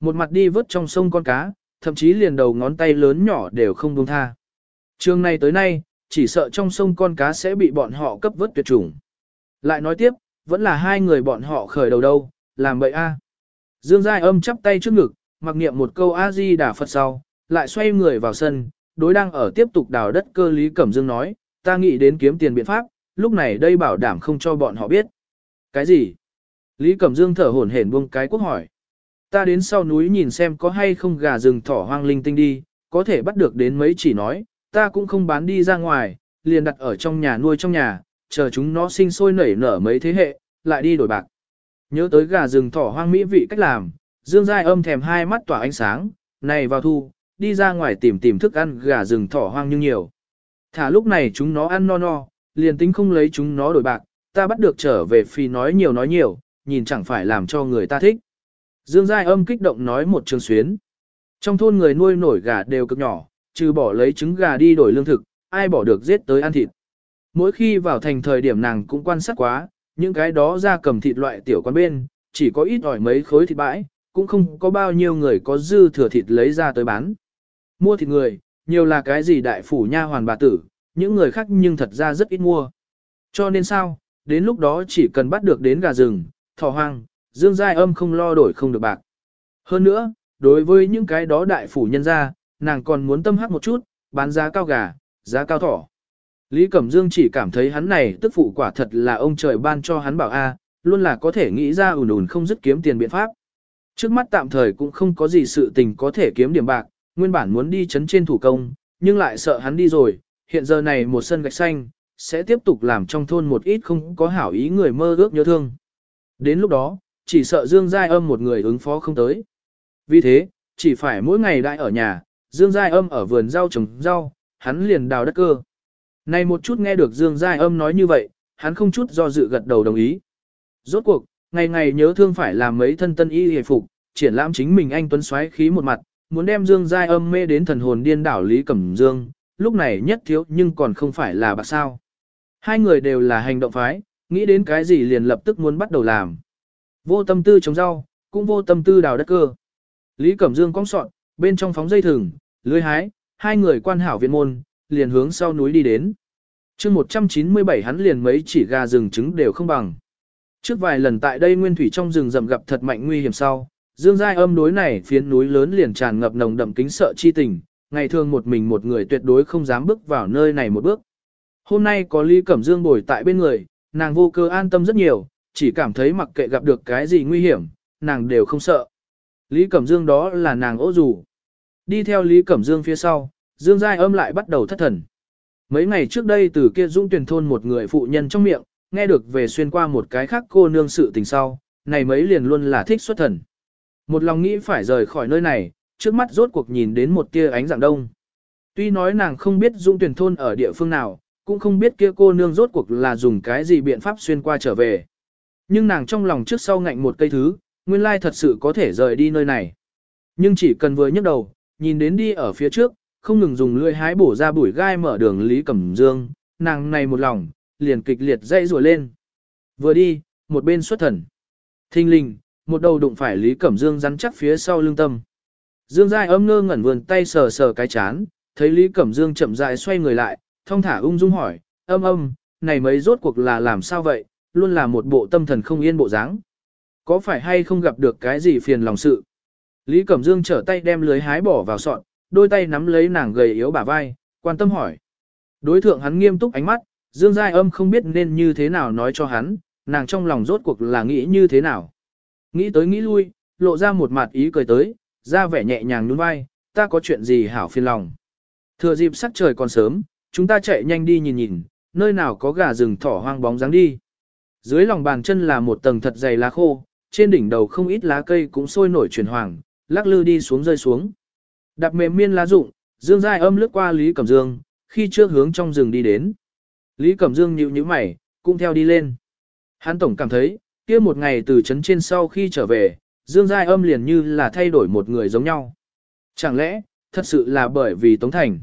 Một mặt đi vớt trong sông con cá, thậm chí liền đầu ngón tay lớn nhỏ đều không buông tha. Trường này tới nay, chỉ sợ trong sông con cá sẽ bị bọn họ cấp vớt tuyệt chủng. Lại nói tiếp, vẫn là hai người bọn họ khởi đầu đâu, làm bậy a. Dương Giai âm chắp tay trước ngực, mặc niệm một câu A-di đà Phật sau, lại xoay người vào sân, đối đang ở tiếp tục đào đất cơ Lý Cẩm Dương nói, ta nghĩ đến kiếm tiền biện pháp, lúc này đây bảo đảm không cho bọn họ biết. Cái gì? Lý Cẩm Dương thở hổn hển buông cái quốc hỏi. Ta đến sau núi nhìn xem có hay không gà rừng thỏ hoang linh tinh đi, có thể bắt được đến mấy chỉ nói, ta cũng không bán đi ra ngoài, liền đặt ở trong nhà nuôi trong nhà, chờ chúng nó sinh sôi nảy nở mấy thế hệ, lại đi đổi bạc. Nhớ tới gà rừng thỏ hoang mỹ vị cách làm, Dương Giai âm thèm hai mắt tỏa ánh sáng, này vào thu, đi ra ngoài tìm tìm thức ăn gà rừng thỏ hoang nhưng nhiều. Thả lúc này chúng nó ăn no no, liền tính không lấy chúng nó đổi bạc, ta bắt được trở về phi nói nhiều nói nhiều, nhìn chẳng phải làm cho người ta thích. Dương Giai âm kích động nói một trường xuyến. Trong thôn người nuôi nổi gà đều cực nhỏ, trừ bỏ lấy trứng gà đi đổi lương thực, ai bỏ được giết tới ăn thịt. Mỗi khi vào thành thời điểm nàng cũng quan sát quá, những cái đó ra cầm thịt loại tiểu quán bên, chỉ có ít ỏi mấy khối thịt bãi, cũng không có bao nhiêu người có dư thừa thịt lấy ra tới bán. Mua thịt người, nhiều là cái gì đại phủ nha hoàn bà tử, những người khác nhưng thật ra rất ít mua. Cho nên sao, đến lúc đó chỉ cần bắt được đến gà rừng, thỏ hoang, dương giai âm không lo đổi không được bạc. Hơn nữa, đối với những cái đó đại phủ nhân ra, nàng còn muốn tâm hắc một chút, bán giá cao gà, giá cao thỏ. Lý Cẩm Dương chỉ cảm thấy hắn này tức phụ quả thật là ông trời ban cho hắn bảo A, luôn là có thể nghĩ ra ủn ủn không dứt kiếm tiền biện pháp. Trước mắt tạm thời cũng không có gì sự tình có thể kiếm điểm bạc, nguyên bản muốn đi chấn trên thủ công, nhưng lại sợ hắn đi rồi, hiện giờ này một sân gạch xanh, sẽ tiếp tục làm trong thôn một ít không có hảo ý người mơ ước nhớ thương. Đến lúc đó, chỉ sợ Dương Giai Âm một người ứng phó không tới. Vì thế, chỉ phải mỗi ngày đại ở nhà, Dương Giai Âm ở vườn rau trồng rau, hắn liền đào đất cơ. Này một chút nghe được Dương Giai Âm nói như vậy, hắn không chút do dự gật đầu đồng ý. Rốt cuộc, ngày ngày nhớ thương phải làm mấy thân tân y hề phục, triển lãm chính mình anh tuấn xoáy khí một mặt, muốn đem Dương Giai Âm mê đến thần hồn điên đảo Lý Cẩm Dương, lúc này nhất thiếu nhưng còn không phải là bạc sao. Hai người đều là hành động phái, nghĩ đến cái gì liền lập tức muốn bắt đầu làm. Vô tâm tư trồng rau, cũng vô tâm tư đào đất cơ. Lý Cẩm Dương cong sọn, bên trong phóng dây thừng, lưới hái, hai người quan hảo viện môn, liền hướng sau núi đi đến. chương 197 hắn liền mấy chỉ gà rừng trứng đều không bằng. Trước vài lần tại đây nguyên thủy trong rừng rậm gặp thật mạnh nguy hiểm sau, Dương Giai âm đối này phiến núi lớn liền tràn ngập nồng đậm kính sợ chi tình, ngày thường một mình một người tuyệt đối không dám bước vào nơi này một bước. Hôm nay có Lý Cẩm Dương bồi tại bên người, nàng vô cơ an tâm rất nhiều, chỉ cảm thấy mặc kệ gặp được cái gì nguy hiểm, nàng đều không sợ. Lý Cẩm Dương đó là nàng ố dù. Đi theo Lý Cẩm Dương phía sau, Dương Giai âm lại bắt đầu thất thần. Mấy ngày trước đây từ kia dũng tuyển thôn một người phụ nhân trong miệng, nghe được về xuyên qua một cái khác cô nương sự tình sau, này mấy liền luôn là thích xuất thần. Một lòng nghĩ phải rời khỏi nơi này, trước mắt rốt cuộc nhìn đến một tia ánh dạng đông. Tuy nói nàng không biết dũng tuyển thôn ở địa phương nào, cũng không biết kia cô nương rốt cuộc là dùng cái gì biện pháp xuyên qua trở về. Nhưng nàng trong lòng trước sau ngạnh một cây thứ, nguyên lai thật sự có thể rời đi nơi này. Nhưng chỉ cần vừa nhấc đầu, nhìn đến đi ở phía trước, không ngừng dùng lưỡi hái bổ ra bụi gai mở đường Lý Cẩm Dương, nàng này một lòng, liền kịch liệt dây rùa lên. Vừa đi, một bên xuất thần. Thinh linh, một đầu đụng phải Lý Cẩm Dương rắn chắc phía sau lưng tâm. Dương Giai âm ngơ ngẩn vườn tay sờ sờ cái chán, thấy Lý Cẩm Dương chậm rãi xoay người lại, thong thả ung dung hỏi, âm âm, này mấy rốt cuộc là làm sao vậy, luôn là một bộ tâm thần không yên bộ dáng. Có phải hay không gặp được cái gì phiền lòng sự? Lý Cẩm Dương trở tay đem lưới hái bỏ vào sọn, đôi tay nắm lấy nàng gầy yếu bả vai, quan tâm hỏi. Đối thượng hắn nghiêm túc ánh mắt, Dương Giai âm không biết nên như thế nào nói cho hắn, nàng trong lòng rốt cuộc là nghĩ như thế nào. Nghĩ tới nghĩ lui, lộ ra một mặt ý cười tới, ra vẻ nhẹ nhàng nhún vai, ta có chuyện gì hảo phiền lòng. Thừa dịp sắc trời còn sớm, chúng ta chạy nhanh đi nhìn nhìn, nơi nào có gà rừng thỏ hoang bóng dáng đi. Dưới lòng bàn chân là một tầng thật dày lá khô, trên đỉnh đầu không ít lá cây cũng sôi nổi chuyển hoàng, lắc lư đi xuống rơi xuống. Đạp mềm miên lá rụng, Dương Giai âm lướt qua Lý Cẩm Dương, khi trước hướng trong rừng đi đến. Lý Cẩm Dương nhíu nhíu mày, cũng theo đi lên. Hắn tổng cảm thấy, kia một ngày từ trấn trên sau khi trở về, Dương Giai âm liền như là thay đổi một người giống nhau. Chẳng lẽ, thật sự là bởi vì Tống Thành.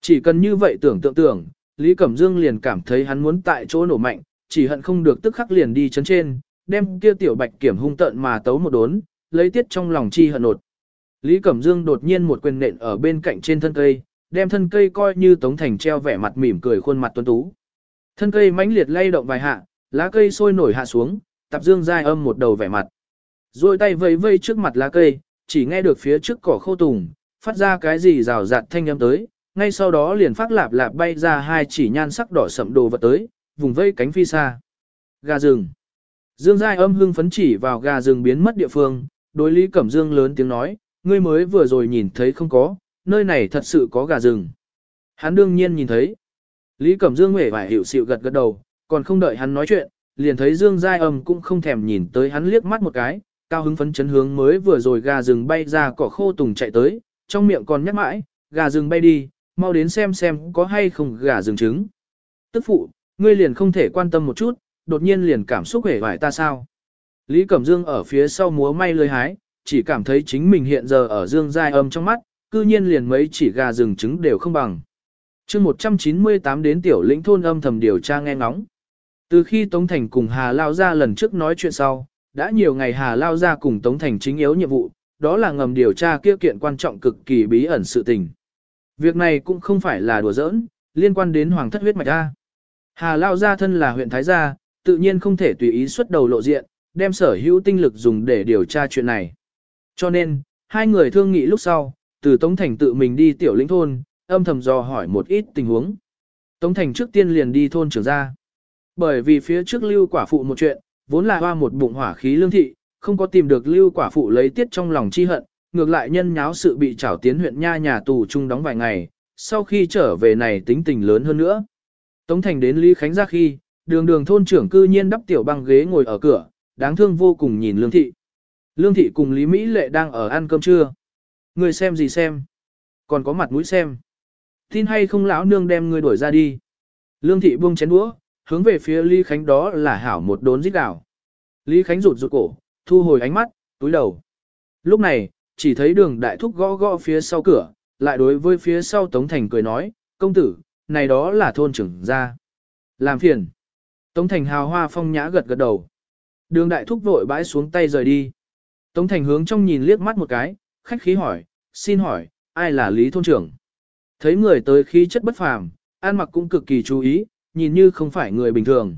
Chỉ cần như vậy tưởng tượng tưởng, Lý Cẩm Dương liền cảm thấy hắn muốn tại chỗ nổ mạnh, chỉ hận không được tức khắc liền đi chấn trên, đem kia tiểu bạch kiểm hung tận mà tấu một đốn, lấy tiết trong lòng chi hận nột. Lý Cẩm Dương đột nhiên một quyền nện ở bên cạnh trên thân cây, đem thân cây coi như Tống Thành treo vẻ mặt mỉm cười khuôn mặt tuấn tú. Thân cây mãnh liệt lay động vài hạ, lá cây sôi nổi hạ xuống, Tạp Dương giai âm một đầu vẻ mặt. Rồi tay vây vây trước mặt lá cây, chỉ nghe được phía trước cỏ khô tùng, phát ra cái gì rào rạt thanh âm tới, ngay sau đó liền phát lạp lạp bay ra hai chỉ nhan sắc đỏ sậm đồ vật tới, vùng vây cánh phi xa. Gà rừng. Dương Giai âm hưng phấn chỉ vào gà rừng biến mất địa phương, đối Lý Cẩm Dương lớn tiếng nói, ngươi mới vừa rồi nhìn thấy không có, nơi này thật sự có gà rừng. Hắn đương nhiên nhìn thấy. Lý Cẩm Dương huệ vải hiểu xịu gật gật đầu, còn không đợi hắn nói chuyện, liền thấy Dương Giai âm cũng không thèm nhìn tới hắn liếc mắt một cái, cao hứng phấn chấn hướng mới vừa rồi gà rừng bay ra cỏ khô tùng chạy tới, trong miệng còn nhắc mãi, gà rừng bay đi, mau đến xem xem có hay không gà rừng trứng. Tức phụ, ngươi liền không thể quan tâm một chút, đột nhiên liền cảm xúc hề vải ta sao. Lý Cẩm Dương ở phía sau múa may lơi hái, chỉ cảm thấy chính mình hiện giờ ở Dương Giai âm trong mắt, cư nhiên liền mấy chỉ gà rừng trứng đều không bằng chương 198 đến tiểu lĩnh thôn âm thầm điều tra nghe ngóng. Từ khi Tống Thành cùng Hà Lao ra lần trước nói chuyện sau, đã nhiều ngày Hà Lao ra cùng Tống Thành chính yếu nhiệm vụ, đó là ngầm điều tra kia kiện quan trọng cực kỳ bí ẩn sự tình. Việc này cũng không phải là đùa giỡn, liên quan đến hoàng thất huyết mạch A. Hà Lao gia thân là huyện Thái Gia, tự nhiên không thể tùy ý xuất đầu lộ diện, đem sở hữu tinh lực dùng để điều tra chuyện này. Cho nên, hai người thương nghị lúc sau, từ Tống Thành tự mình đi tiểu lĩnh thôn, âm thầm dò hỏi một ít tình huống. Tống Thành trước tiên liền đi thôn trưởng ra. Bởi vì phía trước lưu quả phụ một chuyện, vốn là hoa một bụng hỏa khí lương thị, không có tìm được lưu quả phụ lấy tiết trong lòng chi hận, ngược lại nhân nháo sự bị trảo tiến huyện nha nhà tù chung đóng vài ngày, sau khi trở về này tính tình lớn hơn nữa. Tống Thành đến Lý Khánh ra khi, đường đường thôn trưởng cư nhiên đắp tiểu băng ghế ngồi ở cửa, đáng thương vô cùng nhìn Lương Thị. Lương Thị cùng Lý Mỹ Lệ đang ở ăn cơm trưa. Người xem gì xem? Còn có mặt mũi xem. Tin hay không lão nương đem người đuổi ra đi. Lương Thị buông chén đũa, hướng về phía Lý Khánh đó là hảo một đốn giết đảo. Lý Khánh rụt rụt cổ, thu hồi ánh mắt, túi đầu. Lúc này, chỉ thấy đường đại thúc gõ gõ phía sau cửa, lại đối với phía sau Tống Thành cười nói, công tử, này đó là thôn trưởng gia. Làm phiền. Tống Thành hào hoa phong nhã gật gật đầu. Đường đại thúc vội bãi xuống tay rời đi. Tống Thành hướng trong nhìn liếc mắt một cái, khách khí hỏi, xin hỏi, ai là Lý thôn trưởng? Thấy người tới khí chất bất phàm, an mặc cũng cực kỳ chú ý, nhìn như không phải người bình thường.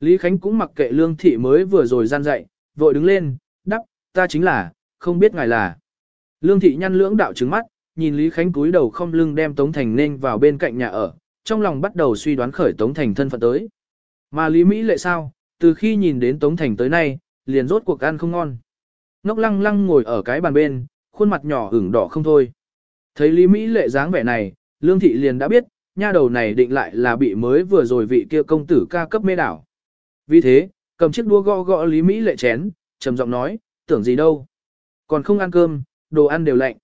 Lý Khánh cũng mặc kệ lương thị mới vừa rồi gian dậy, vội đứng lên, đắp, ta chính là, không biết ngài là. Lương thị nhăn lưỡng đạo trứng mắt, nhìn Lý Khánh cúi đầu không lưng đem Tống Thành nên vào bên cạnh nhà ở, trong lòng bắt đầu suy đoán khởi Tống Thành thân phận tới. Mà Lý Mỹ lệ sao, từ khi nhìn đến Tống Thành tới nay, liền rốt cuộc ăn không ngon. Ngốc lăng lăng ngồi ở cái bàn bên, khuôn mặt nhỏ ửng đỏ không thôi. Thấy Lý Mỹ lệ dáng vẻ này, Lương Thị liền đã biết, nha đầu này định lại là bị mới vừa rồi vị kia công tử ca cấp mê đảo. Vì thế, cầm chiếc đũa gõ gõ Lý Mỹ lệ chén, trầm giọng nói, tưởng gì đâu. Còn không ăn cơm, đồ ăn đều lạnh.